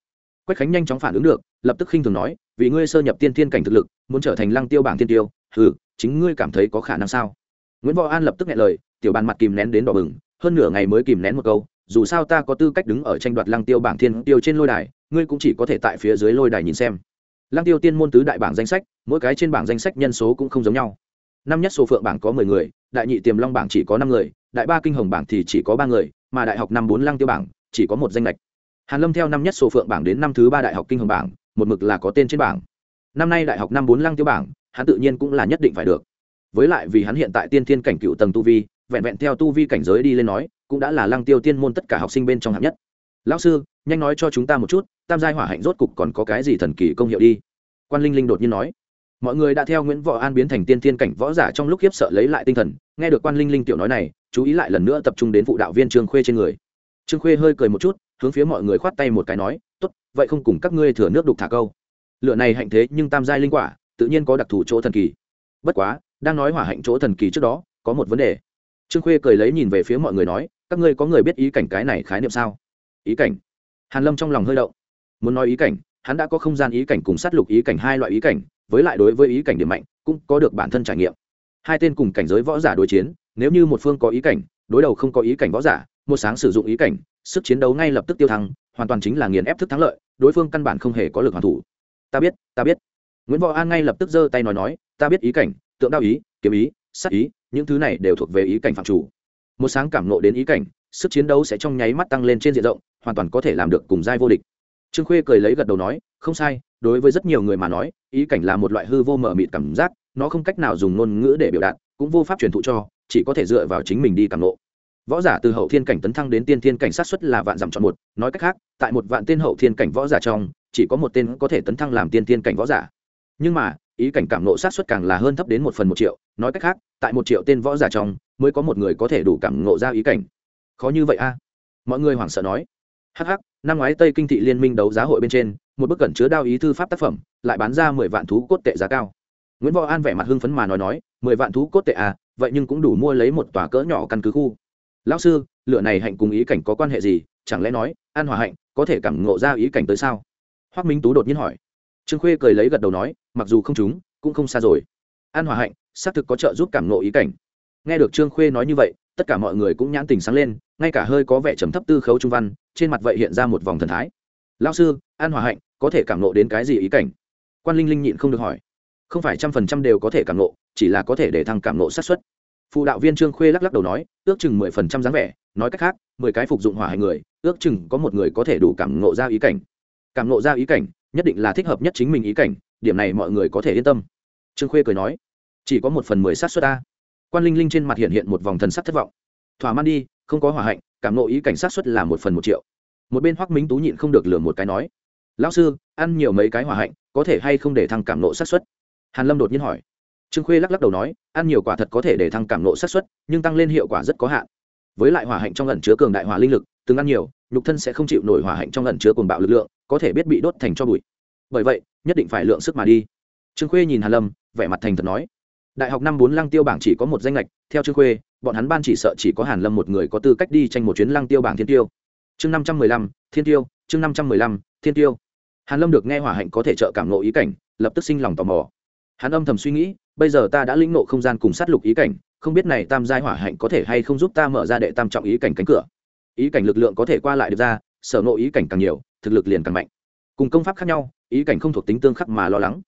Quách khánh nhanh chóng phản ứng được, lập tức khinh thường nói, vì ngươi sơ nhập tiên thiên cảnh thực lực, muốn trở thành lăng tiêu bảng thiên tiêu ừ chính ngươi cảm thấy có khả năng sao? Nguyễn võ an lập tức nghe lời, tiểu bàn mặt kìm nén đến đỏ bừng, hơn nửa ngày mới kìm nén một câu, dù sao ta có tư cách đứng ở tranh đoạt lăng tiêu bảng thiên tiêu trên lôi đài, ngươi cũng chỉ có thể tại phía dưới lôi đài nhìn xem. Lăng tiêu tiên môn tứ đại bảng danh sách, mỗi cái trên bảng danh sách nhân số cũng không giống nhau năm nhất số phượng bảng có mười người, đại nhị tiềm long bảng chỉ có năm người, đại ba kinh hồng bảng thì chỉ có ba người, mà đại học năm bốn lăng tiêu bảng chỉ có một danh lệch. Hàn lâm theo năm nhất số phượng bảng đến năm thứ ba đại học kinh hồng bảng, một mực là có tên trên bảng. Năm nay đại học năm bốn lăng tiêu bảng, hắn tự nhiên cũng là nhất định phải được. Với lại vì hắn hiện tại tiên thiên cảnh cựu tầng tu vi, vẹn vẹn theo tu vi cảnh giới đi lên nói, cũng đã là lăng tiêu tiên môn tất cả học sinh bên trong hạng nhất. Lão sư, nhanh nói cho chúng ta một chút, tam giai hỏa hạnh rốt cục còn có cái gì thần kỳ công hiệu đi? Quan linh linh đột nhiên nói mọi người đã theo nguyễn võ an biến thành tiên thiên cảnh võ giả trong lúc khiếp sợ lấy lại tinh thần. Nghe được quan linh linh tiểu nói này, chú ý lại lần nữa tập trung đến vụ đạo viên trương khuê trên người. Trương khuê hơi cười một chút, hướng phía mọi người khoát tay một cái nói, tốt, vậy không cùng các ngươi thừa nước đục thả câu. Lựa này hạnh thế nhưng tam giai linh quả, tự nhiên có đặc thù chỗ thần kỳ. Bất quá, đang nói hỏa hạnh chỗ thần kỳ trước đó, có một vấn đề. Trương khuê cười lấy nhìn về phía mọi người nói, các ngươi có người biết ý cảnh cái này khái niệm sao? Ý cảnh? Hàn lâm trong lòng hơi động. Muốn nói ý cảnh, hắn đã có không gian ý cảnh cùng sát lục ý cảnh hai loại ý cảnh với lại đối với ý cảnh điểm mạnh, cũng có được bản thân trải nghiệm. Hai tên cùng cảnh giới võ giả đối chiến, nếu như một phương có ý cảnh, đối đầu không có ý cảnh võ giả, một sáng sử dụng ý cảnh, sức chiến đấu ngay lập tức tiêu thăng, hoàn toàn chính là nghiền ép thức thắng lợi, đối phương căn bản không hề có lực hoàn thủ. Ta biết ta biết. Nguyễn võ an ngay lập tức giơ tay nói nói, ta biết ý cảnh, tượng đao ý, kiếm ý, sát ý, những thứ này đều thuộc về ý cảnh phạm chủ. Một sáng cảm nộ đến ý cảnh, sức chiến đấu sẽ trong nháy mắt tăng lên trên diện rộng, hoàn toàn có thể làm được cùng giai vô địch. Trương khuê cười lấy gật đầu nói, không sai đối với rất nhiều người mà nói, ý cảnh là một loại hư vô mờ mịt cảm giác, nó không cách nào dùng ngôn ngữ để biểu đạt, cũng vô pháp truyền thụ cho, chỉ có thể dựa vào chính mình đi cảm nộ võ giả từ hậu thiên cảnh tấn thăng đến tiên thiên cảnh sát xuất là vạn dặm chọn một, nói cách khác, tại một vạn tên hậu thiên cảnh võ giả trong, chỉ có một tên có thể tấn thăng làm tiên thiên cảnh võ giả. Nhưng mà, ý cảnh cảm nộ sát xuất càng là hơn thấp đến một phần một triệu, nói cách khác, tại một triệu tên võ giả trong, mới có một người có thể đủ cảm nộ ra ý cảnh. Khó như vậy a? Mọi người hoảng sợ nói. Hh năm ngoái tây kinh thị liên minh đấu giá hội bên trên một bức cẩn chứa đao ý thư pháp tác phẩm, lại bán ra mười vạn thú cốt tệ giá cao. Nguyễn võ an vẻ mặt hưng phấn mà nói nói, mười vạn thú cốt tệ à vậy nhưng cũng đủ mua lấy một tòa cỡ nhỏ căn cứ khu. Lão sư, lựa này hạnh cùng ý cảnh có quan hệ gì? Chẳng lẽ nói, an hòa hạnh có thể cảm ngộ ra ý cảnh tới sao? Hoác minh tú đột nhiên hỏi. Trương khuê cười lấy gật đầu nói, mặc dù không chúng cũng không xa rồi. An hòa hạnh, xác thực có trợ giúp cảm ngộ ý cảnh. Nghe được trương khuê nói như vậy, tất cả mọi người cũng nhãn tình sáng lên, ngay cả hơi có vẻ trầm thấp tư khấu trung văn, trên mặt vậy hiện ra một vòng thần thái lao sư, an hòa hạnh, có thể cảm nộ đến cái gì ý cảnh? Quan linh linh nhịn không được hỏi. Không phải trăm phần trăm đều có thể cảm nộ chỉ là có thể để thăng cảm nộ sát xuất phụ đạo viên trương khuê lắc lắc đầu nói, ước chừng mười phần trăm dáng vẻ, nói cách khác, mười cái phục dụng hỏa hành người, ước chừng có một người có thể đủ cảm nộ ra ý cảnh. Cảm nộ ra ý cảnh, nhất định là thích hợp nhất chính mình ý cảnh, điểm này mọi người có thể yên tâm. Trương khuê cười nói, chỉ có một phần mười sát xuất ta quan linh linh trên mặt hiện hiện một vòng thần sắc thất vọng. Thỏa man đi, không có hỏa hạnh, cảm nộ ý cảnh sát xuất là một phần một triệu một bên hoắc minh tú nhịn không được lừa một cái nói, lão sư, ăn nhiều mấy cái hỏa hạnh, có thể hay không để thăng cảm nộ sát xuất hàn lâm đột nhiên hỏi. Trương khuê lắc lắc đầu nói, ăn nhiều quả thật có thể để thăng cảm nộ sát xuất nhưng tăng lên hiệu quả rất có hạn. Với lại hỏa hạnh trong ẩn chứa cường đại hỏa linh lực, từng ăn nhiều, nhục thân sẽ không chịu nổi hỏa hạnh trong ẩn chứa cuồng bạo lực lượng, có thể biết bị đốt thành cho bụi. Bởi vậy, nhất định phải lượng sức mà đi. Trương khuê nhìn hàn lâm, vẻ mặt thành thật nói, đại học năm bốn lăng tiêu bảng chỉ có một danh lệch theo trương khuê, bọn hắn ban chỉ sợ chỉ có hàn lâm một người có tư cách đi tranh một chuyến lăng tiêu bảng thiên tiêu chương năm trăm mười lăm, thiên tiêu, chương năm trăm mười lăm, thiên tiêu. Hàn lâm được nghe hỏa hạnh có thể trợ cảm nộ ý cảnh, lập tức sinh lòng tò mò. Hắn âm thầm suy nghĩ, bây giờ ta đã lĩnh nộ không gian cùng sát lục ý cảnh, không biết này tam giai hỏa hạnh có thể hay không giúp ta mở ra đệ tam trọng ý cảnh cánh cửa. Ý cảnh lực lượng có thể qua lại được ra, sở nộ ý cảnh càng nhiều, thực lực liền càng mạnh. Cùng công pháp khác nhau, ý cảnh không thuộc tính tương khắc mà lo lắng.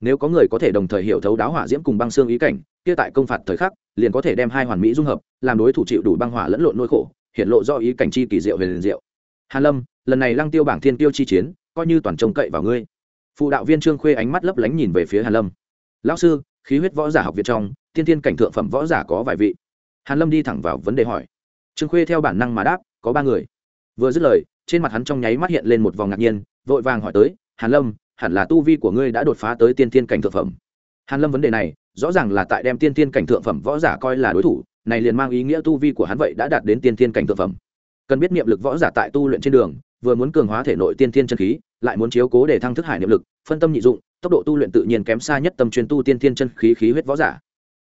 Nếu có người có thể đồng thời hiểu thấu đáo hỏa diễm cùng băng xương ý cảnh, kia tại công phạt thời khắc, liền có thể đem hai hoàn mỹ dung hợp, làm đối thủ chịu đủ băng hỏa lẫn lộn nỗi khổ hiện lộ do ý cảnh chi kỳ diệu về liền diệu. Hàn lâm, lần này lăng tiêu bảng thiên tiêu chi chiến, coi như toàn trông cậy vào ngươi. Phụ đạo viên trương khuê ánh mắt lấp lánh nhìn về phía hàn lâm. Lão sư, khí huyết võ giả học viện trong thiên thiên cảnh thượng phẩm võ giả có vài vị. Hàn lâm đi thẳng vào vấn đề hỏi. Trương khuê theo bản năng mà đáp, có ba người. Vừa dứt lời, trên mặt hắn trong nháy mắt hiện lên một vòng ngạc nhiên, vội vàng hỏi tới, hàn lâm, hẳn là tu vi của ngươi đã đột phá tới tiên thiên cảnh thượng phẩm? Hàn lâm vấn đề này, rõ ràng là tại đem tiên thiên cảnh thượng phẩm võ giả coi là đối thủ này liền mang ý nghĩa tu vi của hắn vậy đã đạt đến tiên thiên cảnh thượng phẩm. Cần biết niệm lực võ giả tại tu luyện trên đường, vừa muốn cường hóa thể nội tiên thiên chân khí, lại muốn chiếu cố để thăng thức hải niệm lực, phân tâm nhị dụng, tốc độ tu luyện tự nhiên kém xa nhất tâm chuyên tu tiên thiên chân khí khí huyết võ giả.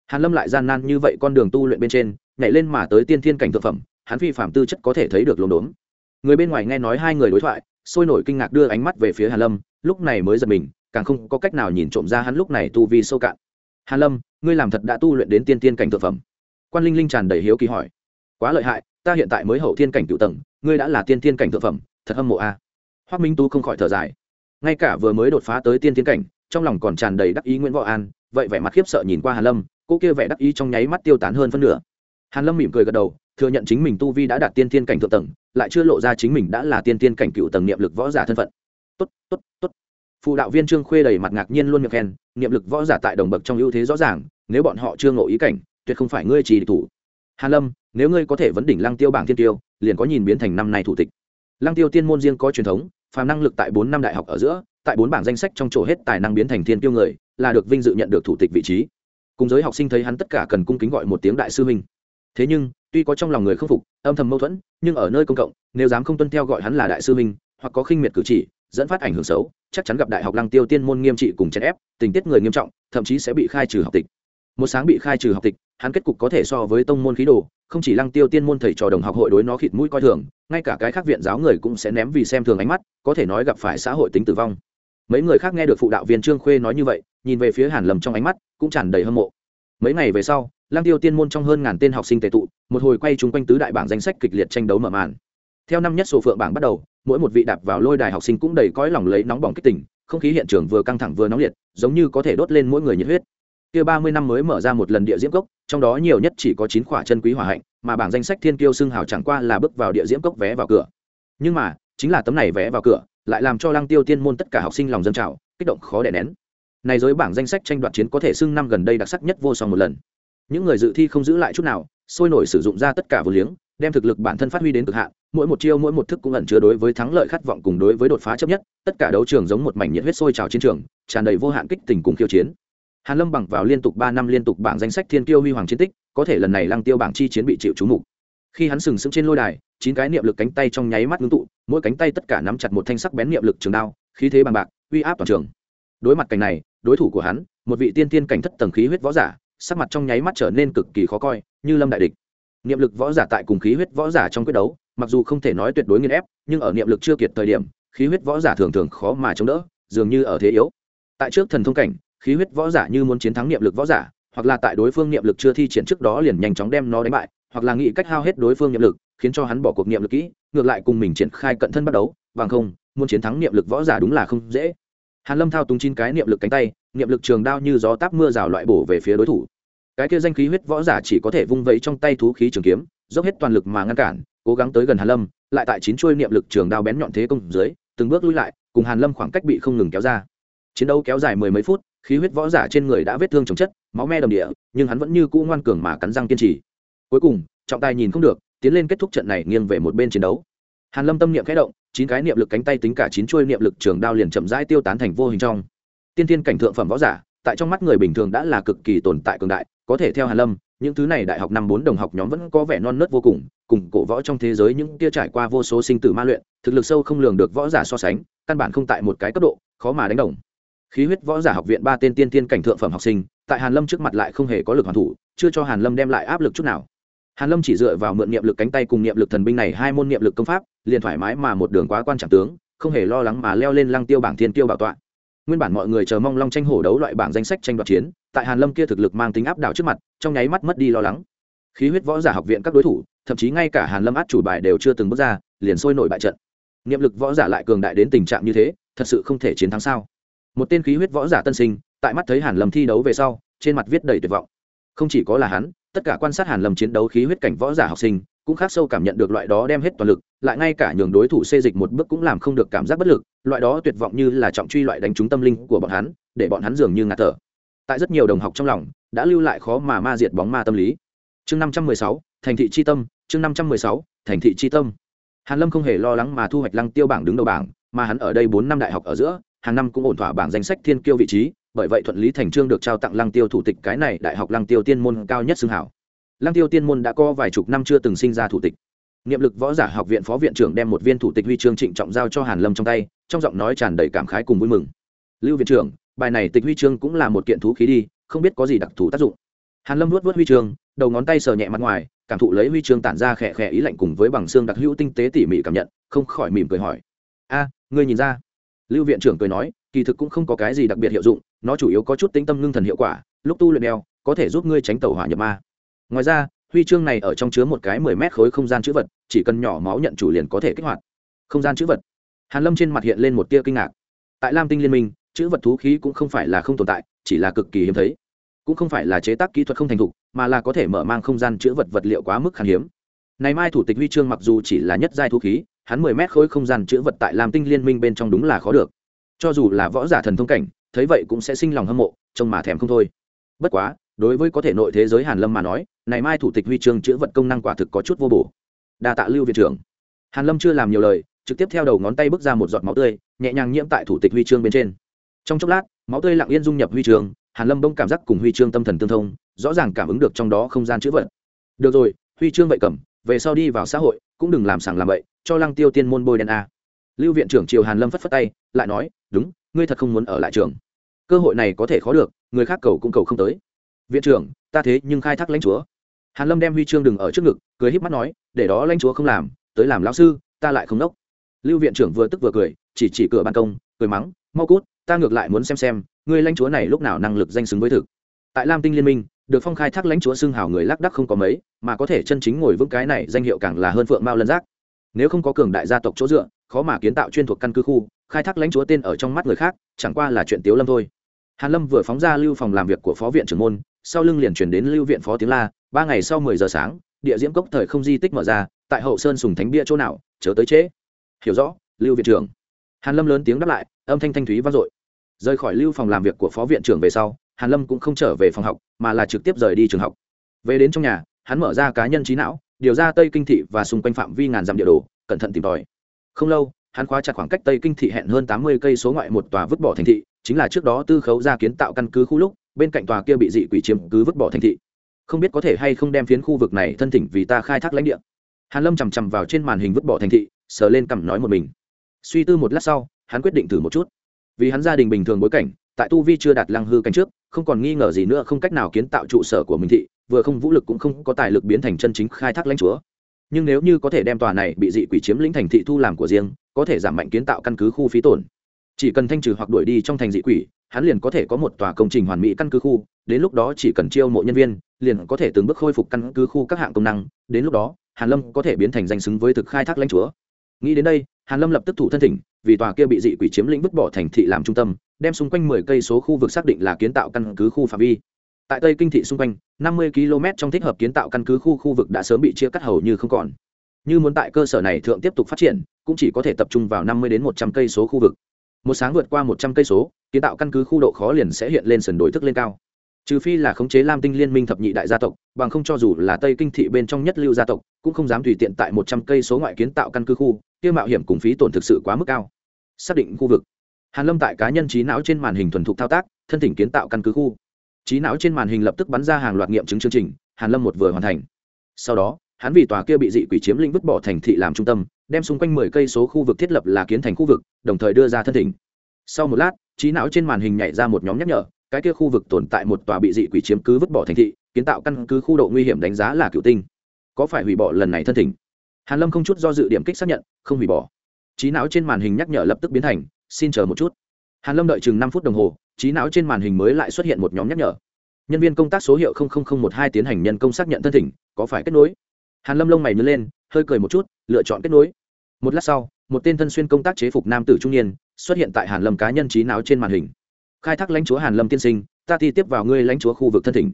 Hàn lâm lại gian nan như vậy con đường tu luyện bên trên, nhảy lên mà tới tiên thiên cảnh thượng phẩm, hắn phi phạm tư chất có thể thấy được lồn đốn người bên ngoài nghe nói hai người đối thoại, sôi nổi kinh ngạc đưa ánh mắt về phía hàn lâm, lúc này mới giật mình, càng không có cách nào nhìn trộm ra hắn lúc này tu vi sâu cạn. Hàn lâm, ngươi làm thật đã tu luyện đến tiên tiên cảnh thượng phẩm quan linh linh tràn đầy hiếu kỳ hỏi. Quá lợi hại, ta hiện tại mới hậu thiên cảnh cựu tầng, ngươi đã là tiên thiên cảnh thượng phẩm, thật hâm mộ a. À. hoác minh tu không khỏi thở dài. Ngay cả vừa mới đột phá tới tiên thiên cảnh, trong lòng còn tràn đầy đắc ý nguyễn võ an, vậy vẻ mặt khiếp sợ nhìn qua hàn lâm, cô kia vẻ đắc ý trong nháy mắt tiêu tán hơn phân nửa. Hàn lâm mỉm cười gật đầu, thừa nhận chính mình tu vi đã đạt tiên thiên cảnh thượng tầng, lại chưa lộ ra chính mình đã là tiên thiên cảnh cựu tầng niệm lực võ giả thân phận. Tốt tốt tốt. Phụ đạo viên trương khuê đầy mặt ngạc nhiên luôn miệng khen, niệm lực võ giả tại đồng bậc trong ưu thế rõ ràng, nếu bọn họ chưa ngộ ý cảnh tuyệt không phải ngươi chỉ địch thủ. Hàn lâm, nếu ngươi có thể vấn đỉnh lăng tiêu bảng thiên tiêu, liền có nhìn biến thành năm nay thủ tịch. Lăng tiêu tiên môn riêng có truyền thống, phàm năng lực tại bốn năm đại học ở giữa, tại bốn bảng danh sách trong chỗ hết tài năng biến thành thiên tiêu người, là được vinh dự nhận được thủ tịch vị trí. Cùng giới học sinh thấy hắn tất cả cần cung kính gọi một tiếng đại sư huynh. Thế nhưng, tuy có trong lòng người không phục, âm thầm mâu thuẫn, nhưng ở nơi công cộng, nếu dám không tuân theo gọi hắn là đại sư huynh, hoặc có khinh miệt cử chỉ, dẫn phát ảnh hưởng xấu, chắc chắn gặp đại học lăng tiêu tiên môn nghiêm trị cùng chèn ép, tình tiết người nghiêm trọng, thậm chí sẽ bị khai trừ học tịch một sáng bị khai trừ học tịch, hắn kết cục có thể so với tông môn khí đồ, không chỉ lăng tiêu tiên môn thầy trò đồng học hội đối nó khịt mũi coi thường, ngay cả cái khác viện giáo người cũng sẽ ném vì xem thường ánh mắt, có thể nói gặp phải xã hội tính tử vong. Mấy người khác nghe được phụ đạo viên trương khuê nói như vậy, nhìn về phía hàn lầm trong ánh mắt, cũng tràn đầy hâm mộ. Mấy ngày về sau, lăng tiêu tiên môn trong hơn ngàn tên học sinh tệ tụ, một hồi quay chung quanh tứ đại bảng danh sách kịch liệt tranh đấu mở màn. Theo năm nhất số phượng bảng bắt đầu, mỗi một vị đạp vào lôi đài học sinh cũng đầy cõi lòng lấy nóng bỏng kích tỉnh, không khí hiện trường vừa căng thẳng vừa nóng liệt, giống như có thể đốt lên mỗi người nhiệt huyết kia ba mươi năm mới mở ra một lần địa diễm cốc, trong đó nhiều nhất chỉ có chín khỏa chân quý hỏa hạnh, mà bảng danh sách thiên kiêu xưng hào chẳng qua là bước vào địa diễm cốc vé vào cửa. Nhưng mà, chính là tấm này vé vào cửa, lại làm cho lăng tiêu tiên môn tất cả học sinh lòng dân trào, kích động khó đè nén. Này giới bảng danh sách tranh đoạt chiến có thể xưng năm gần đây đặc sắc nhất vô song một lần. Những người dự thi không giữ lại chút nào, sôi nổi sử dụng ra tất cả vô liếng, đem thực lực bản thân phát huy đến cực hạn, mỗi một chiêu mỗi một thức cũng ẩn chứa đối với thắng lợi khát vọng cùng đối với đột phá chấp nhất, tất cả đấu trường giống một mảnh nhiệt huyết sôi trào chiến trường, tràn đầy vô hạn kích tình cùng khiêu chiến hàn lâm bằng vào liên tục ba năm liên tục bảng danh sách thiên tiêu huy hoàng chiến tích, có thể lần này lăng tiêu bảng chi chiến bị chịu chú mục. Khi hắn sừng sững trên lôi đài, chín cái niệm lực cánh tay trong nháy mắt ngưng tụ, mỗi cánh tay tất cả nắm chặt một thanh sắc bén niệm lực trường đao, khí thế bằng bạc, uy áp toàn trường. Đối mặt cảnh này, đối thủ của hắn, một vị tiên tiên cảnh thất tầng khí huyết võ giả, sắc mặt trong nháy mắt trở nên cực kỳ khó coi, như lâm đại địch. Niệm lực võ giả tại cùng khí huyết võ giả trong quyết đấu, mặc dù không thể nói tuyệt đối nghiên ép, nhưng ở niệm lực chưa kiệt thời điểm, khí huyết võ giả thường thường khó mà chống đỡ, dường như ở thế yếu. Tại trước thần thông cảnh khí huyết võ giả như muốn chiến thắng niệm lực võ giả, hoặc là tại đối phương niệm lực chưa thi triển trước đó liền nhanh chóng đem nó đánh bại, hoặc là nghĩ cách hao hết đối phương niệm lực, khiến cho hắn bỏ cuộc niệm lực kỹ, ngược lại cùng mình triển khai cận thân bắt đấu, bằng không, muốn chiến thắng niệm lực võ giả đúng là không dễ. Hàn lâm thao túng chín cái niệm lực cánh tay, niệm lực trường đao như gió táp mưa rào loại bổ về phía đối thủ. Cái kia danh khí huyết võ giả chỉ có thể vung vẫy trong tay thú khí trường kiếm, dốc hết toàn lực mà ngăn cản, cố gắng tới gần hàn lâm, lại tại chín chuôi niệm lực trường đao bén nhọn thế công dưới, từng bước lui lại, cùng hàn lâm khoảng cách bị không ngừng kéo ra. Chiến đấu kéo dài mười mấy phút khí huyết võ giả trên người đã vết thương chồng chất, máu me đầm địa, nhưng hắn vẫn như cũ ngoan cường mà cắn răng kiên trì. Cuối cùng, trọng tài nhìn không được, tiến lên kết thúc trận này nghiêng về một bên chiến đấu. Hàn lâm tâm niệm khẽ động, chín cái niệm lực cánh tay tính cả chín chuôi niệm lực trường đao liền chậm rãi tiêu tán thành vô hình trong. Tiên thiên cảnh thượng phẩm võ giả, tại trong mắt người bình thường đã là cực kỳ tồn tại cường đại, có thể theo hàn lâm, những thứ này đại học năm bốn đồng học nhóm vẫn có vẻ non nớt vô cùng cùng cổ võ trong thế giới những kia trải qua vô số sinh tử ma luyện, thực lực sâu không lường được võ giả so sánh, căn bản không tại một cái cấp độ, khó mà đánh đồng khí huyết võ giả học viện ba tên tiên tiên cảnh thượng phẩm học sinh, tại hàn lâm trước mặt lại không hề có lực hoàn thủ, chưa cho hàn lâm đem lại áp lực chút nào. Hàn lâm chỉ dựa vào mượn niệm lực cánh tay cùng niệm lực thần binh này hai môn niệm lực công pháp, liền thoải mái mà một đường quá quan trọng tướng, không hề lo lắng mà leo lên lăng tiêu bảng thiên tiêu bảo tọa. Nguyên bản mọi người chờ mong long tranh hổ đấu loại bảng danh sách tranh đoạt chiến, tại hàn lâm kia thực lực mang tính áp đảo trước mặt, trong nháy mắt mất đi lo lắng. Khí huyết võ giả học viện các đối thủ, thậm chí ngay cả hàn lâm át chủ bài đều chưa từng bước ra, liền sôi nổi bại trận. Niệm lực võ giả lại cường đại đến tình trạng như thế, thật sự không thể chiến thắng sao? Một tên khí huyết võ giả tân sinh, tại mắt thấy hàn lâm thi đấu về sau, trên mặt viết đầy tuyệt vọng. Không chỉ có là hắn, tất cả quan sát hàn lâm chiến đấu khí huyết cảnh võ giả học sinh, cũng khác sâu cảm nhận được loại đó đem hết toàn lực, lại ngay cả nhường đối thủ xê dịch một bước cũng làm không được cảm giác bất lực, loại đó tuyệt vọng như là trọng truy loại đánh trúng tâm linh của bọn hắn, để bọn hắn dường như ngạt thở. Tại rất nhiều đồng học trong lòng, đã lưu lại khó mà ma diệt bóng ma tâm lý. Chương năm trăm mười sáu, thành thị chi tâm, chương năm trăm mười sáu, thành thị chi tâm. Hàn lâm không hề lo lắng mà thu hoạch lăng tiêu bảng đứng đầu bảng, mà hắn ở đây bốn năm đại học ở giữa hàng năm cũng ổn thỏa bảng danh sách thiên kiêu vị trí, bởi vậy thuận lý thành trương được trao tặng lăng tiêu thủ tịch cái này đại học lăng tiêu tiên môn cao nhất xương hảo. Lăng tiêu tiên môn đã có vài chục năm chưa từng sinh ra thủ tịch. Niệm lực võ giả học viện phó viện trưởng đem một viên thủ tịch huy chương trịnh trọng giao cho hàn lâm trong tay, trong giọng nói tràn đầy cảm khái cùng vui mừng. Lưu viện trưởng, bài này tịch huy chương cũng là một kiện thú khí đi, không biết có gì đặc thù tác dụng. Hàn lâm nuốt vớt huy chương, đầu ngón tay sờ nhẹ mặt ngoài, cảm thụ lấy huy chương tản ra khẽ khẽ ý lạnh cùng với bằng xương đặc hữu tinh tế tỉ mỉ cảm nhận, không khỏi mỉm cười hỏi. A, ngươi nhìn ra? Lưu viện trưởng cười nói, kỳ thực cũng không có cái gì đặc biệt hiệu dụng, nó chủ yếu có chút tính tâm ngưng thần hiệu quả, lúc tu luyện đeo, có thể giúp ngươi tránh tàu hỏa nhập ma. Ngoài ra, huy chương này ở trong chứa một cái mười mét khối không gian chữ vật, chỉ cần nhỏ máu nhận chủ liền có thể kích hoạt. Không gian chữ vật. Hàn lâm trên mặt hiện lên một tia kinh ngạc. Tại lam tinh liên minh, chữ vật thú khí cũng không phải là không tồn tại, chỉ là cực kỳ hiếm thấy. Cũng không phải là chế tác kỹ thuật không thành thục, mà là có thể mở mang không gian chữ vật vật liệu quá mức khan hiếm. Này mai thủ tịch huy chương mặc dù chỉ là nhất giai thú khí hắn mười mét khối không gian chữ vật tại lam tinh liên minh bên trong đúng là khó được. Cho dù là võ giả thần thông cảnh, thấy vậy cũng sẽ sinh lòng hâm mộ, trông mà thèm không thôi. Bất quá, đối với có thể nội thế giới hàn lâm mà nói, này mai thủ tịch huy chương chữ vật công năng quả thực có chút vô bổ. Đa tạ lưu viện trưởng. Hàn lâm chưa làm nhiều lời, trực tiếp theo đầu ngón tay bước ra một giọt máu tươi, nhẹ nhàng nhiễm tại thủ tịch huy chương bên trên. Trong chốc lát, máu tươi lặng yên dung nhập huy chương, hàn lâm bông cảm giác cùng huy chương tâm thần tương thông, rõ ràng cảm ứng được trong đó không gian chữ vật. Được rồi, huy chương vậy cầm, về sau đi vào xã hội, cũng đừng làm sảng làm bậy cho lăng tiêu tiên môn bôi đen a. Lưu viện trưởng triều hàn lâm phất phất tay, lại nói, đúng, ngươi thật không muốn ở lại trường. Cơ hội này có thể khó được, người khác cầu cũng cầu không tới. Viện trưởng, ta thế nhưng khai thác lãnh chúa. Hàn lâm đem huy chương đừng ở trước ngực, cười híp mắt nói, để đó lãnh chúa không làm, tới làm lão sư, ta lại không đốc. Lưu viện trưởng vừa tức vừa cười, chỉ chỉ cửa ban công, cười mắng, mau cút, ta ngược lại muốn xem xem người lãnh chúa này lúc nào năng lực danh xứng với thực. Tại lam tinh liên minh, được phong khai thác lãnh chúa xưng hào người lác đắc không có mấy, mà có thể chân chính ngồi vững cái này danh hiệu càng là hơn phượng mao lân giác nếu không có cường đại gia tộc chỗ dựa, khó mà kiến tạo chuyên thuộc căn cứ khu, khai thác lãnh chúa tên ở trong mắt người khác, chẳng qua là chuyện tiếu lâm thôi. Hàn lâm vừa phóng ra lưu phòng làm việc của phó viện trưởng môn, sau lưng liền chuyển đến lưu viện phó tiếng la, ba ngày sau mười giờ sáng, địa diễm cốc thời không di tích mở ra, tại hậu sơn sùng thánh bia chỗ nào, chớ tới trễ. Hiểu rõ, lưu viện trưởng. Hàn lâm lớn tiếng đáp lại, âm thanh thanh thúy vang dội. Rời khỏi lưu phòng làm việc của phó viện trưởng về sau, hàn lâm cũng không trở về phòng học, mà là trực tiếp rời đi trường học. Về đến trong nhà, hắn mở ra cá nhân trí não điều ra tây kinh thị và xung quanh phạm vi ngàn dặm địa đồ, cẩn thận tìm tòi. Không lâu, hắn khóa chặt khoảng cách tây kinh thị hẹn hơn tám mươi cây số ngoại một tòa vứt bỏ thành thị, chính là trước đó tư khấu ra kiến tạo căn cứ khu lúc, bên cạnh tòa kia bị dị quỷ chiếm cứ vứt bỏ thành thị. Không biết có thể hay không đem phiến khu vực này thân thỉnh vì ta khai thác lãnh địa. Hàn lâm chằm chằm vào trên màn hình vứt bỏ thành thị, sờ lên cằm nói một mình. Suy tư một lát sau, hắn quyết định thử một chút. Vì hắn gia đình bình thường bối cảnh, tại tu vi chưa đạt lăng hư cảnh trước, không còn nghi ngờ gì nữa không cách nào kiến tạo trụ sở của mình thị vừa không vũ lực cũng không có tài lực biến thành chân chính khai thác lãnh chúa. Nhưng nếu như có thể đem tòa này bị dị quỷ chiếm lĩnh thành thị thu làm của riêng, có thể giảm mạnh kiến tạo căn cứ khu phí tổn. Chỉ cần thanh trừ hoặc đuổi đi trong thành dị quỷ, hắn liền có thể có một tòa công trình hoàn mỹ căn cứ khu, đến lúc đó chỉ cần chiêu mộ nhân viên, liền có thể từng bước khôi phục căn cứ khu các hạng công năng, đến lúc đó, hàn lâm có thể biến thành danh xứng với thực khai thác lãnh chúa. Nghĩ đến đây, hàn lâm lập tức thủ thân thỉnh, vì tòa kia bị dị quỷ chiếm lĩnh vứt bỏ thành thị làm trung tâm, đem xung quanh 10 cây số khu vực xác định là kiến tạo căn cứ khu phạm vi tại tây kinh thị xung quanh 50 km trong thích hợp kiến tạo căn cứ khu khu vực đã sớm bị chia cắt hầu như không còn. Như muốn tại cơ sở này thượng tiếp tục phát triển, cũng chỉ có thể tập trung vào 50 đến 100 cây số khu vực. Một sáng vượt qua 100 cây số, kiến tạo căn cứ khu độ khó liền sẽ hiện lên sườn đổi thức lên cao. Trừ phi là khống chế lam tinh liên minh thập nhị đại gia tộc, bằng không cho dù là tây kinh thị bên trong nhất lưu gia tộc, cũng không dám tùy tiện tại một trăm cây số ngoại kiến tạo căn cứ khu, kia mạo hiểm cùng phí tổn thực sự quá mức cao. Xác định khu vực. Hàn lâm tại cá nhân trí não trên màn hình thuần thục thao tác, thân thỉnh kiến tạo căn cứ khu trí não trên màn hình lập tức bắn ra hàng loạt nghiệm chứng chương trình, hàn lâm một vừa hoàn thành. Sau đó, hắn vì tòa kia bị dị quỷ chiếm lĩnh vứt bỏ thành thị làm trung tâm, đem xung quanh mười cây số khu vực thiết lập là kiến thành khu vực, đồng thời đưa ra thân thỉnh. Sau một lát trí não trên màn hình nhảy ra một nhóm nhắc nhở, cái kia khu vực tồn tại một tòa bị dị quỷ chiếm cứ vứt bỏ thành thị, kiến tạo căn cứ khu độ nguy hiểm đánh giá là cựu tinh. Có phải hủy bỏ lần này thân thỉnh? Hàn lâm không chút do dự điểm kích xác nhận, không hủy bỏ. Trí não trên màn hình nhắc nhở lập tức biến thành, xin chờ một chút. Hàn lâm đợi chừng năm phút đồng hồ trí não trên màn hình mới lại xuất hiện một nhóm nhắc nhở. Nhân viên công tác số hiệu một hai tiến hành nhân công xác nhận thân thỉnh, có phải kết nối? Hàn lâm lông mày nhớ lên, hơi cười một chút, lựa chọn kết nối. Một lát sau, một tên thân xuyên công tác chế phục nam tử trung niên xuất hiện tại hàn lâm cá nhân trí não trên màn hình. Khai thác lãnh chúa hàn lâm tiên sinh, ta thi tiếp vào ngươi lãnh chúa khu vực thân thỉnh.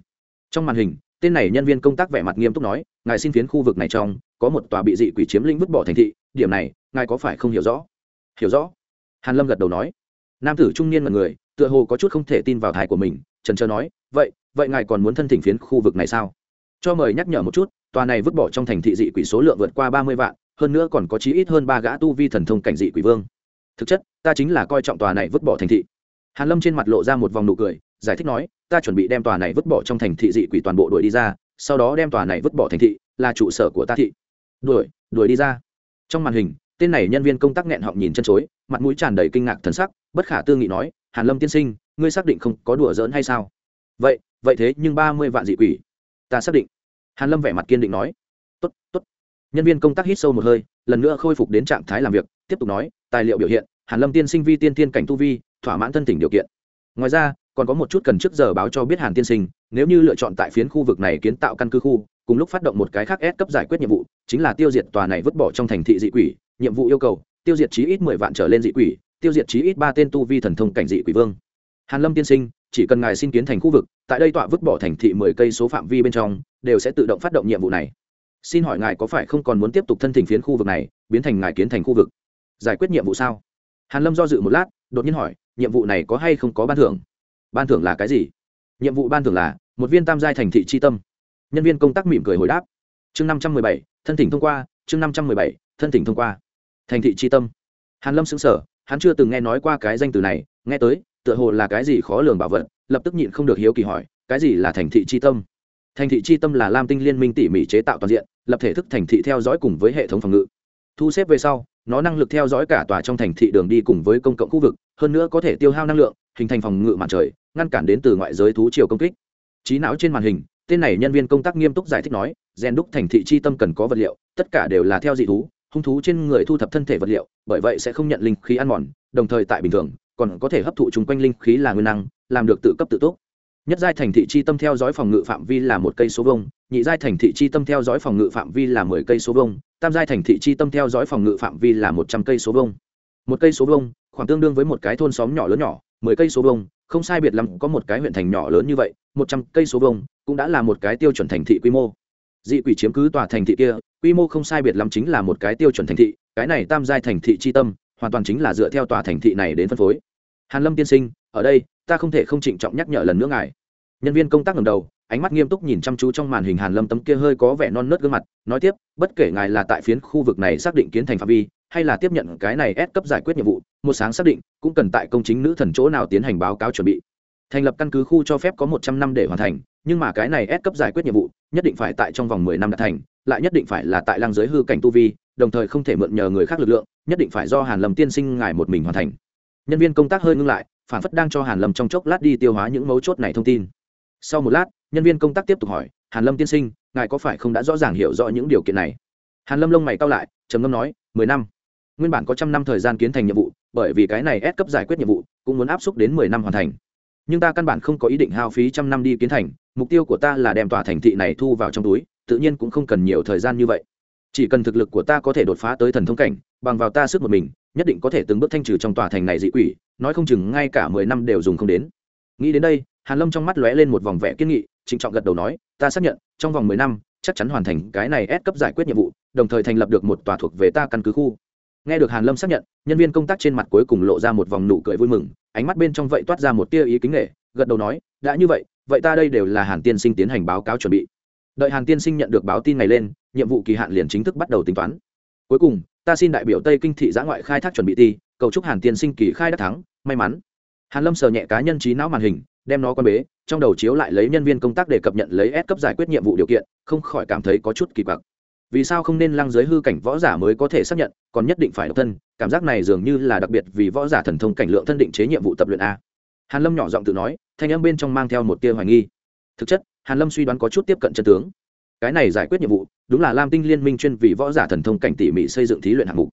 Trong màn hình, tên này nhân viên công tác vẻ mặt nghiêm túc nói, ngài xin phiến khu vực này trong, có một tòa bị dị quỷ chiếm lĩnh vứt bỏ thành thị, điểm này, ngài có phải không hiểu rõ? Hiểu rõ? Hàn lâm gật đầu nói. Nam tử trung niên là người tựa hồ có chút không thể tin vào thái của mình, trần trơ nói, vậy vậy ngài còn muốn thân thỉnh phiến khu vực này sao? Cho mời nhắc nhở một chút, tòa này vứt bỏ trong thành thị dị quỷ số lượng vượt qua ba mươi vạn, hơn nữa còn có chí ít hơn ba gã tu vi thần thông cảnh dị quỷ vương. Thực chất, ta chính là coi trọng tòa này vứt bỏ thành thị. Hàn lâm trên mặt lộ ra một vòng nụ cười, giải thích nói, ta chuẩn bị đem tòa này vứt bỏ trong thành thị dị quỷ toàn bộ đuổi đi ra, sau đó đem tòa này vứt bỏ thành thị là trụ sở của ta thị. Đuổi đuổi đi ra. Trong màn hình, tên này nhân viên công tác nghẹn họng nhìn chân chối, mặt mũi tràn đầy kinh ngạc thần sắc, bất khả tư nghị nói hàn lâm tiên sinh, ngươi xác định không có đùa giỡn hay sao? Vậy vậy thế nhưng ba mươi vạn dị quỷ. Ta xác định. Hàn lâm vẻ mặt kiên định nói. Tốt tốt. Nhân viên công tác hít sâu một hơi, lần nữa khôi phục đến trạng thái làm việc, tiếp tục nói, tài liệu biểu hiện, hàn lâm tiên sinh vi tiên tiên cảnh tu vi, thỏa mãn thân tỉnh điều kiện. Ngoài ra, còn có một chút cần trước giờ báo cho biết hàn tiên sinh, nếu như lựa chọn tại phiến khu vực này kiến tạo căn cứ khu, cùng lúc phát động một cái khác ép cấp giải quyết nhiệm vụ, chính là tiêu diệt tòa này vứt bỏ trong thành thị dị quỷ, nhiệm vụ yêu cầu, tiêu diệt chí ít mười vạn trở lên dị quỷ tiêu diệt chí ít ba tên tu vi thần thông cảnh dị quỷ vương. Hàn lâm tiên sinh, chỉ cần ngài xin kiến thành khu vực, tại đây tọa vứt bỏ thành thị mười cây số phạm vi bên trong, đều sẽ tự động phát động nhiệm vụ này. Xin hỏi ngài có phải không còn muốn tiếp tục thân thỉnh phiến khu vực này, biến thành ngài kiến thành khu vực? Giải quyết nhiệm vụ sao? Hàn lâm do dự một lát, đột nhiên hỏi, nhiệm vụ này có hay không có ban thưởng? Ban thưởng là cái gì? Nhiệm vụ ban thưởng là, một viên tam giai thành thị tri tâm. Nhân viên công tác mỉm cười hồi đáp. Chương năm trăm mười bảy, thân thỉnh thông qua, chương năm trăm mười bảy, thân thỉnh thông qua. Thành thị tri tâm. Hàn lâm xứng sở hắn chưa từng nghe nói qua cái danh từ này, nghe tới, tựa hồ là cái gì khó lường bảo vật, lập tức nhịn không được hiếu kỳ hỏi, cái gì là thành thị tri tâm? Thành thị tri tâm là lam tinh liên minh tỉ mỉ chế tạo toàn diện, lập thể thức thành thị theo dõi cùng với hệ thống phòng ngự. Thu xếp về sau, nó năng lực theo dõi cả tòa trong thành thị đường đi cùng với công cộng khu vực, hơn nữa có thể tiêu hao năng lượng, hình thành phòng ngự mặt trời, ngăn cản đến từ ngoại giới thú chiều công kích. Trí não trên màn hình, tên này nhân viên công tác nghiêm túc giải thích nói rèn đúc thành thị chi tâm cần có vật liệu, tất cả đều là theo dị thú hung thú trên người thu thập thân thể vật liệu, bởi vậy sẽ không nhận linh khí ăn mòn, đồng thời tại bình thường, còn có thể hấp thụ chung quanh linh khí là nguyên năng, làm được tự cấp tự túc. Nhất giai thành thị chi tâm theo dõi phòng ngự phạm vi là một cây số vông nhị giai thành thị chi tâm theo dõi phòng ngự phạm vi là mười cây số vông tam giai thành thị chi tâm theo dõi phòng ngự phạm vi là một trăm cây số vông một cây số vông khoảng tương đương với một cái thôn xóm nhỏ lớn nhỏ, mười cây số vông không sai biệt lắm có một cái huyện thành nhỏ lớn như vậy, một trăm cây số vông cũng đã là một cái tiêu chuẩn thành thị quy mô dị quỷ chiếm cứ tòa thành thị kia, quy mô không sai biệt lắm chính là một cái tiêu chuẩn thành thị, cái này tam giai thành thị chi tâm, hoàn toàn chính là dựa theo tòa thành thị này đến phân phối. Hàn lâm tiên sinh, ở đây, ta không thể không trịnh trọng nhắc nhở lần nữa ngài. Nhân viên công tác ngầm đầu, ánh mắt nghiêm túc nhìn chăm chú trong màn hình hàn lâm tấm kia hơi có vẻ non nớt gương mặt, nói tiếp, bất kể ngài là tại phiến khu vực này xác định kiến thành phạm vi, hay là tiếp nhận cái này ép cấp giải quyết nhiệm vụ, một sáng xác định, cũng cần tại công chính nữ thần chỗ nào tiến hành báo cáo chuẩn bị. Thành lập căn cứ khu cho phép có một trăm năm để hoàn thành, nhưng mà cái này ép cấp giải quyết nhiệm vụ nhất định phải tại trong vòng mười năm đạt thành, lại nhất định phải là tại lăng giới hư cảnh tu vi, đồng thời không thể mượn nhờ người khác lực lượng, nhất định phải do hàn lâm tiên sinh ngài một mình hoàn thành. Nhân viên công tác hơi ngưng lại, phản phất đang cho hàn lâm trong chốc lát đi tiêu hóa những mấu chốt này thông tin. Sau một lát, nhân viên công tác tiếp tục hỏi, hàn lâm tiên sinh, ngài có phải không đã rõ ràng hiểu rõ những điều kiện này? Hàn lâm lông mày cau lại, trầm ngâm nói, mười năm. Nguyên bản có trăm năm thời gian kiến thành nhiệm vụ, bởi vì cái này ép cấp giải quyết nhiệm vụ, cũng muốn áp xúc đến mười năm hoàn thành. Nhưng ta căn bản không có ý định hao phí trăm năm đi kiến thành mục tiêu của ta là đem tòa thành thị này thu vào trong túi, tự nhiên cũng không cần nhiều thời gian như vậy. Chỉ cần thực lực của ta có thể đột phá tới thần thông cảnh, bằng vào ta sức một mình, nhất định có thể từng bước thanh trừ trong tòa thành này dị quỷ, nói không chừng ngay cả mười năm đều dùng không đến. Nghĩ đến đây, hàn lâm trong mắt lóe lên một vòng vẻ kiên nghị, trịnh trọng gật đầu nói, ta xác nhận, trong vòng mười năm, chắc chắn hoàn thành cái này ép cấp giải quyết nhiệm vụ, đồng thời thành lập được một tòa thuộc về ta căn cứ khu. Nghe được hàn lâm xác nhận, nhân viên công tác trên mặt cuối cùng lộ ra một vòng nụ cười vui mừng, ánh mắt bên trong vậy toát ra một tia ý kính nghệ gật đầu nói, đã như vậy vậy ta đây đều là hàn tiên sinh tiến hành báo cáo chuẩn bị. Đợi hàn tiên sinh nhận được báo tin này lên, nhiệm vụ kỳ hạn liền chính thức bắt đầu tính toán. Cuối cùng, ta xin đại biểu tây kinh thị giã ngoại khai thác chuẩn bị ti, cầu chúc hàn tiên sinh kỳ khai đắc thắng, may mắn. Hàn lâm sờ nhẹ cá nhân trí não màn hình, đem nó quan bế, trong đầu chiếu lại lấy nhân viên công tác để cập nhận lấy S cấp giải quyết nhiệm vụ điều kiện, không khỏi cảm thấy có chút kỳ quặc. Vì sao không nên lăng giới hư cảnh võ giả mới có thể xác nhận, còn nhất định phải độc thân, cảm giác này dường như là đặc biệt vì võ giả thần thông cảnh lượng thân định chế nhiệm vụ tập luyện a. Hàn lâm nhỏ giọng tự nói thanh âm bên trong mang theo một tia hoài nghi. Thực chất, hàn lâm suy đoán có chút tiếp cận chân tướng. Cái này giải quyết nhiệm vụ, đúng là lam tinh liên minh chuyên vì võ giả thần thông cảnh tỉ mỉ xây dựng thí luyện hạng mục.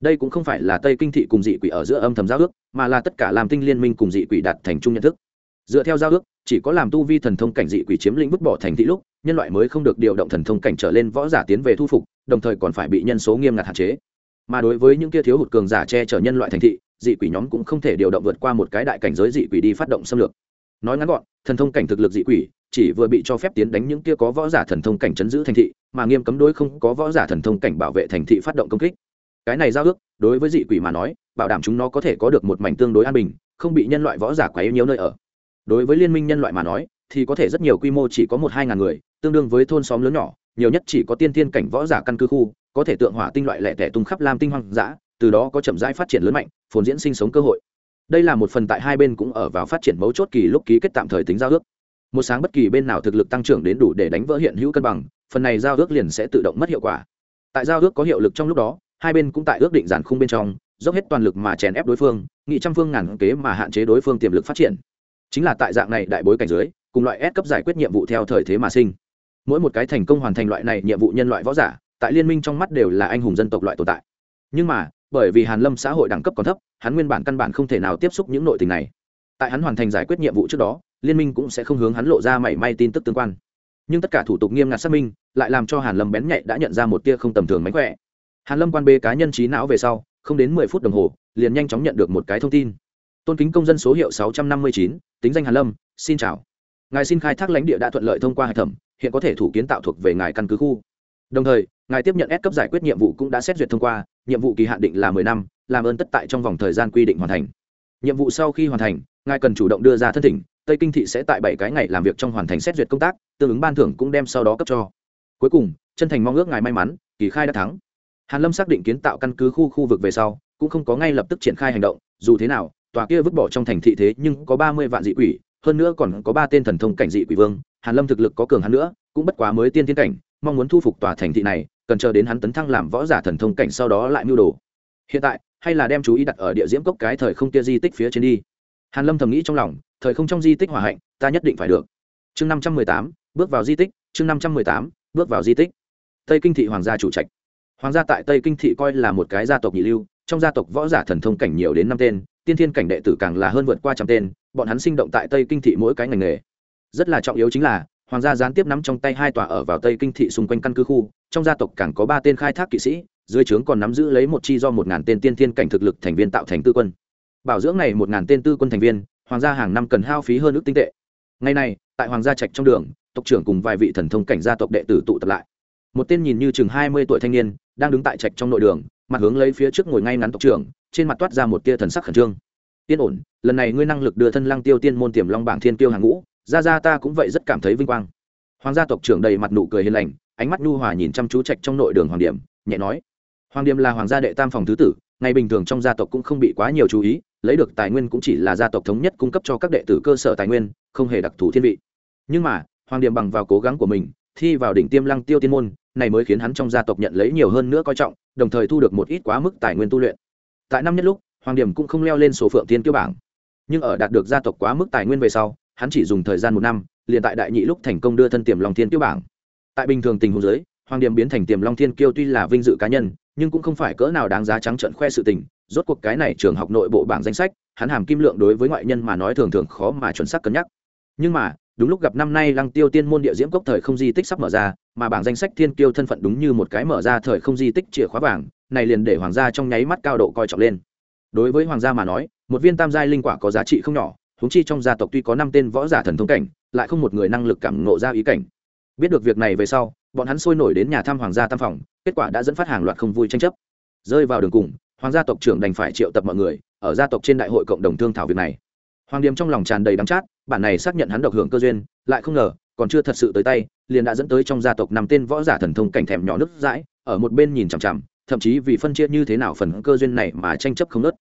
Đây cũng không phải là tây kinh thị cùng dị quỷ ở giữa âm thầm giao ước, mà là tất cả lam tinh liên minh cùng dị quỷ đạt thành chung nhận thức. Dựa theo giao ước, chỉ có làm tu vi thần thông cảnh dị quỷ chiếm lĩnh vứt bỏ thành thị lúc, nhân loại mới không được điều động thần thông cảnh trở lên võ giả tiến về thu phục, đồng thời còn phải bị nhân số nghiêm ngặt hạn chế. Mà đối với những kia thiếu hụt cường giả che chở nhân loại thành thị, dị quỷ nhóm cũng không thể điều động vượt qua một cái đại cảnh giới dị quỷ đi phát động xâm lược nói ngắn gọn, thần thông cảnh thực lực dị quỷ, chỉ vừa bị cho phép tiến đánh những kia có võ giả thần thông cảnh chấn giữ thành thị, mà nghiêm cấm đối không có võ giả thần thông cảnh bảo vệ thành thị phát động công kích. Cái này giao ước, đối với dị quỷ mà nói, bảo đảm chúng nó có thể có được một mảnh tương đối an bình, không bị nhân loại võ giả quá yếu nhiều nơi ở. Đối với liên minh nhân loại mà nói, thì có thể rất nhiều quy mô chỉ có một hai ngàn người, tương đương với thôn xóm lớn nhỏ, nhiều nhất chỉ có tiên tiên cảnh võ giả căn cứ khu, có thể tượng hỏa tinh loại lẻ tẻ tung khắp lam tinh hoang dã, từ đó có chậm rãi phát triển lớn mạnh, phồn diễn sinh sống cơ hội đây là một phần tại hai bên cũng ở vào phát triển mấu chốt kỳ lúc ký kết tạm thời tính giao ước. Một sáng bất kỳ bên nào thực lực tăng trưởng đến đủ để đánh vỡ hiện hữu cân bằng, phần này giao ước liền sẽ tự động mất hiệu quả. Tại giao ước có hiệu lực trong lúc đó, hai bên cũng tại ước định giản khung bên trong, dốc hết toàn lực mà chèn ép đối phương, nghị trăm phương ngàn kế mà hạn chế đối phương tiềm lực phát triển. Chính là tại dạng này đại bối cảnh dưới, cùng loại S cấp giải quyết nhiệm vụ theo thời thế mà sinh. Mỗi một cái thành công hoàn thành loại này nhiệm vụ nhân loại võ giả, tại liên minh trong mắt đều là anh hùng dân tộc loại tồn tại. Nhưng mà bởi vì hàn lâm xã hội đẳng cấp còn thấp, hắn nguyên bản căn bản không thể nào tiếp xúc những nội tình này. Tại hắn hoàn thành giải quyết nhiệm vụ trước đó, liên minh cũng sẽ không hướng hắn lộ ra mảy may tin tức tương quan. Nhưng tất cả thủ tục nghiêm ngặt xác minh, lại làm cho hàn lâm bén nhạy đã nhận ra một tia không tầm thường mánh khỏe. Hàn lâm quan bê cá nhân trí não về sau, không đến mười phút đồng hồ, liền nhanh chóng nhận được một cái thông tin. Tôn kính công dân số hiệu sáu trăm năm mươi chín, tính danh hàn lâm, xin chào. Ngài xin khai thác lãnh địa đã thuận lợi thông qua hệ thẩm hiện có thể thủ kiến tạo thuộc về ngài căn cứ khu. Đồng thời ngài tiếp nhận S cấp giải quyết nhiệm vụ cũng đã xét duyệt thông qua, nhiệm vụ kỳ hạn định là mười năm, làm ơn tất tại trong vòng thời gian quy định hoàn thành. Nhiệm vụ sau khi hoàn thành, ngài cần chủ động đưa ra thân thỉnh, tây kinh thị sẽ tại bảy cái ngày làm việc trong hoàn thành xét duyệt công tác, tương ứng ban thưởng cũng đem sau đó cấp cho. Cuối cùng, chân thành mong ước ngài may mắn, kỳ khai đã thắng. Hàn lâm xác định kiến tạo căn cứ khu khu vực về sau, cũng không có ngay lập tức triển khai hành động, dù thế nào, tòa kia vứt bỏ trong thành thị thế nhưng có ba mươi vạn dị quỷ, hơn nữa còn có ba tên thần thông cảnh dị quỷ vương, hàn lâm thực lực có cường hắn nữa, cũng bất quá mới tiên tiến cảnh, mong muốn thu phục tòa thành thị này cần chờ đến hắn tấn thăng làm võ giả thần thông cảnh sau đó lại mưu đồ. Hiện tại, hay là đem chú ý đặt ở địa diễm cốc cái thời không kia di tích phía trên đi. Hàn lâm thầm nghĩ trong lòng, thời không trong di tích hòa hạnh, ta nhất định phải được. Chương năm trăm mười tám, bước vào di tích, chương năm trăm mười tám, bước vào di tích. Tây kinh thị hoàng gia chủ trạch. Hoàng gia tại tây kinh thị coi là một cái gia tộc nhị lưu, trong gia tộc võ giả thần thông cảnh nhiều đến năm tên, tiên thiên cảnh đệ tử càng là hơn vượt qua trăm tên, bọn hắn sinh động tại tây kinh thị mỗi cái ngành nghề. Rất là trọng yếu chính là, hoàng gia gián tiếp nắm trong tay hai tòa ở vào tây kinh thị xung quanh căn cứ khu trong gia tộc càng có ba tên khai thác kỵ sĩ, dưới trướng còn nắm giữ lấy một chi do một ngàn tên tiên thiên cảnh thực lực thành viên tạo thành tư quân. Bảo dưỡng này một ngàn tên tư quân thành viên, hoàng gia hàng năm cần hao phí hơn ước tinh tệ. Ngày này tại hoàng gia trạch trong đường, tộc trưởng cùng vài vị thần thông cảnh gia tộc đệ tử tụ tập lại. Một tên nhìn như chừng hai mươi tuổi thanh niên, đang đứng tại trạch trong nội đường, mặt hướng lấy phía trước ngồi ngay ngắn tộc trưởng, trên mặt toát ra một tia thần sắc khẩn trương. Yên ổn, lần này ngươi năng lực đưa thân lăng tiêu tiên môn tiềm long bảng thiên tiêu hàng ngũ, ra ra ta cũng vậy rất cảm thấy vinh quang. Hoàng gia tộc trưởng đầy mặt nụ cười hiền lành ánh mắt nhu hòa nhìn chăm chú trạch trong nội đường hoàng điểm, nhẹ nói, hoàng điểm là hoàng gia đệ tam phòng thứ tử, ngày bình thường trong gia tộc cũng không bị quá nhiều chú ý, lấy được tài nguyên cũng chỉ là gia tộc thống nhất cung cấp cho các đệ tử cơ sở tài nguyên, không hề đặc thù thiên vị. Nhưng mà, hoàng điểm bằng vào cố gắng của mình, thi vào đỉnh tiêm lăng tiêu tiên môn, này mới khiến hắn trong gia tộc nhận lấy nhiều hơn nữa coi trọng, đồng thời thu được một ít quá mức tài nguyên tu luyện. Tại năm nhất lúc, hoàng điểm cũng không leo lên số phượng tiên tiêu bảng. Nhưng ở đạt được gia tộc quá mức tài nguyên về sau, hắn chỉ dùng thời gian một năm, liền tại đại nhị lúc thành công đưa thân tiềm lòng thiên tiêu bảng tại bình thường tình huống giới hoàng điểm biến thành tiềm long thiên kiêu tuy là vinh dự cá nhân, nhưng cũng không phải cỡ nào đáng giá trắng trận khoe sự tình. Rốt cuộc cái này trường học nội bộ bảng danh sách, hắn hàm kim lượng đối với ngoại nhân mà nói thường thường khó mà chuẩn xác cân nhắc. Nhưng mà, đúng lúc gặp năm nay lăng tiêu tiên môn địa diễm cốc thời không di tích sắp mở ra, mà bảng danh sách thiên kiêu thân phận đúng như một cái mở ra thời không di tích chìa khóa vàng này liền để hoàng gia trong nháy mắt cao độ coi trọng lên. Đối với hoàng gia mà nói, một viên tam giai linh quả có giá trị không nhỏ, huống chi trong gia tộc tuy có năm tên võ giả thần thông cảnh, lại không một người năng lực cảm ngộ ra ý cảnh biết được việc này về sau, bọn hắn sôi nổi đến nhà thăm hoàng gia tam phòng, kết quả đã dẫn phát hàng loạt không vui tranh chấp. Rơi vào đường cùng, hoàng gia tộc trưởng đành phải triệu tập mọi người, ở gia tộc trên đại hội cộng đồng thương thảo việc này. Hoàng điềm trong lòng tràn đầy đắng chát, bản này xác nhận hắn độc hưởng cơ duyên, lại không ngờ, còn chưa thật sự tới tay, liền đã dẫn tới trong gia tộc nằm tên võ giả thần thông cảnh thèm nhỏ nứt dãi ở một bên nhìn chằm chằm, thậm chí vì phân chia như thế nào phần cơ duyên này mà tranh chấp không nớt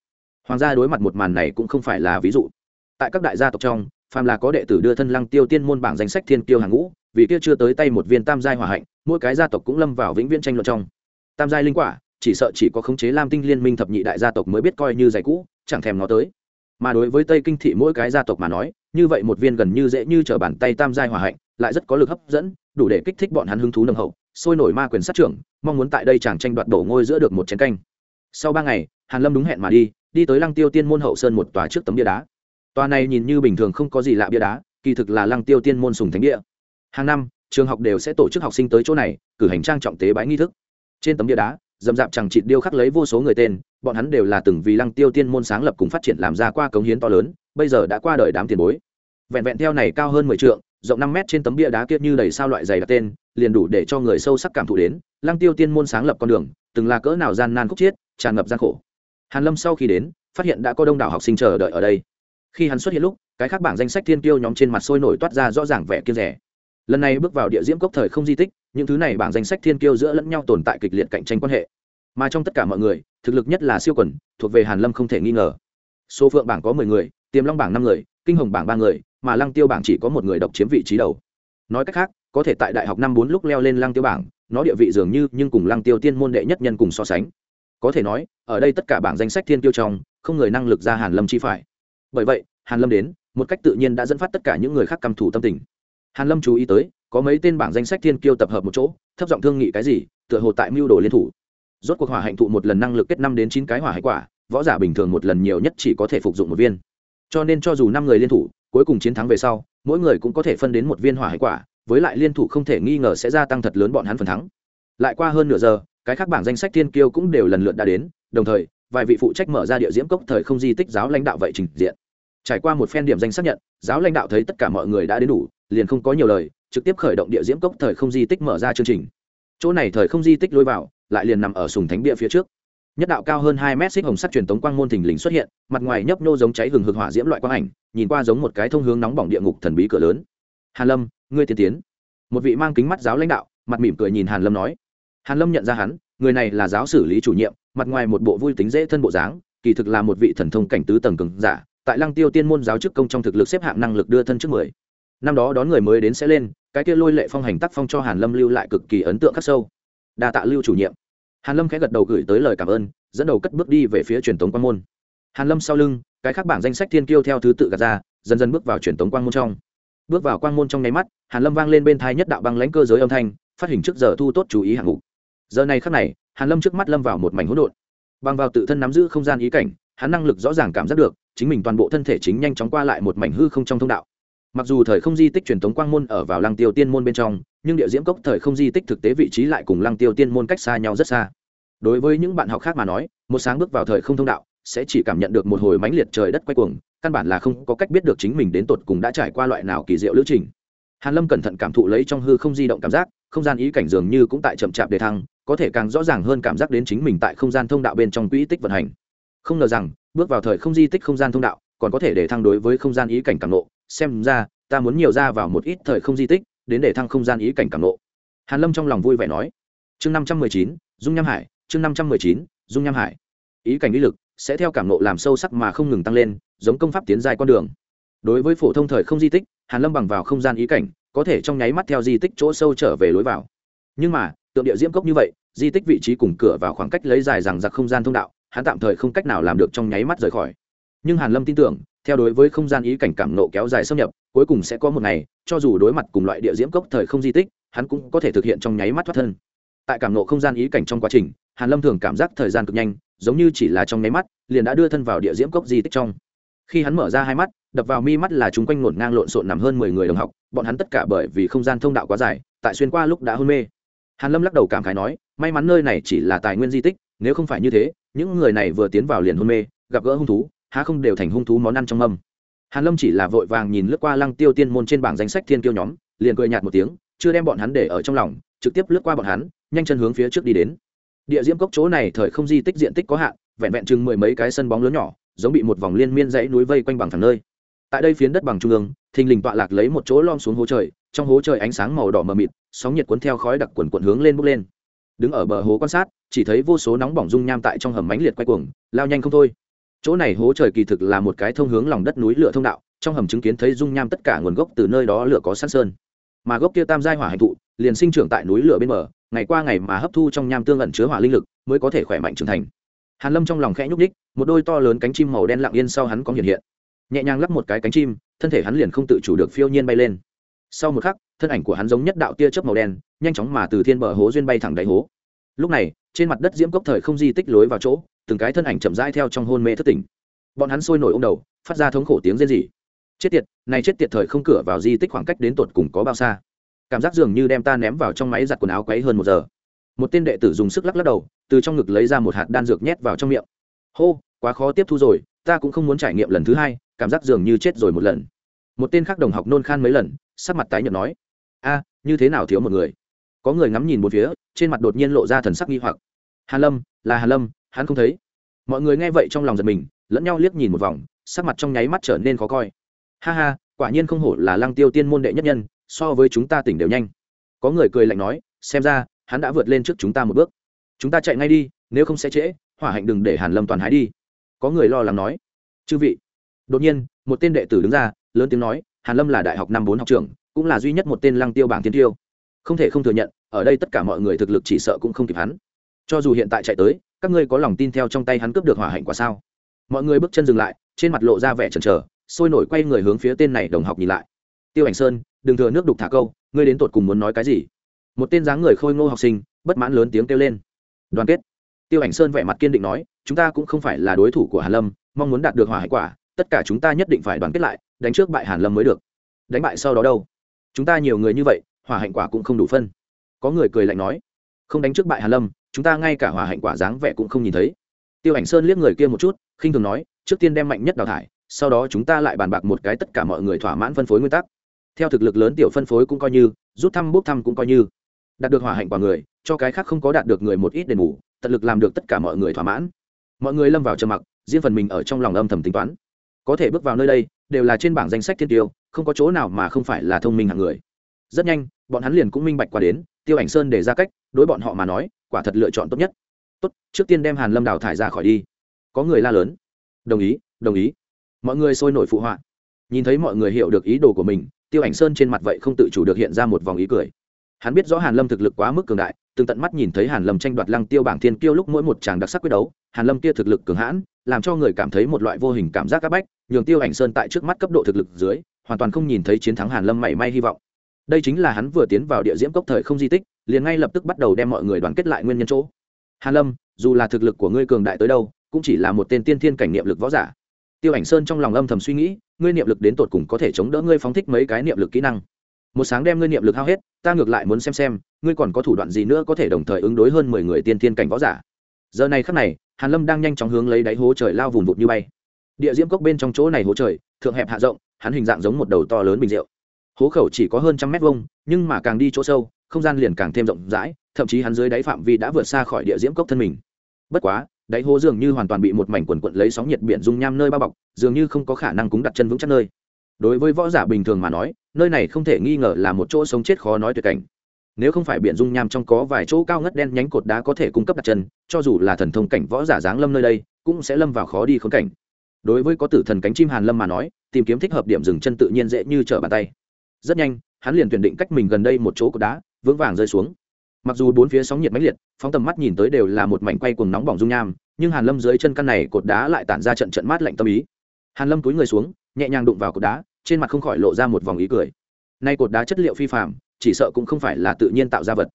hoàng gia đối mặt một màn này cũng không phải là ví dụ. Tại các đại gia tộc trong, phàm là có đệ tử đưa thân lăng tiêu tiên môn bảng danh sách thiên tiêu hàng ngũ vì kia chưa tới tay một viên tam giai hỏa hạnh, mỗi cái gia tộc cũng lâm vào vĩnh viễn tranh luận trong. Tam giai linh quả, chỉ sợ chỉ có khống chế lam tinh liên minh thập nhị đại gia tộc mới biết coi như giày cũ, chẳng thèm nó tới. Mà đối với tây kinh thị mỗi cái gia tộc mà nói, như vậy một viên gần như dễ như t r ở bàn tay tam giai hỏa hạnh, lại rất có lực hấp dẫn, đủ để kích thích bọn hắn hứng thú nâng hậu, sôi nổi ma quyền sát trưởng, mong muốn tại đây chàng tranh đoạt đổ ngôi giữa được một chén canh. Sau ba ngày, hàn lâm đúng hẹn mà đi đi tới lăng tiêu tiên môn hậu sơn một tòa trước tấm bia đá. Tòa này nhìn như bình thường không có gì lạ bia đá, kỳ thực là lăng tiêu tiên môn sùng thánh địa hàng năm, trường học đều sẽ tổ chức học sinh tới chỗ này, cử hành trang trọng tế bái nghi thức. Trên tấm bia đá dầm dạp chẳng chịt điêu khắc lấy vô số người tên, bọn hắn đều là từng vì lăng tiêu tiên môn sáng lập cùng phát triển làm ra qua cống hiến to lớn, bây giờ đã qua đời đám tiền bối. Vẹn vẹn theo này cao hơn mười trượng, rộng năm mét trên tấm bia đá kia như đầy sao loại dày đặt tên, liền đủ để cho người sâu sắc cảm thụ đến, lăng tiêu tiên môn sáng lập con đường, từng là cỡ nào gian nan khúc chiết, tràn ngập gian khổ. Hàn lâm sau khi đến, phát hiện đã có đông đảo học sinh chờ đợi ở đây. Khi hắn xuất hiện lúc, cái khác bảng danh sách thiên tiêu nhóm trên mặt sôi nổi toát ra rõ ràng vẻ kiên rẻ lần này bước vào địa diễm cốc thời không di tích, những thứ này bảng danh sách thiên kiêu giữa lẫn nhau tồn tại kịch liệt cạnh tranh quan hệ. Mà trong tất cả mọi người, thực lực nhất là siêu quần, thuộc về hàn lâm không thể nghi ngờ. Số phượng bảng có mười người, tiềm long bảng năm người, kinh hồng bảng ba người, mà lăng tiêu bảng chỉ có một người độc chiếm vị trí đầu. Nói cách khác, có thể tại đại học năm bốn lúc leo lên lăng tiêu bảng, nó địa vị dường như nhưng cùng lăng tiêu tiên môn đệ nhất nhân cùng so sánh. Có thể nói, ở đây tất cả bảng danh sách thiên tiêu trong, không người năng lực ra hàn lâm chi phải. Bởi vậy, hàn lâm đến, một cách tự nhiên đã dẫn phát tất cả những người khác căm thủ tâm tình hàn lâm chú ý tới, có mấy tên bảng danh sách thiên kiêu tập hợp một chỗ, thấp giọng thương nghị cái gì, tựa hồ tại mưu đồ liên thủ. Rốt cuộc hỏa hạnh thụ một lần năng lực kết năm đến chín cái hỏa hạnh quả, võ giả bình thường một lần nhiều nhất chỉ có thể phục dụng một viên. Cho nên cho dù năm người liên thủ, cuối cùng chiến thắng về sau, mỗi người cũng có thể phân đến một viên hỏa hạnh quả, với lại liên thủ không thể nghi ngờ sẽ gia tăng thật lớn bọn hắn phần thắng. Lại qua hơn nửa giờ, cái khác bảng danh sách thiên kiêu cũng đều lần lượt đã đến, đồng thời, vài vị phụ trách mở ra địa diễm cốc thời không di tích giáo lãnh đạo vậy trình diện trải qua một phen điểm danh xác nhận, giáo lãnh đạo thấy tất cả mọi người đã đến đủ, liền không có nhiều lời, trực tiếp khởi động địa diễm cốc thời không di tích mở ra chương trình. Chỗ này thời không di tích lôi vào, lại liền nằm ở sùng thánh địa phía trước. Nhất đạo cao hơn hai mét xích hồng sắt truyền tống quang môn thình lình xuất hiện, mặt ngoài nhấp nhô giống cháy hừng hực hỏa diễm loại quang ảnh, nhìn qua giống một cái thông hướng nóng bỏng địa ngục thần bí cửa lớn. Hàn lâm, ngươi tiên tiến. Một vị mang kính mắt giáo lãnh đạo, mặt mỉm cười nhìn hàn lâm nói. Hàn lâm nhận ra hắn, người này là giáo xử lý chủ nhiệm, mặt ngoài một bộ vui tính dễ thân bộ dáng, kỳ thực là một vị thần thông cảnh tứ tầng cường giả tại lăng tiêu tiên môn giáo chức công trong thực lực xếp hạng năng lực đưa thân trước mười. Năm đó đón người mới đến sẽ lên, cái kia lôi lệ phong hành tác phong cho hàn lâm lưu lại cực kỳ ấn tượng khắc sâu. Đa tạ lưu chủ nhiệm. Hàn lâm khẽ gật đầu gửi tới lời cảm ơn, dẫn đầu cất bước đi về phía truyền tống quan môn. Hàn lâm sau lưng, cái khác bảng danh sách thiên kiêu theo thứ tự gạt ra, dần dần bước vào truyền tống quan môn trong. Bước vào quan môn trong nháy mắt, hàn lâm vang lên bên thai nhất đạo băng lãnh cơ giới âm thanh, phát hình trước giờ thu tốt chú ý hạng mục. Giờ này khắc này, hàn lâm trước mắt lâm vào một mảnh hỗn độn. Băng vào tự thân nắm giữ không gian ý cảnh hắn năng lực rõ ràng cảm giác được, chính mình toàn bộ thân thể chính nhanh chóng qua lại một mảnh hư không trong thông đạo. Mặc dù thời không di tích truyền thống quang môn ở vào lăng tiêu tiên môn bên trong, nhưng địa diễm cốc thời không di tích thực tế vị trí lại cùng lăng tiêu tiên môn cách xa nhau rất xa. Đối với những bạn học khác mà nói, một sáng bước vào thời không thông đạo sẽ chỉ cảm nhận được một hồi mãnh liệt trời đất quay cuồng, căn bản là không có cách biết được chính mình đến tột cùng đã trải qua loại nào kỳ diệu lữ trình. Hàn lâm cẩn thận cảm thụ lấy trong hư không di động cảm giác, không gian ý cảnh dường như cũng tại chậm chạp đề thăng, có thể càng rõ ràng hơn cảm giác đến chính mình tại không gian thông đạo bên trong quỹ tích vận hành không ngờ rằng, bước vào thời không di tích không gian thông đạo, còn có thể để thăng đối với không gian ý cảnh cảm nộ xem ra, ta muốn nhiều ra vào một ít thời không di tích, đến để thăng không gian ý cảnh cảm nộ hàn lâm trong lòng vui vẻ nói. Chương năm trăm mười chín, dung nham hải, chương năm trăm mười chín, dung nham hải. Ý cảnh ý lực sẽ theo cảm nộ làm sâu sắc mà không ngừng tăng lên, giống công pháp tiến dài con đường. Đối với phổ thông thời không di tích, hàn lâm bằng vào không gian ý cảnh, có thể trong nháy mắt theo di tích chỗ sâu trở về lối vào. Nhưng mà, tượng địa diễm cốc như vậy, di tích vị trí cùng cửa vào khoảng cách lấy dài rằng giặc không gian thông đạo hắn tạm thời không cách nào làm được trong nháy mắt rời khỏi. Nhưng hàn lâm tin tưởng, theo đối với không gian ý cảnh cảm nộ kéo dài xâm nhập, cuối cùng sẽ có một ngày, cho dù đối mặt cùng loại địa diễm cốc thời không di tích, hắn cũng có thể thực hiện trong nháy mắt thoát thân. Tại cảm nộ không gian ý cảnh trong quá trình, hàn lâm thường cảm giác thời gian cực nhanh, giống như chỉ là trong nháy mắt, liền đã đưa thân vào địa diễm cốc di tích trong. Khi hắn mở ra hai mắt, đập vào mi mắt là chúng quanh ngổn ngang lộn xộn nằm hơn mười người đồng học, bọn hắn tất cả bởi vì không gian thông đạo quá dài, tại xuyên qua lúc đã hôn mê. Hàn lâm lắc đầu cảm khái nói, may mắn nơi này chỉ là tài nguyên di tích, nếu không phải như thế những người này vừa tiến vào liền hôn mê, gặp gỡ hung thú, há không đều thành hung thú món ăn trong mâm. Hàn lâm chỉ là vội vàng nhìn lướt qua lăng tiêu tiên môn trên bảng danh sách thiên kiêu nhóm, liền cười nhạt một tiếng, chưa đem bọn hắn để ở trong lòng, trực tiếp lướt qua bọn hắn, nhanh chân hướng phía trước đi đến. Địa diễm cốc chỗ này thời không di tích diện tích có hạn, vẹn vẹn chừng mười mấy cái sân bóng lớn nhỏ, giống bị một vòng liên miên dãy núi vây quanh bằng thẳng nơi. Tại đây phiến đất bằng trung ương, thình lình tọa lạc lấy một chỗ lom xuống hố trời, trong hố trời ánh sáng màu đỏ mờ mịt, sóng nhiệt cuốn theo khói đặc quần quần hướng lên bốc lên. Đứng ở bờ hố quan sát chỉ thấy vô số nóng bỏng dung nham tại trong hầm mánh liệt quay cuồng, lao nhanh không thôi. Chỗ này hố trời kỳ thực là một cái thông hướng lòng đất núi lửa thông đạo, trong hầm chứng kiến thấy dung nham tất cả nguồn gốc từ nơi đó lửa có sát sơn. Mà gốc kia tam giai hỏa hành thụ, liền sinh trưởng tại núi lửa bên bờ, ngày qua ngày mà hấp thu trong nham tương ẩn chứa hỏa linh lực, mới có thể khỏe mạnh trưởng thành. Hàn lâm trong lòng khẽ nhúc ních một đôi to lớn cánh chim màu đen lặng yên sau hắn có hiện hiện. Nhẹ nhàng lắp một cái cánh chim, thân thể hắn liền không tự chủ được phiêu nhiên bay lên. Sau một khắc, thân ảnh của hắn giống nhất đạo tia chớp màu đen, nhanh chóng mà từ thiên bờ hố duyên bay thẳng đáy hố. Lúc này trên mặt đất diễm cốc thời không di tích lối vào chỗ, từng cái thân ảnh chậm rãi theo trong hôn mê thất tỉnh. Bọn hắn sôi nổi ô đầu, phát ra thống khổ tiếng rên rỉ. Chết tiệt, này chết tiệt thời không cửa vào di tích khoảng cách đến tột cùng có bao xa? Cảm giác dường như đem ta ném vào trong máy giặt quần áo quấy hơn một giờ. Một tên đệ tử dùng sức lắc lắc đầu, từ trong ngực lấy ra một hạt đan dược nhét vào trong miệng. Hô, quá khó tiếp thu rồi, ta cũng không muốn trải nghiệm lần thứ hai, cảm giác dường như chết rồi một lần. Một tên khác đồng học nôn khan mấy lần, sắc mặt tái nhợt nói, a, như thế nào thiếu một người? Có người ngắm nhìn một phía, trên mặt đột nhiên lộ ra thần sắc nghi hoặc. Hàn lâm, là hàn lâm, hắn không thấy. Mọi người nghe vậy trong lòng giật mình, lẫn nhau liếc nhìn một vòng, sắc mặt trong nháy mắt trở nên khó coi. Ha ha, quả nhiên không hổ là lăng tiêu tiên môn đệ nhất nhân, so với chúng ta tỉnh đều nhanh. Có người cười lạnh nói, xem ra, hắn đã vượt lên trước chúng ta một bước. Chúng ta chạy ngay đi, nếu không sẽ trễ, hỏa hạnh đừng để hàn lâm toàn hái đi. Có người lo lắng nói, chư vị. Đột nhiên, một tên đệ tử đứng ra, lớn tiếng nói, hàn lâm là đại học năm bốn học trường cũng là duy nhất một tên lăng tiêu bảng thiên tiêu không thể không thừa nhận, ở đây tất cả mọi người thực lực chỉ sợ cũng không kịp hắn. Cho dù hiện tại chạy tới, các ngươi có lòng tin theo trong tay hắn cướp được hỏa hạnh quả sao? Mọi người bước chân dừng lại, trên mặt lộ ra vẻ chần chờ, sôi nổi quay người hướng phía tên này đồng học nhìn lại. Tiêu ảnh sơn, đừng thừa nước đục thả câu, ngươi đến tột cùng muốn nói cái gì? Một tên dáng người khôi ngô học sinh, bất mãn lớn tiếng kêu lên. Đoàn kết. Tiêu ảnh sơn vẻ mặt kiên định nói, chúng ta cũng không phải là đối thủ của hàn lâm, mong muốn đạt được hỏa hạnh quả, tất cả chúng ta nhất định phải đoàn kết lại, đánh trước bại hàn lâm mới được. Đánh bại sau đó đâu? Chúng ta nhiều người như vậy hỏa hạnh quả cũng không đủ phân. Có người cười lạnh nói, không đánh trước bại hàn lâm, chúng ta ngay cả hỏa hạnh quả dáng vẻ cũng không nhìn thấy. Tiêu ảnh sơn liếc người kia một chút, khinh thường nói, trước tiên đem mạnh nhất đào thải, sau đó chúng ta lại bàn bạc một cái tất cả mọi người thỏa mãn phân phối nguyên tắc. Theo thực lực lớn tiểu phân phối cũng coi như, rút thăm bốc thăm cũng coi như. Đạt được hỏa hạnh quả người, cho cái khác không có đạt được người một ít đền bù, tận lực làm được tất cả mọi người thỏa mãn. Mọi người lâm vào trầm mặc, riêng phần mình ở trong lòng âm thầm tính toán. Có thể bước vào nơi đây, đều là trên bảng danh sách thiên tiêu, không có chỗ nào mà không phải là thông minh hạng người rất nhanh, bọn hắn liền cũng minh bạch qua đến, tiêu ảnh sơn để ra cách, đối bọn họ mà nói, quả thật lựa chọn tốt nhất. Tốt, trước tiên đem hàn lâm đào thải ra khỏi đi. Có người la lớn. Đồng ý đồng ý. Mọi người sôi nổi phụ họa. Nhìn thấy mọi người hiểu được ý đồ của mình, tiêu ảnh sơn trên mặt vậy không tự chủ được hiện ra một vòng ý cười. Hắn biết rõ hàn lâm thực lực quá mức cường đại, từng tận mắt nhìn thấy hàn lâm tranh đoạt lăng tiêu bảng thiên kiêu lúc mỗi một tràng đặc sắc quyết đấu, hàn lâm kia thực lực cường hãn, làm cho người cảm thấy một loại vô hình cảm giác áp bách, nhường tiêu ảnh sơn tại trước mắt cấp độ thực lực dưới, hoàn toàn không nhìn thấy chiến thắng hàn lâm mảy may hy vọng đây chính là hắn vừa tiến vào địa diễm cốc thời không di tích, liền ngay lập tức bắt đầu đem mọi người đoàn kết lại nguyên nhân chỗ. Hàn lâm, dù là thực lực của ngươi cường đại tới đâu, cũng chỉ là một tên tiên thiên cảnh niệm lực võ giả. Tiêu ảnh sơn trong lòng âm thầm suy nghĩ, ngươi niệm lực đến tột cùng có thể chống đỡ ngươi phóng thích mấy cái niệm lực kỹ năng. Một sáng đem ngươi niệm lực hao hết, ta ngược lại muốn xem xem, ngươi còn có thủ đoạn gì nữa có thể đồng thời ứng đối hơn mười người tiên thiên cảnh võ giả. Giờ này khắc này, hàn lâm đang nhanh chóng hướng lấy đáy hố trời lao vùng vụt như bay. Địa diễm cốc bên trong chỗ này hố trời, thượng hẹp hạ rộng, hắn hình dạng giống một đầu to lớn bình rượu hố khẩu chỉ có hơn trăm mét vuông, nhưng mà càng đi chỗ sâu, không gian liền càng thêm rộng rãi, thậm chí hắn dưới đáy phạm vi đã vượt xa khỏi địa diễm cốc thân mình. Bất quá, đáy hố dường như hoàn toàn bị một mảnh quần quận lấy sóng nhiệt biển dung nham nơi bao bọc, dường như không có khả năng cúng đặt chân vững chắc nơi. Đối với võ giả bình thường mà nói, nơi này không thể nghi ngờ là một chỗ sống chết khó nói tuyệt cảnh. Nếu không phải biển dung nham trong có vài chỗ cao ngất đen nhánh cột đá có thể cung cấp đặt chân, cho dù là thần thông cảnh võ giả giáng lâm nơi đây, cũng sẽ lâm vào khó đi khốn cảnh. Đối với có tử thần cánh chim hàn lâm mà nói, tìm kiếm thích hợp điểm dừng chân tự nhiên dễ như trở bàn tay rất nhanh, hắn liền tuyển định cách mình gần đây một chỗ cột đá, vững vàng rơi xuống. Mặc dù bốn phía sóng nhiệt mãnh liệt, phóng tầm mắt nhìn tới đều là một mảnh quay cuồng nóng bỏng dung nham, nhưng hàn lâm dưới chân căn này cột đá lại tản ra trận trận mát lạnh tâm ý. Hàn lâm cúi người xuống, nhẹ nhàng đụng vào cột đá, trên mặt không khỏi lộ ra một vòng ý cười. Nay cột đá chất liệu phi phạm chỉ sợ cũng không phải là tự nhiên tạo ra vật.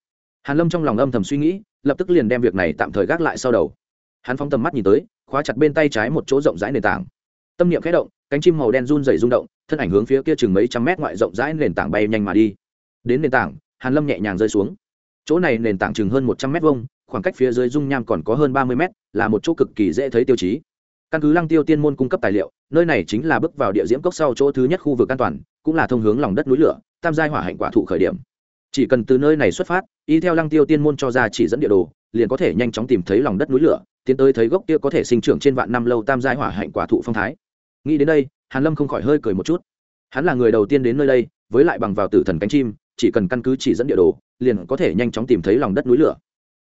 Hàn lâm trong lòng âm thầm suy nghĩ, lập tức liền đem việc này tạm thời gác lại sau đầu. Hắn phóng tầm mắt nhìn tới, khóa chặt bên tay trái một chỗ rộng rãi nền tảng. Tâm niệm khẽ động, cánh chim màu đen run rẩy rung động thân ảnh hướng phía kia chừng mấy trăm mét ngoại rộng rãi nền tảng bay nhanh mà đi. Đến nền tảng, hàn lâm nhẹ nhàng rơi xuống. Chỗ này nền tảng chừng hơn một trăm mét vuông, khoảng cách phía dưới dung nham còn có hơn ba mươi mét, là một chỗ cực kỳ dễ thấy tiêu chí. Căn cứ lăng tiêu tiên môn cung cấp tài liệu, nơi này chính là bước vào địa diễm cốc sau chỗ thứ nhất khu vực an toàn, cũng là thông hướng lòng đất núi lửa, tam giai hỏa hạnh quả thụ khởi điểm. Chỉ cần từ nơi này xuất phát, y theo lăng tiêu tiên môn cho ra chỉ dẫn địa đồ, liền có thể nhanh chóng tìm thấy lòng đất núi lửa, tiến tới thấy gốc kia có thể sinh trưởng trên vạn năm lâu tam giai hỏa hạnh quả thụ phong thái nghĩ đến đây, hàn lâm không khỏi hơi cười một chút. Hắn là người đầu tiên đến nơi đây, với lại bằng vào tử thần cánh chim, chỉ cần căn cứ chỉ dẫn địa đồ, liền có thể nhanh chóng tìm thấy lòng đất núi lửa.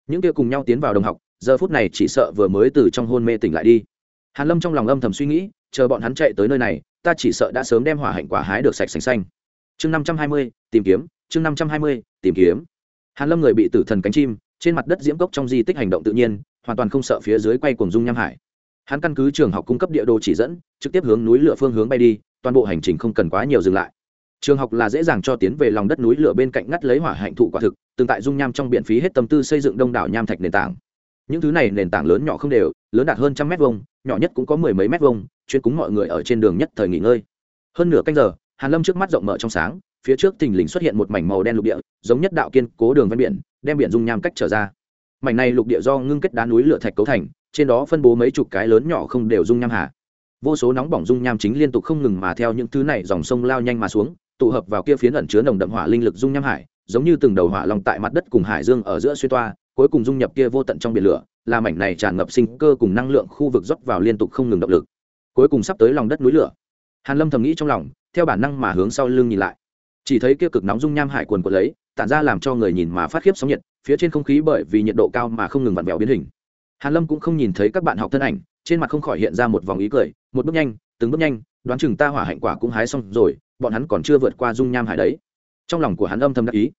Những kia cùng nhau tiến vào đồng học, giờ phút này chỉ sợ vừa mới từ trong hôn mê tỉnh lại đi. Hàn lâm trong lòng âm thầm suy nghĩ, chờ bọn hắn chạy tới nơi này, ta chỉ sợ đã sớm đem hỏa hạnh quả hái được sạch sành xanh. Chương năm trăm hai mươi, tìm kiếm, chương năm trăm hai mươi, tìm kiếm. Hàn lâm người bị tử thần cánh chim, trên mặt đất diễm cốc trong di tích hành động tự nhiên, hoàn toàn không sợ phía dưới quay cuồng dung nham hải hắn căn cứ trường học cung cấp địa đồ chỉ dẫn, trực tiếp hướng núi lửa phương hướng bay đi, toàn bộ hành trình không cần quá nhiều dừng lại. Trường học là dễ dàng cho tiến về lòng đất núi lửa bên cạnh ngắt lấy hỏa hạnh thụ quả thực tương tại dung nham trong biển phí hết tâm tư xây dựng đông đảo nham thạch nền tảng. Những thứ này nền tảng lớn nhỏ không đều, lớn đạt hơn trăm mét vuông, nhỏ nhất cũng có mười mấy mét vuông, chuyên cúng mọi người ở trên đường nhất thời nghỉ ngơi. Hơn nửa canh giờ, hàn lâm trước mắt rộng mở trong sáng, phía trước thình lình xuất hiện một mảnh màu đen lục địa, giống nhất đạo kiên cố đường ven biển, đem biển dung nham cách trở ra. Mảnh này lục địa do ngưng kết đá núi lửa thạch cấu thành trên đó phân bố mấy chục cái lớn nhỏ không đều dung nham hà. Vô số nóng bỏng dung nham chính liên tục không ngừng mà theo những thứ này dòng sông lao nhanh mà xuống, tụ hợp vào kia phiến ẩn chứa nồng đậm hỏa linh lực dung nham hải, giống như từng đầu hỏa lòng tại mặt đất cùng hải dương ở giữa xuyên toa, cuối cùng dung nhập kia vô tận trong biển lửa là mảnh này tràn ngập sinh cơ cùng năng lượng khu vực dốc vào liên tục không ngừng động lực. Cuối cùng sắp tới lòng đất núi lửa. Hàn lâm thầm nghĩ trong lòng, theo bản năng mà hướng sau lưng nhìn lại. Chỉ thấy kia cực nóng dung nham hải quần quật lấy, tản ra làm cho người nhìn mà phát khiếp sóng nhiệt, phía trên không khí bởi vì nhiệt độ cao mà không ngừng vặn vẹo biến hình hàn lâm cũng không nhìn thấy các bạn học thân ảnh, trên mặt không khỏi hiện ra một vòng ý cười, một bước nhanh, từng bước nhanh, đoán chừng ta hỏa hạnh quả cũng hái xong rồi, bọn hắn còn chưa vượt qua dung nham hải đấy. Trong lòng của hắn âm thầm đắc ý.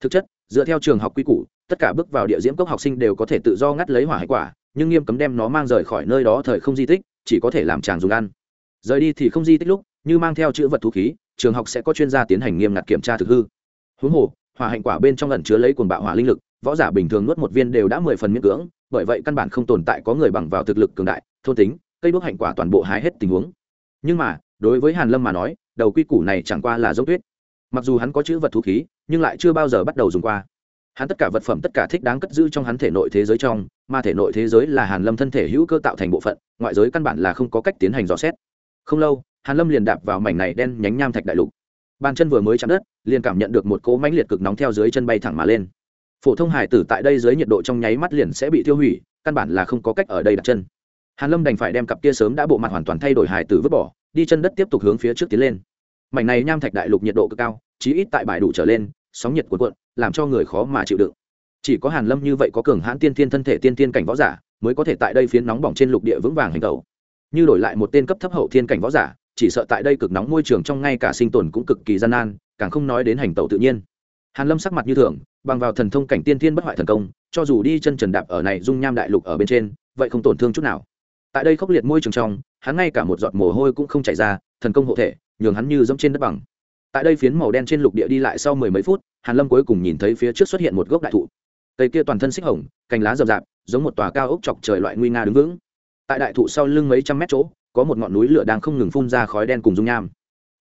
Thực chất, dựa theo trường học quy củ, tất cả bước vào địa diễm cốc học sinh đều có thể tự do ngắt lấy hỏa hạnh quả, nhưng nghiêm cấm đem nó mang rời khỏi nơi đó thời không di tích, chỉ có thể làm chàng dùng ăn. Rời đi thì không di tích lúc, như mang theo chữ vật thú khí, trường học sẽ có chuyên gia tiến hành nghiêm ngặt kiểm tra thực hư. Huống hồ, hỏa hạnh quả bên trong lần chứa lấy cuồng bạo hỏa linh lực, võ giả bình thường nuốt một viên đều đã mười phần miễn cưỡng bởi vậy căn bản không tồn tại có người bằng vào thực lực cường đại, thôn tính, cây bước hạnh quả toàn bộ hái hết tình huống. Nhưng mà, đối với hàn lâm mà nói, đầu quy củ này chẳng qua là dốc tuyết. Mặc dù hắn có chữ vật thú khí, nhưng lại chưa bao giờ bắt đầu dùng qua. Hắn tất cả vật phẩm tất cả thích đáng cất giữ trong hắn thể nội thế giới trong, mà thể nội thế giới là hàn lâm thân thể hữu cơ tạo thành bộ phận, ngoại giới căn bản là không có cách tiến hành dò xét. Không lâu, hàn lâm liền đạp vào mảnh này đen nhánh nham thạch đại lục. Bàn chân vừa mới chạm đất, liền cảm nhận được một cỗ mãnh liệt cực nóng theo dưới chân bay thẳng mà lên phổ thông hải tử tại đây dưới nhiệt độ trong nháy mắt liền sẽ bị tiêu hủy, căn bản là không có cách ở đây đặt chân. Hàn lâm đành phải đem cặp kia sớm đã bộ mặt hoàn toàn thay đổi hải tử vứt bỏ, đi chân đất tiếp tục hướng phía trước tiến lên. Mảnh này nham thạch đại lục nhiệt độ cực cao, chí ít tại bãi đủ trở lên, sóng nhiệt cuộn cuộn, làm cho người khó mà chịu đựng. Chỉ có hàn lâm như vậy có cường hãn tiên thiên thân thể tiên thiên cảnh võ giả, mới có thể tại đây phiến nóng bỏng trên lục địa vững vàng hành tẩu. Như đổi lại một tên cấp thấp hậu thiên cảnh võ giả, chỉ sợ tại đây cực nóng môi trường trong ngay cả sinh tồn cũng cực kỳ gian nan, càng không nói đến hành tẩu tự nhiên. Hàn lâm sắc mặt như thường bằng vào thần thông cảnh tiên thiên bất hoại thần công, cho dù đi chân trần đạp ở này dung nham đại lục ở bên trên, vậy không tổn thương chút nào. Tại đây khốc liệt môi trường trong, hắn ngay cả một giọt mồ hôi cũng không chảy ra, thần công hộ thể, nhường hắn như dẫm trên đất bằng. Tại đây phiến màu đen trên lục địa đi lại sau mười mấy phút, hàn lâm cuối cùng nhìn thấy phía trước xuất hiện một gốc đại thụ. Cây kia toàn thân xích hồng, cành lá rậm rạp, giống một tòa cao ốc chọc trời loại nguy nga đứng vững. Tại đại thụ sau lưng mấy trăm mét chỗ, có một ngọn núi lửa đang không ngừng phun ra khói đen cùng dung nham.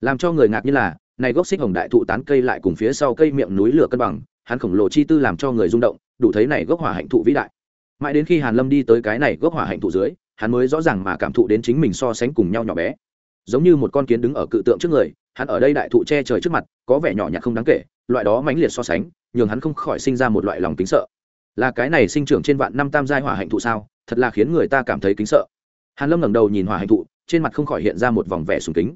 Làm cho người ngạc như là, này gốc xích hồng đại thụ tán cây lại cùng phía sau cây miệng núi lửa cân bằng hắn khổng lồ chi tư làm cho người rung động, đủ thấy này gốc hỏa hạnh thụ vĩ đại. Mãi đến khi hàn lâm đi tới cái này gốc hỏa hạnh thụ dưới, hắn mới rõ ràng mà cảm thụ đến chính mình so sánh cùng nhau nhỏ bé. Giống như một con kiến đứng ở cự tượng trước người, hắn ở đây đại thụ che trời trước mặt, có vẻ nhỏ nhặt không đáng kể, loại đó mãnh liệt so sánh, nhường hắn không khỏi sinh ra một loại lòng kính sợ. Là cái này sinh trưởng trên vạn năm tam giai hỏa hạnh thụ sao? Thật là khiến người ta cảm thấy kính sợ. Hàn lâm ngẩng đầu nhìn hỏa hạnh thụ, trên mặt không khỏi hiện ra một vòng vẻ sùng kính.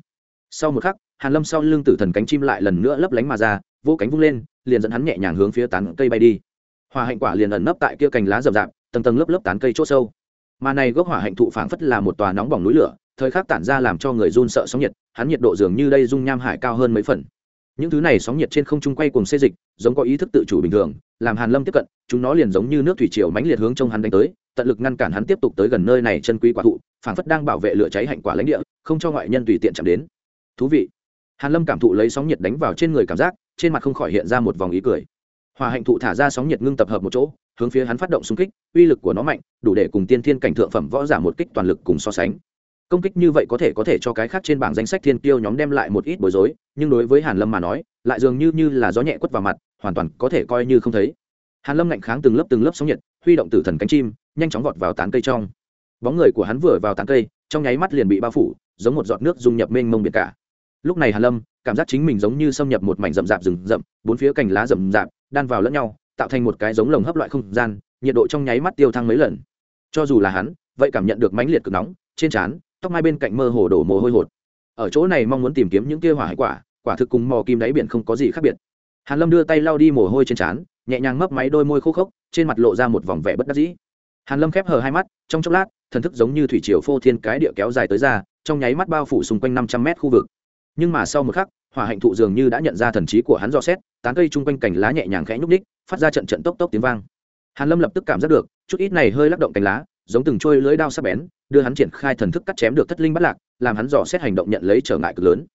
Sau một khắc, hàn lâm sau lưng tử thần cánh chim lại lần nữa lấp lánh mà ra vô cánh vung lên, liền dẫn hắn nhẹ nhàng hướng phía tán cây bay đi. Hỏa hạnh quả liền ẩn nấp tại kia cành lá rậm rạp, tầng tầng lớp lớp tán cây chỗ sâu. Mà này gốc hỏa hạnh thụ phảng phất là một tòa nóng bỏng núi lửa, thời khắc tản ra làm cho người run sợ sóng nhiệt, hắn nhiệt độ dường như đây dung nham hải cao hơn mấy phần. Những thứ này sóng nhiệt trên không trung quay cùng xê dịch, giống có ý thức tự chủ bình thường, làm hàn lâm tiếp cận, chúng nó liền giống như nước thủy triều mãnh liệt hướng trong hắn đánh tới, tận lực ngăn cản hắn tiếp tục tới gần nơi này chân quý quả thụ, phảng phất đang bảo vệ lửa cháy hạnh quả lãnh địa, không cho ngoại nhân tùy tiện chạm đến. Thú vị. Hàn lâm cảm thụ lấy sóng nhiệt đánh vào trên người cảm giác trên mặt không khỏi hiện ra một vòng ý cười. Hòa hạnh thụ thả ra sóng nhiệt ngưng tập hợp một chỗ, hướng phía hắn phát động xung kích, uy lực của nó mạnh, đủ để cùng tiên thiên cảnh thượng phẩm võ giả một kích toàn lực cùng so sánh. Công kích như vậy có thể có thể cho cái khác trên bảng danh sách thiên tiêu nhóm đem lại một ít bối rối, nhưng đối với hàn lâm mà nói, lại dường như như là gió nhẹ quất vào mặt, hoàn toàn có thể coi như không thấy. Hàn lâm ngạnh kháng từng lớp từng lớp sóng nhiệt, huy động tử thần cánh chim, nhanh chóng vọt vào tán cây trong. Bóng người của hắn vừa vào tán cây, trong nháy mắt liền bị bao phủ, giống một giọt nước dung nhập mênh mông biển cả lúc này hàn lâm, cảm giác chính mình giống như xâm nhập một mảnh rậm rạp rừng rậm, bốn phía cành lá rậm rạp, đan vào lẫn nhau, tạo thành một cái giống lồng hấp loại không gian, nhiệt độ trong nháy mắt tiêu thăng mấy lần. Cho dù là hắn, vậy cảm nhận được mãnh liệt cực nóng, trên trán, tóc mai bên cạnh mơ hồ đổ mồ hôi hột. Ở chỗ này mong muốn tìm kiếm những kia hỏa hải quả quả thực cùng mò kim đáy biển không có gì khác biệt. Hàn lâm đưa tay lau đi mồ hôi trên trán, nhẹ nhàng mấp máy đôi môi khô khốc, trên mặt lộ ra một vòng vẻ bất đắc dĩ. Hàn lâm khép hờ hai mắt, trong chốc lát, thần thức giống như thủy triều phô thiên cái địa kéo dài tới ra, trong nháy mắt bao phủ xung quanh năm trăm mét khu vực nhưng mà sau một khắc, hỏa hạnh thụ dường như đã nhận ra thần trí của hắn dò xét, tán cây chung quanh cành lá nhẹ nhàng khẽ nhúc ních phát ra trận trận tốc tốc tiếng vang. Hàn lâm lập tức cảm giác được, chút ít này hơi lắc động cành lá, giống từng trôi lưỡi đao sắc bén, đưa hắn triển khai thần thức cắt chém được thất linh bắt lạc, làm hắn dò xét hành động nhận lấy trở ngại cực lớn.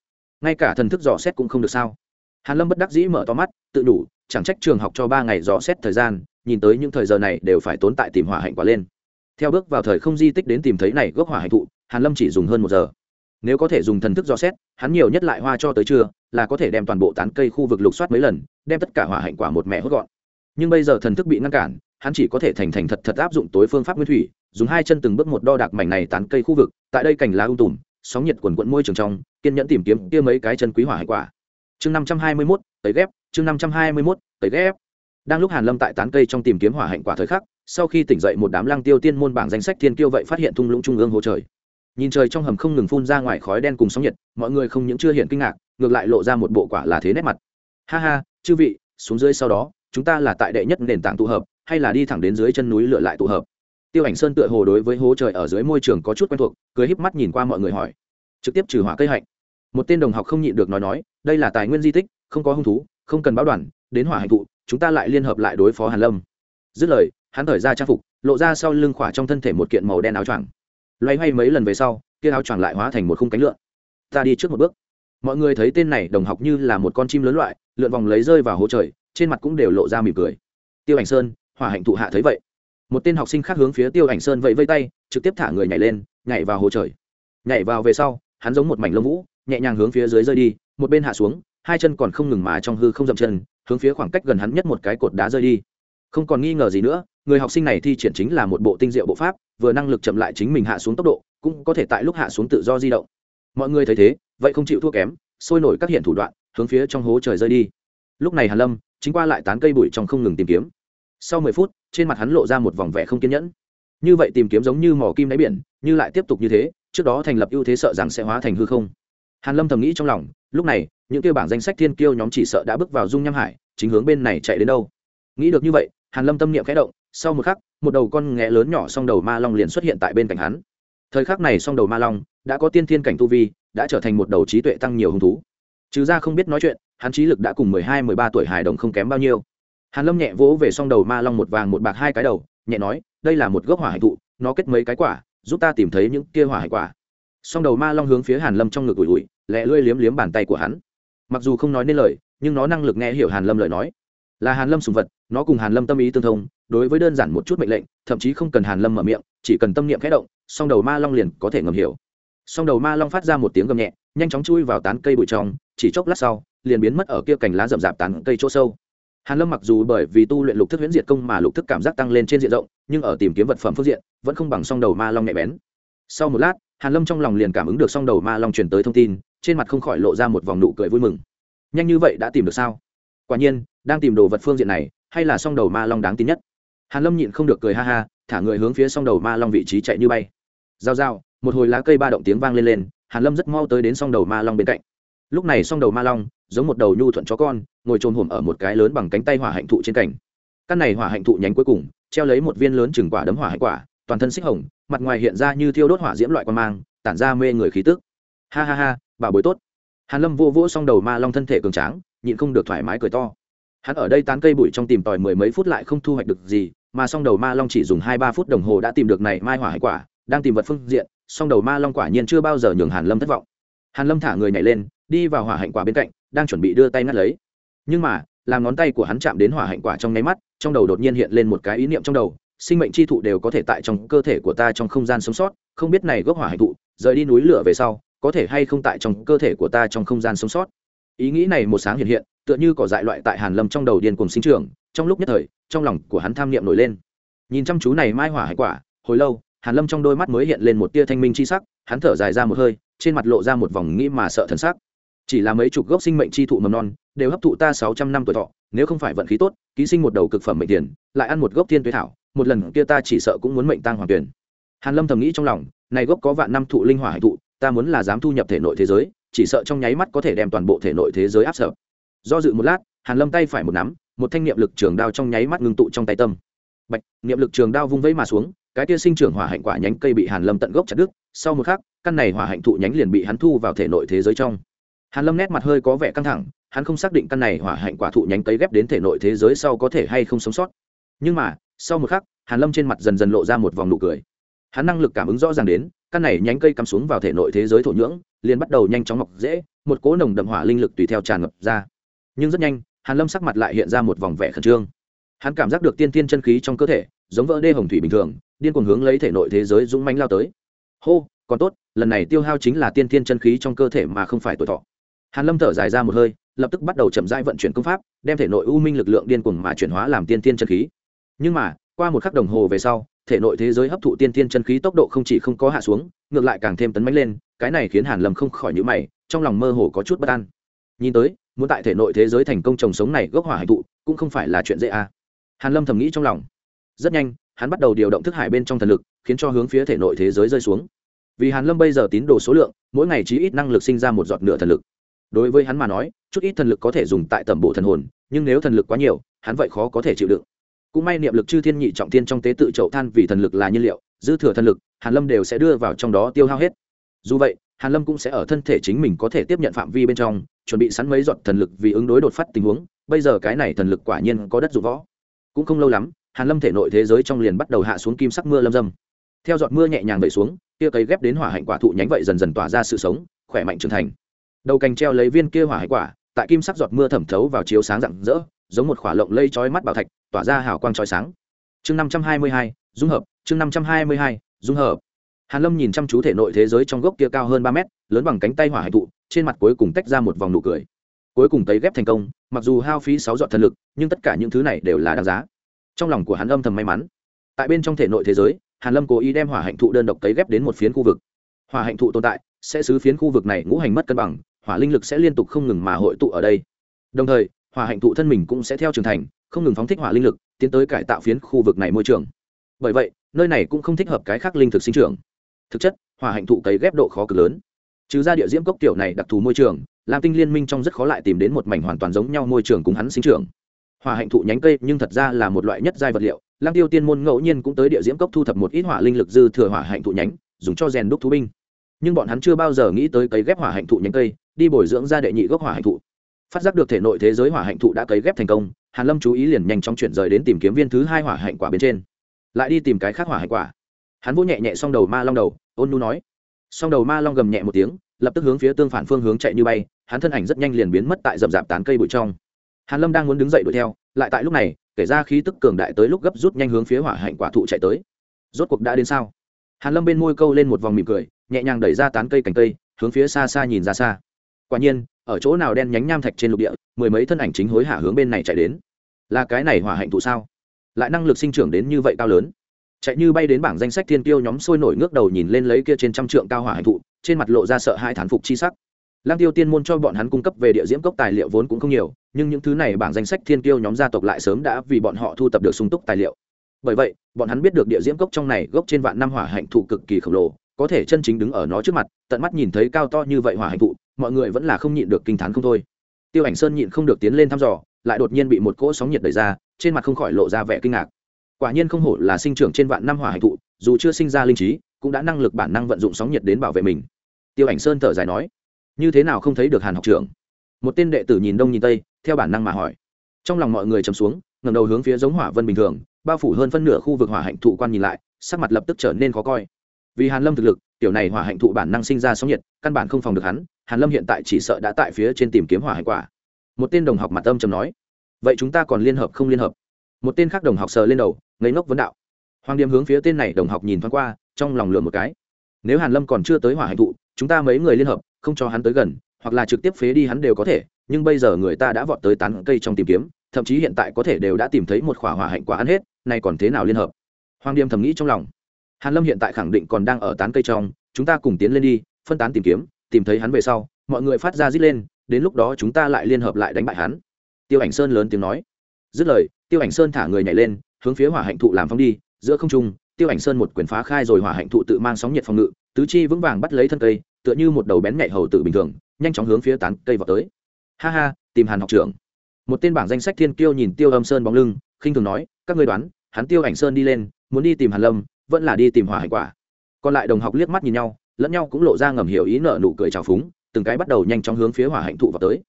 Ngay cả thần thức dò xét cũng không được sao? Hàn lâm bất đắc dĩ mở to mắt, tự đủ, chẳng trách trường học cho ba ngày dò xét thời gian, nhìn tới những thời giờ này đều phải tốn tại tìm hỏa hạnh quả lên. Theo bước vào thời không di tích đến tìm thấy này gốc hỏa hạnh thụ, hàn lâm chỉ dùng hơn một giờ nếu có thể dùng thần thức dò xét, hắn nhiều nhất lại hoa cho tới trưa, là có thể đem toàn bộ tán cây khu vực lục soát mấy lần, đem tất cả hỏa hạnh quả một mẹ hốt gọn. Nhưng bây giờ thần thức bị ngăn cản, hắn chỉ có thể thành thành thật thật áp dụng tối phương pháp nguyên thủy, dùng hai chân từng bước một đo đạc mảnh này tán cây khu vực, tại đây cành lá ung tùm, sóng nhiệt quần quận môi trường trong, kiên nhẫn tìm kiếm kia mấy cái chân quý hỏa hạnh quả. Chương năm trăm hai mươi mốt tấy ghép, chương năm trăm hai mươi mốt tấy ghép. Đang lúc hàn lâm tại tán cây trong tìm kiếm hỏa hạnh quả thời khắc, sau khi tỉnh dậy một đám lăng tiêu tiên môn bảng danh sách thiên kiêu vậy phát hiện thung lũng trung ương hồ trời nhìn trời trong hầm không ngừng phun ra ngoài khói đen cùng sóng nhiệt, mọi người không những chưa hiện kinh ngạc, ngược lại lộ ra một bộ quả là thế nét mặt. Ha ha, chư vị, xuống dưới sau đó, chúng ta là tại đệ nhất nền tảng tụ hợp, hay là đi thẳng đến dưới chân núi lựa lại tụ hợp? Tiêu ảnh sơn tựa hồ đối với hố trời ở dưới môi trường có chút quen thuộc, cười híp mắt nhìn qua mọi người hỏi. Trực tiếp trừ hỏa cây hạnh. Một tên đồng học không nhịn được nói nói, đây là tài nguyên di tích, không có hung thú, không cần báo đoàn, đến hỏa hạnh thụ, chúng ta lại liên hợp lại đối phó hàn lâm. Dứt lời, hắn thời ra trang phục, lộ ra sau lưng khỏa trong thân thể một kiện màu đen áo choàng loay hoay mấy lần về sau, kia áo choàng lại hóa thành một khung cánh lượn. Ta đi trước một bước. Mọi người thấy tên này đồng học như là một con chim lớn loại, lượn vòng lấy rơi vào hố trời, trên mặt cũng đều lộ ra mỉm cười. Tiêu ảnh sơn, hỏa hạnh thụ hạ thấy vậy. Một tên học sinh khác hướng phía tiêu ảnh sơn vẫy vây tay, trực tiếp thả người nhảy lên, nhảy vào hố trời. Nhảy vào về sau, hắn giống một mảnh lông vũ, nhẹ nhàng hướng phía dưới rơi đi, một bên hạ xuống, hai chân còn không ngừng mà trong hư không dậm chân, hướng phía khoảng cách gần hắn nhất một cái cột đá rơi đi không còn nghi ngờ gì nữa, người học sinh này thi triển chính là một bộ tinh diệu bộ pháp, vừa năng lực chậm lại chính mình hạ xuống tốc độ, cũng có thể tại lúc hạ xuống tự do di động. Mọi người thấy thế, vậy không chịu thua kém, sôi nổi các hiện thủ đoạn, hướng phía trong hố trời rơi đi. Lúc này hàn lâm, chính qua lại tán cây bụi trong không ngừng tìm kiếm. Sau mười phút, trên mặt hắn lộ ra một vòng vẻ không kiên nhẫn. Như vậy tìm kiếm giống như mỏ kim đáy biển, như lại tiếp tục như thế, trước đó thành lập ưu thế sợ rằng sẽ hóa thành hư không. Hàn lâm thầm nghĩ trong lòng, lúc này, những kêu bảng danh sách thiên kiêu nhóm chỉ sợ đã bước vào dung nham hải, chính hướng bên này chạy đến đâu. Nghĩ được như vậy hàn lâm tâm niệm khẽ động, sau một khắc, một đầu con nghé lớn nhỏ song đầu ma long liền xuất hiện tại bên cạnh hắn. Thời khắc này song đầu ma long đã có tiên thiên cảnh tu vi, đã trở thành một đầu trí tuệ tăng nhiều hứng thú. Trừ ra không biết nói chuyện, hắn trí lực đã cùng mười hai, mười ba tuổi hài đồng không kém bao nhiêu. Hàn lâm nhẹ vỗ về song đầu ma long một vàng một bạc hai cái đầu, nhẹ nói, đây là một gốc hỏa hải thụ, nó kết mấy cái quả, giúp ta tìm thấy những kia hỏa hải quả. Song đầu ma long hướng phía hàn lâm trong ngực ủi ủi, lẹ lưỡi liếm liếm bàn tay của hắn. Mặc dù không nói nên lời, nhưng nó năng lực nghe hiểu hàn lâm lời nói là hàn lâm sùng vật, nó cùng hàn lâm tâm ý tương thông, đối với đơn giản một chút mệnh lệnh, thậm chí không cần hàn lâm mở miệng, chỉ cần tâm niệm khẽ động, song đầu ma long liền có thể ngầm hiểu. Song đầu ma long phát ra một tiếng gầm nhẹ, nhanh chóng chui vào tán cây bụi trong, chỉ chốc lát sau, liền biến mất ở kia cành lá rậm rạp tán cây chỗ sâu. Hàn lâm mặc dù bởi vì tu luyện lục thức huyễn diệt công mà lục thức cảm giác tăng lên trên diện rộng, nhưng ở tìm kiếm vật phẩm phương diện, vẫn không bằng song đầu ma long nhạy bén. Sau một lát, hàn lâm trong lòng liền cảm ứng được song đầu ma long truyền tới thông tin, trên mặt không khỏi lộ ra một vòng nụ cười vui mừng. Nhanh như vậy đã tìm được sao? Quả nhiên, đang tìm đồ vật phương diện này, hay là song đầu ma long đáng tin nhất. Hàn lâm nhịn không được cười ha ha, thả người hướng phía song đầu ma long vị trí chạy như bay. Giao giao, một hồi lá cây ba động tiếng vang lên lên, hàn lâm rất mau tới đến song đầu ma long bên cạnh. Lúc này song đầu ma long, giống một đầu nhu thuận chó con, ngồi trồm hổm ở một cái lớn bằng cánh tay hỏa hạnh thụ trên cành. Căn này hỏa hạnh thụ nhánh cuối cùng, treo lấy một viên lớn chừng quả đấm hỏa hạnh quả, toàn thân xích hồng, mặt ngoài hiện ra như thiêu đốt hỏa diễm loại quan mang, tản ra mê người khí tức. Ha ha ha, bà bối tốt hàn lâm vô vỗ xong đầu ma long thân thể cường tráng, nhịn không được thoải mái cười to. Hắn ở đây tán cây bụi trong tìm tòi mười mấy phút lại không thu hoạch được gì, mà xong đầu ma long chỉ dùng hai ba phút đồng hồ đã tìm được này mai hỏa hải quả, đang tìm vật phương diện, song đầu ma long quả nhiên chưa bao giờ nhường hàn lâm thất vọng. Hàn lâm thả người nhảy lên, đi vào hỏa hạnh quả bên cạnh, đang chuẩn bị đưa tay ngắt lấy. Nhưng mà, làm ngón tay của hắn chạm đến hỏa hạnh quả trong nháy mắt, trong đầu đột nhiên hiện lên một cái ý niệm trong đầu, sinh mệnh chi thụ đều có thể tại trong cơ thể của ta trong không gian sống sót, không biết này gốc hỏa hạnh thụ, rời đi núi lửa về sau có thể hay không tại trong cơ thể của ta trong không gian sống sót. Ý nghĩ này một sáng hiện hiện, tựa như cỏ dại loại tại hàn lâm trong đầu điên cùng sinh trưởng, trong lúc nhất thời, trong lòng của hắn tham niệm nổi lên. Nhìn chăm chú này mai hỏa hải quả, hồi lâu, hàn lâm trong đôi mắt mới hiện lên một tia thanh minh chi sắc, hắn thở dài ra một hơi, trên mặt lộ ra một vòng nghĩ mà sợ thần sắc. Chỉ là mấy chục gốc sinh mệnh chi thụ mầm non, đều hấp thụ ta sáu trăm năm tuổi thọ, nếu không phải vận khí tốt, ký sinh một đầu cực phẩm mệnh tiền, lại ăn một gốc thiên tuế thảo, một lần kia ta chỉ sợ cũng muốn mệnh tăng hoàng tuyển. Hàn lâm thầm nghĩ trong lòng, này gốc có vạn năm thụ linh hỏa hải thụ ta muốn là dám thu nhập thể nội thế giới, chỉ sợ trong nháy mắt có thể đem toàn bộ thể nội thế giới áp sợ do dự một lát, hàn lâm tay phải một nắm, một thanh niệm lực trường đao trong nháy mắt ngưng tụ trong tay tâm. Bạch, niệm lực trường đao vung vẫy mà xuống, cái kia sinh trưởng hỏa hạnh quả nhánh cây bị hàn lâm tận gốc chặt đứt, sau một khắc, căn này hỏa hạnh thụ nhánh liền bị hắn thu vào thể nội thế giới trong. Hàn lâm nét mặt hơi có vẻ căng thẳng, hắn không xác định căn này hỏa hạnh quả thụ nhánh cấy ghép đến thể nội thế giới sau có thể hay không sống sót. Nhưng mà, sau một khắc, hàn lâm trên mặt dần dần lộ ra một vòng nụ cười. Hắn năng lực cảm ứng rõ ràng đến căn này nhánh cây cắm xuống vào thể nội thế giới thổ nhưỡng, liền bắt đầu nhanh chóng mọc dễ, một cỗ nồng đậm hỏa linh lực tùy theo tràn ngập ra. Nhưng rất nhanh, hàn lâm sắc mặt lại hiện ra một vòng vẻ khẩn trương. Hắn cảm giác được tiên tiên chân khí trong cơ thể, giống vỡ đê hồng thủy bình thường, điên cuồng hướng lấy thể nội thế giới dũng mãnh lao tới. Hô, còn tốt, lần này tiêu hao chính là tiên tiên chân khí trong cơ thể mà không phải tuổi thọ. Hàn lâm thở dài ra một hơi, lập tức bắt đầu chậm rãi vận chuyển công pháp, đem thể nội u minh lực lượng điên cuồng mà chuyển hóa làm tiên tiên chân khí. Nhưng mà, qua một khắc đồng hồ về sau thể nội thế giới hấp thụ tiên tiên chân khí tốc độ không chỉ không có hạ xuống, ngược lại càng thêm tấn mãnh lên, cái này khiến hàn lâm không khỏi nhíu mày, trong lòng mơ hồ có chút bất an. Nhìn tới, muốn tại thể nội thế giới thành công trồng sống này gốc hỏa hải thụ cũng không phải là chuyện dễ à. Hàn lâm thầm nghĩ trong lòng. Rất nhanh, hắn bắt đầu điều động thức hải bên trong thần lực, khiến cho hướng phía thể nội thế giới rơi xuống. Vì hàn lâm bây giờ tín đồ số lượng, mỗi ngày chỉ ít năng lực sinh ra một giọt nửa thần lực. Đối với hắn mà nói, chút ít thần lực có thể dùng tại tầm bộ thần hồn, nhưng nếu thần lực quá nhiều, hắn vậy khó có thể chịu đựng cũng may niệm lực chư thiên nhị trọng thiên trong tế tự chậu than vì thần lực là nhiên liệu, dư thừa thần lực, hàn lâm đều sẽ đưa vào trong đó tiêu hao hết. Dù vậy, hàn lâm cũng sẽ ở thân thể chính mình có thể tiếp nhận phạm vi bên trong, chuẩn bị sẵn mấy giọt thần lực vì ứng đối đột phát tình huống, bây giờ cái này thần lực quả nhiên có đất dụng võ. Cũng không lâu lắm, hàn lâm thể nội thế giới trong liền bắt đầu hạ xuống kim sắc mưa lâm dâm. Theo giọt mưa nhẹ nhàng đẩy xuống, kia cấy ghép đến hỏa hạnh quả thụ nhánh vậy dần dần tỏa ra sự sống, khỏe mạnh trưởng thành. Đầu cành treo lấy viên kia hỏa hạnh quả tại kim sắc giọt mưa thẩm thấu vào chiếu sáng rạng rỡ, giống một khỏa lộng lây chói mắt bảo thạch, tỏa ra hào quang chói sáng. Chương năm trăm hai mươi hai, dung hợp, chương năm trăm hai mươi hai, dung hợp. Hàn lâm nhìn chăm chú thể nội thế giới trong gốc kia cao hơn ba mét, lớn bằng cánh tay hỏa hải thụ, trên mặt cuối cùng tách ra một vòng nụ cười. Cuối cùng tấy ghép thành công, mặc dù hao phí sáu dọn thần lực, nhưng tất cả những thứ này đều là đáng giá. Trong lòng của hắn âm thầm may mắn. Tại bên trong thể nội thế giới, hàn lâm cố ý đem hỏa hạnh thụ đơn độc tấy ghép đến một phiến khu vực. Hỏa hạnh thụ tồn tại, sẽ xứ phiến khu vực này ngũ hành mất cân bằng hỏa linh lực sẽ liên tục không ngừng mà hội tụ ở đây. Đồng thời, hỏa hạnh thụ thân mình cũng sẽ theo trưởng thành, không ngừng phóng thích hỏa linh lực, tiến tới cải tạo phiến khu vực này môi trường. Bởi vậy, nơi này cũng không thích hợp cái khác linh thực sinh trưởng. Thực chất, hỏa hạnh thụ cấy ghép độ khó cực lớn. Trừ ra địa diễm cốc tiểu này đặc thù môi trường, lam tinh liên minh trong rất khó lại tìm đến một mảnh hoàn toàn giống nhau môi trường cùng hắn sinh trưởng. Hỏa hạnh thụ nhánh cây nhưng thật ra là một loại nhất giai vật liệu, lam tiêu tiên môn ngẫu nhiên cũng tới địa diễm cốc thu thập một ít hỏa linh lực dư thừa hỏa hạnh thụ nhánh, dùng cho rèn đúc thú binh nhưng bọn hắn chưa bao giờ nghĩ tới cấy ghép hỏa hạnh thụ nhánh cây, đi bồi dưỡng ra đệ nhị gốc hỏa hạnh thụ. Phát giác được thể nội thế giới hỏa hạnh thụ đã cấy ghép thành công, hàn lâm chú ý liền nhanh chóng chuyển rời đến tìm kiếm viên thứ hai hỏa hạnh quả bên trên. Lại đi tìm cái khác hỏa hạnh quả. Hắn vỗ nhẹ nhẹ xong đầu ma long đầu, ôn nu nói. Xong đầu ma long gầm nhẹ một tiếng, lập tức hướng phía tương phản phương hướng chạy như bay, hắn thân ảnh rất nhanh liền biến mất tại rậm rạp tán cây bụi trong. Hàn lâm đang muốn đứng dậy đuổi theo, lại tại lúc này, kể ra khí tức cường đại tới lúc gấp rút nhanh hướng phía hỏa hạnh quả thụ chạy tới. Rốt cuộc đã đến sao? Hàn lâm bên môi câu lên một vòng mỉm cười nhẹ nhàng đẩy ra tán cây cành cây, hướng phía xa xa nhìn ra xa. Quả nhiên, ở chỗ nào đen nhánh nham thạch trên lục địa, mười mấy thân ảnh chính hối hả hướng bên này chạy đến. Là cái này hỏa hạnh thụ sao? Lại năng lực sinh trưởng đến như vậy cao lớn. Chạy như bay đến bảng danh sách thiên tiêu nhóm sôi nổi ngước đầu nhìn lên lấy kia trên trăm trượng cao hỏa hạnh thụ, trên mặt lộ ra sợ hai thán phục chi sắc. Lang tiêu tiên môn cho bọn hắn cung cấp về địa diễm cốc tài liệu vốn cũng không nhiều, nhưng những thứ này bảng danh sách thiên tiêu nhóm gia tộc lại sớm đã vì bọn họ thu tập được sung túc tài liệu. Bởi vậy, bọn hắn biết được địa diễm cốc trong này gốc trên vạn năm hỏa hạnh thụ cực kỳ khổng lồ có thể chân chính đứng ở nó trước mặt, tận mắt nhìn thấy cao to như vậy hỏa hạnh thụ, mọi người vẫn là không nhịn được kinh t h á n không thôi. Tiêu ảnh sơn nhịn không được tiến lên thăm dò, lại đột nhiên bị một cỗ sóng nhiệt đẩy ra, trên mặt không khỏi lộ ra vẻ kinh ngạc. Quả nhiên không hổ là sinh trưởng trên vạn năm hỏa hạnh thụ, dù chưa sinh ra linh trí, cũng đã năng lực bản năng vận dụng sóng nhiệt đến bảo vệ mình. Tiêu ảnh sơn thở dài nói, như thế nào không thấy được hàn học trưởng? Một tên đệ tử nhìn đông nhìn tây, theo bản năng mà hỏi. Trong lòng mọi người chầm xuống ngầm đầu hướng phía giống hỏa vân bình thường, bao phủ hơn phân nửa khu vực hỏa hạnh thụ quan nhìn lại, sắc mặt lập tức trở nên khó coi vì hàn lâm thực lực, tiểu này hỏa hạnh thụ bản năng sinh ra sóng nhiệt, căn bản không phòng được hắn, hàn lâm hiện tại chỉ sợ đã tại phía trên tìm kiếm hỏa hạnh quả. Một tên đồng học mặt âm trầm nói, vậy chúng ta còn liên hợp không liên hợp? Một tên khác đồng học sờ lên đầu, ngây ngốc vấn đạo. Hoàng điềm hướng phía tên này đồng học nhìn thoáng qua, trong lòng lừa một cái. Nếu hàn lâm còn chưa tới hỏa hạnh thụ, chúng ta mấy người liên hợp, không cho hắn tới gần, hoặc là trực tiếp phế đi hắn đều có thể, nhưng bây giờ người ta đã vọt tới tán cây trong tìm kiếm, thậm chí hiện tại có thể đều đã tìm thấy một khỏa hỏa hạnh quả ăn hết, nay còn thế nào liên hợp? Hoàng điềm thầm nghĩ trong lòng hàn lâm hiện tại khẳng định còn đang ở tán cây trong, chúng ta cùng tiến lên đi, phân tán tìm kiếm, tìm thấy hắn về sau, mọi người phát ra rít lên, đến lúc đó chúng ta lại liên hợp lại đánh bại hắn. Tiêu ảnh sơn lớn tiếng nói. Dứt lời, tiêu ảnh sơn thả người nhảy lên, hướng phía hỏa hạnh thụ làm phong đi, giữa không trung, tiêu ảnh sơn một quyền phá khai rồi hỏa hạnh thụ tự mang sóng nhiệt phòng ngự, tứ chi vững vàng bắt lấy thân cây, tựa như một đầu bén nhạy hầu tử bình thường, nhanh chóng hướng phía tán cây vào tới. Ha ha, tìm hàn học trưởng. Một tên bảng danh sách thiên kiêu nhìn tiêu âm sơn bóng lưng, khinh thường nói, các ngươi đoán, hắn tiêu ảnh sơn đi lên, muốn đi tìm hàn lâm vẫn là đi tìm hỏa hạnh quả. Còn lại đồng học liếc mắt nhìn nhau, lẫn nhau cũng lộ ra ngầm hiểu ý nợ nụ cười trào phúng, từng cái bắt đầu nhanh chóng hướng phía hỏa hạnh thụ vào tới.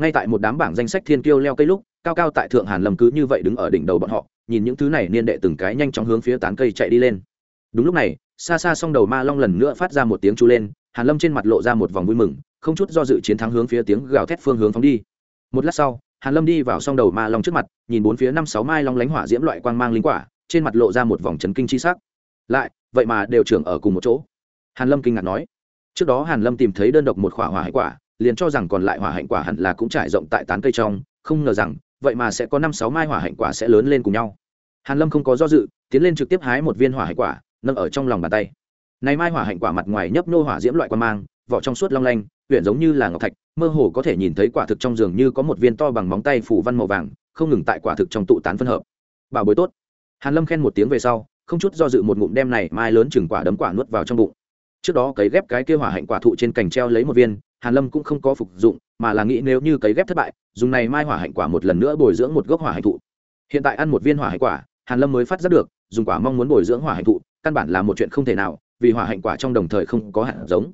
Ngay tại một đám bảng danh sách thiên kiêu leo cây lúc, cao cao tại thượng hàn lâm cứ như vậy đứng ở đỉnh đầu bọn họ, nhìn những thứ này niên đệ từng cái nhanh chóng hướng phía tán cây chạy đi lên. Đúng lúc này, xa xa song đầu ma long lần nữa phát ra một tiếng chu lên, hàn lâm trên mặt lộ ra một vòng vui mừng, không chút do dự chiến thắng hướng phía tiếng gào thét phương hướng phóng đi. Một lát sau, hàn lâm đi vào song đầu ma long trước mặt, nhìn bốn phía năm sáu mai long lánh hỏa diễm loại quang mang linh quả, trên mặt lộ ra một vòng chấn kinh chi sắc lại, vậy mà đều trưởng ở cùng một chỗ. Hàn lâm kinh ngạc nói. Trước đó hàn lâm tìm thấy đơn độc một khỏa hỏa hạnh quả, liền cho rằng còn lại hỏa hạnh quả hẳn là cũng trải rộng tại tán cây trong, không ngờ rằng, vậy mà sẽ có năm sáu mai hỏa hạnh quả sẽ lớn lên cùng nhau. Hàn lâm không có do dự, tiến lên trực tiếp hái một viên hỏa hạnh quả, nâng ở trong lòng bàn tay. Này mai hỏa hạnh quả mặt ngoài nhấp nô hỏa diễm loại quan mang, vỏ trong suốt long lanh huyện giống như là ngọc thạch, mơ hồ có thể nhìn thấy quả thực trong giường như có một viên to bằng móng tay phủ văn màu vàng, không ngừng tại quả thực trong tụ tán phân hợp. Bảo bối tốt. Hàn lâm khen một tiếng về sau không chút do dự một ngụm đem này mai lớn chừng quả đấm quả nuốt vào trong bụng. Trước đó cấy ghép cái kia hỏa hạnh quả thụ trên cành treo lấy một viên, hàn lâm cũng không có phục dụng, mà là nghĩ nếu như cấy ghép thất bại, dùng này mai hỏa hạnh quả một lần nữa bồi dưỡng một gốc hỏa hạnh thụ. Hiện tại ăn một viên hỏa hạnh quả, hàn lâm mới phát giác được, dùng quả mong muốn bồi dưỡng hỏa hạnh thụ, căn bản là một chuyện không thể nào, vì hỏa hạnh quả trong đồng thời không có hạt giống.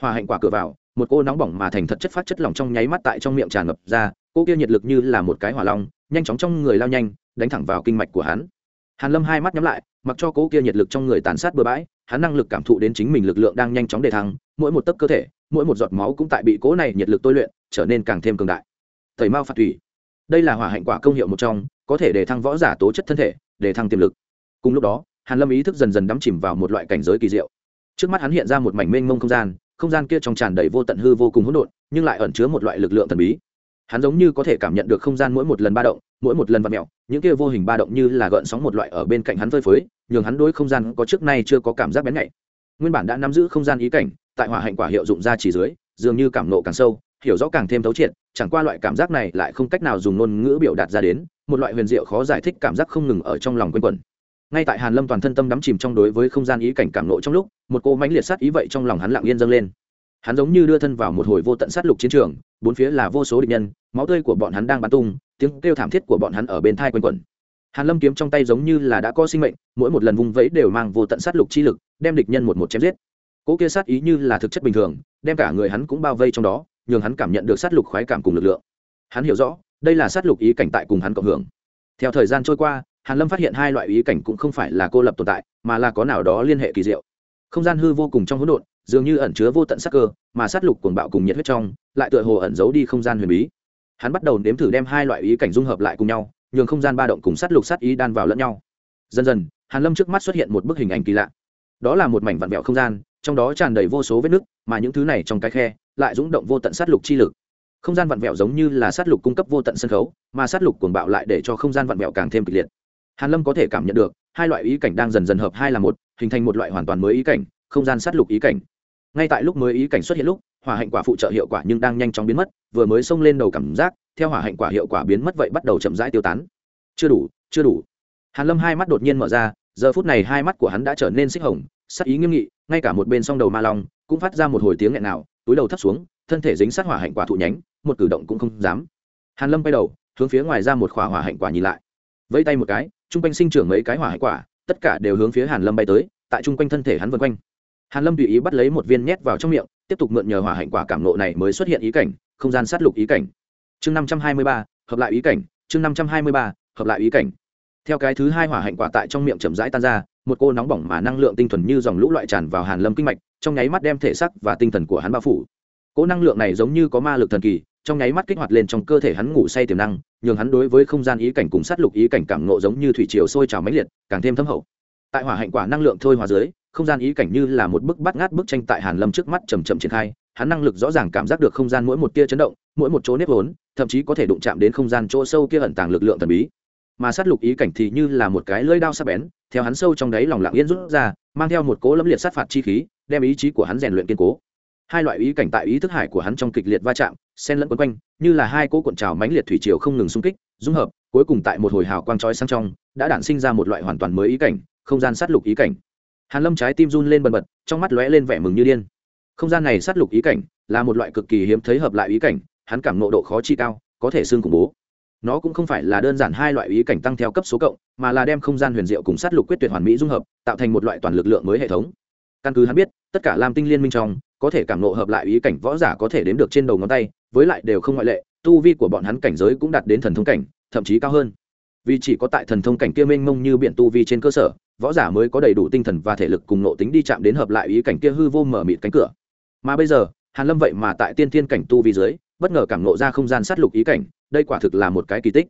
Hỏa hạnh quả cửa vào, một cô nóng bỏng mà thành thật chất phát chất lỏng trong nháy mắt tại trong miệng tràn ngập ra, cô kia nhiệt lực như là một cái hỏa long, nhanh chóng trong người lao nhanh, đánh thẳng vào kinh mạch của hắn hàn lâm hai mắt nhắm lại, mặc cho cố kia nhiệt lực trong người tàn sát bừa bãi, hắn năng lực cảm thụ đến chính mình lực lượng đang nhanh chóng đề thăng, mỗi một tấc cơ thể, mỗi một giọt máu cũng tại bị cố này nhiệt lực tôi luyện, trở nên càng thêm cường đại. Tẩy mao phạt thủy. Đây là hỏa hạnh quả công hiệu một trong, có thể để thăng võ giả tố chất thân thể để thăng tiềm lực. Cùng lúc đó, hàn lâm ý thức dần dần đắm chìm vào một loại cảnh giới kỳ diệu. Trước mắt hắn hiện ra một mảnh mênh mông không gian không gian kia trong tràn đầy vô tận hư vô cùng hỗn độn, nhưng lại ẩn chứa một loại lực lượng thần bí. Hắn giống như có thể cảm nhận được không gian mỗi một lần ba động mỗi một lần vặn mẹo, những kia vô hình ba động như là gợn sóng một loại ở bên cạnh hắn phơi phới, nhường hắn đối không gian có trước nay chưa có cảm giác bén nhạy. Nguyên bản đã nắm giữ không gian ý cảnh, tại hỏa hạnh quả hiệu dụng ra chỉ dưới, dường như cảm nộ càng sâu, hiểu rõ càng thêm thấu triệt, chẳng qua loại cảm giác này lại không cách nào dùng ngôn ngữ biểu đạt ra đến, một loại huyền diệu khó giải thích cảm giác không ngừng ở trong lòng quanh quẩn. Ngay tại hàn lâm toàn thân tâm đắm chìm trong đối với không gian ý cảnh cảm nộ trong lúc, một cô mãnh liệt sát ý vậy trong lòng hắn lặng yên dâng lên. Hắn giống như đưa thân vào một hồi vô tận sát lục chiến trường, bốn phía là vô số địch nhân, máu tươi của bọn hắn đang bắn tung tiếng kêu thảm thiết của bọn hắn ở bên thai quanh quẩn. Hàn lâm kiếm trong tay giống như là đã có sinh mệnh, mỗi một lần vung vẫy đều mang vô tận sát lục chi lực, đem địch nhân một một chém giết. Cỗ kia sát ý như là thực chất bình thường, đem cả người hắn cũng bao vây trong đó, nhường hắn cảm nhận được sát lục khoái cảm cùng lực lượng. Hắn hiểu rõ, đây là sát lục ý cảnh tại cùng hắn cộng hưởng. Theo thời gian trôi qua, hàn lâm phát hiện hai loại ý cảnh cũng không phải là cô lập tồn tại, mà là có nào đó liên hệ kỳ diệu. Không gian hư vô cùng trong hỗn độn, dường như ẩn chứa vô tận sắc cơ, mà sát lục cuồng bạo cùng nhiệt huyết trong, lại tựa hồ ẩn giấu đi không gian huyền bí hắn bắt đầu nếm thử đem hai loại ý cảnh dung hợp lại cùng nhau, nhường không gian ba động cùng sát lục sát ý đan vào lẫn nhau. Dần dần, hàn lâm trước mắt xuất hiện một bức hình ảnh kỳ lạ. Đó là một mảnh vặn vẹo không gian, trong đó tràn đầy vô số vết nứt, mà những thứ này trong cái khe lại rung động vô tận sát lục chi lực. Không gian vặn vẹo giống như là sát lục cung cấp vô tận sân khấu, mà sát lục cuồng bạo lại để cho không gian vặn vẹo càng thêm kịch liệt. Hàn lâm có thể cảm nhận được, hai loại ý cảnh đang dần dần hợp hai là một, hình thành một loại hoàn toàn mới ý cảnh, không gian sát lục ý cảnh. Ngay tại lúc mới ý cảnh xuất hiện lúc hỏa hạnh quả phụ trợ hiệu quả nhưng đang nhanh chóng biến mất, vừa mới xông lên đầu cảm giác, theo hỏa hạnh quả hiệu quả biến mất vậy bắt đầu chậm rãi tiêu tán. Chưa đủ chưa đủ. Hàn lâm hai mắt đột nhiên mở ra, giờ phút này hai mắt của hắn đã trở nên xích hồng, sắc ý nghiêm nghị, ngay cả một bên song đầu ma long cũng phát ra một hồi tiếng nghẹn nào, túi đầu thấp xuống, thân thể dính sát hỏa hạnh quả thụ nhánh, một cử động cũng không dám. Hàn lâm bay đầu, hướng phía ngoài ra một khỏa hỏa hạnh quả nhìn lại. Vẫy tay một cái trung quanh sinh trưởng mấy cái hỏa hạnh quả, tất cả đều hướng phía hàn lâm bay tới, tại trung quanh thân thể hắn vân quanh. Hàn lâm tùy ý bắt lấy một viên nhét vào trong miệng tiếp tục mượn nhờ hỏa hạnh quả cảm nộ này mới xuất hiện ý cảnh, không gian sát lục ý cảnh. Chương năm trăm hai mươi ba, hợp lại ý cảnh, chương năm trăm hai mươi ba, hợp lại ý cảnh. Theo cái thứ hai hỏa hạnh quả tại trong miệng chậm rãi tan ra, một cô nóng bỏng mà năng lượng tinh thuần như dòng lũ loại tràn vào hàn lâm kinh mạch, trong nháy mắt đem thể xác và tinh thần của hắn bao phủ. Cỗ năng lượng này giống như có ma lực thần kỳ, trong nháy mắt kích hoạt lên trong cơ thể hắn ngủ say tiềm năng, nhường hắn đối với không gian ý cảnh cùng sát lục ý cảnh cảm ngộ giống như thủy triều sôi trào mãnh liệt, càng thêm thâm hậu. Tại hỏa hạnh quả năng lượng thôi hòa dưới không gian ý cảnh như là một bức bắt ngát bức tranh tại hàn lâm trước mắt chầm chậm triển khai, hắn năng lực rõ ràng cảm giác được không gian mỗi một tia chấn động, mỗi một chỗ nếp vốn, thậm chí có thể đụng chạm đến không gian chỗ sâu kia ẩn tàng lực lượng thần bí. Mà sát lục ý cảnh thì như là một cái lưỡi đao sắc bén, theo hắn sâu trong đáy lòng lặng yên rút ra, mang theo một cố lẫm liệt sát phạt chi khí, đem ý chí của hắn rèn luyện kiên cố. Hai loại ý cảnh tại ý thức hải của hắn trong kịch liệt va chạm, xen lẫn quấn quanh, như là hai cỗ cuộn trào mãnh liệt thủy triều không ngừng xung kích, dung hợp, cuối cùng tại một hồi hào quang chói sáng trong, đã đản sinh ra một loại hoàn toàn mới ý cảnh, không gian sát lục ý cảnh hàn lâm trái tim run lên bần bật, trong mắt lóe lên vẻ mừng như điên. Không gian này sát lục ý cảnh là một loại cực kỳ hiếm thấy hợp lại ý cảnh, hắn cảm nộ độ khó chi cao, có thể xương khủng bố. Nó cũng không phải là đơn giản hai loại ý cảnh tăng theo cấp số cộng, mà là đem không gian huyền diệu cùng sát lục quyết tuyệt hoàn mỹ dung hợp, tạo thành một loại toàn lực lượng mới hệ thống. Căn cứ hắn biết, tất cả lam tinh liên minh trong, có thể cảm nộ hợp lại ý cảnh võ giả có thể đếm được trên đầu ngón tay, với lại đều không ngoại lệ, tu vi của bọn hắn cảnh giới cũng đạt đến thần thông cảnh, thậm chí cao hơn. Vì chỉ có tại thần thông cảnh kia mênh mông như biển tu vi trên cơ sở võ giả mới có đầy đủ tinh thần và thể lực cùng nộ tính đi chạm đến hợp lại ý cảnh kia hư vô mở mịt cánh cửa. Mà bây giờ, hàn lâm vậy mà tại tiên thiên cảnh tu vi dưới, bất ngờ cảm nộ ra không gian sát lục ý cảnh, đây quả thực là một cái kỳ tích.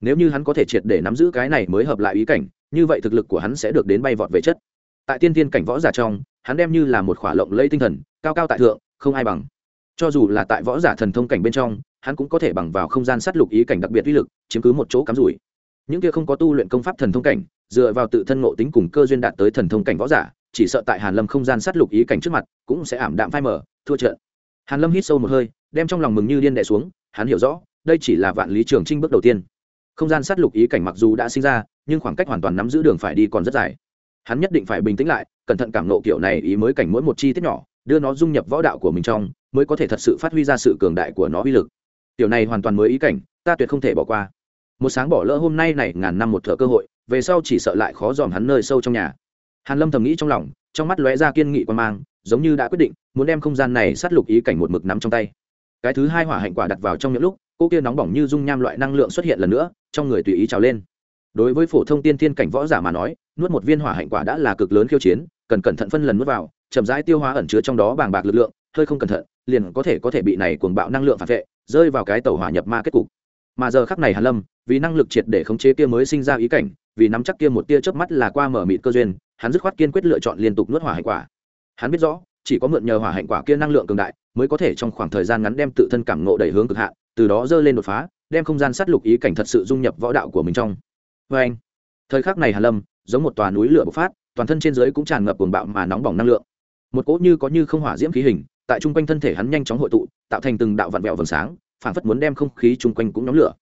Nếu như hắn có thể triệt để nắm giữ cái này mới hợp lại ý cảnh, như vậy thực lực của hắn sẽ được đến bay vọt về chất. Tại tiên thiên cảnh võ giả trong, hắn đem như là một khỏa lộng lây tinh thần, cao cao tại thượng, không ai bằng. Cho dù là tại võ giả thần thông cảnh bên trong, hắn cũng có thể bằng vào không gian sát lục ý cảnh đặc biệt uy lực, chiếm cứ một chỗ cắm rủi những kia không có tu luyện công pháp thần thông cảnh, dựa vào tự thân ngộ tính cùng cơ duyên đạt tới thần thông cảnh võ giả, chỉ sợ tại hàn lâm không gian sát lục ý cảnh trước mặt, cũng sẽ ảm đạm phai mở thua trận. Hàn lâm hít sâu một hơi, đem trong lòng mừng như điên đè xuống, hắn hiểu rõ, đây chỉ là vạn lý trường trinh bước đầu tiên. Không gian sát lục ý cảnh mặc dù đã sinh ra, nhưng khoảng cách hoàn toàn nắm giữ đường phải đi còn rất dài. Hắn nhất định phải bình tĩnh lại, cẩn thận cảm nộ kiểu này ý mới cảnh mỗi một chi tiết nhỏ, đưa nó dung nhập võ đạo của mình trong, mới có thể thật sự phát huy ra sự cường đại của nó uy lực. Tiểu này hoàn toàn mới ý cảnh, ta tuyệt không thể bỏ qua một sáng bỏ lỡ hôm nay này ngàn năm một thợ cơ hội, về sau chỉ sợ lại khó dòm hắn nơi sâu trong nhà. Hàn lâm thầm nghĩ trong lòng, trong mắt lóe ra kiên nghị quan mang, giống như đã quyết định, muốn đem không gian này sát lục ý cảnh một mực nắm trong tay. Cái thứ hai hỏa hạnh quả đặt vào trong những lúc, cô kia nóng bỏng như dung nham loại năng lượng xuất hiện lần nữa, trong người tùy ý trào lên. Đối với phổ thông tiên thiên cảnh võ giả mà nói, nuốt một viên hỏa hạnh quả đã là cực lớn khiêu chiến, cần cẩn thận phân lần nuốt vào, chậm rãi tiêu hóa ẩn chứa trong đó bàng bạc lực lượng, hơi không cẩn thận, liền có thể có thể bị này cuồng bạo năng lượng phản vệ, rơi vào cái tàu hỏa nhập ma kết cục. Mà giờ khắc này hàn lâm vì năng lực triệt để khống chế kia mới sinh ra ý cảnh, vì nắm chắc kia một tia chớp mắt là qua mở mịt cơ duyên, hắn dứt khoát kiên quyết lựa chọn liên tục nuốt hỏa hạnh quả. Hắn biết rõ, chỉ có mượn nhờ hỏa hạnh quả kia năng lượng cường đại, mới có thể trong khoảng thời gian ngắn đem tự thân cảm ngộ đẩy hướng cực hạn, từ đó dơ lên đột phá, đem không gian sát lục ý cảnh thật sự dung nhập võ đạo của mình trong. Vê anh, thời khắc này hàn lâm, giống một tòa núi lửa bộc phát, toàn thân trên dưới cũng tràn ngập cuồng bạo mà nóng bỏng năng lượng. Một cỗ như có như không hỏa diễm khí hình, tại trung quanh thân thể hắn nhanh chóng hội tụ, tạo thành từng đạo vạn vẹo vầng sáng phản phất muốn đem không khí chung quanh cũng nhóm lửa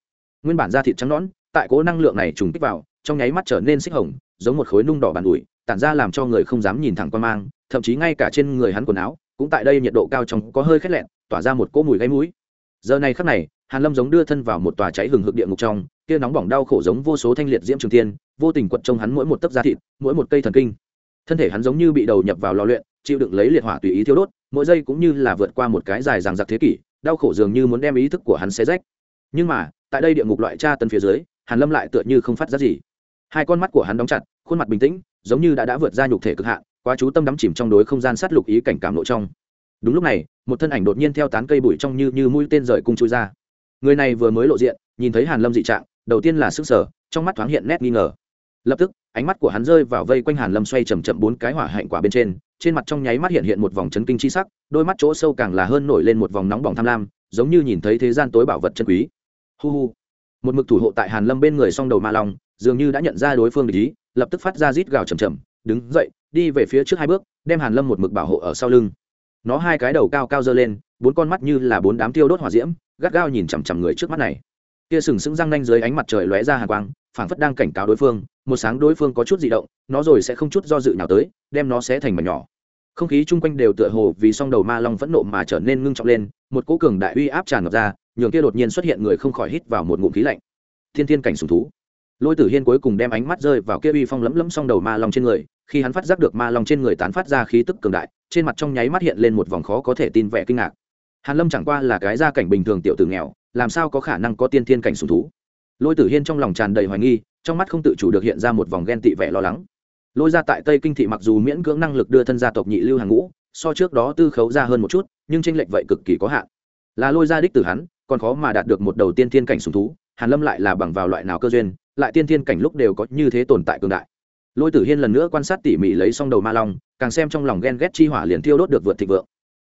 nguyên bản da thịt trắng nõn, tại cỗ năng lượng này trùng kích vào, trong nháy mắt trở nên xích hồng, giống một khối nung đỏ bàn ủi, tản ra làm cho người không dám nhìn thẳng qua mang, thậm chí ngay cả trên người hắn quần áo, cũng tại đây nhiệt độ cao trong có hơi khét lẹn, tỏa ra một cỗ mùi gáy mũi. Giờ này khắc này, hàn lâm giống đưa thân vào một tòa cháy hừng hực địa ngục trong, kia nóng bỏng đau khổ giống vô số thanh liệt diễm trường tiên vô tình quật trong hắn mỗi một tấc da thịt, mỗi một cây thần kinh. Thân thể hắn giống như bị đầu nhập vào lò luyện, chịu đựng lấy liệt hỏa tùy ý thiêu đốt, mỗi giây cũng như là vượt qua một cái dài dằng dặc thế kỷ, đau khổ dường như muốn đem ý thức của hắn xé rách nhưng mà, tại đây địa ngục loại tra tấn phía dưới, hàn lâm lại tựa như không phát ra gì. Hai con mắt của hắn đóng chặt, khuôn mặt bình tĩnh, giống như đã đã vượt ra nhục thể cực hạn, quá chú tâm đắm chìm trong đối không gian sát lục ý cảnh cảm nội trong. Đúng lúc này, một thân ảnh đột nhiên theo tán cây bụi trong như như mũi tên rời cung chui ra. Người này vừa mới lộ diện, nhìn thấy hàn lâm dị trạng, đầu tiên là sức sở trong mắt thoáng hiện nét nghi ngờ. Lập tức, ánh mắt của hắn rơi vào vây quanh hàn lâm xoay chậm chậm bốn cái hỏa hạnh quả bên trên trên mặt trong nháy mắt hiện hiện một vòng chấn kinh chi sắc, đôi mắt chỗ sâu càng là hơn nổi lên một vòng nóng bỏng tham lam, giống như nhìn thấy thế gian tối bảo vật chân quý hu hu. Một mực thủ hộ tại hàn lâm bên người song đầu ma long, dường như đã nhận ra đối phương để ý, lập tức phát ra rít gào chầm chậm, đứng dậy, đi về phía trước hai bước, đem hàn lâm một mực bảo hộ ở sau lưng. Nó hai cái đầu cao cao dơ lên, bốn con mắt như là bốn đám tiêu đốt hỏa diễm, gắt gao nhìn chằm chằm người trước mắt này. Kia sừng sững răng nanh dưới ánh mặt trời lóe ra hàn quang, phảng phất đang cảnh cáo đối phương, một sáng đối phương có chút dị động, nó rồi sẽ không chút do dự nào tới, đem nó sẽ thành mảnh nhỏ. Không khí chung quanh đều tựa hồ vì song đầu ma long phẫn nộ mà trở nên ngưng trọng lên, một cỗ cường đại uy áp tràn ngập ra nhường kia đột nhiên xuất hiện người không khỏi hít vào một ngụm khí lạnh. Thiên thiên cảnh sùng thú. Lôi tử hiên cuối cùng đem ánh mắt rơi vào kia uy phong lấm lấm song đầu ma long trên người, khi hắn phát giác được ma long trên người tán phát ra khí tức cường đại, trên mặt trong nháy mắt hiện lên một vòng khó có thể tin vẻ kinh ngạc. Hàn lâm chẳng qua là cái gia cảnh bình thường tiểu tử nghèo, làm sao có khả năng có tiên thiên cảnh sùng thú? Lôi tử hiên trong lòng tràn đầy hoài nghi, trong mắt không tự chủ được hiện ra một vòng ghen tị vẻ lo lắng. Lôi ra tại tây kinh thị mặc dù miễn cưỡng năng lực đưa thân gia tộc nhị lưu hàng ngũ, so trước đó tư khấu ra hơn một chút, nhưng tranh lệch vậy cực kỳ có hạn. Là lôi ra đích từ hắn còn khó mà đạt được một đầu tiên thiên cảnh sùng thú, hàn lâm lại là bằng vào loại nào cơ duyên, lại tiên thiên cảnh lúc đều có như thế tồn tại cường đại. Lôi tử hiên lần nữa quan sát tỉ mỉ lấy xong đầu ma long, càng xem trong lòng ghen ghét chi hỏa liền thiêu đốt được vượt thịnh vượng.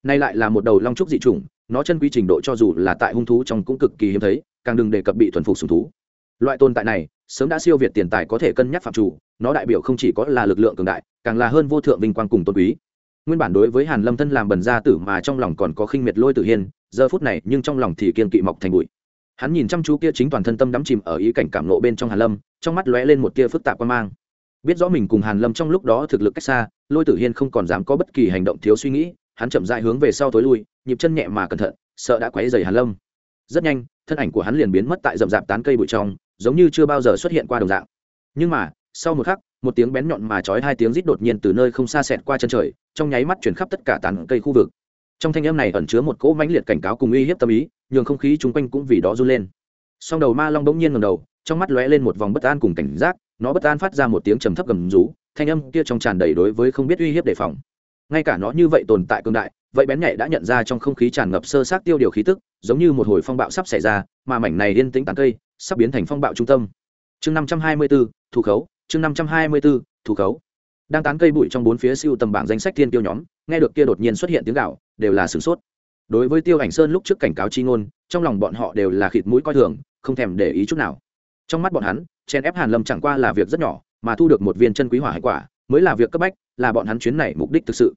Nay lại là một đầu long trúc dị chủng, nó chân quy trình độ cho dù là tại hung thú trong cũng cực kỳ hiếm thấy, càng đừng đề cập bị thuần phục sùng thú. Loại tồn tại này, sớm đã siêu việt tiền tài có thể cân nhắc phạm chủ, nó đại biểu không chỉ có là lực lượng cường đại, càng là hơn vô thượng vinh quang cùng tôn quý. Nguyên bản đối với hàn lâm thân làm bần gia tử mà trong lòng còn có khinh miệt lôi tử hiên giờ phút này nhưng trong lòng thì kiên kỵ mọc thành bụi. Hắn nhìn chăm chú kia chính toàn thân tâm đắm chìm ở ý cảnh cảm nộ bên trong hàn lâm, trong mắt lóe lên một tia phức tạp quan mang. Biết rõ mình cùng hàn lâm trong lúc đó thực lực cách xa, lôi tử hiên không còn dám có bất kỳ hành động thiếu suy nghĩ, hắn chậm rãi hướng về sau tối lui, nhịp chân nhẹ mà cẩn thận, sợ đã quấy rầy hàn lâm. Rất nhanh, thân ảnh của hắn liền biến mất tại rậm rạp tán cây bụi trong, giống như chưa bao giờ xuất hiện qua đồng dạng. Nhưng mà, sau một khắc, một tiếng bén nhọn mà chói hai tiếng rít đột nhiên từ nơi không xa xẹt qua chân trời, trong nháy mắt chuyển khắp tất cả tán cây khu vực trong thanh âm này ẩn chứa một cỗ mãnh liệt cảnh cáo cùng uy hiếp tâm ý, nhường không khí chung quanh cũng vì đó run lên. Song đầu ma long bỗng nhiên ngầm đầu, trong mắt lóe lên một vòng bất an cùng cảnh giác, nó bất an phát ra một tiếng trầm thấp gầm rú, thanh âm kia trong tràn đầy đối với không biết uy hiếp đề phòng. Ngay cả nó như vậy tồn tại cương đại, vậy bén nhạy đã nhận ra trong không khí tràn ngập sơ sát tiêu điều khí tức, giống như một hồi phong bạo sắp xảy ra, mà mảnh này yên tĩnh tán cây, sắp biến thành phong bạo trung tâm. Chương năm trăm hai mươi bốn thủ khấu, chương năm trăm hai mươi bốn thủ khấu đang tán cây bụi trong bốn phía siêu tầm bảng danh sách thiên tiêu nhóm, nghe được kia đột nhiên xuất hiện tiếng gạo đều là sửng sốt. Đối với tiêu ảnh sơn lúc trước cảnh cáo chi ngôn, trong lòng bọn họ đều là khịt mũi coi thường, không thèm để ý chút nào. Trong mắt bọn hắn chen ép hàn lâm chẳng qua là việc rất nhỏ, mà thu được một viên chân quý hỏa hải quả, mới là việc cấp bách, là bọn hắn chuyến này mục đích thực sự.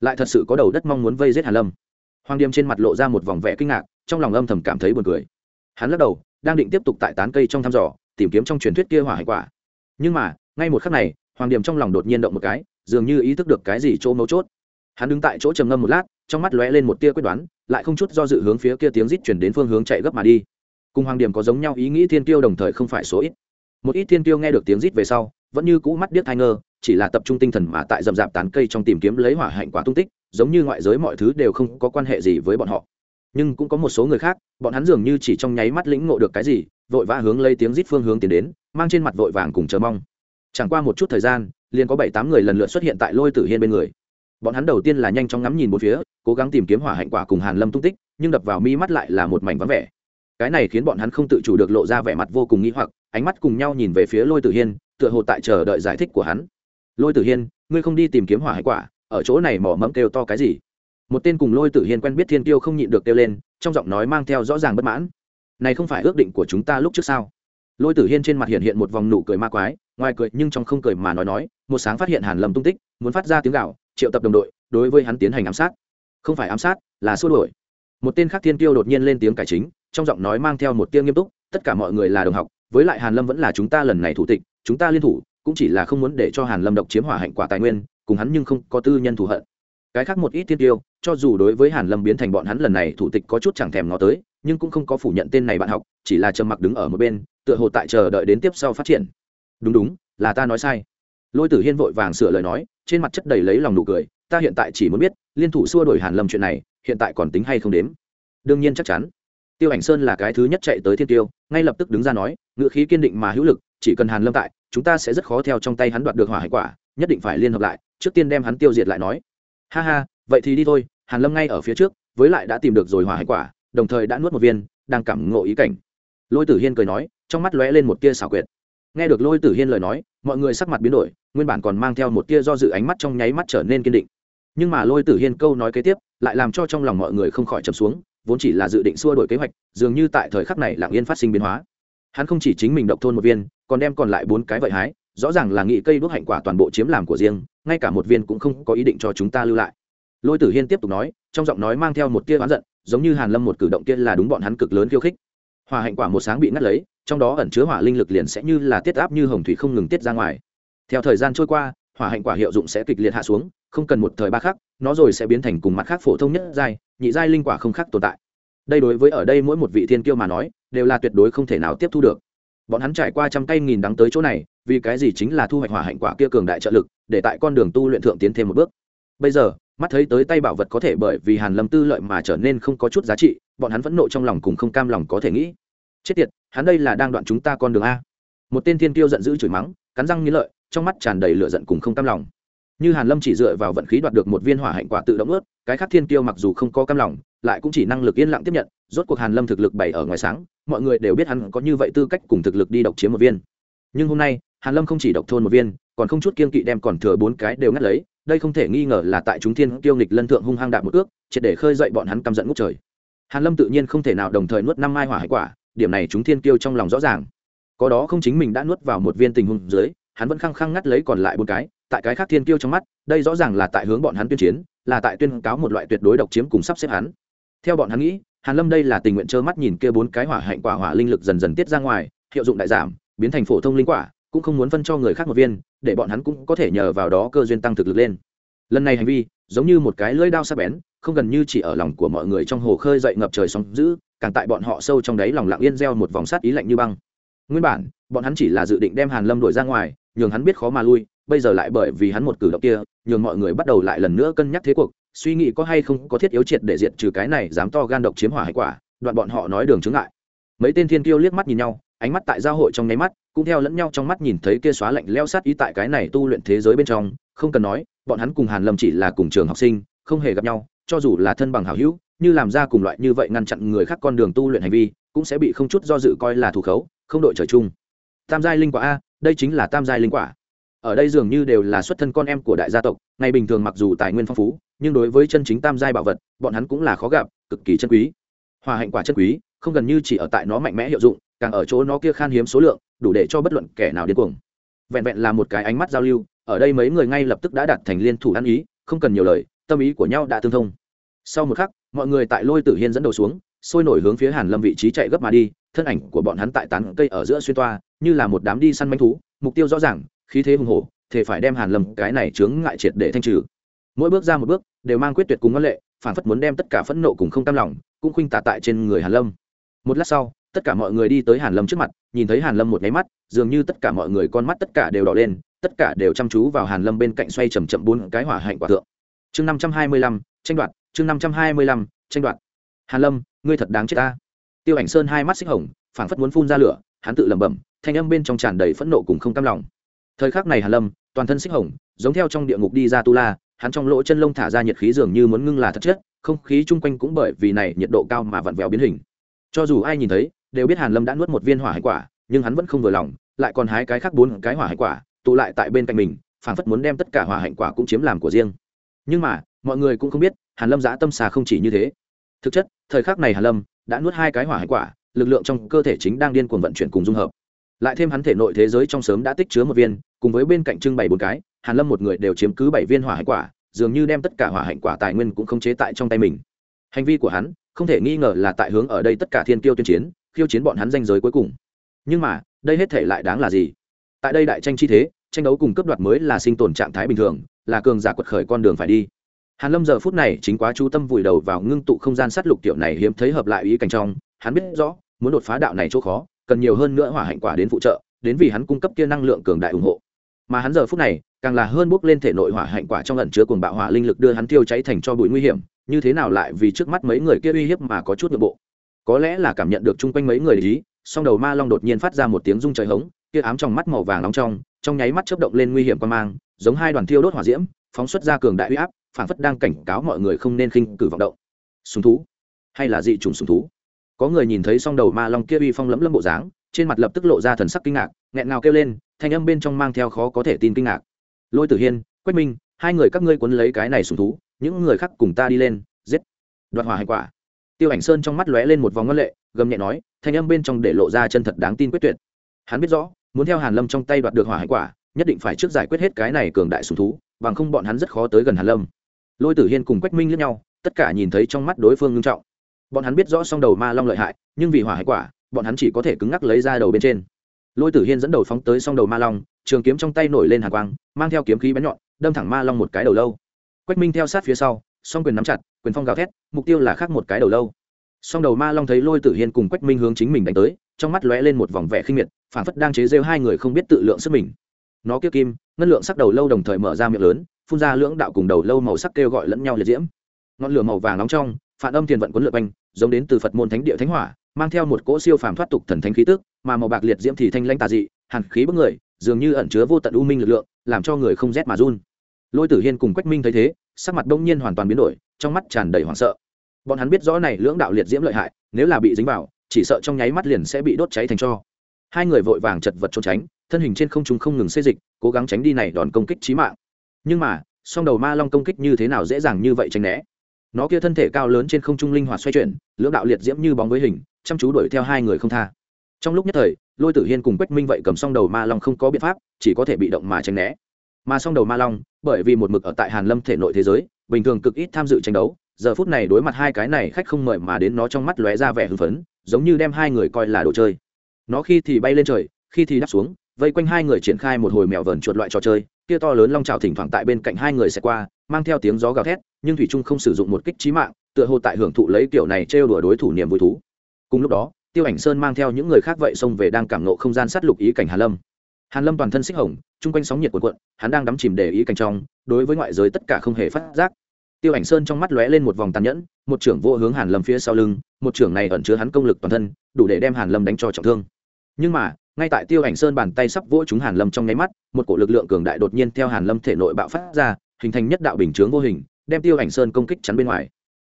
Lại thật sự có đầu đất mong muốn vây giết hàn lâm. Hoàng điềm trên mặt lộ ra một vòng vẻ kinh ngạc, trong lòng âm thầm cảm thấy buồn cười. Hắn lắc đầu, đang định tiếp tục tại tán cây trong thăm dò, tìm kiếm trong truyền thuyết kia hỏa hải quả. Nhưng mà, ngay một khắc này hoàng điềm trong lòng đột nhiên động một cái, dường như ý thức được cái gì chỗ mấu chốt. Hắn đứng tại chỗ trầm ngâm một lát, trong mắt lóe lên một tia quyết đoán, lại không chút do dự hướng phía kia tiếng rít chuyển đến phương hướng chạy gấp mà đi. Cùng hoàng điểm có giống nhau ý nghĩ thiên tiêu đồng thời không phải số ít. Một ít thiên tiêu nghe được tiếng rít về sau, vẫn như cũ mắt điếc thai ngơ, chỉ là tập trung tinh thần mà tại rậm rạp tán cây trong tìm kiếm lấy hỏa hạnh quả tung tích, giống như ngoại giới mọi thứ đều không có quan hệ gì với bọn họ. Nhưng cũng có một số người khác, bọn hắn dường như chỉ trong nháy mắt lĩnh ngộ được cái gì, vội vã hướng lấy tiếng rít phương hướng tiến đến, mang trên mặt vội vàng cùng chờ mong chẳng qua một chút thời gian, liền có bảy tám người lần lượt xuất hiện tại lôi tử hiên bên người. Bọn hắn đầu tiên là nhanh chóng ngắm nhìn một phía, cố gắng tìm kiếm hỏa hạnh quả cùng hàn lâm tung tích, nhưng đập vào mi mắt lại là một mảnh vắng vẻ. Cái này khiến bọn hắn không tự chủ được lộ ra vẻ mặt vô cùng nghĩ hoặc, ánh mắt cùng nhau nhìn về phía lôi tử hiên, tựa hồ tại chờ đợi giải thích của hắn. Lôi tử hiên, ngươi không đi tìm kiếm hỏa hạnh quả, ở chỗ này mỏ mẫm kêu to cái gì? Một tên cùng lôi tử hiên quen biết thiên tiêu không nhịn được kêu lên, trong giọng nói mang theo rõ ràng bất mãn. Này không phải ước định của chúng ta lúc trước sao? Lôi tử hiên trên mặt hiện hiện một vòng nụ cười ma quái, ngoài cười nhưng trong không cười mà nói nói, một sáng phát hiện hàn lâm tung tích, muốn phát ra tiếng gạo triệu tập đồng đội, đối với hắn tiến hành ám sát. Không phải ám sát, là xua đuổi. Một tên khác thiên tiêu đột nhiên lên tiếng cải chính, trong giọng nói mang theo một tiếng nghiêm túc, tất cả mọi người là đồng học, với lại hàn lâm vẫn là chúng ta lần này thủ tịch, chúng ta liên thủ, cũng chỉ là không muốn để cho hàn lâm độc chiếm hỏa hạnh quả tài nguyên, cùng hắn nhưng không có tư nhân thù hận. Cái khác một ít thiên tiêu cho dù đối với hàn lâm biến thành bọn hắn lần này thủ tịch có chút chẳng thèm ngó tới nhưng cũng không có phủ nhận tên này bạn học, chỉ là trầm mặc đứng ở một bên, tựa hồ tại chờ đợi đến tiếp sau phát triển. Đúng đúng, là ta nói sai. Lôi tử hiên vội vàng sửa lời nói, trên mặt chất đầy lấy lòng nụ cười, ta hiện tại chỉ muốn biết, liên thủ xua đổi hàn lâm chuyện này, hiện tại còn tính hay không đếm? Đương nhiên chắc chắn. Tiêu ảnh sơn là cái thứ nhất chạy tới thiên tiêu, ngay lập tức đứng ra nói, ngựa khí kiên định mà hữu lực, chỉ cần hàn lâm tại, chúng ta sẽ rất khó theo trong tay hắn đoạt được hỏa hải quả, nhất định phải liên hợp lại, trước tiên đem hắn tiêu diệt lại nói. Ha ha, vậy thì đi thôi, hàn lâm ngay ở phía trước, với lại đã tìm được rồi hỏa hải quả đồng thời đã nuốt một viên, đang cảm ngộ ý cảnh. Lôi tử hiên cười nói, trong mắt lóe lên một tia xảo quyệt. Nghe được lôi tử hiên lời nói, mọi người sắc mặt biến đổi, nguyên bản còn mang theo một tia do dự ánh mắt trong nháy mắt trở nên kiên định. Nhưng mà lôi tử hiên câu nói kế tiếp, lại làm cho trong lòng mọi người không khỏi trầm xuống, vốn chỉ là dự định xua đổi kế hoạch, dường như tại thời khắc này lặng yên phát sinh biến hóa. Hắn không chỉ chính mình độc thôn một viên, còn đem còn lại bốn cái vậy hái, rõ ràng là nghị cây đốt hạnh quả toàn bộ chiếm làm của riêng, ngay cả một viên cũng không có ý định cho chúng ta lưu lại. Lôi tử hiên tiếp tục nói, trong giọng nói mang theo một tia oán giận giống như hàn lâm một cử động kia là đúng bọn hắn cực lớn khiêu khích. Hỏa hạnh quả một sáng bị ngắt lấy, trong đó ẩn chứa hỏa linh lực liền sẽ như là tiết áp như hồng thủy không ngừng tiết ra ngoài. Theo thời gian trôi qua, hỏa hạnh quả hiệu dụng sẽ kịch liệt hạ xuống, không cần một thời ba khắc, nó rồi sẽ biến thành cùng mặt khác phổ thông nhất giai, nhị giai linh quả không khác tồn tại. Đây đối với ở đây mỗi một vị thiên kiêu mà nói, đều là tuyệt đối không thể nào tiếp thu được. Bọn hắn trải qua trăm tay nghìn đắng tới chỗ này, vì cái gì chính là thu hoạch hỏa hạnh quả kia cường đại trợ lực, để tại con đường tu luyện thượng tiến thêm một bước. Bây giờ mắt thấy tới tay bảo vật có thể bởi vì hàn lâm tư lợi mà trở nên không có chút giá trị, bọn hắn vẫn nộ trong lòng cùng không cam lòng có thể nghĩ. Chết tiệt, hắn đây là đang đoạn chúng ta con đường a. Một tên thiên tiêu giận dữ chửi mắng, cắn răng nghĩ lợi, trong mắt tràn đầy lửa giận cùng không cam lòng. Như hàn lâm chỉ dựa vào vận khí đoạt được một viên hỏa hạnh quả tự động ướt, cái khác thiên Tiêu mặc dù không có cam lòng, lại cũng chỉ năng lực yên lặng tiếp nhận, rốt cuộc hàn lâm thực lực bày ở ngoài sáng, mọi người đều biết hắn có như vậy tư cách cùng thực lực đi độc chiếm một viên. Nhưng hôm nay, hàn lâm không chỉ độc thôn một viên, còn không chút kiên kỵ đem còn thừa bốn cái đều ngắt lấy đây không thể nghi ngờ là tại chúng thiên kiêu nghịch lân thượng hung hăng đạp một ước triệt để khơi dậy bọn hắn căm giận ngút trời. Hàn lâm tự nhiên không thể nào đồng thời nuốt năm mai hỏa hải quả, điểm này chúng thiên kiêu trong lòng rõ ràng. Có đó không chính mình đã nuốt vào một viên tình huống dưới, hắn vẫn khăng khăng ngắt lấy còn lại bốn cái, tại cái khác thiên kiêu trong mắt, đây rõ ràng là tại hướng bọn hắn tuyên chiến, là tại tuyên cáo một loại tuyệt đối độc chiếm cùng sắp xếp hắn. Theo bọn hắn nghĩ, hàn lâm đây là tình nguyện trơ mắt nhìn kia bốn cái hỏa hạnh quả hỏa linh lực dần dần tiết ra ngoài, hiệu dụng đại giảm, biến thành phổ thông linh quả cũng không muốn phân cho người khác một viên, để bọn hắn cũng có thể nhờ vào đó cơ duyên tăng thực lực lên. Lần này hành vi, giống như một cái lưỡi đao sắc bén, không gần như chỉ ở lòng của mọi người trong hồ khơi dậy ngập trời sóng dữ, càng tại bọn họ sâu trong đáy lòng lặng yên gieo một vòng sát ý lạnh như băng. Nguyên bản, bọn hắn chỉ là dự định đem hàn lâm đuổi ra ngoài, nhường hắn biết khó mà lui, bây giờ lại bởi vì hắn một cử động kia, nhường mọi người bắt đầu lại lần nữa cân nhắc thế cuộc, suy nghĩ có hay không có thiết yếu triệt để diệt trừ cái này dám to gan độc chiếm hỏa hay quả, đoạn bọn họ nói đường chứng ngại. Mấy tên thiên kiêu liếc mắt nhìn nhau ánh mắt tại giao hội trong nháy mắt, cũng theo lẫn nhau trong mắt nhìn thấy kia xóa lạnh leo sát ý tại cái này tu luyện thế giới bên trong, không cần nói, bọn hắn cùng hàn lâm chỉ là cùng trường học sinh, không hề gặp nhau, cho dù là thân bằng hảo hữu, như làm ra cùng loại như vậy ngăn chặn người khác con đường tu luyện hành vi, cũng sẽ bị không chút do dự coi là thủ khấu, không đội trời chung. Tam giai linh quả a, đây chính là tam giai linh quả. Ở đây dường như đều là xuất thân con em của đại gia tộc, ngày bình thường mặc dù tài nguyên phong phú, nhưng đối với chân chính tam giai bảo vật, bọn hắn cũng là khó gặp, cực kỳ chân quý. Hòa hạnh quả chân quý, không gần như chỉ ở tại nó mạnh mẽ hiệu dụng càng ở chỗ nó kia khan hiếm số lượng, đủ để cho bất luận kẻ nào điên cuồng. Vẹn vẹn là một cái ánh mắt giao lưu, ở đây mấy người ngay lập tức đã đặt thành liên thủ ăn ý, không cần nhiều lời, tâm ý của nhau đã tương thông. Sau một khắc, mọi người tại lôi tử hiên dẫn đầu xuống, sôi nổi hướng phía hàn lâm vị trí chạy gấp mà đi, thân ảnh của bọn hắn tại tán cây ở giữa xuyên toa, như là một đám đi săn manh thú, mục tiêu rõ ràng, khí thế hùng hổ thể phải đem hàn lâm cái này chướng ngại triệt để thanh trừ. Mỗi bước ra một bước, đều mang quyết tuyệt cùng ngân lệ, phản phất muốn đem tất cả phẫn nộ cùng không tam lòng, cũng khuynh tả tại trên người hàn lâm. Một lát sau tất cả mọi người đi tới hàn lâm trước mặt, nhìn thấy hàn lâm một nháy mắt, dường như tất cả mọi người con mắt tất cả đều đỏ lên, tất cả đều chăm chú vào hàn lâm bên cạnh xoay chậm chậm bốn cái hỏa hạnh quả thượng chương năm trăm hai mươi lăm, tranh đoạt, chương năm trăm hai mươi lăm, tranh đoạt. Hàn lâm, ngươi thật đáng chết ta. Tiêu ảnh sơn hai mắt xích hồng, phảng phất muốn phun ra lửa, hắn tự lẩm bẩm, thanh âm bên trong tràn đầy phẫn nộ cùng không cam lòng. Thời khắc này hàn lâm, toàn thân xích hồng, giống theo trong địa ngục đi ra tu la, hắn trong lỗ chân lông thả ra nhiệt khí dường như muốn ngưng là thật chất không khí chung quanh cũng bởi vì này nhiệt độ cao mà vặn vẹo biến hình. Cho dù ai nhìn thấy đều biết hàn lâm đã nuốt một viên hỏa hải quả, nhưng hắn vẫn không vừa lòng, lại còn hái cái khác bốn cái hỏa hải quả, tụ lại tại bên cạnh mình, phảng phất muốn đem tất cả hỏa hạnh quả cũng chiếm làm của riêng. Nhưng mà, mọi người cũng không biết, hàn lâm giã tâm xà không chỉ như thế. Thực chất, thời khắc này hàn lâm đã nuốt hai cái hỏa hải quả, lực lượng trong cơ thể chính đang điên cuồng vận chuyển cùng dung hợp. Lại thêm hắn thể nội thế giới trong sớm đã tích chứa một viên, cùng với bên cạnh trưng bày bốn cái, hàn lâm một người đều chiếm cứ bảy viên hỏa hải quả, dường như đem tất cả hỏa hạnh quả tài nguyên cũng không chế tại trong tay mình. Hành vi của hắn không thể nghi ngờ là tại hướng ở đây tất cả thiên kiêu tuyên chiến khiêu chiến bọn hắn danh giới cuối cùng. Nhưng mà, đây hết thể lại đáng là gì? Tại đây đại tranh chi thế, tranh đấu cùng cấp đoạt mới là sinh tồn trạng thái bình thường, là cường giả quật khởi con đường phải đi. Hàn lâm giờ phút này chính quá chú tâm vùi đầu vào ngưng tụ không gian sát lục tiểu này hiếm thấy hợp lại ý cảnh trong. Hắn biết rõ, muốn đột phá đạo này chỗ khó, cần nhiều hơn nữa hỏa hạnh quả đến phụ trợ, đến vì hắn cung cấp kia năng lượng cường đại ủng hộ. Mà hắn giờ phút này, càng là hơn bước lên thể nội hỏa hạnh quả trong ẩn chứa cuồng bạo hỏa linh lực đưa hắn tiêu cháy thành cho bụi nguy hiểm, như thế nào lại vì trước mắt mấy người kia uy hiếp mà có chút nội bộ? Có lẽ là cảm nhận được chung quanh mấy người ý, song đầu ma long đột nhiên phát ra một tiếng rung trời hống kia ám trong mắt màu vàng nóng trong trong nháy mắt chớp động lên nguy hiểm quan mang giống hai đoàn thiêu đốt hỏa diễm phóng xuất ra cường đại uy áp phản phất đang cảnh cáo mọi người không nên khinh cử vọng động. Súng thú? Hay là dị trùng súng thú? Có người nhìn thấy song đầu ma long kia uy phong lẫm lẫm bộ dáng trên mặt lập tức lộ ra thần sắc kinh ngạc nghẹn ngào kêu lên thanh âm bên trong mang theo khó có thể tin kinh ngạc. Lôi tử hiên quách minh hai người các ngươi quấn lấy cái này sùng thú những người khác cùng ta đi lên giết. Đoạt hòa hành quả? Tiêu ảnh sơn trong mắt lóe lên một vòng ngân lệ, gầm nhẹ nói, thanh âm bên trong để lộ ra chân thật đáng tin quyết tuyệt. Hắn biết rõ, muốn theo hàn lâm trong tay đoạt được hỏa hải quả, nhất định phải trước giải quyết hết cái này cường đại sùng thú, bằng không bọn hắn rất khó tới gần hàn lâm. Lôi tử hiên cùng quách minh lẫn nhau, tất cả nhìn thấy trong mắt đối phương ngưng trọng. Bọn hắn biết rõ song đầu ma long lợi hại, nhưng vì hỏa hải quả, bọn hắn chỉ có thể cứng ngắc lấy ra đầu bên trên. Lôi tử hiên dẫn đầu phóng tới song đầu ma long, trường kiếm trong tay nổi lên hàn quang, mang theo kiếm khí bén nhọn, đâm thẳng ma long một cái đầu lâu. Quách minh theo sát phía sau, song quyền nắm chặt quyền phong gào thét, mục tiêu là khác một cái đầu lâu. Song đầu ma long thấy lôi tử hiên cùng quách minh hướng chính mình đánh tới, trong mắt lóe lên một vòng vẻ khinh miệt phản phất đang chế rêu hai người không biết tự lượng sức mình. Nó kia kim, ngân lượng sắc đầu lâu đồng thời mở ra miệng lớn, phun ra lưỡng đạo cùng đầu lâu màu sắc kêu gọi lẫn nhau liệt diễm. Ngọn lửa màu vàng nóng trong, phản âm thiền vận quấn lượt quanh, giống đến từ phật môn thánh địa thánh hỏa, mang theo một cỗ siêu phàm thoát tục thần thánh khí tức, mà màu bạc liệt diễm thì thanh lãnh tà dị, hàn khí bức người, dường như ẩn chứa vô tận u minh lực lượng, làm cho người không rét mà run. Lôi tử hiên cùng quách minh thấy thế, sắc mặt đông nhiên hoàn toàn biến đổi trong mắt tràn đầy hoảng sợ. Bọn hắn biết rõ này lưỡng đạo liệt diễm lợi hại, nếu là bị dính vào, chỉ sợ trong nháy mắt liền sẽ bị đốt cháy thành cho. Hai người vội vàng chật vật trốn tránh, thân hình trên không trung không ngừng xây dịch, cố gắng tránh đi này đòn công kích chí mạng. Nhưng mà, song đầu ma long công kích như thế nào dễ dàng như vậy tránh né? Nó kia thân thể cao lớn trên không trung linh hoạt xoay chuyển, lưỡng đạo liệt diễm như bóng với hình, chăm chú đuổi theo hai người không tha. Trong lúc nhất thời, lôi tử hiên cùng quách minh vậy cầm song đầu ma long không có biện pháp, chỉ có thể bị động mà tránh né mà song đầu ma long, bởi vì một mực ở tại hàn lâm thể nội thế giới, bình thường cực ít tham dự tranh đấu, giờ phút này đối mặt hai cái này khách không mời mà đến nó trong mắt lóe ra vẻ hưng phấn, giống như đem hai người coi là đồ chơi. Nó khi thì bay lên trời, khi thì đáp xuống, vây quanh hai người triển khai một hồi mèo vờn chuột loại trò chơi, kia to lớn long trào thỉnh thoảng tại bên cạnh hai người sẽ qua, mang theo tiếng gió gào thét, nhưng thủy trung không sử dụng một kích trí mạng, tựa hồ tại hưởng thụ lấy kiểu này trêu đùa đối thủ niềm vui thú. Cùng lúc đó, tiêu ảnh sơn mang theo những người khác vậy xông về đang cảm nộ không gian sát lục ý cảnh hàn lâm hàn lâm toàn thân xích hồng, chung quanh sóng nhiệt cuộn cuộn, hắn đang đắm chìm để ý cảnh trong, đối với ngoại giới tất cả không hề phát giác. Tiêu ảnh sơn trong mắt lóe lên một vòng tàn nhẫn, một trưởng vô hướng hàn lâm phía sau lưng, một trưởng này ẩn chứa hắn công lực toàn thân, đủ để đem hàn lâm đánh cho trọng thương. Nhưng mà, ngay tại tiêu ảnh sơn bàn tay sắp vỗ chúng hàn lâm trong nháy mắt, một cổ lực lượng cường đại đột nhiên theo hàn lâm thể nội bạo phát ra, hình thành nhất đạo bình chướng vô hình, đem tiêu ảnh sơn công kích chắn bên ngoài.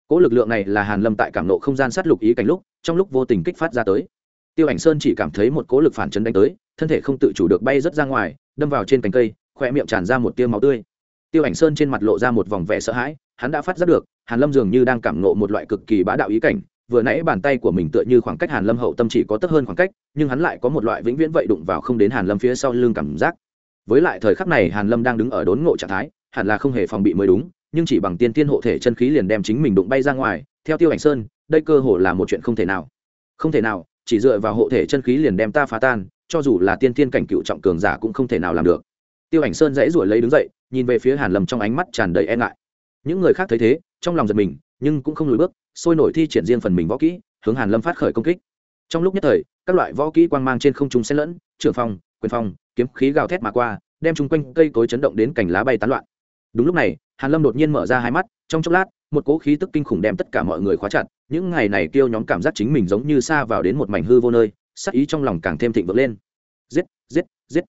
Cỗ lực lượng này là hàn lâm tại cảm nộ không gian sát lục ý cảnh lúc, trong lúc vô tình kích phát ra tới. Tiêu ảnh sơn chỉ cảm thấy một cỗ lực phản chấn đánh tới thân thể không tự chủ được bay rất ra ngoài, đâm vào trên cành cây khoe miệng tràn ra một tia máu tươi. Tiêu ảnh sơn trên mặt lộ ra một vòng vẻ sợ hãi, hắn đã phát giác được, hàn lâm dường như đang cảm nộ một loại cực kỳ bá đạo ý cảnh, vừa nãy bàn tay của mình tựa như khoảng cách hàn lâm hậu tâm chỉ có tấp hơn khoảng cách, nhưng hắn lại có một loại vĩnh viễn vậy đụng vào không đến hàn lâm phía sau lưng cảm giác. Với lại thời khắc này hàn lâm đang đứng ở đốn ngộ trạng thái, hẳn là không hề phòng bị mới đúng, nhưng chỉ bằng tiên tiên hộ thể chân khí liền đem chính mình đụng bay ra ngoài, theo tiêu ảnh sơn, đây cơ hồ là một chuyện không thể nào. Không thể nào, chỉ dựa vào hộ thể chân khí liền đem ta phá tan cho dù là tiên tiên cảnh cựu trọng cường giả cũng không thể nào làm được. Tiêu ảnh sơn dãy ruổi lấy đứng dậy, nhìn về phía hàn lâm trong ánh mắt tràn đầy e ngại. Những người khác thấy thế, trong lòng giật mình, nhưng cũng không lùi bước, sôi nổi thi triển riêng phần mình võ kỹ, hướng hàn lâm phát khởi công kích. Trong lúc nhất thời, các loại võ kỹ quang mang trên không trung xen lẫn trường phong, quyền phong, kiếm khí gào thét mà qua, đem chung quanh cây cối chấn động đến cành lá bay tán loạn. Đúng lúc này, hàn lâm đột nhiên mở ra hai mắt, trong chốc lát, một cỗ khí tức kinh khủng đem tất cả mọi người khóa chặt, những ngày này kêu nhóm cảm giác chính mình giống như xa vào đến một mảnh hư vô nơi sắc ý trong lòng càng thêm thịnh vượng lên. Giết giết giết.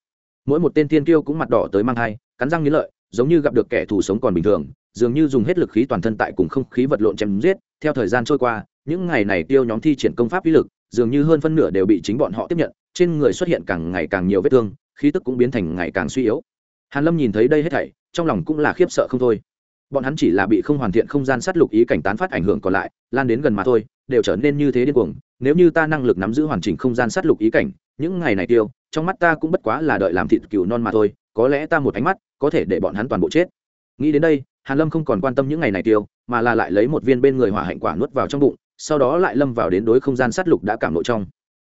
Mỗi một tên tiên kiêu cũng mặt đỏ tới mang thai, cắn răng nghĩ lợi, giống như gặp được kẻ thù sống còn bình thường, dường như dùng hết lực khí toàn thân tại cùng không khí vật lộn chém giết. Theo thời gian trôi qua, những ngày này tiêu nhóm thi triển công pháp uy lực, dường như hơn phân nửa đều bị chính bọn họ tiếp nhận, trên người xuất hiện càng ngày càng nhiều vết thương, khí tức cũng biến thành ngày càng suy yếu. Hàn lâm nhìn thấy đây hết thảy, trong lòng cũng là khiếp sợ không thôi. Bọn hắn chỉ là bị không hoàn thiện không gian sát lục ý cảnh tán phát ảnh hưởng còn lại, lan đến gần mà thôi đều trở nên như thế điên cuồng. Nếu như ta năng lực nắm giữ hoàn chỉnh không gian sát lục ý cảnh, những ngày này tiêu, trong mắt ta cũng bất quá là đợi làm thịt cừu non mà thôi, có lẽ ta một ánh mắt có thể để bọn hắn toàn bộ chết. Nghĩ đến đây, hàn lâm không còn quan tâm những ngày này tiêu, mà là lại lấy một viên bên người hỏa hạnh quả nuốt vào trong bụng, sau đó lại lâm vào đến đối không gian sát lục đã cảm nội trong.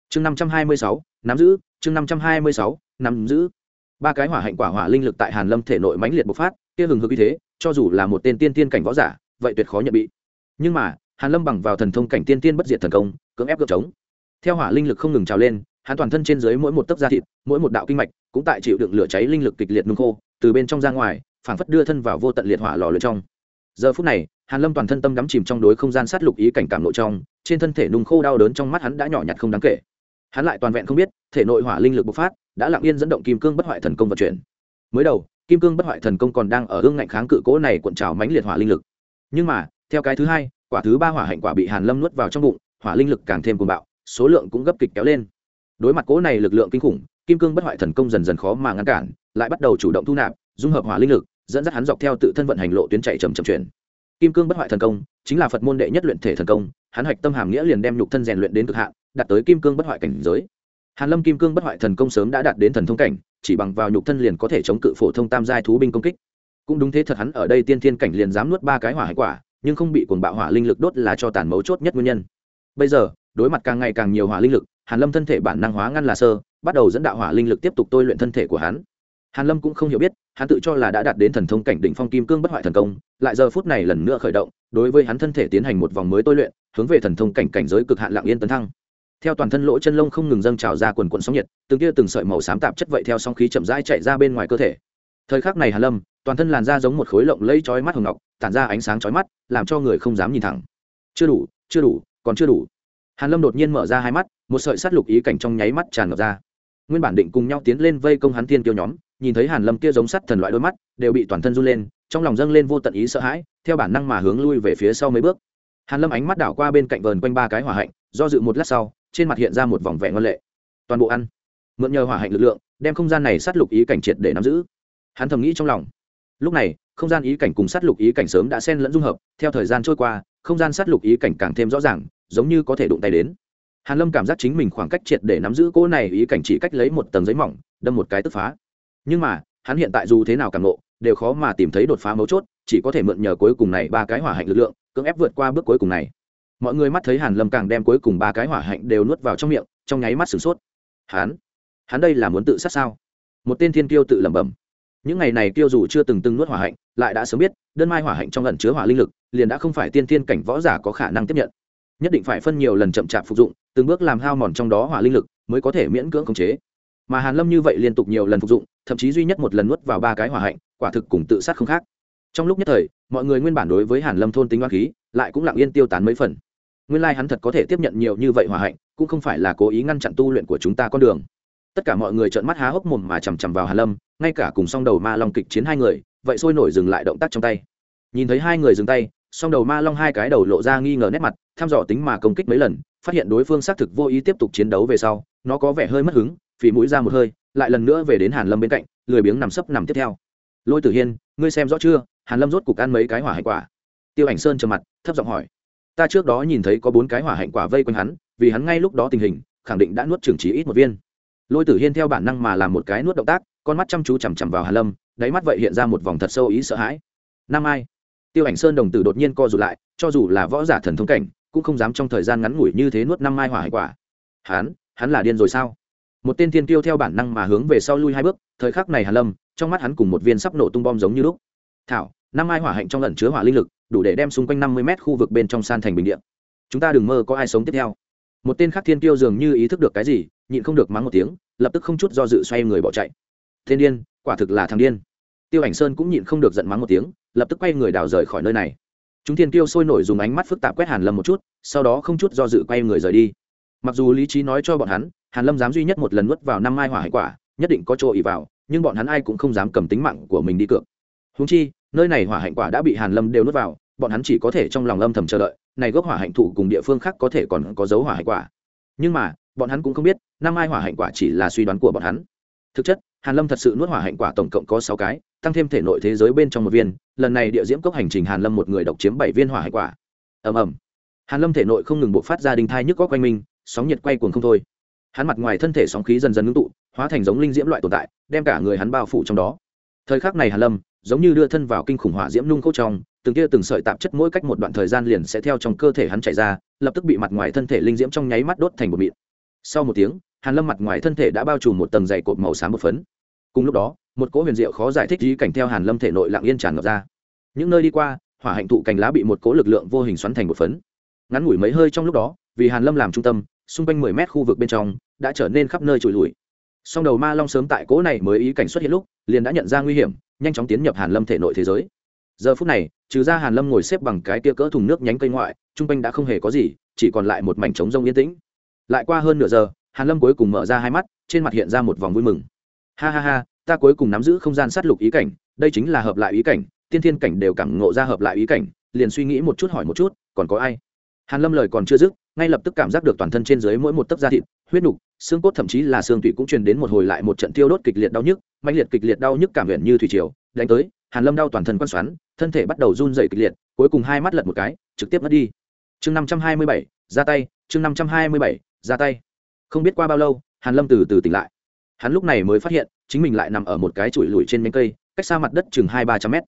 Chương năm trăm hai mươi sáu, nắm giữ. Chương năm trăm hai mươi sáu, nắm giữ. Ba cái hỏa hạnh quả hỏa linh lực tại hàn lâm thể nội mãnh liệt bộc phát, kia hừng hực như thế, cho dù là một tên tiên tiên cảnh võ giả, vậy tuyệt khó nhận bị. Nhưng mà hàn lâm bằng vào thần thông cảnh tiên tiên bất diệt thần công, cưỡng ép gợp chống theo hỏa linh lực không ngừng trào lên, hắn toàn thân trên dưới mỗi một tấc da thịt, mỗi một đạo kinh mạch cũng tại chịu đựng lửa cháy linh lực kịch liệt nung khô, từ bên trong ra ngoài, phảng phất đưa thân vào vô tận liệt hỏa lò lửa trong. Giờ phút này, hàn lâm toàn thân tâm đắm chìm trong đối không gian sát lục ý cảnh cảm nội trong, trên thân thể nung khô đau đớn trong mắt hắn đã nhỏ nhặt không đáng kể. Hắn lại toàn vẹn không biết, thể nội hỏa linh lực bộc phát, đã lặng yên dẫn động kim cương bất hoại thần công vận chuyển. Mới đầu, kim cương bất hoại thần công còn đang ở hương ngạnh kháng cự cố này cuộn trào mãnh liệt hỏa linh lực. Nhưng mà, theo cái thứ hai quả thứ ba hỏa hạnh quả bị hàn lâm nuốt vào trong bụng, hỏa linh lực càng thêm cuồng bạo, số lượng cũng gấp kịch kéo lên. Đối mặt cố này lực lượng kinh khủng, kim cương bất hoại thần công dần dần khó mà ngăn cản, lại bắt đầu chủ động thu nạp, dung hợp hỏa linh lực, dẫn dắt hắn dọc theo tự thân vận hành lộ tuyến chạy chậm chậm chuyển. Kim cương bất hoại thần công, chính là phật môn đệ nhất luyện thể thần công, hắn hoạch tâm hàm nghĩa liền đem nhục thân rèn luyện đến cực hạn, đạt tới kim cương bất hoại cảnh giới. Hàn lâm kim cương bất hoại thần công sớm đã đạt đến thần thông cảnh, chỉ bằng vào nhục thân liền có thể chống cự phổ thông tam giai thú binh công kích. Cũng đúng thế thật hắn ở đây tiên thiên cảnh liền dám nuốt ba cái hỏa hải quả nhưng không bị cuồng bạo hỏa linh lực đốt là cho tàn mấu chốt nhất nguyên nhân. Bây giờ, đối mặt càng ngày càng nhiều hỏa linh lực, hàn lâm thân thể bản năng hóa ngăn là sơ, bắt đầu dẫn đạo hỏa linh lực tiếp tục tôi luyện thân thể của hắn. Hàn lâm cũng không hiểu biết, hắn tự cho là đã đạt đến thần thông cảnh đỉnh phong kim cương bất hoại thần công, lại giờ phút này lần nữa khởi động, đối với hắn thân thể tiến hành một vòng mới tôi luyện, hướng về thần thông cảnh cảnh giới cực hạn lặng yên tấn thăng. Theo toàn thân lỗ chân lông không ngừng dâng trào ra quần quần sóng nhiệt, từng tia từng sợi màu xám tạp chất vậy theo sóng khí chậm rãi chạy ra bên ngoài cơ thể. Thời khắc này hàn lâm toàn thân làn da giống một khối lộng lẫy chói mắt hồng ngọc, tản ra ánh sáng chói mắt, làm cho người không dám nhìn thẳng. Chưa đủ chưa đủ, còn chưa đủ. Hàn lâm đột nhiên mở ra hai mắt, một sợi sát lục ý cảnh trong nháy mắt tràn ngập ra. Nguyên bản định cùng nhau tiến lên vây công hắn thiên kiêu nhóm, nhìn thấy hàn lâm kia giống sắt thần loại đôi mắt, đều bị toàn thân run lên, trong lòng dâng lên vô tận ý sợ hãi, theo bản năng mà hướng lui về phía sau mấy bước. Hàn lâm ánh mắt đảo qua bên cạnh vườn quanh ba cái hỏa hạnh, do dự một lát sau, trên mặt hiện ra một vòng vẻ ngoan lệ. Toàn bộ ăn. Mượn nhờ hỏa hạnh lực lượng, đem không gian này sát lục ý cảnh triệt để nắm giữ. Hắn thầm nghĩ trong lòng lúc này, không gian ý cảnh cùng sát lục ý cảnh sớm đã xen lẫn dung hợp, theo thời gian trôi qua, không gian sát lục ý cảnh càng thêm rõ ràng, giống như có thể đụng tay đến. Hàn lâm cảm giác chính mình khoảng cách triệt để nắm giữ cỗ này ý cảnh chỉ cách lấy một tầng giấy mỏng, đâm một cái tức phá. Nhưng mà, hắn hiện tại dù thế nào càng nộ đều khó mà tìm thấy đột phá mấu chốt, chỉ có thể mượn nhờ cuối cùng này ba cái hỏa hạnh lực lượng, cưỡng ép vượt qua bước cuối cùng này. Mọi người mắt thấy hàn lâm càng đem cuối cùng ba cái hỏa hạnh đều nuốt vào trong miệng, trong nháy mắt sửng sốt. Hắn? Hắn đây là muốn tự sát sao? Một tên thiên kiêu tự lẩm bẩm những ngày này tiêu dù chưa từng từng nuốt hỏa hạnh, lại đã sớm biết, đơn mai hỏa hạnh trong lần chứa hỏa linh lực, liền đã không phải tiên thiên cảnh võ giả có khả năng tiếp nhận. Nhất định phải phân nhiều lần chậm chạp phục dụng, từng bước làm hao mòn trong đó hỏa linh lực, mới có thể miễn cưỡng khống chế. Mà hàn lâm như vậy liên tục nhiều lần phục dụng, thậm chí duy nhất một lần nuốt vào ba cái hỏa hạnh, quả thực cùng tự sát không khác. Trong lúc nhất thời, mọi người nguyên bản đối với hàn lâm thôn tính oan khí, lại cũng lặng yên tiêu tán mấy phần. Nguyên lai like hắn thật có thể tiếp nhận nhiều như vậy hỏa hạnh, cũng không phải là cố ý ngăn chặn tu luyện của chúng ta con đường tất cả mọi người trợn mắt há hốc mồm mà chằm chằm vào hàn lâm, ngay cả cùng song đầu ma long kịch chiến hai người, vậy sôi nổi dừng lại động tác trong tay. Nhìn thấy hai người dừng tay, song đầu ma long hai cái đầu lộ ra nghi ngờ nét mặt, thăm dò tính mà công kích mấy lần, phát hiện đối phương xác thực vô ý tiếp tục chiến đấu về sau, nó có vẻ hơi mất hứng, phì mũi ra một hơi, lại lần nữa về đến hàn lâm bên cạnh, lười biếng nằm sấp nằm tiếp theo. Lôi tử hiên, ngươi xem rõ chưa? Hàn lâm rốt cục ăn mấy cái hỏa hạnh quả? Tiêu ảnh sơn trầm mặt, thấp giọng hỏi. Ta trước đó nhìn thấy có bốn cái hỏa hạnh quả vây quanh hắn, vì hắn ngay lúc đó tình hình, khẳng định đã nuốt trưởng chỉ ít một viên lôi tử hiên theo bản năng mà làm một cái nuốt động tác, con mắt chăm chú chằm chằm vào hàn lâm, đáy mắt vậy hiện ra một vòng thật sâu ý sợ hãi. Năm ai? Tiêu ảnh sơn đồng tử đột nhiên co rụt lại, cho dù là võ giả thần thông cảnh, cũng không dám trong thời gian ngắn ngủi như thế nuốt năm mai hỏa hải quả. Hắn hắn là điên rồi sao? Một tên thiên tiêu theo bản năng mà hướng về sau lui hai bước, thời khắc này hàn lâm, trong mắt hắn cùng một viên sắp nổ tung bom giống như lúc. Thảo năm mai hỏa hạnh trong lần chứa hỏa linh lực, đủ để đem xung quanh năm mươi mét khu vực bên trong san thành bình địa. chúng ta đừng mơ có ai sống tiếp theo. Một tên khác thiên tiêu dường như ý thức được cái gì nhịn không được mắng một tiếng, lập tức không chút do dự xoay người bỏ chạy. Thiên điên, quả thực là thằng điên. Tiêu ảnh sơn cũng nhịn không được giận mắng một tiếng, lập tức quay người đào rời khỏi nơi này. Chúng thiên tiêu sôi nổi dùng ánh mắt phức tạp quét hàn lâm một chút, sau đó không chút do dự quay người rời đi. Mặc dù lý trí nói cho bọn hắn, hàn lâm dám duy nhất một lần nuốt vào năm mai hỏa hải quả, nhất định có chỗ ỉ vào, nhưng bọn hắn ai cũng không dám cầm tính mạng của mình đi cược. Húng chi, nơi này hỏa hạnh quả đã bị hàn lâm đều nuốt vào, bọn hắn chỉ có thể trong lòng lâm thầm chờ đợi, này gốc hỏa hạnh thụ cùng địa phương khác có thể còn có dấu hỏa hạnh quả. Nhưng mà, bọn hắn cũng không biết năm mai hỏa hạnh quả chỉ là suy đoán của bọn hắn. Thực chất, hàn lâm thật sự nuốt hỏa hạnh quả tổng cộng có sáu cái, tăng thêm thể nội thế giới bên trong một viên, lần này địa diễm cốc hành trình hàn lâm một người độc chiếm bảy viên hỏa hạnh quả. Ầm ầm. Hàn lâm thể nội không ngừng bộc phát ra đinh thai nhức góc quanh mình, sóng nhiệt quay cuồng không thôi. Hắn mặt ngoài thân thể sóng khí dần dần ngưng tụ, hóa thành giống linh diễm loại tồn tại, đem cả người hắn bao phủ trong đó. Thời khắc này hàn lâm, giống như đưa thân vào kinh khủng hỏa diễm nung khô trong, từng kia từng sợi tạp chất mỗi cách một đoạn thời gian liền sẽ theo trong cơ thể hắn chảy ra, lập tức bị mặt ngoài thân thể linh diễm trong nháy mắt đốt thành một mịn. Sau một tiếng hàn lâm mặt ngoài thân thể đã bao trùm một tầng dày cột màu xám một phấn. Cùng lúc đó, một cỗ huyền diệu khó giải thích ý cảnh theo hàn lâm thể nội lặng yên tràn ngập ra. Những nơi đi qua, hỏa hạnh thụ cành lá bị một cỗ lực lượng vô hình xoắn thành một phấn. Ngắn ngủi mấy hơi trong lúc đó, vì hàn lâm làm trung tâm, xung quanh mười mét khu vực bên trong, đã trở nên khắp nơi trụi lùi. Song đầu ma long sớm tại cỗ này mới ý cảnh xuất hiện lúc, liền đã nhận ra nguy hiểm, nhanh chóng tiến nhập hàn lâm thể nội thế giới. Giờ phút này, trừ ra hàn lâm ngồi xếp bằng cái tia cỡ thùng nước nhánh cây ngoại trung quanh đã không hề có gì, chỉ còn lại một mảnh trống rông yên tĩnh. Lại qua hơn nửa giờ hàn lâm cuối cùng mở ra hai mắt, trên mặt hiện ra một vòng vui mừng. Ha ha ha, ta cuối cùng nắm giữ không gian sát lục ý cảnh, đây chính là hợp lại ý cảnh, tiên thiên cảnh đều cảm ngộ ra hợp lại ý cảnh, liền suy nghĩ một chút hỏi một chút, còn có ai? Hàn lâm lời còn chưa dứt, ngay lập tức cảm giác được toàn thân trên dưới mỗi một tấc da thịt, huyết nục, xương cốt thậm chí là xương tủy cũng truyền đến một hồi lại một trận tiêu đốt kịch liệt đau nhức mạnh liệt kịch liệt đau nhức cảm huyện như thủy triều, đánh tới, hàn lâm đau toàn thân quan xoắn, thân thể bắt đầu run rẩy kịch liệt, cuối cùng hai mắt lật một cái, trực tiếp mất đi. Chương năm trăm hai mươi bảy, ra tay, chương năm trăm hai mươi bảy, ra tay không biết qua bao lâu, hàn lâm từ từ tỉnh lại. Hắn lúc này mới phát hiện, chính mình lại nằm ở một cái chùi lùi trên nhánh cây, cách xa mặt đất chừng hai ba trăm mét.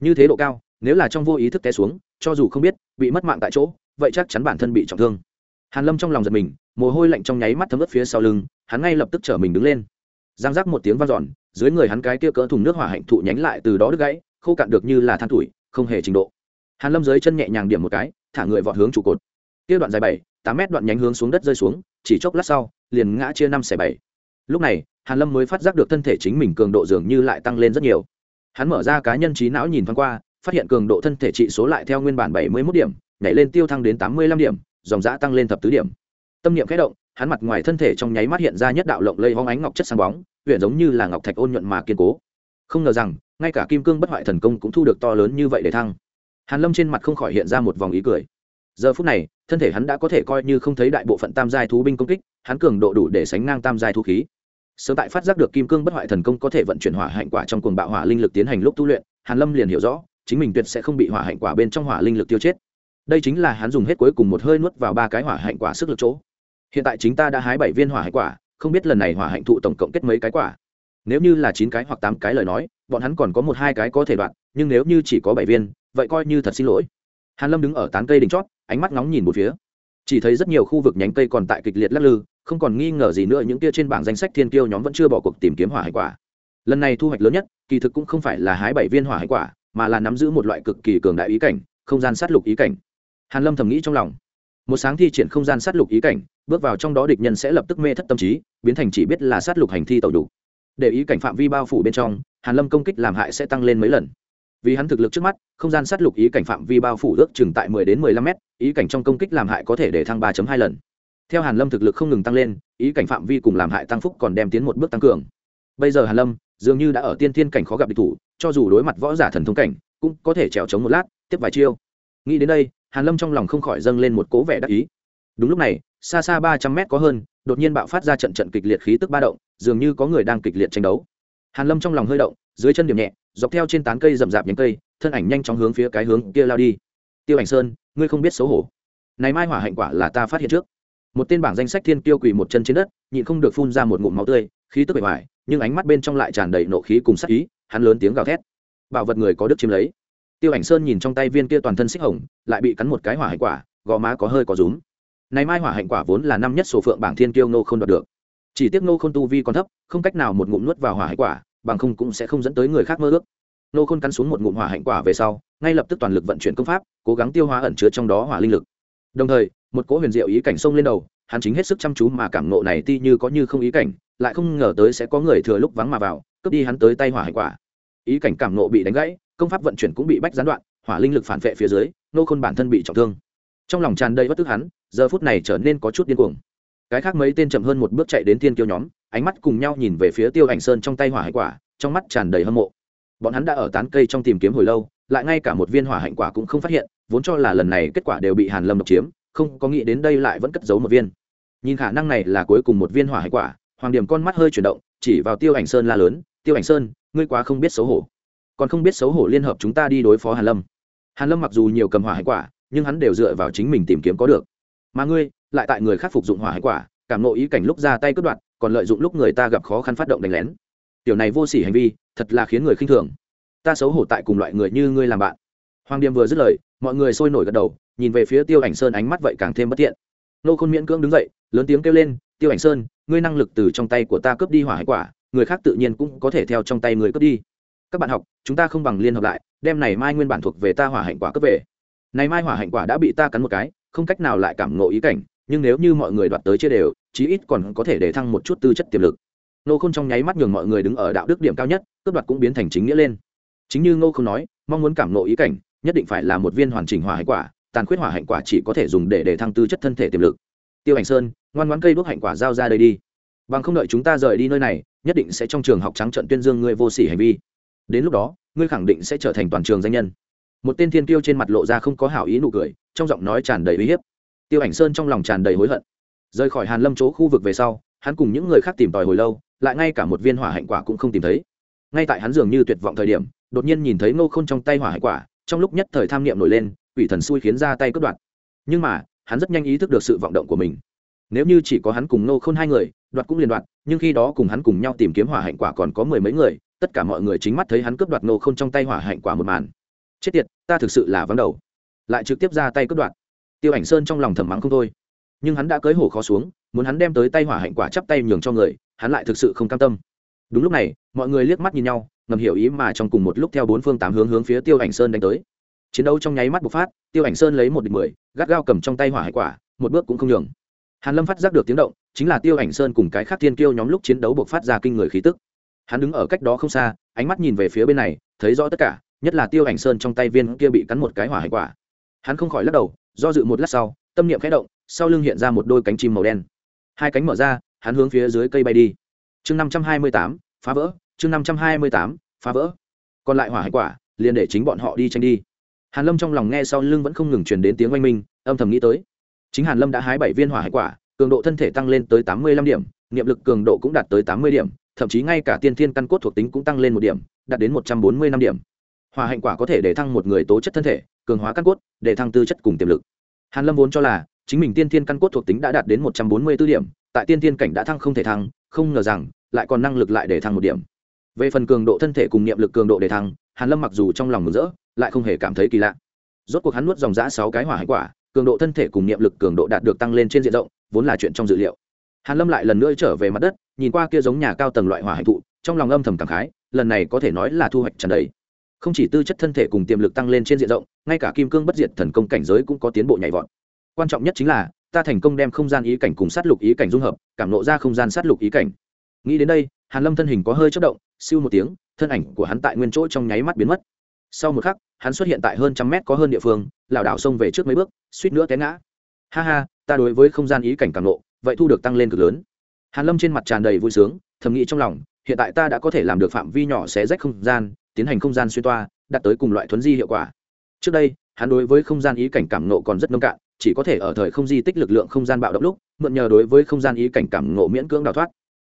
Như thế độ cao, nếu là trong vô ý thức té xuống, cho dù không biết, bị mất mạng tại chỗ, vậy chắc chắn bản thân bị trọng thương. Hàn lâm trong lòng giật mình, mồ hôi lạnh trong nháy mắt thấm ướt phía sau lưng, hắn ngay lập tức trở mình đứng lên. Giang giác một tiếng vang dọn, dưới người hắn cái kia cỡ thùng nước hỏa hạnh thụ nhánh lại từ đó đứt gãy, khô cạn được như là than tuổi, không hề trình độ. Hàn lâm dưới chân nhẹ nhàng điểm một cái, thả người vọt hướng trụ cột. Kia đoạn dài bảy tám mét đoạn nhánh hướng xuống đất rơi xuống, chỉ chốc lát sau, liền ngã chia năm xẻ bảy. Lúc này, hàn lâm mới phát giác được thân thể chính mình cường độ dường như lại tăng lên rất nhiều. Hắn mở ra cá nhân trí não nhìn thoáng qua, phát hiện cường độ thân thể trị số lại theo nguyên bản bảy mươi 71 điểm, nhảy lên tiêu thăng đến tám mươi lăm điểm, dòng giã tăng lên thập tứ điểm. Tâm niệm khẽ động, hắn mặt ngoài thân thể trong nháy mắt hiện ra nhất đạo lộng lây hóng ánh ngọc chất sáng bóng huyện giống như là ngọc thạch ôn nhuận mà kiên cố. Không ngờ rằng, ngay cả kim cương bất hoại thần công cũng thu được to lớn như vậy để thăng. Hàn lâm trên mặt không khỏi hiện ra một vòng ý cười. Giờ phút này thân thể hắn đã có thể coi như không thấy đại bộ phận tam giai thú binh công kích, hắn cường độ đủ để sánh ngang tam giai thú khí. Sớm tại phát giác được kim cương bất hoại thần công có thể vận chuyển hỏa hạnh quả trong cuồng bạo hỏa linh lực tiến hành lúc tu luyện, hàn lâm liền hiểu rõ, chính mình tuyệt sẽ không bị hỏa hạnh quả bên trong hỏa linh lực tiêu chết. Đây chính là hắn dùng hết cuối cùng một hơi nuốt vào ba cái hỏa hạnh quả sức lực chỗ. Hiện tại chính ta đã hái bảy viên hỏa hạnh quả, không biết lần này hỏa hạnh thụ tổng cộng kết mấy cái quả. Nếu như là chín cái hoặc tám cái lời nói, bọn hắn còn có một hai cái có thể đoạn nhưng nếu như chỉ có bảy viên, vậy coi như thật xin lỗi. Hàn lâm đứng ở tán cây đỉnh chót ánh mắt ngóng nhìn một phía. Chỉ thấy rất nhiều khu vực nhánh cây còn tại kịch liệt lắc lư, không còn nghi ngờ gì nữa những kia trên bảng danh sách thiên tiêu nhóm vẫn chưa bỏ cuộc tìm kiếm hỏa hải quả. Lần này thu hoạch lớn nhất, kỳ thực cũng không phải là hái bảy viên hỏa hải quả, mà là nắm giữ một loại cực kỳ cường đại ý cảnh, không gian sát lục ý cảnh. Hàn lâm thầm nghĩ trong lòng. Một sáng thi triển không gian sát lục ý cảnh, bước vào trong đó địch nhân sẽ lập tức mê thất tâm trí, biến thành chỉ biết là sát lục hành thi tẩu đủ. Để ý cảnh phạm vi bao phủ bên trong, hàn lâm công kích làm hại sẽ tăng lên mấy lần vì hắn thực lực trước mắt, không gian sát lục ý cảnh phạm vi bao phủ ước chừng tại 10 đến 15 mét, ý cảnh trong công kích làm hại có thể để thăng 3.2 lần. Theo hàn lâm thực lực không ngừng tăng lên, ý cảnh phạm vi cùng làm hại tăng phúc còn đem tiến một bước tăng cường. Bây giờ hàn lâm dường như đã ở tiên thiên cảnh khó gặp địch thủ, cho dù đối mặt võ giả thần thông cảnh, cũng có thể trèo chống một lát, tiếp vài chiêu. Nghĩ đến đây, hàn lâm trong lòng không khỏi dâng lên một cố vẻ đắc ý. Đúng lúc này, xa xa ba trăm mét có hơn, đột nhiên bạo phát ra trận trận kịch liệt khí tức ba động, dường như có người đang kịch liệt tranh đấu hàn lâm trong lòng hơi động, dưới chân điểm nhẹ, dọc theo trên tán cây rậm rạp nhánh cây, thân ảnh nhanh chóng hướng phía cái hướng kia lao đi. Tiêu ảnh sơn, ngươi không biết xấu hổ. Này mai hỏa hạnh quả là ta phát hiện trước. Một tên bảng danh sách thiên tiêu quỳ một chân trên đất, nhịn không được phun ra một ngụm máu tươi, khí tức bề ngoài nhưng ánh mắt bên trong lại tràn đầy nộ khí cùng sắc ý, hắn lớn tiếng gào thét. Bảo vật người có đức chiếm lấy. Tiêu ảnh sơn nhìn trong tay viên kia toàn thân xích hồng, lại bị cắn một cái hỏa hạnh quả, gò má có hơi có rúm. Này mai hỏa hạnh quả vốn là năm nhất số phượng bảng thiên kiêu nô không đoạt được chỉ tiếc nô khôn tu vi còn thấp, không cách nào một ngụm nuốt vào hỏa hạnh quả, bằng không cũng sẽ không dẫn tới người khác mơ ước. Nô khôn cắn xuống một ngụm hỏa hạnh quả về sau, ngay lập tức toàn lực vận chuyển công pháp, cố gắng tiêu hóa ẩn chứa trong đó hỏa linh lực. Đồng thời, một cỗ huyền diệu ý cảnh sông lên đầu, hắn chính hết sức chăm chú mà cảm nộ này ti như có như không ý cảnh, lại không ngờ tới sẽ có người thừa lúc vắng mà vào, cướp đi hắn tới tay hỏa hạnh quả. Ý cảnh cảm nộ bị đánh gãy, công pháp vận chuyển cũng bị bách gián đoạn, hỏa linh lực phản vệ phía dưới nô khôn bản thân bị trọng thương. Trong lòng tràn đầy bất tức hắn, giờ phút này trở nên có chút điên cuồng cái khác mấy tên chậm hơn một bước chạy đến tiên kiêu nhóm, ánh mắt cùng nhau nhìn về phía tiêu ảnh sơn trong tay hỏa hạnh quả, trong mắt tràn đầy hâm mộ. Bọn hắn đã ở tán cây trong tìm kiếm hồi lâu, lại ngay cả một viên hỏa hạnh quả cũng không phát hiện, vốn cho là lần này kết quả đều bị hàn lâm độc chiếm, không có nghĩ đến đây lại vẫn cất giấu một viên. Nhìn khả năng này là cuối cùng một viên hỏa hạnh quả, hoàng điểm con mắt hơi chuyển động, chỉ vào tiêu ảnh sơn la lớn, tiêu ảnh sơn, ngươi quá không biết xấu hổ. Còn không biết xấu hổ liên hợp chúng ta đi đối phó hàn lâm. Hàn lâm mặc dù nhiều cầm hỏa hạnh quả, nhưng hắn đều dựa vào chính mình tìm kiếm có được mà ngươi lại tại người khác phục dụng hỏa hạnh quả, cảm nộ ý cảnh lúc ra tay cướp đoạt, còn lợi dụng lúc người ta gặp khó khăn phát động đánh lén. Tiểu này vô sỉ hành vi, thật là khiến người khinh thường. Ta xấu hổ tại cùng loại người như ngươi làm bạn. Hoàng điềm vừa dứt lời, mọi người sôi nổi gật đầu, nhìn về phía tiêu ảnh sơn ánh mắt vậy càng thêm bất tiện. Nô khôn miễn cưỡng đứng dậy, lớn tiếng kêu lên, tiêu ảnh sơn, ngươi năng lực từ trong tay của ta cướp đi hỏa hải quả, người khác tự nhiên cũng có thể theo trong tay người cướp đi. Các bạn học, chúng ta không bằng liên hợp lại đem này mai nguyên bản thuộc về ta hỏa hạnh quả cướp về. Này mai hỏa hạnh quả đã bị ta cắn một cái không cách nào lại cảm ngộ ý cảnh, nhưng nếu như mọi người đoạt tới chia đều, chí ít còn có thể để thăng một chút tư chất tiềm lực. Nô khôn trong nháy mắt nhường mọi người đứng ở đạo đức điểm cao nhất, cướp đoạt cũng biến thành chính nghĩa lên. Chính như ngô không nói, mong muốn cảm ngộ ý cảnh, nhất định phải là một viên hoàn chỉnh hỏa hạnh quả, tàn khuyết hỏa hạnh quả chỉ có thể dùng để để thăng tư chất thân thể tiềm lực. Tiêu ảnh sơn, ngoan ngoãn cây đuốc hạnh quả giao ra đây đi. Bằng không đợi chúng ta rời đi nơi này, nhất định sẽ trong trường học trắng trận tuyên dương ngươi vô sỉ hành vi. Đến lúc đó, ngươi khẳng định sẽ trở thành toàn trường danh nhân một tên thiên tiêu trên mặt lộ ra không có hảo ý nụ cười, trong giọng nói tràn đầy uy hiếp. Tiêu ảnh sơn trong lòng tràn đầy hối hận. Rời khỏi hàn lâm chỗ khu vực về sau, hắn cùng những người khác tìm tòi hồi lâu, lại ngay cả một viên hỏa hạnh quả cũng không tìm thấy. Ngay tại hắn dường như tuyệt vọng thời điểm, đột nhiên nhìn thấy ngô khôn trong tay hỏa hạnh quả, trong lúc nhất thời tham niệm nổi lên, quỷ thần xui khiến ra tay cướp đoạt. Nhưng mà, hắn rất nhanh ý thức được sự vọng động của mình. Nếu như chỉ có hắn cùng ngô khôn hai người, đoạt cũng liền đoạt, nhưng khi đó cùng hắn cùng nhau tìm kiếm hỏa hạnh quả còn có mười mấy người, tất cả mọi người chính mắt thấy hắn cướp đoạt ngô khôn trong tay hỏa hạnh quả một màn chết tiệt, ta thực sự là vắng đầu. Lại trực tiếp ra tay cướp đoạt. Tiêu ảnh sơn trong lòng thầm mắng không thôi. Nhưng hắn đã cưới hổ khó xuống, muốn hắn đem tới tay hỏa hạnh quả chắp tay nhường cho người, hắn lại thực sự không cam tâm. Đúng lúc này, mọi người liếc mắt nhìn nhau, ngầm hiểu ý mà trong cùng một lúc theo bốn phương tám hướng hướng phía tiêu ảnh sơn đánh tới. Chiến đấu trong nháy mắt bộc phát, tiêu ảnh sơn lấy một địch mười, gắt gao cầm trong tay hỏa hạnh quả, một bước cũng không nhường. Hàn lâm phát giác được tiếng động, chính là tiêu ảnh sơn cùng cái khác thiên kiêu nhóm lúc chiến đấu bộc phát ra kinh người khí tức. Hắn đứng ở cách đó không xa, ánh mắt nhìn về phía bên này, thấy rõ tất cả nhất là tiêu ảnh sơn trong tay viên kia bị cắn một cái hỏa hải quả. Hắn không khỏi lắc đầu, do dự một lát sau, tâm niệm khẽ động, sau lưng hiện ra một đôi cánh chim màu đen. Hai cánh mở ra, hắn hướng phía dưới cây bay đi. Chương năm trăm hai mươi tám, phá vỡ. Chương năm trăm hai mươi tám, phá vỡ. Còn lại hỏa hải quả, liền để chính bọn họ đi tranh đi. Hàn lâm trong lòng nghe sau lưng vẫn không ngừng truyền đến tiếng oanh minh, âm thầm nghĩ tới. Chính hàn lâm đã hái bảy viên hỏa hải quả, cường độ thân thể tăng lên tới tám mươi lăm điểm, niệm lực cường độ cũng đạt tới tám mươi điểm, thậm chí ngay cả tiên thiên căn cốt thuộc tính cũng tăng lên một điểm, đạt đến một trăm bốn mươi năm điểm. Hòa hạnh quả có thể để thăng một người tố chất thân thể, cường hóa căn cốt, để thăng tư chất cùng tiềm lực. Hàn lâm vốn cho là, chính mình tiên thiên căn cốt thuộc tính đã đạt đến một trăm bốn mươi 144 điểm, tại tiên thiên cảnh đã thăng không thể thăng, không ngờ rằng, lại còn năng lực lại để thăng một điểm. Về phần cường độ thân thể cùng niệm lực cường độ để thăng, hàn lâm mặc dù trong lòng mừng rỡ, lại không hề cảm thấy kỳ lạ. Rốt cuộc hắn nuốt dòng dã sáu cái hỏa hạnh quả, cường độ thân thể cùng niệm lực cường độ đạt được tăng lên trên diện rộng, vốn là chuyện trong dự liệu. Hàn lâm lại lần nữa trở về mặt đất, nhìn qua kia giống nhà cao tầng loại hỏa hạnh thụ, trong lòng âm thầm cảm khái, lần này có thể nói là thu hoạch tràn đầy không chỉ tư chất thân thể cùng tiềm lực tăng lên trên diện rộng, ngay cả kim cương bất diệt thần công cảnh giới cũng có tiến bộ nhảy vọt. Quan trọng nhất chính là, ta thành công đem không gian ý cảnh cùng sát lục ý cảnh dung hợp, cảm nộ ra không gian sát lục ý cảnh. Nghĩ đến đây, hàn lâm thân hình có hơi chất động, siêu một tiếng, thân ảnh của hắn tại nguyên chỗ trong nháy mắt biến mất. Sau một khắc, hắn xuất hiện tại hơn trăm mét có hơn địa phương, lảo đảo xông về trước mấy bước, suýt nữa té ngã. Ha ha, ta đối với không gian ý cảnh cảm nộ, vậy thu được tăng lên cực lớn. Hàn lâm trên mặt tràn đầy vui sướng, thầm nghĩ trong lòng, hiện tại ta đã có thể làm được phạm vi nhỏ xé rách không gian tiến hành không gian xuyên toa, đạt tới cùng loại thuấn di hiệu quả. Trước đây, hắn đối với không gian ý cảnh cảm nộ còn rất nông cạn, chỉ có thể ở thời không di tích lực lượng không gian bạo động lúc, mượn nhờ đối với không gian ý cảnh cảm nộ miễn cưỡng đào thoát.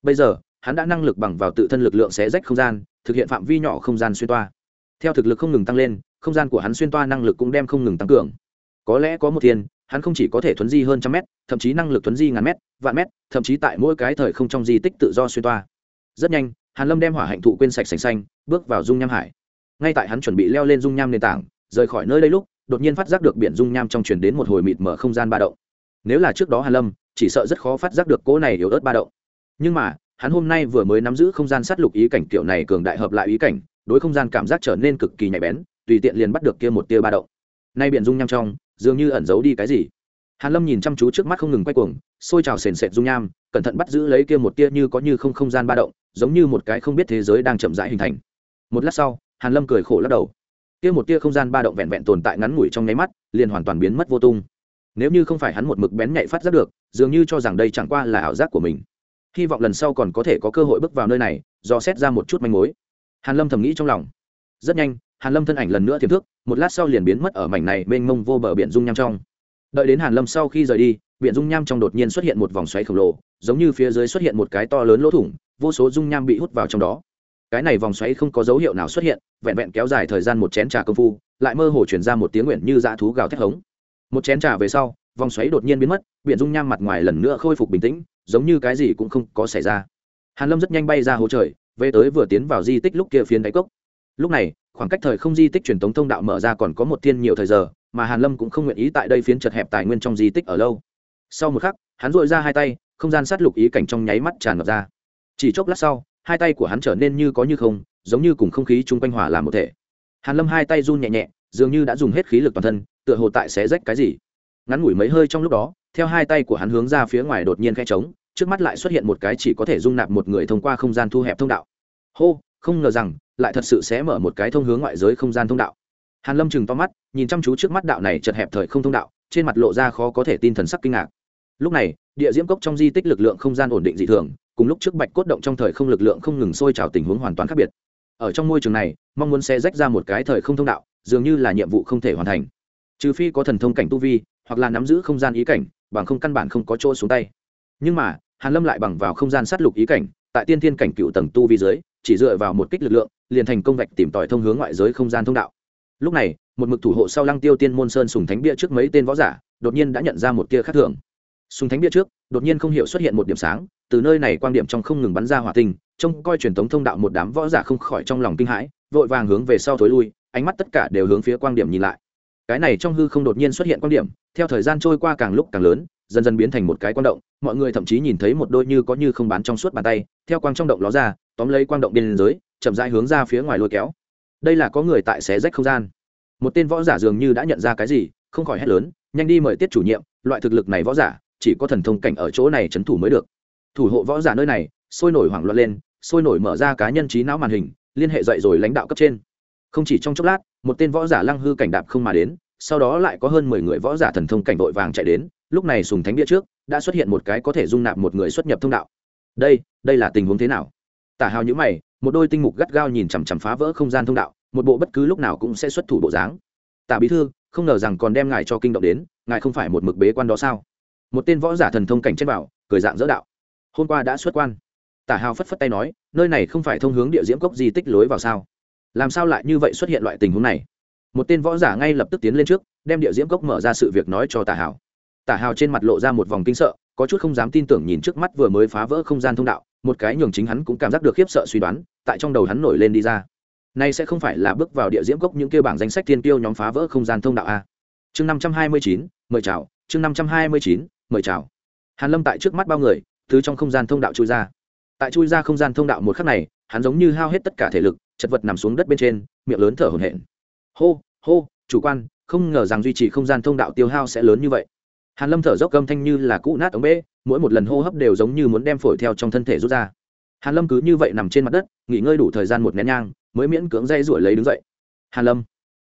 Bây giờ, hắn đã năng lực bằng vào tự thân lực lượng xé rách không gian, thực hiện phạm vi nhỏ không gian xuyên toa. Theo thực lực không ngừng tăng lên, không gian của hắn xuyên toa năng lực cũng đem không ngừng tăng cường. Có lẽ có một thiên, hắn không chỉ có thể thuấn di hơn trăm mét, thậm chí năng lực thuấn di ngàn mét, vạn mét, thậm chí tại mỗi cái thời không trong di tích tự do xuyên toa. Rất nhanh hàn lâm đem hỏa hạnh thụ quên sạch sành xanh, bước vào dung nham hải. Ngay tại hắn chuẩn bị leo lên dung nham nền tảng, rời khỏi nơi đây lúc, đột nhiên phát giác được biển dung nham trong truyền đến một hồi mịt mở không gian ba động. Nếu là trước đó hàn lâm, chỉ sợ rất khó phát giác được cỗ này yếu ớt ba động. Nhưng mà, hắn hôm nay vừa mới nắm giữ không gian sát lục ý cảnh kiểu này cường đại hợp lại ý cảnh, đối không gian cảm giác trở nên cực kỳ nhạy bén, tùy tiện liền bắt được kia một tia ba động. Nay biển dung nham trong, dường như ẩn giấu đi cái gì? Hàn lâm nhìn chăm chú trước mắt không ngừng quay cuồng, sôi trào sền sệt dung nham cẩn thận bắt giữ lấy kia một tia như có như không không gian ba động, giống như một cái không biết thế giới đang chậm rãi hình thành. Một lát sau, hàn lâm cười khổ lắc đầu. Kia một tia không gian ba động vẹn vẹn tồn tại ngắn ngủi trong nháy mắt, liền hoàn toàn biến mất vô tung. Nếu như không phải hắn một mực bén nhạy phát giác được, dường như cho rằng đây chẳng qua là ảo giác của mình. Hy vọng lần sau còn có thể có cơ hội bước vào nơi này, do xét ra một chút manh mối. Hàn lâm thầm nghĩ trong lòng. Rất nhanh, hàn lâm thân ảnh lần nữa tiềm thước, một lát sau liền biến mất ở mảnh này mênh mông vô bờ biển dung nham trong đợi đến hàn lâm sau khi rời đi, biển dung nham trong đột nhiên xuất hiện một vòng xoáy khổng lồ, giống như phía dưới xuất hiện một cái to lớn lỗ thủng, vô số dung nham bị hút vào trong đó. Cái này vòng xoáy không có dấu hiệu nào xuất hiện, vẹn vẹn kéo dài thời gian một chén trà công phu, lại mơ hồ chuyển ra một tiếng nguyện như dã thú gào thét hống. Một chén trà về sau, vòng xoáy đột nhiên biến mất, biển dung nham mặt ngoài lần nữa khôi phục bình tĩnh, giống như cái gì cũng không có xảy ra. Hàn lâm rất nhanh bay ra hồ trời, về tới vừa tiến vào di tích lúc kia phiến đáy cốc. Lúc này, khoảng cách thời không di tích truyền thống thông đạo mở ra còn có một thiên nhiều thời giờ mà hàn lâm cũng không nguyện ý tại đây phiến chật hẹp tài nguyên trong di tích ở lâu. Sau một khắc, hắn dội ra hai tay, không gian sát lục ý cảnh trong nháy mắt tràn ngập ra. Chỉ chốc lát sau, hai tay của hắn trở nên như có như không, giống như cùng không khí chung quanh hòa làm một thể. Hàn lâm hai tay run nhẹ nhẹ, dường như đã dùng hết khí lực toàn thân, tựa hồ tại xé rách cái gì. Ngắn ngủi mấy hơi trong lúc đó, theo hai tay của hắn hướng ra phía ngoài đột nhiên khẽ trống, trước mắt lại xuất hiện một cái chỉ có thể dung nạp một người thông qua không gian thu hẹp thông đạo. Hô, không ngờ rằng, lại thật sự sẽ mở một cái thông hướng ngoại giới không gian thông đạo hàn lâm chừng to mắt, nhìn chăm chú trước mắt đạo này chật hẹp thời không thông đạo, trên mặt lộ ra khó có thể tin thần sắc kinh ngạc. Lúc này, địa diễm cốc trong di tích lực lượng không gian ổn định dị thường, cùng lúc trước bạch cốt động trong thời không lực lượng không ngừng sôi trào tình huống hoàn toàn khác biệt. Ở trong môi trường này, mong muốn sẽ rách ra một cái thời không thông đạo, dường như là nhiệm vụ không thể hoàn thành. Trừ phi có thần thông cảnh tu vi, hoặc là nắm giữ không gian ý cảnh, bằng không căn bản không có chỗ xuống tay. Nhưng mà, hàn lâm lại bằng vào không gian sát lục ý cảnh, tại tiên thiên cảnh cựu tầng tu vi dưới, chỉ dựa vào một kích lực lượng, liền thành công vạch tìm tòi thông hướng ngoại giới không gian thông đạo lúc này, một mực thủ hộ sau lăng tiêu tiên môn sơn sùng thánh bia trước mấy tên võ giả, đột nhiên đã nhận ra một tia khác thường. Sùng thánh bia trước, đột nhiên không hiểu xuất hiện một điểm sáng, từ nơi này quan điểm trong không ngừng bắn ra hỏa tinh, trông coi truyền thống thông đạo một đám võ giả không khỏi trong lòng kinh hãi, vội vàng hướng về sau thối lui, ánh mắt tất cả đều hướng phía quan điểm nhìn lại. Cái này trong hư không đột nhiên xuất hiện quan điểm, theo thời gian trôi qua càng lúc càng lớn, dần dần biến thành một cái quan động, mọi người thậm chí nhìn thấy một đôi như có như không bán trong suốt bàn tay, theo quang trong động ló ra, tóm lấy quang động biên dưới chậm rãi hướng ra phía ngoài lôi kéo đây là có người tại xé rách không gian. Một tên võ giả dường như đã nhận ra cái gì, không khỏi hét lớn, nhanh đi mời tiết chủ nhiệm, loại thực lực này võ giả, chỉ có thần thông cảnh ở chỗ này trấn thủ mới được. Thủ hộ võ giả nơi này, sôi nổi hoảng loạn lên, sôi nổi mở ra cá nhân trí não màn hình, liên hệ dậy rồi lãnh đạo cấp trên. Không chỉ trong chốc lát, một tên võ giả lăng hư cảnh đạp không mà đến, sau đó lại có hơn mười người võ giả thần thông cảnh vội vàng chạy đến, lúc này sùng thánh địa trước, đã xuất hiện một cái có thể dung nạp một người xuất nhập thông đạo. Đây đây là tình huống thế nào? Tả hào nhữ mày một đôi tinh mục gắt gao nhìn chằm chằm phá vỡ không gian thông đạo, một bộ bất cứ lúc nào cũng sẽ xuất thủ bộ dáng. Tả bí thư, không ngờ rằng còn đem ngài cho kinh động đến, ngài không phải một mực bế quan đó sao? Một tên võ giả thần thông cảnh trên bảo, cười dạng dỡ đạo. Hôm qua đã xuất quan. Tả hào phất phất tay nói, nơi này không phải thông hướng địa diễm cốc di tích lối vào sao? Làm sao lại như vậy xuất hiện loại tình huống này? Một tên võ giả ngay lập tức tiến lên trước, đem địa diễm cốc mở ra sự việc nói cho tả hào. Tả hào trên mặt lộ ra một vòng kinh sợ, có chút không dám tin tưởng nhìn trước mắt vừa mới phá vỡ không gian thông đạo một cái nhường chính hắn cũng cảm giác được khiếp sợ suy đoán, tại trong đầu hắn nổi lên đi ra. Nay sẽ không phải là bước vào địa diễm cốc những kêu bảng danh sách thiên tiêu nhóm phá vỡ không gian thông đạo a. Chương năm trăm hai mươi chín, mời chào. Chương năm trăm hai mươi chín, mời chào. Hàn lâm tại trước mắt bao người thứ trong không gian thông đạo chui ra. Tại chui ra không gian thông đạo một khắc này, hắn giống như hao hết tất cả thể lực, chật vật nằm xuống đất bên trên, miệng lớn thở hổn hển. Hô hô, chủ quan, không ngờ rằng duy trì không gian thông đạo tiêu hao sẽ lớn như vậy hàn lâm thở dốc âm thanh như là cũ nát ống bê, mỗi một lần hô hấp đều giống như muốn đem phổi theo trong thân thể rút ra. Hàn lâm cứ như vậy nằm trên mặt đất, nghỉ ngơi đủ thời gian một nén nhang, mới miễn cưỡng dây ruổi lấy đứng dậy. Hàn lâm,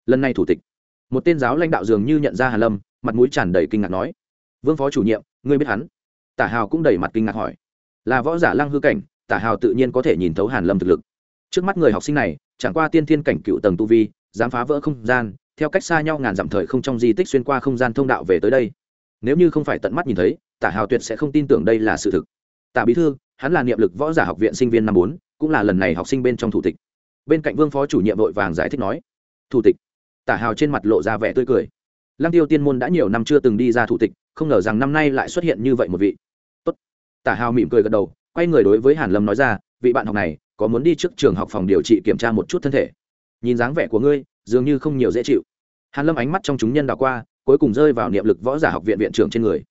lần này thủ tịch. Một tên giáo lãnh đạo dường như nhận ra hàn lâm, mặt mũi tràn đầy kinh ngạc nói, vương phó chủ nhiệm, ngươi biết hắn? Tả hào cũng đầy mặt kinh ngạc hỏi. Là võ giả lăng hư cảnh, tả hào tự nhiên có thể nhìn thấu hàn lâm thực lực. Trước mắt người học sinh này, chẳng qua tiên thiên cảnh cựu tầng tu vi, dám phá vỡ không gian, theo cách xa nhau ngàn dặm thời không trong di tích xuyên qua không gian thông đạo về tới đây nếu như không phải tận mắt nhìn thấy, tả hào tuyệt sẽ không tin tưởng đây là sự thực. Tả bí thư, hắn là niệm lực võ giả học viện sinh viên năm bốn, cũng là lần này học sinh bên trong thủ tịch. Bên cạnh vương phó chủ nhiệm vội vàng giải thích nói, thủ tịch? Tả hào trên mặt lộ ra vẻ tươi cười. Lăng tiêu tiên môn đã nhiều năm chưa từng đi ra thủ tịch, không ngờ rằng năm nay lại xuất hiện như vậy một vị. Tốt. tả hào mỉm cười gật đầu, quay người đối với hàn lâm nói ra, vị bạn học này, có muốn đi trước trường học phòng điều trị kiểm tra một chút thân thể? Nhìn dáng vẻ của ngươi, dường như không nhiều dễ chịu. Hàn lâm ánh mắt trong chúng nhân đảo qua cuối cùng rơi vào niệm lực võ giả học viện viện trưởng trên người.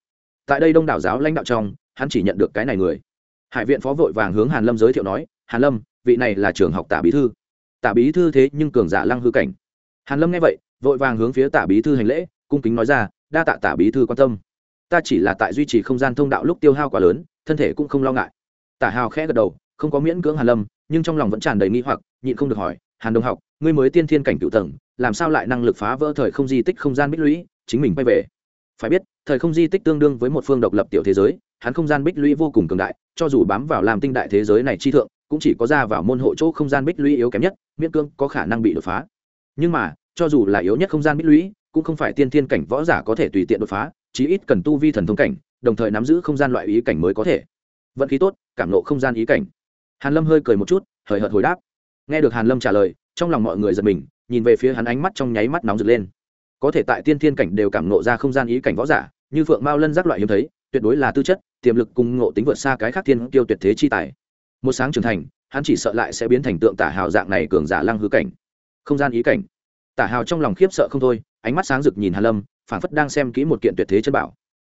Tại đây đông đảo giáo lãnh đạo trong, hắn chỉ nhận được cái này người. Hải viện phó vội vàng hướng hàn lâm giới thiệu nói, hàn lâm, vị này là trường học tả bí thư. Tả bí thư thế nhưng cường giả lăng hư cảnh. Hàn lâm nghe vậy, vội vàng hướng phía tả bí thư hành lễ, cung kính nói ra, đa tạ tả bí thư quan tâm. Ta chỉ là tại duy trì không gian thông đạo lúc tiêu hao quá lớn, thân thể cũng không lo ngại. Tả hào khẽ gật đầu, không có miễn cưỡng hàn lâm, nhưng trong lòng vẫn tràn đầy nghi hoặc, nhịn không được hỏi, hàn đồng học, ngươi mới tiên thiên cảnh cựu tầng, làm sao lại năng lực phá vỡ thời không di tích không gian bích lũy chính mình quay về. Phải biết, thời không di tích tương đương với một phương độc lập tiểu thế giới, hắn không gian bích lũy vô cùng cường đại, cho dù bám vào làm tinh đại thế giới này chi thượng, cũng chỉ có ra vào môn hộ chỗ không gian bích lũy yếu kém nhất, miễn cương có khả năng bị đột phá. Nhưng mà, cho dù là yếu nhất không gian bích lũy, cũng không phải tiên thiên cảnh võ giả có thể tùy tiện đột phá, chí ít cần tu vi thần thông cảnh, đồng thời nắm giữ không gian loại ý cảnh mới có thể. Vận khí tốt, cảm nộ không gian ý cảnh. Hàn lâm hơi cười một chút, hời hợt hồi đáp. Nghe được hàn lâm trả lời, trong lòng mọi người giật mình, nhìn về phía hắn ánh mắt trong nháy mắt nóng rực lên có thể tại tiên thiên cảnh đều cảm nộ ra không gian ý cảnh võ giả, như phượng mao lân giác loại hiếm thấy, tuyệt đối là tư chất, tiềm lực cùng ngộ tính vượt xa cái khác thiên tiêu tuyệt thế chi tài. Một sáng trưởng thành, hắn chỉ sợ lại sẽ biến thành tượng tả hào dạng này cường giả lăng hư cảnh. Không gian ý cảnh. Tả hào trong lòng khiếp sợ không thôi, ánh mắt sáng rực nhìn hàn lâm, phảng phất đang xem kỹ một kiện tuyệt thế chân bảo.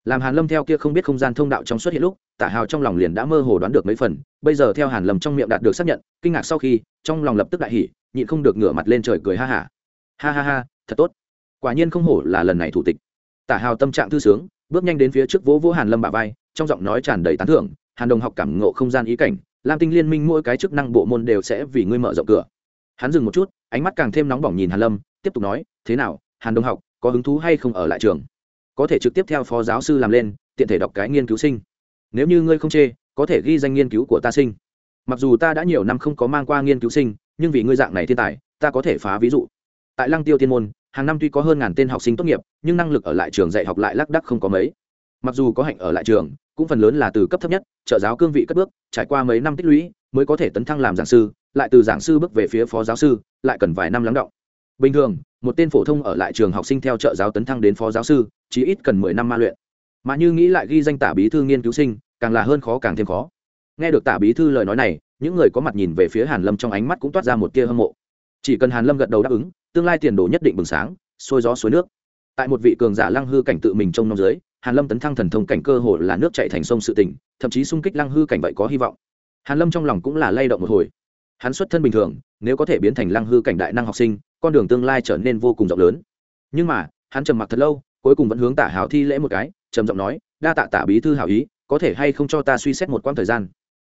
Làm hàn lâm theo kia không biết không gian thông đạo trong xuất hiện lúc, tả hào trong lòng liền đã mơ hồ đoán được mấy phần, bây giờ theo hàn lâm trong miệng đạt được xác nhận, kinh ngạc sau khi, trong lòng lập tức đại hỉ, nhịn không được ngửa mặt lên trời cười ha ha ha ha ha, thật tốt quả nhiên không hổ là lần này thủ tịch. Tả hào tâm trạng thư sướng, bước nhanh đến phía trước vỗ vỗ hàn lâm bả vai, trong giọng nói tràn đầy tán thưởng, hàn đồng học cảm ngộ không gian ý cảnh, lam tinh liên minh mỗi cái chức năng bộ môn đều sẽ vì ngươi mở rộng cửa. Hắn dừng một chút, ánh mắt càng thêm nóng bỏng nhìn hàn lâm, tiếp tục nói, thế nào, hàn đồng học, có hứng thú hay không ở lại trường? Có thể trực tiếp theo phó giáo sư làm lên, tiện thể đọc cái nghiên cứu sinh. Nếu như ngươi không chê, có thể ghi danh nghiên cứu của ta sinh. Mặc dù ta đã nhiều năm không có mang qua nghiên cứu sinh, nhưng vì ngươi dạng này thiên tài, ta có thể phá ví dụ. Tại lăng tiêu tiên môn hàng năm tuy có hơn ngàn tên học sinh tốt nghiệp, nhưng năng lực ở lại trường dạy học lại lác đắc không có mấy. Mặc dù có hạnh ở lại trường, cũng phần lớn là từ cấp thấp nhất, trợ giáo cương vị cất bước, trải qua mấy năm tích lũy, mới có thể tấn thăng làm giảng sư, lại từ giảng sư bước về phía phó giáo sư, lại cần vài năm lắng động. Bình thường, một tên phổ thông ở lại trường học sinh theo trợ giáo tấn thăng đến phó giáo sư, chỉ ít cần mười năm ma luyện. Mà như nghĩ lại ghi danh tả bí thư nghiên cứu sinh, càng là hơn khó càng thêm khó. Nghe được tả bí thư lời nói này, những người có mặt nhìn về phía hàn lâm trong ánh mắt cũng toát ra một tia hâm mộ. Chỉ cần hàn lâm gật đầu đáp ứng tương lai tiền đồ nhất định bừng sáng, sôi gió suối nước. Tại một vị cường giả lăng hư cảnh tự mình trong năm dưới, hàn lâm tấn thăng thần thông cảnh cơ hồ là nước chảy thành sông sự tỉnh thậm chí xung kích lăng hư cảnh vậy có hy vọng. Hàn lâm trong lòng cũng là lay động một hồi. Hắn xuất thân bình thường, nếu có thể biến thành lăng hư cảnh đại năng học sinh, con đường tương lai trở nên vô cùng rộng lớn. Nhưng mà, hắn trầm mặc thật lâu, cuối cùng vẫn hướng tả Hảo thi lễ một cái, trầm giọng nói, đa tạ tả bí thư hảo ý, có thể hay không cho ta suy xét một quãng thời gian?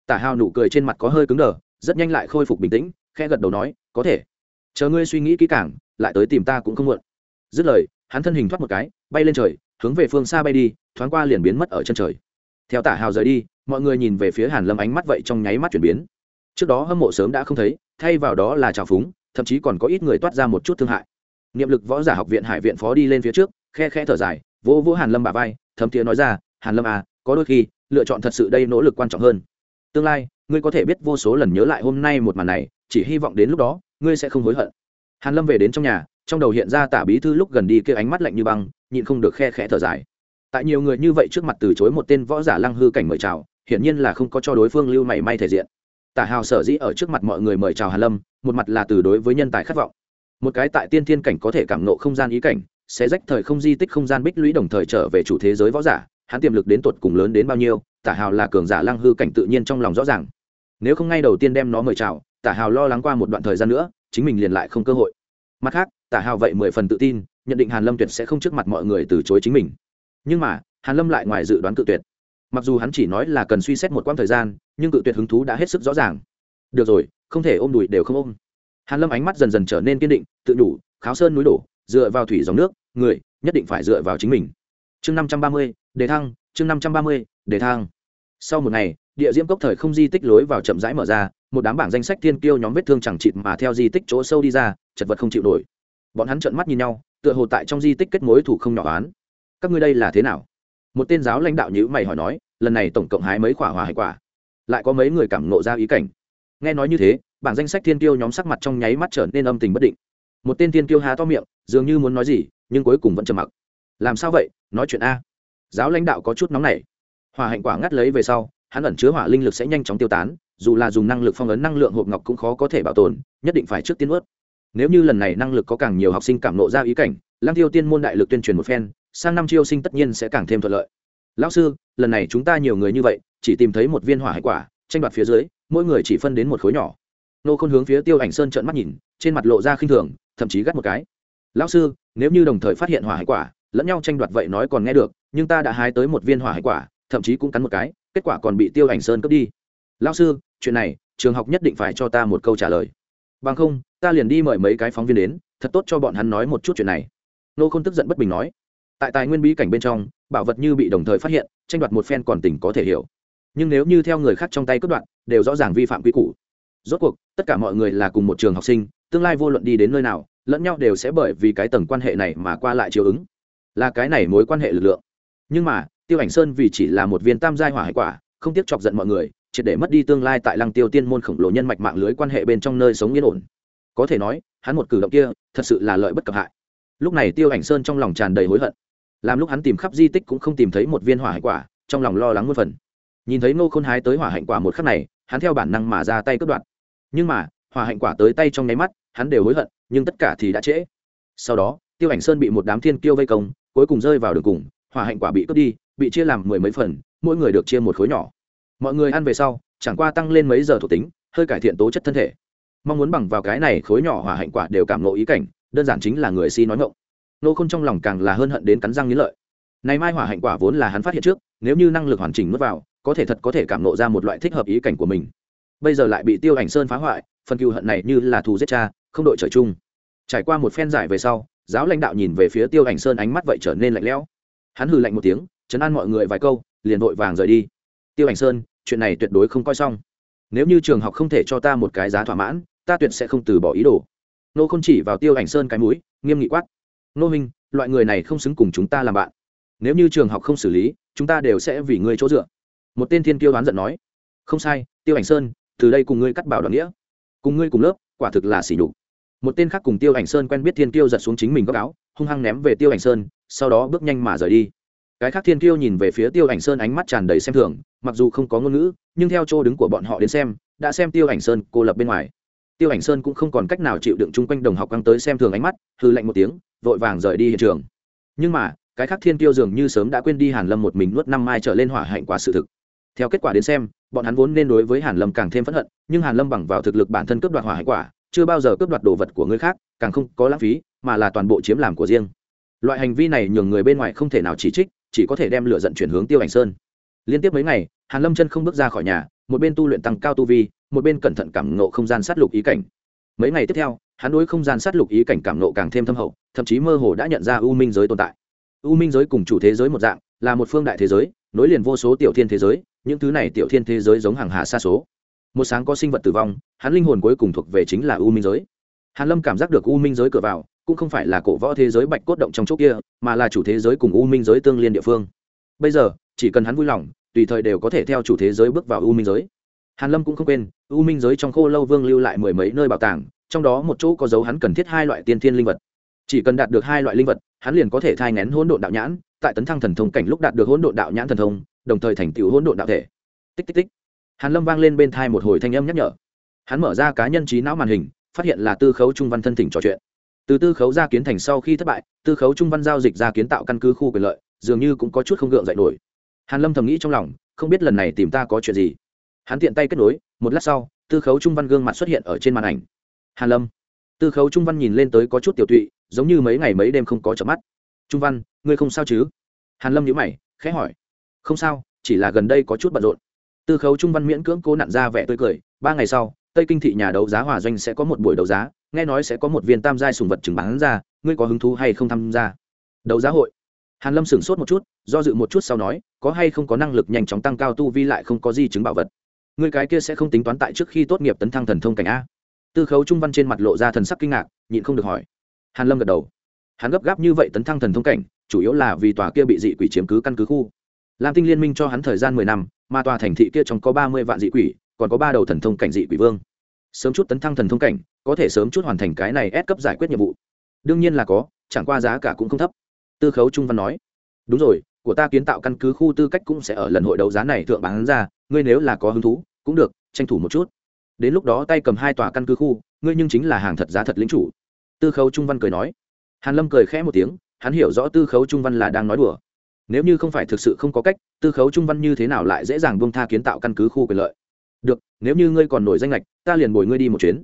Tả hào nụ cười trên mặt có hơi cứng đờ, rất nhanh lại khôi phục bình tĩnh, khẽ gật đầu nói, có thể chờ ngươi suy nghĩ kỹ càng, lại tới tìm ta cũng không muộn. Dứt lời, hắn thân hình thoát một cái, bay lên trời, hướng về phương xa bay đi, thoáng qua liền biến mất ở chân trời. Theo tả hào rời đi, mọi người nhìn về phía hàn lâm ánh mắt vậy trong nháy mắt chuyển biến. Trước đó hâm mộ sớm đã không thấy, thay vào đó là trào phúng, thậm chí còn có ít người toát ra một chút thương hại. Niệm lực võ giả học viện hải viện phó đi lên phía trước, khe khe thở dài, vỗ vỗ hàn lâm bà vai, thấm thiế nói ra, hàn lâm à có đôi khi, lựa chọn thật sự đây nỗ lực quan trọng hơn. Tương lai, ngươi có thể biết vô số lần nhớ lại hôm nay một màn này, chỉ hy vọng đến lúc đó ngươi sẽ không hối hận. Hàn lâm về đến trong nhà, trong đầu hiện ra tả bí thư lúc gần đi kia ánh mắt lạnh như băng, nhịn không được khe khẽ thở dài. Tại nhiều người như vậy trước mặt từ chối một tên võ giả lăng hư cảnh mời chào, hiển nhiên là không có cho đối phương lưu mảy may thể diện. Tả hào sở dĩ ở trước mặt mọi người mời chào hàn lâm, một mặt là từ đối với nhân tài khát vọng. Một cái tại tiên thiên cảnh có thể cảm nộ không gian ý cảnh, sẽ rách thời không di tích không gian bích lũy đồng thời trở về chủ thế giới võ giả, hắn tiềm lực đến tột cùng lớn đến bao nhiêu, tả hào là cường giả lăng hư cảnh tự nhiên trong lòng rõ ràng. Nếu không ngay đầu tiên đem nó mời chào tả hào lo lắng qua một đoạn thời gian nữa, chính mình liền lại không cơ hội. Mặt khác, tả hào vậy mười phần tự tin, nhận định hàn lâm tuyệt sẽ không trước mặt mọi người từ chối chính mình. Nhưng mà, hàn lâm lại ngoài dự đoán cự tuyệt. Mặc dù hắn chỉ nói là cần suy xét một quãng thời gian, nhưng cự tuyệt hứng thú đã hết sức rõ ràng. Được rồi, không thể ôm đùi đều không ôm. Hàn lâm ánh mắt dần dần trở nên kiên định, tự đủ, kháo sơn núi đổ, dựa vào thủy dòng nước, người, nhất định phải dựa vào chính mình. Chương năm trăm ba mươi đề thăng, chương năm trăm ba mươi đề thăng. Sau một ngày, địa diễm cốc thời không di tích lối vào chậm rãi mở ra một đám bảng danh sách thiên kiêu nhóm vết thương chẳng chịt mà theo di tích chỗ sâu đi ra, chật vật không chịu nổi. Bọn hắn trợn mắt nhìn nhau, tựa hồ tại trong di tích kết mối thủ không nhỏ oán. Các ngươi đây là thế nào? Một tên giáo lãnh đạo nhữ mày hỏi nói, lần này tổng cộng hái mấy quả hòa hải quả? Lại có mấy người cảm nộ ra ý cảnh? Nghe nói như thế, bảng danh sách thiên kiêu nhóm sắc mặt trong nháy mắt trở nên âm tình bất định. Một tên thiên kiêu há to miệng, dường như muốn nói gì, nhưng cuối cùng vẫn trầm mặc. Làm sao vậy? Nói chuyện a. Giáo lãnh đạo có chút nóng nảy. Hỏa hạnh quả ngắt lấy về sau, hắn ẩn chứa hỏa linh lực sẽ nhanh chóng tiêu tán dù là dùng năng lực phong ấn năng lượng hộp ngọc cũng khó có thể bảo tồn, nhất định phải trước tiên ướt nếu như lần này năng lực có càng nhiều học sinh cảm nộ ra ý cảnh lang tiêu tiên môn đại lực tuyên truyền một phen, sang năm chiêu sinh tất nhiên sẽ càng thêm thuận lợi. Lão sư, lần này chúng ta nhiều người như vậy, chỉ tìm thấy một viên hỏa hải quả, tranh đoạt phía dưới, mỗi người chỉ phân đến một khối nhỏ. Nô khôn hướng phía tiêu ảnh sơn trợn mắt nhìn, trên mặt lộ ra khinh thường, thậm chí gắt một cái. Lão sư, nếu như đồng thời phát hiện hỏa hải quả, lẫn nhau tranh đoạt vậy nói còn nghe được, nhưng ta đã hái tới một viên hỏa hải quả, thậm chí cũng cắn một cái, kết quả còn bị tiêu ảnh sơn cướp đi lão sư, chuyện này, trường học nhất định phải cho ta một câu trả lời. Bằng không, ta liền đi mời mấy cái phóng viên đến, thật tốt cho bọn hắn nói một chút chuyện này. Nô khôn tức giận bất bình nói. Tại tài nguyên bí cảnh bên trong, bảo vật như bị đồng thời phát hiện, tranh đoạt một phen còn tỉnh có thể hiểu. Nhưng nếu như theo người khác trong tay cướp đoạn đều rõ ràng vi phạm quy củ. Rốt cuộc, tất cả mọi người là cùng một trường học sinh, tương lai vô luận đi đến nơi nào, lẫn nhau đều sẽ bởi vì cái tầng quan hệ này mà qua lại chiều ứng. Là cái này mối quan hệ lực lượng. Nhưng mà, tiêu ảnh sơn vì chỉ là một viên tam giai hỏa hải quả, không tiếc chọc giận mọi người triệt để mất đi tương lai tại lăng tiêu tiên môn khổng lồ nhân mạch mạng lưới quan hệ bên trong nơi sống yên ổn. Có thể nói, hắn một cử động kia, thật sự là lợi bất cập hại. Lúc này tiêu ảnh sơn trong lòng tràn đầy hối hận. Làm lúc hắn tìm khắp di tích cũng không tìm thấy một viên hỏa hải quả, trong lòng lo lắng muôn phần. Nhìn thấy ngô khôn hái tới hỏa hạnh quả một khắc này, hắn theo bản năng mà ra tay cướp đoạt. Nhưng mà, hỏa hạnh quả tới tay trong nháy mắt, hắn đều hối hận, nhưng tất cả thì đã trễ. Sau đó, tiêu ảnh sơn bị một đám thiên kiêu vây công, cuối cùng rơi vào đường cùng, hỏa hạnh quả bị cướp đi, bị chia làm mười mấy phần, mỗi người được chia một khối nhỏ mọi người ăn về sau, chẳng qua tăng lên mấy giờ thuộc tính, hơi cải thiện tố chất thân thể. Mong muốn bằng vào cái này khối nhỏ hỏa hạnh quả đều cảm ngộ ý cảnh, đơn giản chính là người si nói ngộng nô k h ô n trong lòng càng là hơn hận đến cắn răng nghĩ lợi. Này mai hỏa hạnh quả vốn là hắn phát hiện trước, nếu như năng lực hoàn chỉnh nuốt vào, có thể thật có thể cảm nộ ra một loại thích hợp ý cảnh của mình. Bây giờ lại bị tiêu ảnh sơn phá hoại, phần cựu hận này như là thù giết cha, không đội trời chung. Trải qua một phen giải về sau, giáo lãnh đạo nhìn về phía tiêu ảnh sơn ánh mắt vậy trở nên lạnh lẽo. Hắn hừ lạnh một tiếng chấn an mọi người vài câu, liền vội vàng rời đi tiêu ảnh sơn, chuyện này tuyệt đối không coi xong. Nếu như trường học không thể cho ta một cái giá thỏa mãn, ta tuyệt sẽ không từ bỏ ý đồ. Nô không chỉ vào tiêu ảnh sơn cái mũi, nghiêm nghị quát. Nô minh, loại người này không xứng cùng chúng ta làm bạn. Nếu như trường học không xử lý, chúng ta đều sẽ vì ngươi chỗ dựa. Một tên thiên tiêu đoán giận nói. Không sai, tiêu ảnh sơn, từ đây cùng ngươi cắt bảo đoàn nghĩa. Cùng ngươi cùng lớp, quả thực là sỉ nhục. Một tên khác cùng tiêu ảnh sơn quen biết thiên tiêu giật xuống chính mình góc áo, hung hăng ném về tiêu ảnh sơn, sau đó bước nhanh mà rời đi cái khác thiên tiêu nhìn về phía tiêu ảnh sơn ánh mắt tràn đầy xem thường, mặc dù không có ngôn ngữ, nhưng theo chỗ đứng của bọn họ đến xem, đã xem tiêu ảnh sơn cô lập bên ngoài. Tiêu ảnh sơn cũng không còn cách nào chịu đựng chung quanh đồng học căng tới xem thường ánh mắt hư lạnh một tiếng, vội vàng rời đi hiện trường. Nhưng mà, cái khác thiên tiêu dường như sớm đã quên đi hàn lâm một mình nuốt năm mai trở lên hỏa hạnh quả sự thực. Theo kết quả đến xem, bọn hắn vốn nên đối với hàn lâm càng thêm phẫn hận, nhưng hàn lâm bằng vào thực lực bản thân cướp đoạt hỏa hạnh quả, chưa bao giờ cướp đoạt đồ vật của người khác, càng không có lãng phí, mà là toàn bộ chiếm làm của riêng. Loại hành vi này nhường người bên ngoài không thể nào chỉ trích chỉ có thể đem lửa giận chuyển hướng tiêu ảnh sơn. Liên tiếp mấy ngày, hàn lâm chân không bước ra khỏi nhà, một bên tu luyện tăng cao tu vi, một bên cẩn thận cảm ngộ không gian sát lục ý cảnh. Mấy ngày tiếp theo, hắn đối không gian sát lục ý cảnh cảm ngộ càng thêm thâm hậu, thậm chí mơ hồ đã nhận ra u minh giới tồn tại. U minh giới cùng chủ thế giới một dạng, là một phương đại thế giới, nối liền vô số tiểu thiên thế giới, những thứ này tiểu thiên thế giới giống hàng hà xa số. Một sáng có sinh vật tử vong, hắn linh hồn cuối cùng thuộc về chính là u minh giới. Hàn lâm cảm giác được u minh giới cửa vào cũng không phải là cổ võ thế giới bạch cốt động trong chỗ kia, mà là chủ thế giới cùng u minh giới tương liên địa phương. Bây giờ, chỉ cần hắn vui lòng, tùy thời đều có thể theo chủ thế giới bước vào u minh giới. Hàn lâm cũng không quên, u minh giới trong khô lâu vương lưu lại mười mấy nơi bảo tàng, trong đó một chỗ có dấu hắn cần thiết hai loại tiên thiên linh vật. Chỉ cần đạt được hai loại linh vật, hắn liền có thể thai ngén hỗn độn đạo nhãn, tại tấn thăng thần thông cảnh lúc đạt được hỗn độn đạo nhãn thần thông, đồng thời thành tựu hỗn độn đạo thể. Tích tích tích. Hàn lâm vang lên bên thai một hồi thanh âm nhắc nhở. Hắn mở ra cá nhân trí não màn hình, phát hiện là tư khấu trung văn thân thỉnh trò chuyện từ tư khấu gia kiến thành sau khi thất bại, tư khấu trung văn giao dịch ra kiến tạo căn cứ khu quyền lợi, dường như cũng có chút không gượng dậy nổi. Hàn lâm thầm nghĩ trong lòng, không biết lần này tìm ta có chuyện gì. Hắn tiện tay kết nối, một lát sau, tư khấu trung văn gương mặt xuất hiện ở trên màn ảnh. Hàn lâm, tư khấu trung văn nhìn lên tới có chút tiểu tụy, giống như mấy ngày mấy đêm không có chợp mắt. Trung văn, ngươi không sao chứ? Hàn lâm nhíu mày, khẽ hỏi. Không sao, chỉ là gần đây có chút bận rộn. Tư khấu trung văn miễn cưỡng cố nặn ra vẻ tươi cười, ba ngày sau, tây kinh thị nhà đấu giá hòa doanh sẽ có một buổi đấu giá nghe nói sẽ có một viên tam giai sùng vật trừng bán ra, ngươi có hứng thú hay không tham gia? Đấu giá hội. Hàn lâm sửng sốt một chút, do dự một chút sau nói, có hay không có năng lực nhanh chóng tăng cao tu vi lại không có di chứng bảo vật. Ngươi cái kia sẽ không tính toán tại trước khi tốt nghiệp tấn thăng thần thông cảnh a. Tư khấu trung văn trên mặt lộ ra thần sắc kinh ngạc, nhịn không được hỏi. Hàn lâm gật đầu. Hắn gấp gáp như vậy tấn thăng thần thông cảnh, chủ yếu là vì tòa kia bị dị quỷ chiếm cứ căn cứ khu. Lam tinh liên minh cho hắn thời gian mười năm, mà tòa thành thị kia trong có ba mươi vạn dị quỷ, còn có ba đầu thần thông cảnh dị quỷ vương sớm chút tấn thăng thần thông cảnh, có thể sớm chút hoàn thành cái này ép cấp giải quyết nhiệm vụ. Đương nhiên là có, chẳng qua giá cả cũng không thấp. Tư khấu trung văn nói, đúng rồi, của ta kiến tạo căn cứ khu tư cách cũng sẽ ở lần hội đấu giá này thượng bán ra, ngươi nếu là có hứng thú, cũng được, tranh thủ một chút. Đến lúc đó tay cầm hai tòa căn cứ khu, ngươi nhưng chính là hàng thật giá thật lính chủ. Tư khấu trung văn cười nói. Hàn lâm cười khẽ một tiếng, hắn hiểu rõ tư khấu trung văn là đang nói đùa. Nếu như không phải thực sự không có cách, tư khấu trung văn như thế nào lại dễ dàng buông tha kiến tạo căn cứ khu quyền lợi? Được nếu như ngươi còn nổi danh lệch ta liền bồi ngươi đi một chuyến.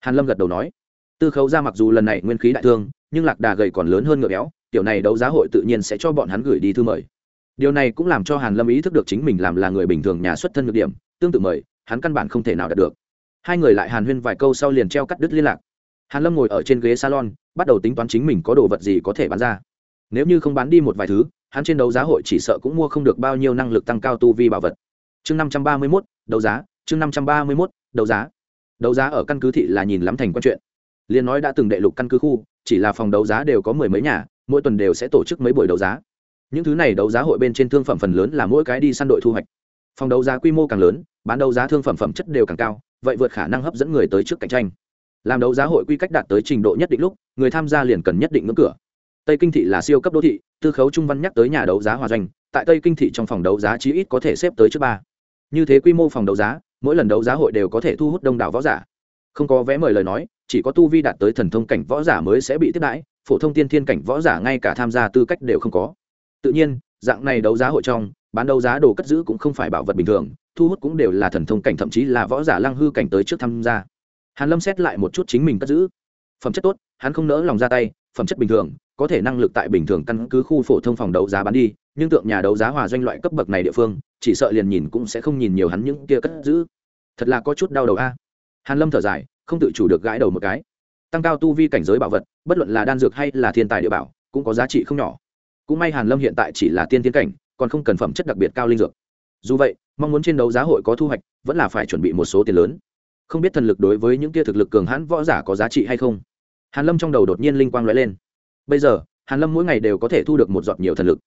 Hàn lâm gật đầu nói. Tư khấu ra mặc dù lần này nguyên khí đại thương nhưng lạc đà gầy còn lớn hơn ngựa béo tiểu này đấu giá hội tự nhiên sẽ cho bọn hắn gửi đi thư mời. Điều này cũng làm cho hàn lâm ý thức được chính mình làm là người bình thường nhà xuất thân nhược điểm tương tự mời hắn căn bản không thể nào đạt được. Hai người lại hàn huyên vài câu sau liền treo cắt đứt liên lạc. Hàn lâm ngồi ở trên ghế salon bắt đầu tính toán chính mình có đồ vật gì có thể bán ra. Nếu như không bán đi một vài thứ hắn trên đấu giá hội chỉ sợ cũng mua không được bao nhiêu năng lực tăng cao tu vi bảo vật. Chương năm trăm ba mươi 531, đấu giá chương năm trăm ba mươi 531, đấu giá. Đấu giá ở căn cứ thị là nhìn lắm thành quan chuyện. Liên nói đã từng đệ lục căn cứ khu chỉ là phòng đấu giá đều có mười mấy nhà mỗi tuần đều sẽ tổ chức mấy buổi đấu giá. Những thứ này đấu giá hội bên trên thương phẩm phần lớn là mỗi cái đi săn đội thu hoạch. Phòng đấu giá quy mô càng lớn bán đấu giá thương phẩm phẩm chất đều càng cao vậy vượt khả năng hấp dẫn người tới trước cạnh tranh. Làm đấu giá hội quy cách đạt tới trình độ nhất định lúc người tham gia liền cần nhất định ngưỡng cửa. Tây kinh thị là siêu cấp đô thị tư khấu trung văn nhắc tới nhà đấu giá hòa doanh tại tây kinh thị trong phòng đấu giá chí ít có thể xếp tới trước ba. Như thế quy mô phòng đấu giá mỗi lần đấu giá hội đều có thể thu hút đông đảo võ giả. Không có vé mời lời nói, chỉ có tu vi đạt tới thần thông cảnh võ giả mới sẽ bị tiếp đãi, phổ thông tiên thiên cảnh võ giả ngay cả tham gia tư cách đều không có. Tự nhiên, dạng này đấu giá hội trong, bán đấu giá đồ cất giữ cũng không phải bảo vật bình thường, thu hút cũng đều là thần thông cảnh thậm chí là võ giả lăng hư cảnh tới trước tham gia. Hàn lâm xét lại một chút chính mình cất giữ. Phẩm chất tốt, hắn không nỡ lòng ra tay, phẩm chất bình thường, có thể năng lực tại bình thường căn cứ khu phổ thông phòng đấu giá bán đi nhưng tượng nhà đấu giá hòa doanh loại cấp bậc này địa phương, chỉ sợ liền nhìn cũng sẽ không nhìn nhiều hắn những kia cất giữ. Thật là có chút đau đầu a. Hàn lâm thở dài, không tự chủ được gãi đầu một cái. Tăng cao tu vi cảnh giới bảo vật, bất luận là đan dược hay là thiên tài địa bảo, cũng có giá trị không nhỏ. Cũng may hàn lâm hiện tại chỉ là tiên tiến cảnh, còn không cần phẩm chất đặc biệt cao linh dược. Dù vậy, mong muốn trên đấu giá hội có thu hoạch, vẫn là phải chuẩn bị một số tiền lớn. Không biết thần lực đối với những kia thực lực cường hãn võ giả có giá trị hay không. Hàn lâm trong đầu đột nhiên linh quang lóe lên. Bây giờ, hàn lâm mỗi ngày đều có thể thu được một giọt nhiều thần lực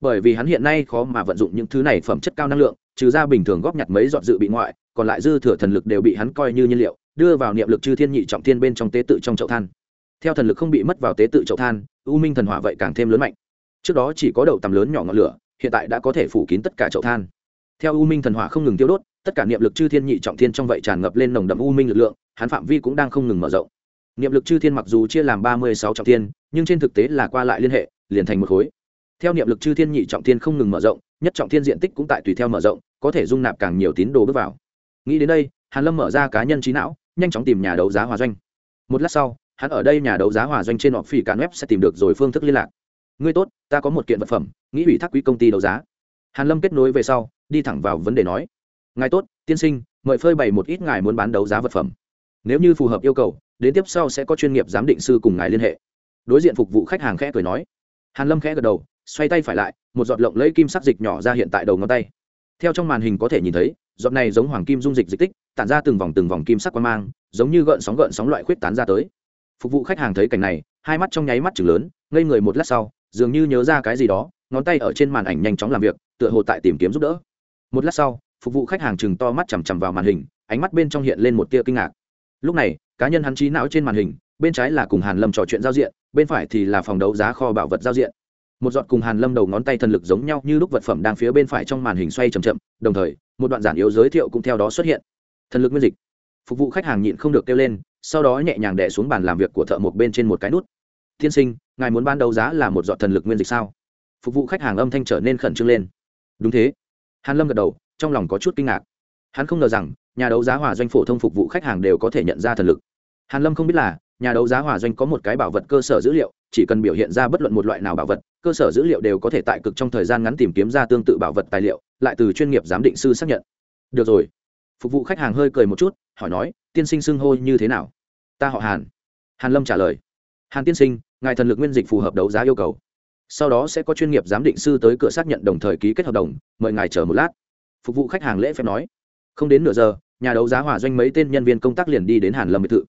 bởi vì hắn hiện nay khó mà vận dụng những thứ này phẩm chất cao năng lượng, trừ ra bình thường góp nhặt mấy giọt dự bị ngoại, còn lại dư thừa thần lực đều bị hắn coi như nhiên liệu, đưa vào niệm lực chư thiên nhị trọng thiên bên trong tế tự trong chậu than. Theo thần lực không bị mất vào tế tự chậu than, u minh thần hỏa vậy càng thêm lớn mạnh. Trước đó chỉ có đầu tầm lớn nhỏ ngọn lửa, hiện tại đã có thể phủ kín tất cả chậu than. Theo u minh thần hỏa không ngừng tiêu đốt, tất cả niệm lực chư thiên nhị trọng thiên trong vậy tràn ngập lên nồng đậm u minh lực lượng, hắn phạm vi cũng đang không ngừng mở rộng. Niệm lực chư thiên mặc dù chia làm ba mươi sáu trọng thiên, nhưng trên thực tế là qua lại liên hệ, liền thành một khối theo niệm lực chư thiên nhị trọng thiên không ngừng mở rộng, nhất trọng thiên diện tích cũng tại tùy theo mở rộng, có thể dung nạp càng nhiều tín đồ bước vào. Nghĩ đến đây, hàn lâm mở ra cá nhân trí não, nhanh chóng tìm nhà đấu giá hòa doanh. Một lát sau, hắn ở đây nhà đấu giá hòa doanh trên họ phỉ cản web sẽ tìm được rồi phương thức liên lạc. Ngươi tốt, ta có một kiện vật phẩm, nghĩ ủy thác quý công ty đấu giá. Hàn lâm kết nối về sau, đi thẳng vào vấn đề nói. Ngài tốt, tiên sinh, mời phơi bày một ít ngài muốn bán đấu giá vật phẩm. Nếu như phù hợp yêu cầu, đến tiếp sau sẽ có chuyên nghiệp giám định sư cùng ngài liên hệ. Đối diện phục vụ khách hàng khẽ cười nói hàn lâm khẽ gật đầu, xoay tay phải lại, một giọt lộng lấy kim sắc dịch nhỏ ra hiện tại đầu ngón tay. Theo trong màn hình có thể nhìn thấy, giọt này giống hoàng kim dung dịch dịch tích, tản ra từng vòng từng vòng kim sắc quang mang, giống như gợn sóng gợn sóng loại khuyết tán ra tới. Phục vụ khách hàng thấy cảnh này, hai mắt trong nháy mắt chừng lớn, ngây người một lát sau, dường như nhớ ra cái gì đó, ngón tay ở trên màn ảnh nhanh chóng làm việc, tựa hồ tại tìm kiếm giúp đỡ. Một lát sau, phục vụ khách hàng chừng to mắt chằm chằm vào màn hình, ánh mắt bên trong hiện lên một tia kinh ngạc. Lúc này, cá nhân hắn trí não trên màn hình bên trái là cùng hàn lâm trò chuyện giao diện, bên phải thì là phòng đấu giá kho bảo vật giao diện. Một giọt cùng hàn lâm đầu ngón tay thần lực giống nhau như lúc vật phẩm đang phía bên phải trong màn hình xoay chậm chậm, đồng thời, một đoạn giản yếu giới thiệu cũng theo đó xuất hiện. Thần lực nguyên dịch. Phục vụ khách hàng nhịn không được kêu lên, sau đó nhẹ nhàng đè xuống bàn làm việc của thợ một bên trên một cái nút. Tiên sinh, ngài muốn ban đấu giá là một giọt thần lực nguyên dịch sao? Phục vụ khách hàng âm thanh trở nên khẩn trương lên. Đúng thế. Hàn lâm gật đầu, trong lòng có chút kinh ngạc. Hắn không ngờ rằng, nhà đấu giá hòa doanh phổ thông phục vụ khách hàng đều có thể nhận ra thần lực. Hàn lâm không biết là nhà đấu giá hòa doanh có một cái bảo vật cơ sở dữ liệu, chỉ cần biểu hiện ra bất luận một loại nào bảo vật, cơ sở dữ liệu đều có thể tại cực trong thời gian ngắn tìm kiếm ra tương tự bảo vật tài liệu, lại từ chuyên nghiệp giám định sư xác nhận. Được rồi. Phục vụ khách hàng hơi cười một chút, hỏi nói, tiên sinh xưng hô như thế nào? Ta họ hàn. Hàn lâm trả lời. Hàn tiên sinh, ngài thần lực nguyên dịch phù hợp đấu giá yêu cầu. Sau đó sẽ có chuyên nghiệp giám định sư tới cửa xác nhận đồng thời ký kết hợp đồng, mời ngài chờ một lát. Phục vụ khách hàng lễ phép nói. Không đến nửa giờ, nhà đấu giá hòa doanh mấy tên nhân viên công tác liền đi đến hàn lâm biệt thự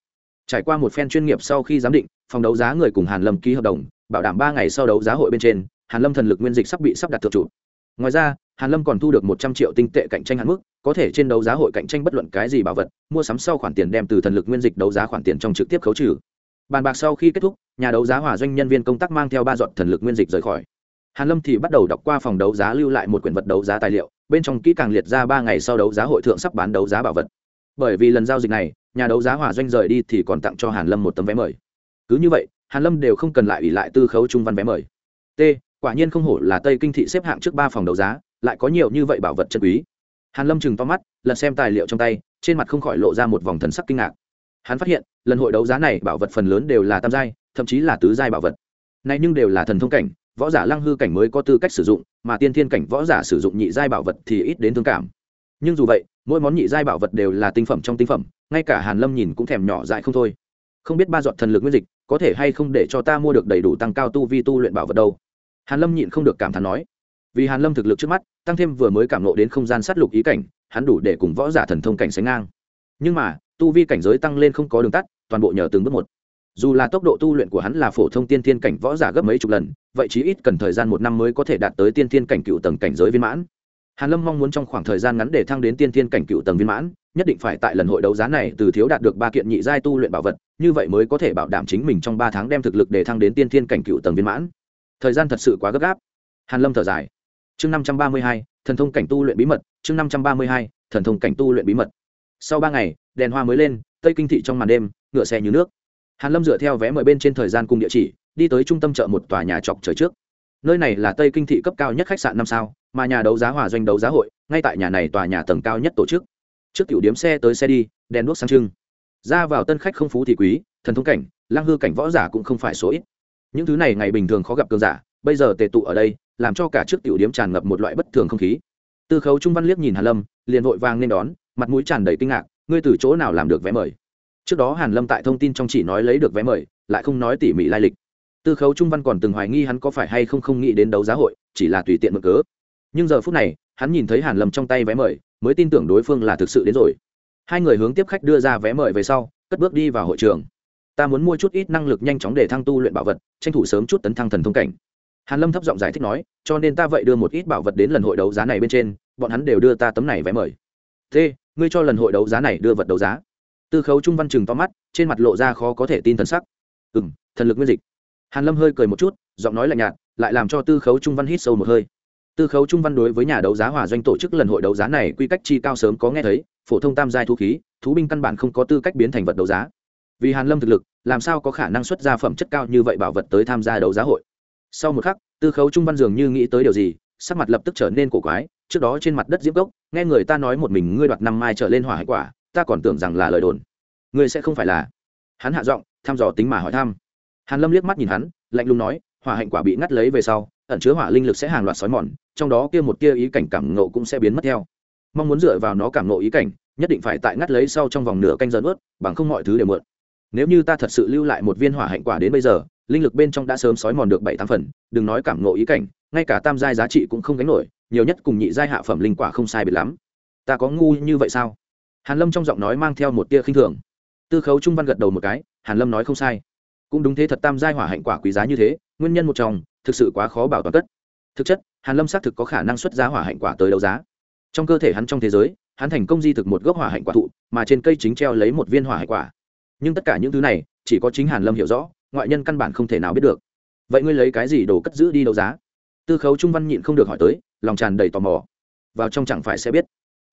trải qua một phen chuyên nghiệp sau khi giám định, phòng đấu giá người cùng hàn lâm ký hợp đồng, bảo đảm ba ngày sau đấu giá hội bên trên, hàn lâm thần lực nguyên dịch sắp bị sắp đặt thượng chủ ngoài ra, hàn lâm còn thu được một trăm triệu tinh tệ cạnh tranh hạn mức, có thể trên đấu giá hội cạnh tranh bất luận cái gì bảo vật, mua sắm sau khoản tiền đem từ thần lực nguyên dịch đấu giá khoản tiền trong trực tiếp khấu trừ. Bàn bạc sau khi kết thúc, nhà đấu giá hòa doanh nhân viên công tác mang theo ba dọn thần lực nguyên dịch rời khỏi. Hàn lâm thì bắt đầu đọc qua phòng đấu giá lưu lại một quyển vật đấu giá tài liệu, bên trong kỹ càng liệt ra ba ngày sau đấu giá hội thượng sắp bán đấu giá bảo vật. Bởi vì lần giao dịch này nhà đấu giá hòa doanh rời đi thì còn tặng cho hàn lâm một tấm vé mời. Cứ như vậy, hàn lâm đều không cần lại ủy lại tư khấu trung văn vé mời. T, quả nhiên không hổ là tây kinh thị xếp hạng trước ba phòng đấu giá, lại có nhiều như vậy bảo vật chân quý. Hàn lâm chừng to mắt, lật xem tài liệu trong tay, trên mặt không khỏi lộ ra một vòng thần sắc kinh ngạc. Hắn phát hiện, lần hội đấu giá này bảo vật phần lớn đều là tam giai, thậm chí là tứ giai bảo vật. Này nhưng đều là thần thông cảnh, võ giả lăng hư cảnh mới có tư cách sử dụng, mà tiên thiên cảnh võ giả sử dụng nhị giai bảo vật thì ít đến thương cảm. Nhưng dù vậy, mỗi món nhị giai bảo vật đều là tinh phẩm trong tinh phẩm ngay cả hàn lâm nhìn cũng thèm nhỏ dại không thôi. Không biết ba giọt thần lực nguyên dịch có thể hay không để cho ta mua được đầy đủ tăng cao tu vi tu luyện bảo vật đâu. Hàn lâm nhịn không được cảm thán nói. Vì hàn lâm thực lực trước mắt, tăng thêm vừa mới cảm lộ đến không gian sát lục ý cảnh, hắn đủ để cùng võ giả thần thông cảnh sánh ngang. Nhưng mà, tu vi cảnh giới tăng lên không có đường tắt, toàn bộ nhờ từng bước một. Dù là tốc độ tu luyện của hắn là phổ thông tiên thiên cảnh võ giả gấp mấy chục lần, vậy chí ít cần thời gian một năm mới có thể đạt tới tiên thiên cảnh cựu tầng cảnh giới viên mãn. Hàn lâm mong muốn trong khoảng thời gian ngắn để thăng đến tiên thiên cảnh cựu tầng viên mãn nhất định phải tại lần hội đấu giá này từ thiếu đạt được ba kiện nhị giai tu luyện bảo vật, như vậy mới có thể bảo đảm chính mình trong ba tháng đem thực lực để thăng đến tiên thiên cảnh cựu tầng viên mãn. Thời gian thật sự quá gấp gáp. Hàn lâm thở dài. Chương năm trăm ba mươi hai, thần thông cảnh tu luyện bí mật, chương năm trăm ba mươi hai, thần thông cảnh tu luyện bí mật. Sau ba ngày, đèn hoa mới lên, tây kinh thị trong màn đêm, ngựa xe như nước. Hàn lâm dựa theo vé mời bên trên thời gian cùng địa chỉ, đi tới trung tâm chợ một tòa nhà chọc trời trước. Nơi này là tây kinh thị cấp cao nhất khách sạn năm sao, mà nhà đấu giá hòa doanh đấu giá hội, ngay tại nhà này tòa nhà tầng cao nhất tổ chức trước tiểu điếm xe tới xe đi, đèn đuốc sang trưng. Ra vào tân khách không phú thì quý, thần thông cảnh, lang hư cảnh võ giả cũng không phải số ít. Những thứ này ngày bình thường khó gặp cường giả, bây giờ tề tụ ở đây, làm cho cả trước tiểu điếm tràn ngập một loại bất thường không khí. Tư khấu trung văn liếc nhìn hàn lâm, liền vội vàng nên đón, mặt mũi tràn đầy kinh ngạc, ngươi từ chỗ nào làm được vé mời? Trước đó hàn lâm tại thông tin trong chỉ nói lấy được vé mời, lại không nói tỉ mỉ lai lịch. Tư khấu trung văn còn từng hoài nghi hắn có phải hay không không nghĩ đến đấu giá hội, chỉ là tùy tiện mở cớ. Nhưng giờ phút này, hắn nhìn thấy hàn lâm trong tay vé mời mới tin tưởng đối phương là thực sự đến rồi. Hai người hướng tiếp khách đưa ra vé mời về sau, cất bước đi vào hội trường. Ta muốn mua chút ít năng lực nhanh chóng để thăng tu luyện bảo vật, tranh thủ sớm chút tấn thăng thần thông cảnh. Hàn lâm thấp giọng giải thích nói, cho nên ta vậy đưa một ít bảo vật đến lần hội đấu giá này bên trên, bọn hắn đều đưa ta tấm này vé mời. Thế ngươi cho lần hội đấu giá này đưa vật đấu giá. Tư khấu trung văn chừng to mắt, trên mặt lộ ra khó có thể tin thần sắc. Ừ m thần lực nguyên dịch. Hàn lâm hơi cười một chút, giọng nói lạnh nhạt, lại làm cho tư khấu trung văn hít sâu một hơi tư khấu trung văn đối với nhà đấu giá hòa doanh tổ chức lần hội đấu giá này quy cách chi cao sớm có nghe thấy, phổ thông tam giai thú khí, thú binh căn bản không có tư cách biến thành vật đấu giá. Vì hàn lâm thực lực, làm sao có khả năng xuất ra phẩm chất cao như vậy bảo vật tới tham gia đấu giá hội? Sau một khắc, tư khấu trung văn dường như nghĩ tới điều gì, sắc mặt lập tức trở nên cổ quái, trước đó trên mặt đất diễm cốc, nghe người ta nói một mình ngươi đoạt năm mai trở lên hỏa hải quả, ta còn tưởng rằng là lời đồn. Ngươi sẽ không phải là. Hắn hạ giọng, thăm dò tính mà hỏi thăm. Hàn lâm liếc mắt nhìn hắn, lạnh lùng nói, hỏa hạnh quả bị ngắt lấy về sau ẩn chứa hỏa linh lực sẽ hàng loạt sói mòn, trong đó kia một kia ý cảnh cảm nộ cũng sẽ biến mất theo. Mong muốn dựa vào nó cảm nộ ý cảnh, nhất định phải tại ngắt lấy sau trong vòng nửa canh giờ ướt bằng không mọi thứ đều mượn. Nếu như ta thật sự lưu lại một viên hỏa hạnh quả đến bây giờ, linh lực bên trong đã sớm sói mòn được bảy tám phần, đừng nói cảm ngộ ý cảnh, ngay cả tam giai giá trị cũng không gánh nổi, nhiều nhất cùng nhị giai hạ phẩm linh quả không sai biệt lắm. Ta có ngu như vậy sao? Hàn lâm trong giọng nói mang theo một tia khinh thường. Tư khấu trung văn gật đầu một cái, hàn lâm nói không sai. Cũng đúng thế thật tam giai hỏa hạnh quả quý giá như thế nguyên nhân một trong, thực sự quá khó bảo toàn cất. Thực chất, hàn lâm xác thực có khả năng xuất giá hỏa hạnh quả tới đấu giá. Trong cơ thể hắn trong thế giới, hắn thành công di thực một gốc hỏa hạnh quả thụ, mà trên cây chính treo lấy một viên hỏa hạnh quả. Nhưng tất cả những thứ này, chỉ có chính hàn lâm hiểu rõ, ngoại nhân căn bản không thể nào biết được. Vậy ngươi lấy cái gì đồ cất giữ đi đấu giá? Tư khấu trung văn nhịn không được hỏi tới, lòng tràn đầy tò mò. Vào trong chẳng phải sẽ biết.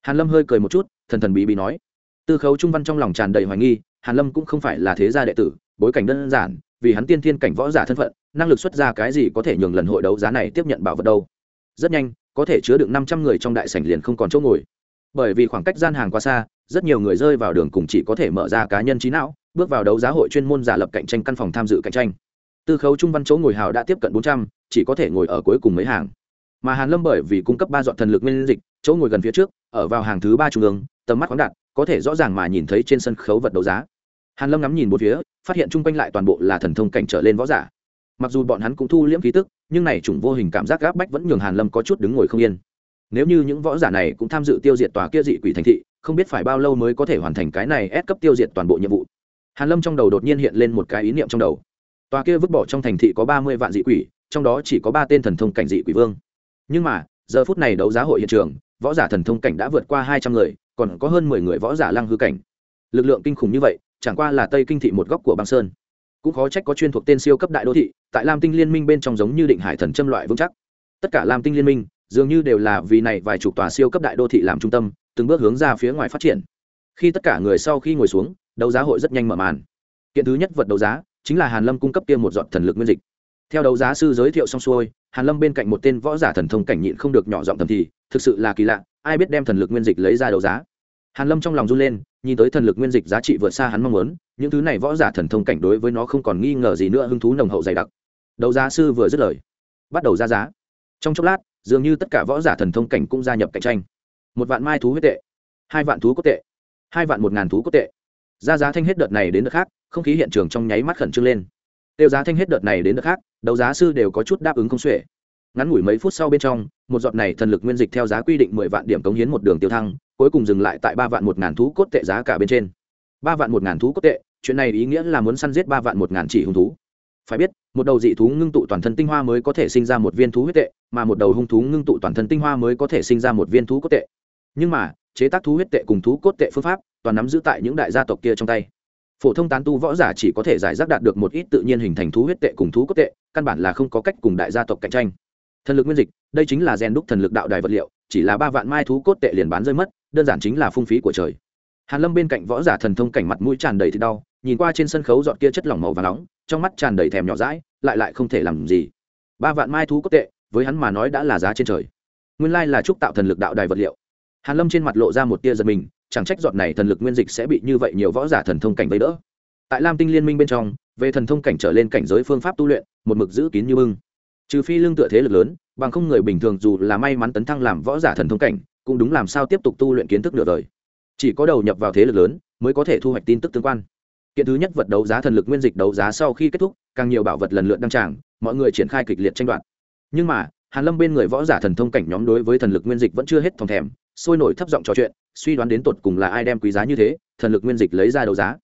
Hàn lâm hơi cười một chút, thần thần bí bí nói. Tư khấu trung văn trong lòng tràn đầy hoài nghi, hàn lâm cũng không phải là thế gia đệ tử, bối cảnh đơn giản, vì hắn tiên thiên cảnh võ giả thân phận năng lực xuất ra cái gì có thể nhường lần hội đấu giá này tiếp nhận bảo vật đâu? Rất nhanh, có thể chứa được năm trăm người trong đại sảnh liền không còn chỗ ngồi. Bởi vì khoảng cách gian hàng quá xa, rất nhiều người rơi vào đường cùng chỉ có thể mở ra cá nhân trí não, bước vào đấu giá hội chuyên môn giả lập cạnh tranh căn phòng tham dự cạnh tranh. Tư khấu trung văn chỗ ngồi hào đã tiếp cận bốn trăm, chỉ có thể ngồi ở cuối cùng mấy hàng. Mà hàn lâm bởi vì cung cấp ba dọn thần lực nguyên dịch, chỗ ngồi gần phía trước, ở vào hàng thứ ba trung ương, tầm mắt khoáng đạt, có thể rõ ràng mà nhìn thấy trên sân khấu vật đấu giá. Hàn lâm ngắm nhìn một phía, phát hiện chung quanh lại toàn bộ là thần thông cảnh trở lên võ giả mặc dù bọn hắn cũng thu liễm khí tức, nhưng này chủng vô hình cảm giác gáp bách vẫn nhường hàn lâm có chút đứng ngồi không yên. Nếu như những võ giả này cũng tham dự tiêu diệt tòa kia dị quỷ thành thị, không biết phải bao lâu mới có thể hoàn thành cái này ép cấp tiêu diệt toàn bộ nhiệm vụ. Hàn lâm trong đầu đột nhiên hiện lên một cái ý niệm trong đầu. Tòa kia vứt bỏ trong thành thị có ba mươi vạn dị quỷ, trong đó chỉ có ba tên thần thông cảnh dị quỷ vương. Nhưng mà, giờ phút này đấu giá hội hiện trường, võ giả thần thông cảnh đã vượt qua hai trăm người, còn có hơn mười người võ giả lăng hư cảnh. Lực lượng kinh khủng như vậy, chẳng qua là tây kinh thị một góc của băng sơn cũng khó trách có chuyên thuộc tên siêu cấp đại đô thị, tại lam tinh liên minh bên trong giống như định hải thần châm loại vững chắc. Tất cả lam tinh liên minh, dường như đều là vì này vài chục tòa siêu cấp đại đô thị làm trung tâm, từng bước hướng ra phía ngoài phát triển. Khi tất cả người sau khi ngồi xuống, đấu giá hội rất nhanh mở màn. Kiện thứ nhất vật đấu giá, chính là hàn lâm cung cấp kia một dọn thần lực nguyên dịch. Theo đấu giá sư giới thiệu xong xuôi, hàn lâm bên cạnh một tên võ giả thần thông cảnh nhịn không được nhỏ giọng thầm thì, thực sự là kỳ lạ, ai biết đem thần lực nguyên dịch lấy ra đấu giá. Hàn lâm trong lòng run lên, nhìn tới thần lực nguyên dịch giá trị vượt xa hắn mong muốn những thứ này võ giả thần thông cảnh đối với nó không còn nghi ngờ gì nữa, hứng thú nồng hậu dày đặc. Đầu giá sư vừa dứt lời, bắt đầu ra giá. Trong chốc lát, dường như tất cả võ giả thần thông cảnh cũng gia nhập cạnh tranh. Một vạn mai thú huyết tệ, hai vạn thú cốt tệ, hai vạn một ngàn thú cốt tệ. Ra giá thanh hết đợt này đến đợt khác, không khí hiện trường trong nháy mắt khẩn trương lên. Tiêu giá thanh hết đợt này đến đợt khác, đấu giá sư đều có chút đáp ứng không xuể. Ngắn ngủi mấy phút sau bên trong, một giọt này thần lực nguyên dịch theo giá quy định mười vạn điểm cống hiến một đường tiêu thăng, cuối cùng dừng lại tại ba vạn một ngàn thú cốt tệ giá cả bên trên ba vạn một ngàn thú cốt tệ, chuyện này ý nghĩa là muốn săn giết ba vạn một ngàn chỉ hung thú. Phải biết, một đầu dị thú ngưng tụ toàn thân tinh hoa mới có thể sinh ra một viên thú huyết tệ, mà một đầu hung thú ngưng tụ toàn thân tinh hoa mới có thể sinh ra một viên thú cốt tệ. Nhưng mà, chế tác thú huyết tệ cùng thú cốt tệ phương pháp, toàn nắm giữ tại những đại gia tộc kia trong tay. Phổ thông tán tu võ giả chỉ có thể giải rác đạt được một ít tự nhiên hình thành thú huyết tệ cùng thú cốt tệ, căn bản là không có cách cùng đại gia tộc cạnh tranh. Thần lực nguyên dịch, đây chính là rèn đúc thần lực đạo đài vật liệu, chỉ là ba vạn mai thú cốt tệ liền bán rơi mất, đơn giản chính là phung phí của trời hàn lâm bên cạnh võ giả thần thông cảnh mặt mũi tràn đầy thì đau, nhìn qua trên sân khấu dọn kia chất lỏng màu và nóng, trong mắt tràn đầy thèm nhỏ rãi lại lại không thể làm gì. Ba vạn mai thú cốt tệ, với hắn mà nói đã là giá trên trời. Nguyên lai là trúc tạo thần lực đạo đài vật liệu. Hàn lâm trên mặt lộ ra một tia giật mình, chẳng trách giọt này thần lực nguyên dịch sẽ bị như vậy nhiều võ giả thần thông cảnh vây đỡ. Tại lam tinh liên minh bên trong, về thần thông cảnh trở lên cảnh giới phương pháp tu luyện, một mực giữ kín như bưng. Trừ phi lương tựa thế lực lớn, bằng không người bình thường dù là may mắn tấn thăng làm võ giả thần thông cảnh, cũng đúng làm sao tiếp tục tu luyện kiến thức nửa đời chỉ có đầu nhập vào thế lực lớn mới có thể thu hoạch tin tức tương quan. Kiện thứ nhất vật đấu giá thần lực nguyên dịch đấu giá sau khi kết thúc, càng nhiều bảo vật lần lượt đăng tràng, mọi người triển khai kịch liệt tranh đoạt. Nhưng mà, hàn lâm bên người võ giả thần thông cảnh nhóm đối với thần lực nguyên dịch vẫn chưa hết thòng thèm, sôi nổi thấp giọng trò chuyện, suy đoán đến tột cùng là ai đem quý giá như thế, thần lực nguyên dịch lấy ra đấu giá.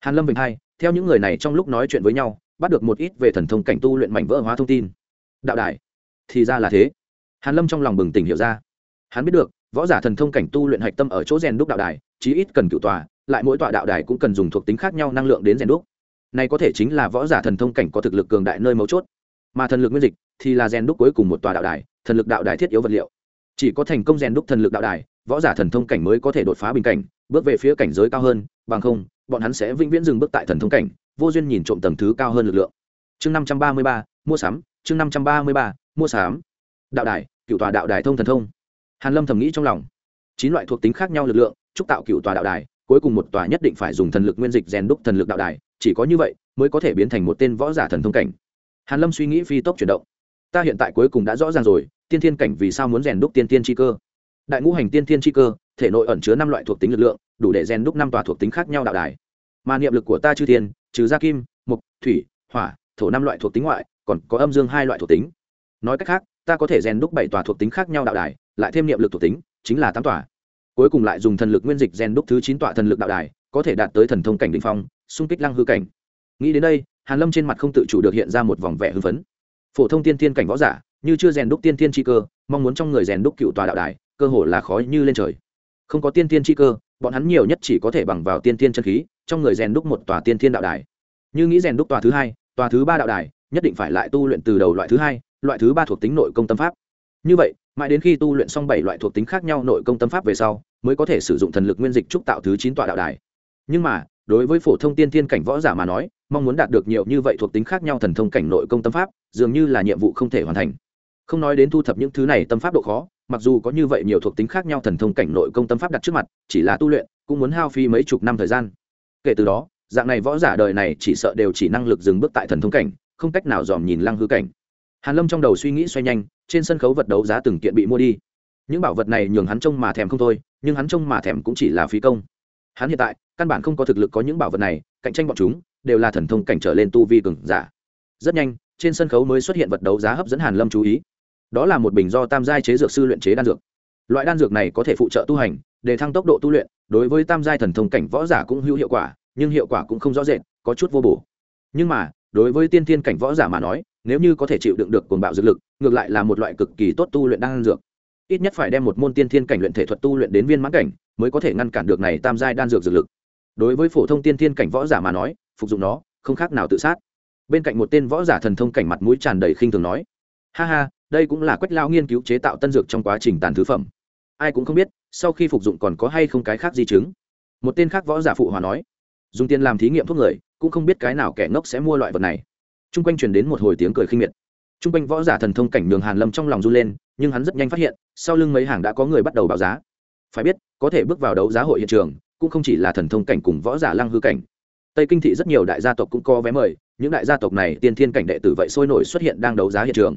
Hàn lâm bình hai, theo những người này trong lúc nói chuyện với nhau, bắt được một ít về thần thông cảnh tu luyện mảnh vỡ hóa thông tin. Đạo đại thì ra là thế. Hàn lâm trong lòng bừng tỉnh hiểu ra. Hắn biết được võ giả thần thông cảnh tu luyện hạch tâm ở chỗ rèn đúc đạo đài, chí ít cần cựu tòa, lại mỗi tọa đạo đài cũng cần dùng thuộc tính khác nhau năng lượng đến rèn đúc. Này có thể chính là võ giả thần thông cảnh có thực lực cường đại nơi mấu chốt. Mà thần lực nguyên dịch thì là rèn đúc cuối cùng một tòa đạo đài, thần lực đạo đài thiết yếu vật liệu. Chỉ có thành công rèn đúc thần lực đạo đài, võ giả thần thông cảnh mới có thể đột phá bình cảnh, bước về phía cảnh giới cao hơn, bằng không, bọn hắn sẽ vĩnh viễn dừng bước tại thần thông cảnh, vô duyên nhìn trộm tầng thứ cao hơn lực lượng. Chương năm trăm ba mươi ba, mua sắm, chương năm trăm ba mươi ba, mua sắm. Đạo đài cựu tòa đạo đài thông thần thông hàn lâm thầm nghĩ trong lòng. Chín loại thuộc tính khác nhau lực lượng, chúc tạo cựu tòa đạo đài, cuối cùng một tòa nhất định phải dùng thần lực nguyên dịch rèn đúc thần lực đạo đài, chỉ có như vậy mới có thể biến thành một tên võ giả thần thông cảnh. Hàn lâm suy nghĩ phi tốc chuyển động. Ta hiện tại cuối cùng đã rõ ràng rồi, tiên thiên cảnh vì sao muốn rèn đúc tiên tiên chi cơ? Đại ngũ hành tiên thiên chi cơ, thể nội ẩn chứa năm loại thuộc tính lực lượng, đủ để rèn đúc năm tòa thuộc tính khác nhau đạo đài. Mà niệm lực của ta chư thiên, trừ gia kim mục thủy, hỏa, thổ năm loại thuộc tính ngoại, còn có âm dương hai loại thuộc tính. Nói cách khác, ta có thể rèn đúc bảy tòa thuộc tính khác nhau đạo đài lại thêm niệm lực thuộc tính, chính là tám tòa. Cuối cùng lại dùng thần lực nguyên dịch rèn đúc thứ chín tọa thần lực đạo đài, có thể đạt tới thần thông cảnh đ ỉ n h phong, xung kích lăng hư cảnh. Nghĩ đến đây, hàn lâm trên mặt không tự chủ được hiện ra một vòng vẻ hưng phấn. Phổ thông tiên thiên cảnh võ giả, như chưa rèn đúc tiên thiên chi cơ, mong muốn trong người rèn đúc cựu tòa đạo đài, cơ hồ là khó như lên trời. Không có tiên thiên chi cơ, bọn hắn nhiều nhất chỉ có thể bằng vào tiên thiên chân khí, trong người rèn đúc một tòa tiên thiên đạo đài. Như nghĩ rèn đúc tòa thứ hai, tòa thứ ba đạo đài, nhất định phải lại tu luyện từ đầu loại thứ hai, loại thứ ba thuộc tính nội công tâm pháp như vậy, mãi đến khi tu luyện xong bảy loại thuộc tính khác nhau nội công tâm pháp về sau, mới có thể sử dụng thần lực nguyên dịch trúc tạo thứ chín tọa đạo đài. Nhưng mà, đối với phổ thông tiên thiên cảnh võ giả mà nói, mong muốn đạt được nhiều như vậy thuộc tính khác nhau thần thông cảnh nội công tâm pháp, dường như là nhiệm vụ không thể hoàn thành. Không nói đến thu thập những thứ này tâm pháp độ khó, mặc dù có như vậy nhiều thuộc tính khác nhau thần thông cảnh nội công tâm pháp đặt trước mặt, chỉ là tu luyện, cũng muốn hao phí mấy chục năm thời gian. Kể từ đó, dạng này võ giả đời này chỉ sợ đều chỉ năng lực dừng bước tại thần thông cảnh, không cách nào dòm nhìn lăng hư cảnh hàn lâm trong đầu suy nghĩ xoay nhanh, trên sân khấu vật đấu giá từng kiện bị mua đi. Những bảo vật này nhường hắn trông mà thèm không thôi, nhưng hắn trông mà thèm cũng chỉ là phí công. Hắn hiện tại, căn bản không có thực lực có những bảo vật này, cạnh tranh bọn chúng, đều là thần thông cảnh trở lên tu vi cường giả. Rất nhanh, trên sân khấu mới xuất hiện vật đấu giá hấp dẫn hàn lâm chú ý. Đó là một bình do tam giai chế dược sư luyện chế đan dược. Loại đan dược này có thể phụ trợ tu hành, để thăng tốc độ tu luyện, đối với tam giai thần thông cảnh võ giả cũng hữu hiệu quả, nhưng hiệu quả cũng không rõ rệt, có chút vô bổ. Nhưng mà, đối với tiên thiên cảnh võ giả mà nói nếu như có thể chịu đựng được cuồng bạo dược lực, ngược lại là một loại cực kỳ tốt tu luyện đan dược. Ít nhất phải đem một môn tiên thiên cảnh luyện thể thuật tu luyện đến viên mãn cảnh, mới có thể ngăn cản được này tam giai đan dược dược lực. Đối với phổ thông tiên thiên cảnh võ giả mà nói, phục dụng nó, không khác nào tự sát. Bên cạnh một tên võ giả thần thông cảnh mặt mũi tràn đầy khinh thường nói, ha ha, đây cũng là quách lao nghiên cứu chế tạo tân dược trong quá trình tàn thứ phẩm. Ai cũng không biết, sau khi phục dụng còn có hay không cái khác di chứng. Một tên khác võ giả phụ hòa nói, dùng tiền làm thí nghiệm thuốc người, cũng không biết cái nào kẻ ngốc sẽ mua loại vật này. Trung quanh truyền đến một hồi tiếng cười khinh miệt. Trung quanh võ giả thần thông cảnh đường hàn lâm trong lòng run lên, nhưng hắn rất nhanh phát hiện, sau lưng mấy hàng đã có người bắt đầu báo giá. Phải biết, có thể bước vào đấu giá hội hiện trường, cũng không chỉ là thần thông cảnh cùng võ giả lăng hư cảnh. Tây kinh thị rất nhiều đại gia tộc cũng có vé mời, những đại gia tộc này, tiên thiên cảnh đệ tử vậy sôi nổi xuất hiện đang đấu giá hiện trường.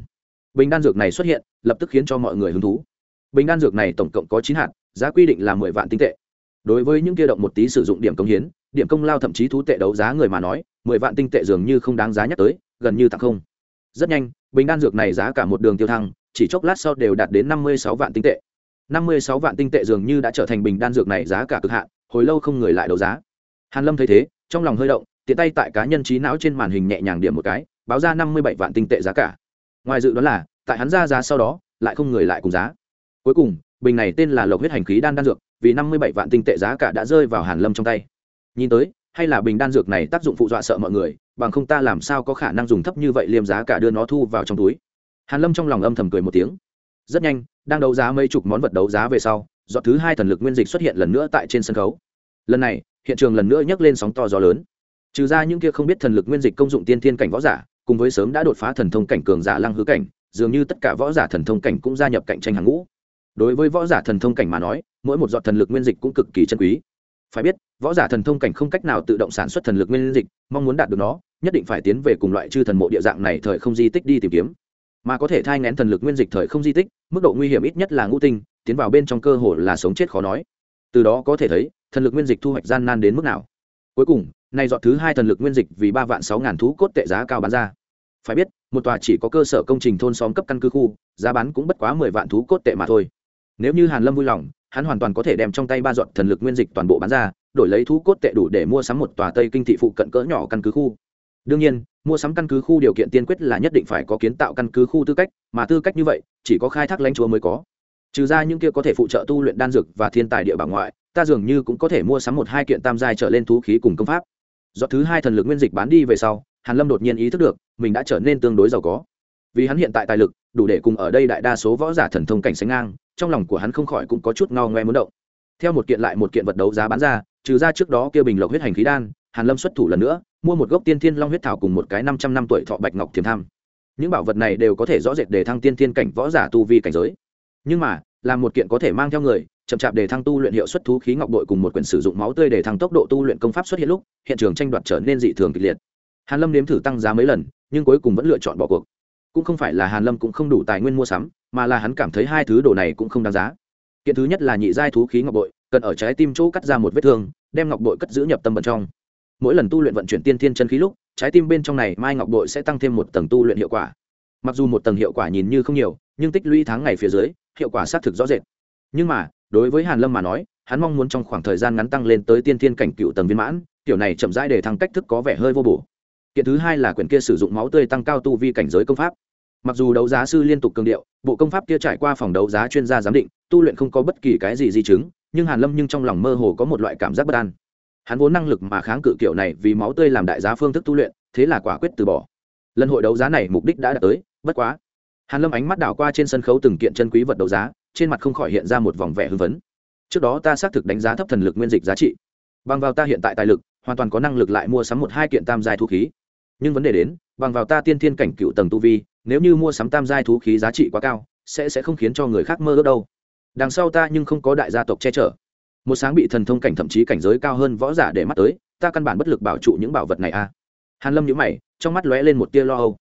Bình đan dược này xuất hiện, lập tức khiến cho mọi người hứng thú. Bình đan dược này tổng cộng có chín hạt, giá quy định là mười vạn tinh tệ. Đối với những kia động một tí sử dụng điểm công hiến, điểm công lao thậm chí thú tệ đấu giá người mà nói mười vạn tinh tệ dường như không đáng giá nhắc tới, gần như tặng không. Rất nhanh, bình đan dược này giá cả một đường tiêu thăng, chỉ chốc lát sau đều đạt đến năm mươi sáu vạn tinh tệ. năm mươi sáu vạn tinh tệ dường như đã trở thành bình đan dược này giá cả cực hạn, hồi lâu không người lại đấu giá. Hàn lâm thấy thế, trong lòng hơi động, tiện tay tại cá nhân trí não trên màn hình nhẹ nhàng điểm một cái, báo ra năm mươi bảy vạn tinh tệ giá cả. Ngoài dự đoán là, tại hắn ra giá sau đó, lại không người lại cùng giá. Cuối cùng, bình này tên là lộc huyết hành khí đan đan dược, vì năm mươi bảy vạn tinh tệ giá cả đã rơi vào hàn lâm trong tay. Nhìn tới hay là bình đan dược này tác dụng phụ dọa sợ mọi người, bằng không ta làm sao có khả năng dùng thấp như vậy liêm giá cả đưa nó thu vào trong túi. Hàn lâm trong lòng âm thầm cười một tiếng. Rất nhanh, đang đấu giá mấy chục món vật đấu giá về sau dọn thứ hai thần lực nguyên dịch xuất hiện lần nữa tại trên sân khấu. Lần này, hiện trường lần nữa nhấc lên sóng to gió lớn. Trừ ra những kia không biết thần lực nguyên dịch công dụng tiên thiên cảnh võ giả, cùng với sớm đã đột phá thần thông cảnh cường giả lăng hư cảnh, dường như tất cả võ giả thần thông cảnh cũng gia nhập cạnh tranh hàng ngũ. Đối với võ giả thần thông cảnh mà nói, mỗi một giọt thần lực nguyên dịch cũng cực kỳ chân quý phải biết, võ giả thần thông cảnh không cách nào tự động sản xuất thần lực nguyên dịch, mong muốn đạt được nó, nhất định phải tiến về cùng loại chư thần mộ địa dạng này thời không di tích đi tìm kiếm. Mà có thể thai ngén thần lực nguyên dịch thời không di tích, mức độ nguy hiểm ít nhất là ngũ tinh, tiến vào bên trong cơ hồ là sống chết khó nói. Từ đó có thể thấy, thần lực nguyên dịch thu hoạch gian nan đến mức nào. Cuối cùng, nay dọn thứ hai thần lực nguyên dịch vì ba vạn sáu ngàn thú cốt tệ giá cao bán ra. Phải biết, một tòa chỉ có cơ sở công trình thôn xóm cấp căn cứ khu, giá bán cũng bất quá mười vạn thú cốt tệ mà thôi. Nếu như hàn lâm vui lòng hắn hoàn toàn có thể đem trong tay ba giọt thần lực nguyên dịch toàn bộ bán ra, đổi lấy thú cốt tệ đủ để mua sắm một tòa tây kinh thị phụ cận cỡ nhỏ căn cứ khu. Đương nhiên, mua sắm căn cứ khu điều kiện tiên quyết là nhất định phải có kiến tạo căn cứ khu tư cách, mà tư cách như vậy, chỉ có khai thác lãnh chúa mới có. Trừ ra những kia có thể phụ trợ tu luyện đan dược và thiên tài địa bảo ngoại, ta dường như cũng có thể mua sắm một hai kiện tam giai trở lên thú khí cùng công pháp. Do thứ hai thần lực nguyên dịch bán đi về sau, hàn lâm đột nhiên ý thức được, mình đã trở nên tương đối giàu có. Vì hắn hiện tại tài lực, đủ để cùng ở đây đại đa số võ giả thần thông cảnh sánh ngang trong lòng của hắn không khỏi cũng có chút ngao ngoe muốn động. Theo một kiện lại một kiện vật đấu giá bán ra, trừ ra trước đó kia bình lộc huyết hành khí đan, hàn lâm xuất thủ lần nữa, mua một gốc tiên thiên long huyết thảo cùng một cái năm trăm năm tuổi thọ bạch ngọc thiềm tham. Những bảo vật này đều có thể rõ rệt để thăng tiên thiên cảnh võ giả tu vi cảnh giới. Nhưng mà, làm một kiện có thể mang theo người, chậm chạp để thăng tu luyện hiệu suất thú khí ngọc bội cùng một quyển sử dụng máu tươi để thăng tốc độ tu luyện công pháp xuất hiện lúc, hiện trường tranh đoạt trở nên dị thường kịch liệt. Hàn lâm nếm thử tăng giá mấy lần, nhưng cuối cùng vẫn lựa chọn bỏ cuộc. Cũng không phải là hàn lâm cũng không đủ tài nguyên mua sắm mà là hắn cảm thấy hai thứ đồ này cũng không đáng giá. Kiện thứ nhất là nhị giai thú khí ngọc bội, cần ở trái tim chỗ cắt ra một vết thương, đem ngọc bội cất giữ nhập tâm bẩn trong. Mỗi lần tu luyện vận chuyển tiên thiên chân khí lúc, trái tim bên trong này mai ngọc bội sẽ tăng thêm một tầng tu luyện hiệu quả. Mặc dù một tầng hiệu quả nhìn như không nhiều, nhưng tích lũy tháng ngày phía dưới, hiệu quả xác thực rõ rệt. Nhưng mà, đối với hàn lâm mà nói, hắn mong muốn trong khoảng thời gian ngắn tăng lên tới tiên thiên cảnh cựu tầng viên mãn, kiểu này chậm rãi để thăng cách thức có vẻ hơi vô bổ. Kiện thứ hai là quyển kia sử dụng máu tươi tăng cao tu vi cảnh giới công pháp mặc dù đấu giá sư liên tục cường điệu, bộ công pháp kia trải qua phòng đấu giá chuyên gia giám định, tu luyện không có bất kỳ cái gì di chứng, nhưng hàn lâm nhưng trong lòng mơ hồ có một loại cảm giác bất an. Hắn vốn năng lực mà kháng cự kiểu này vì máu tươi làm đại giá phương thức tu luyện, thế là quả quyết từ bỏ. Lần hội đấu giá này mục đích đã đạt tới, bất quá. Hàn lâm ánh mắt đảo qua trên sân khấu từng kiện chân quý vật đấu giá, trên mặt không khỏi hiện ra một vòng vẻ hưng phấn. Trước đó ta xác thực đánh giá thấp thần lực nguyên dịch giá trị. Bằng vào ta hiện tại tài lực, hoàn toàn có năng lực lại mua sắm một hai kiện tam giai thu khí. Nhưng vấn đề đến, bằng vào ta tiên thiên cảnh cựu tầng tu vi nếu như mua sắm tam giai thú khí giá trị quá cao, sẽ sẽ không khiến cho người khác mơ ước đâu. Đằng sau ta nhưng không có đại gia tộc che chở. Một sáng bị thần thông cảnh thậm chí cảnh giới cao hơn võ giả để mắt tới, ta căn bản bất lực bảo trụ những bảo vật này a à. hàn lâm nhíu mày, trong mắt lóe lên một tia lo âu.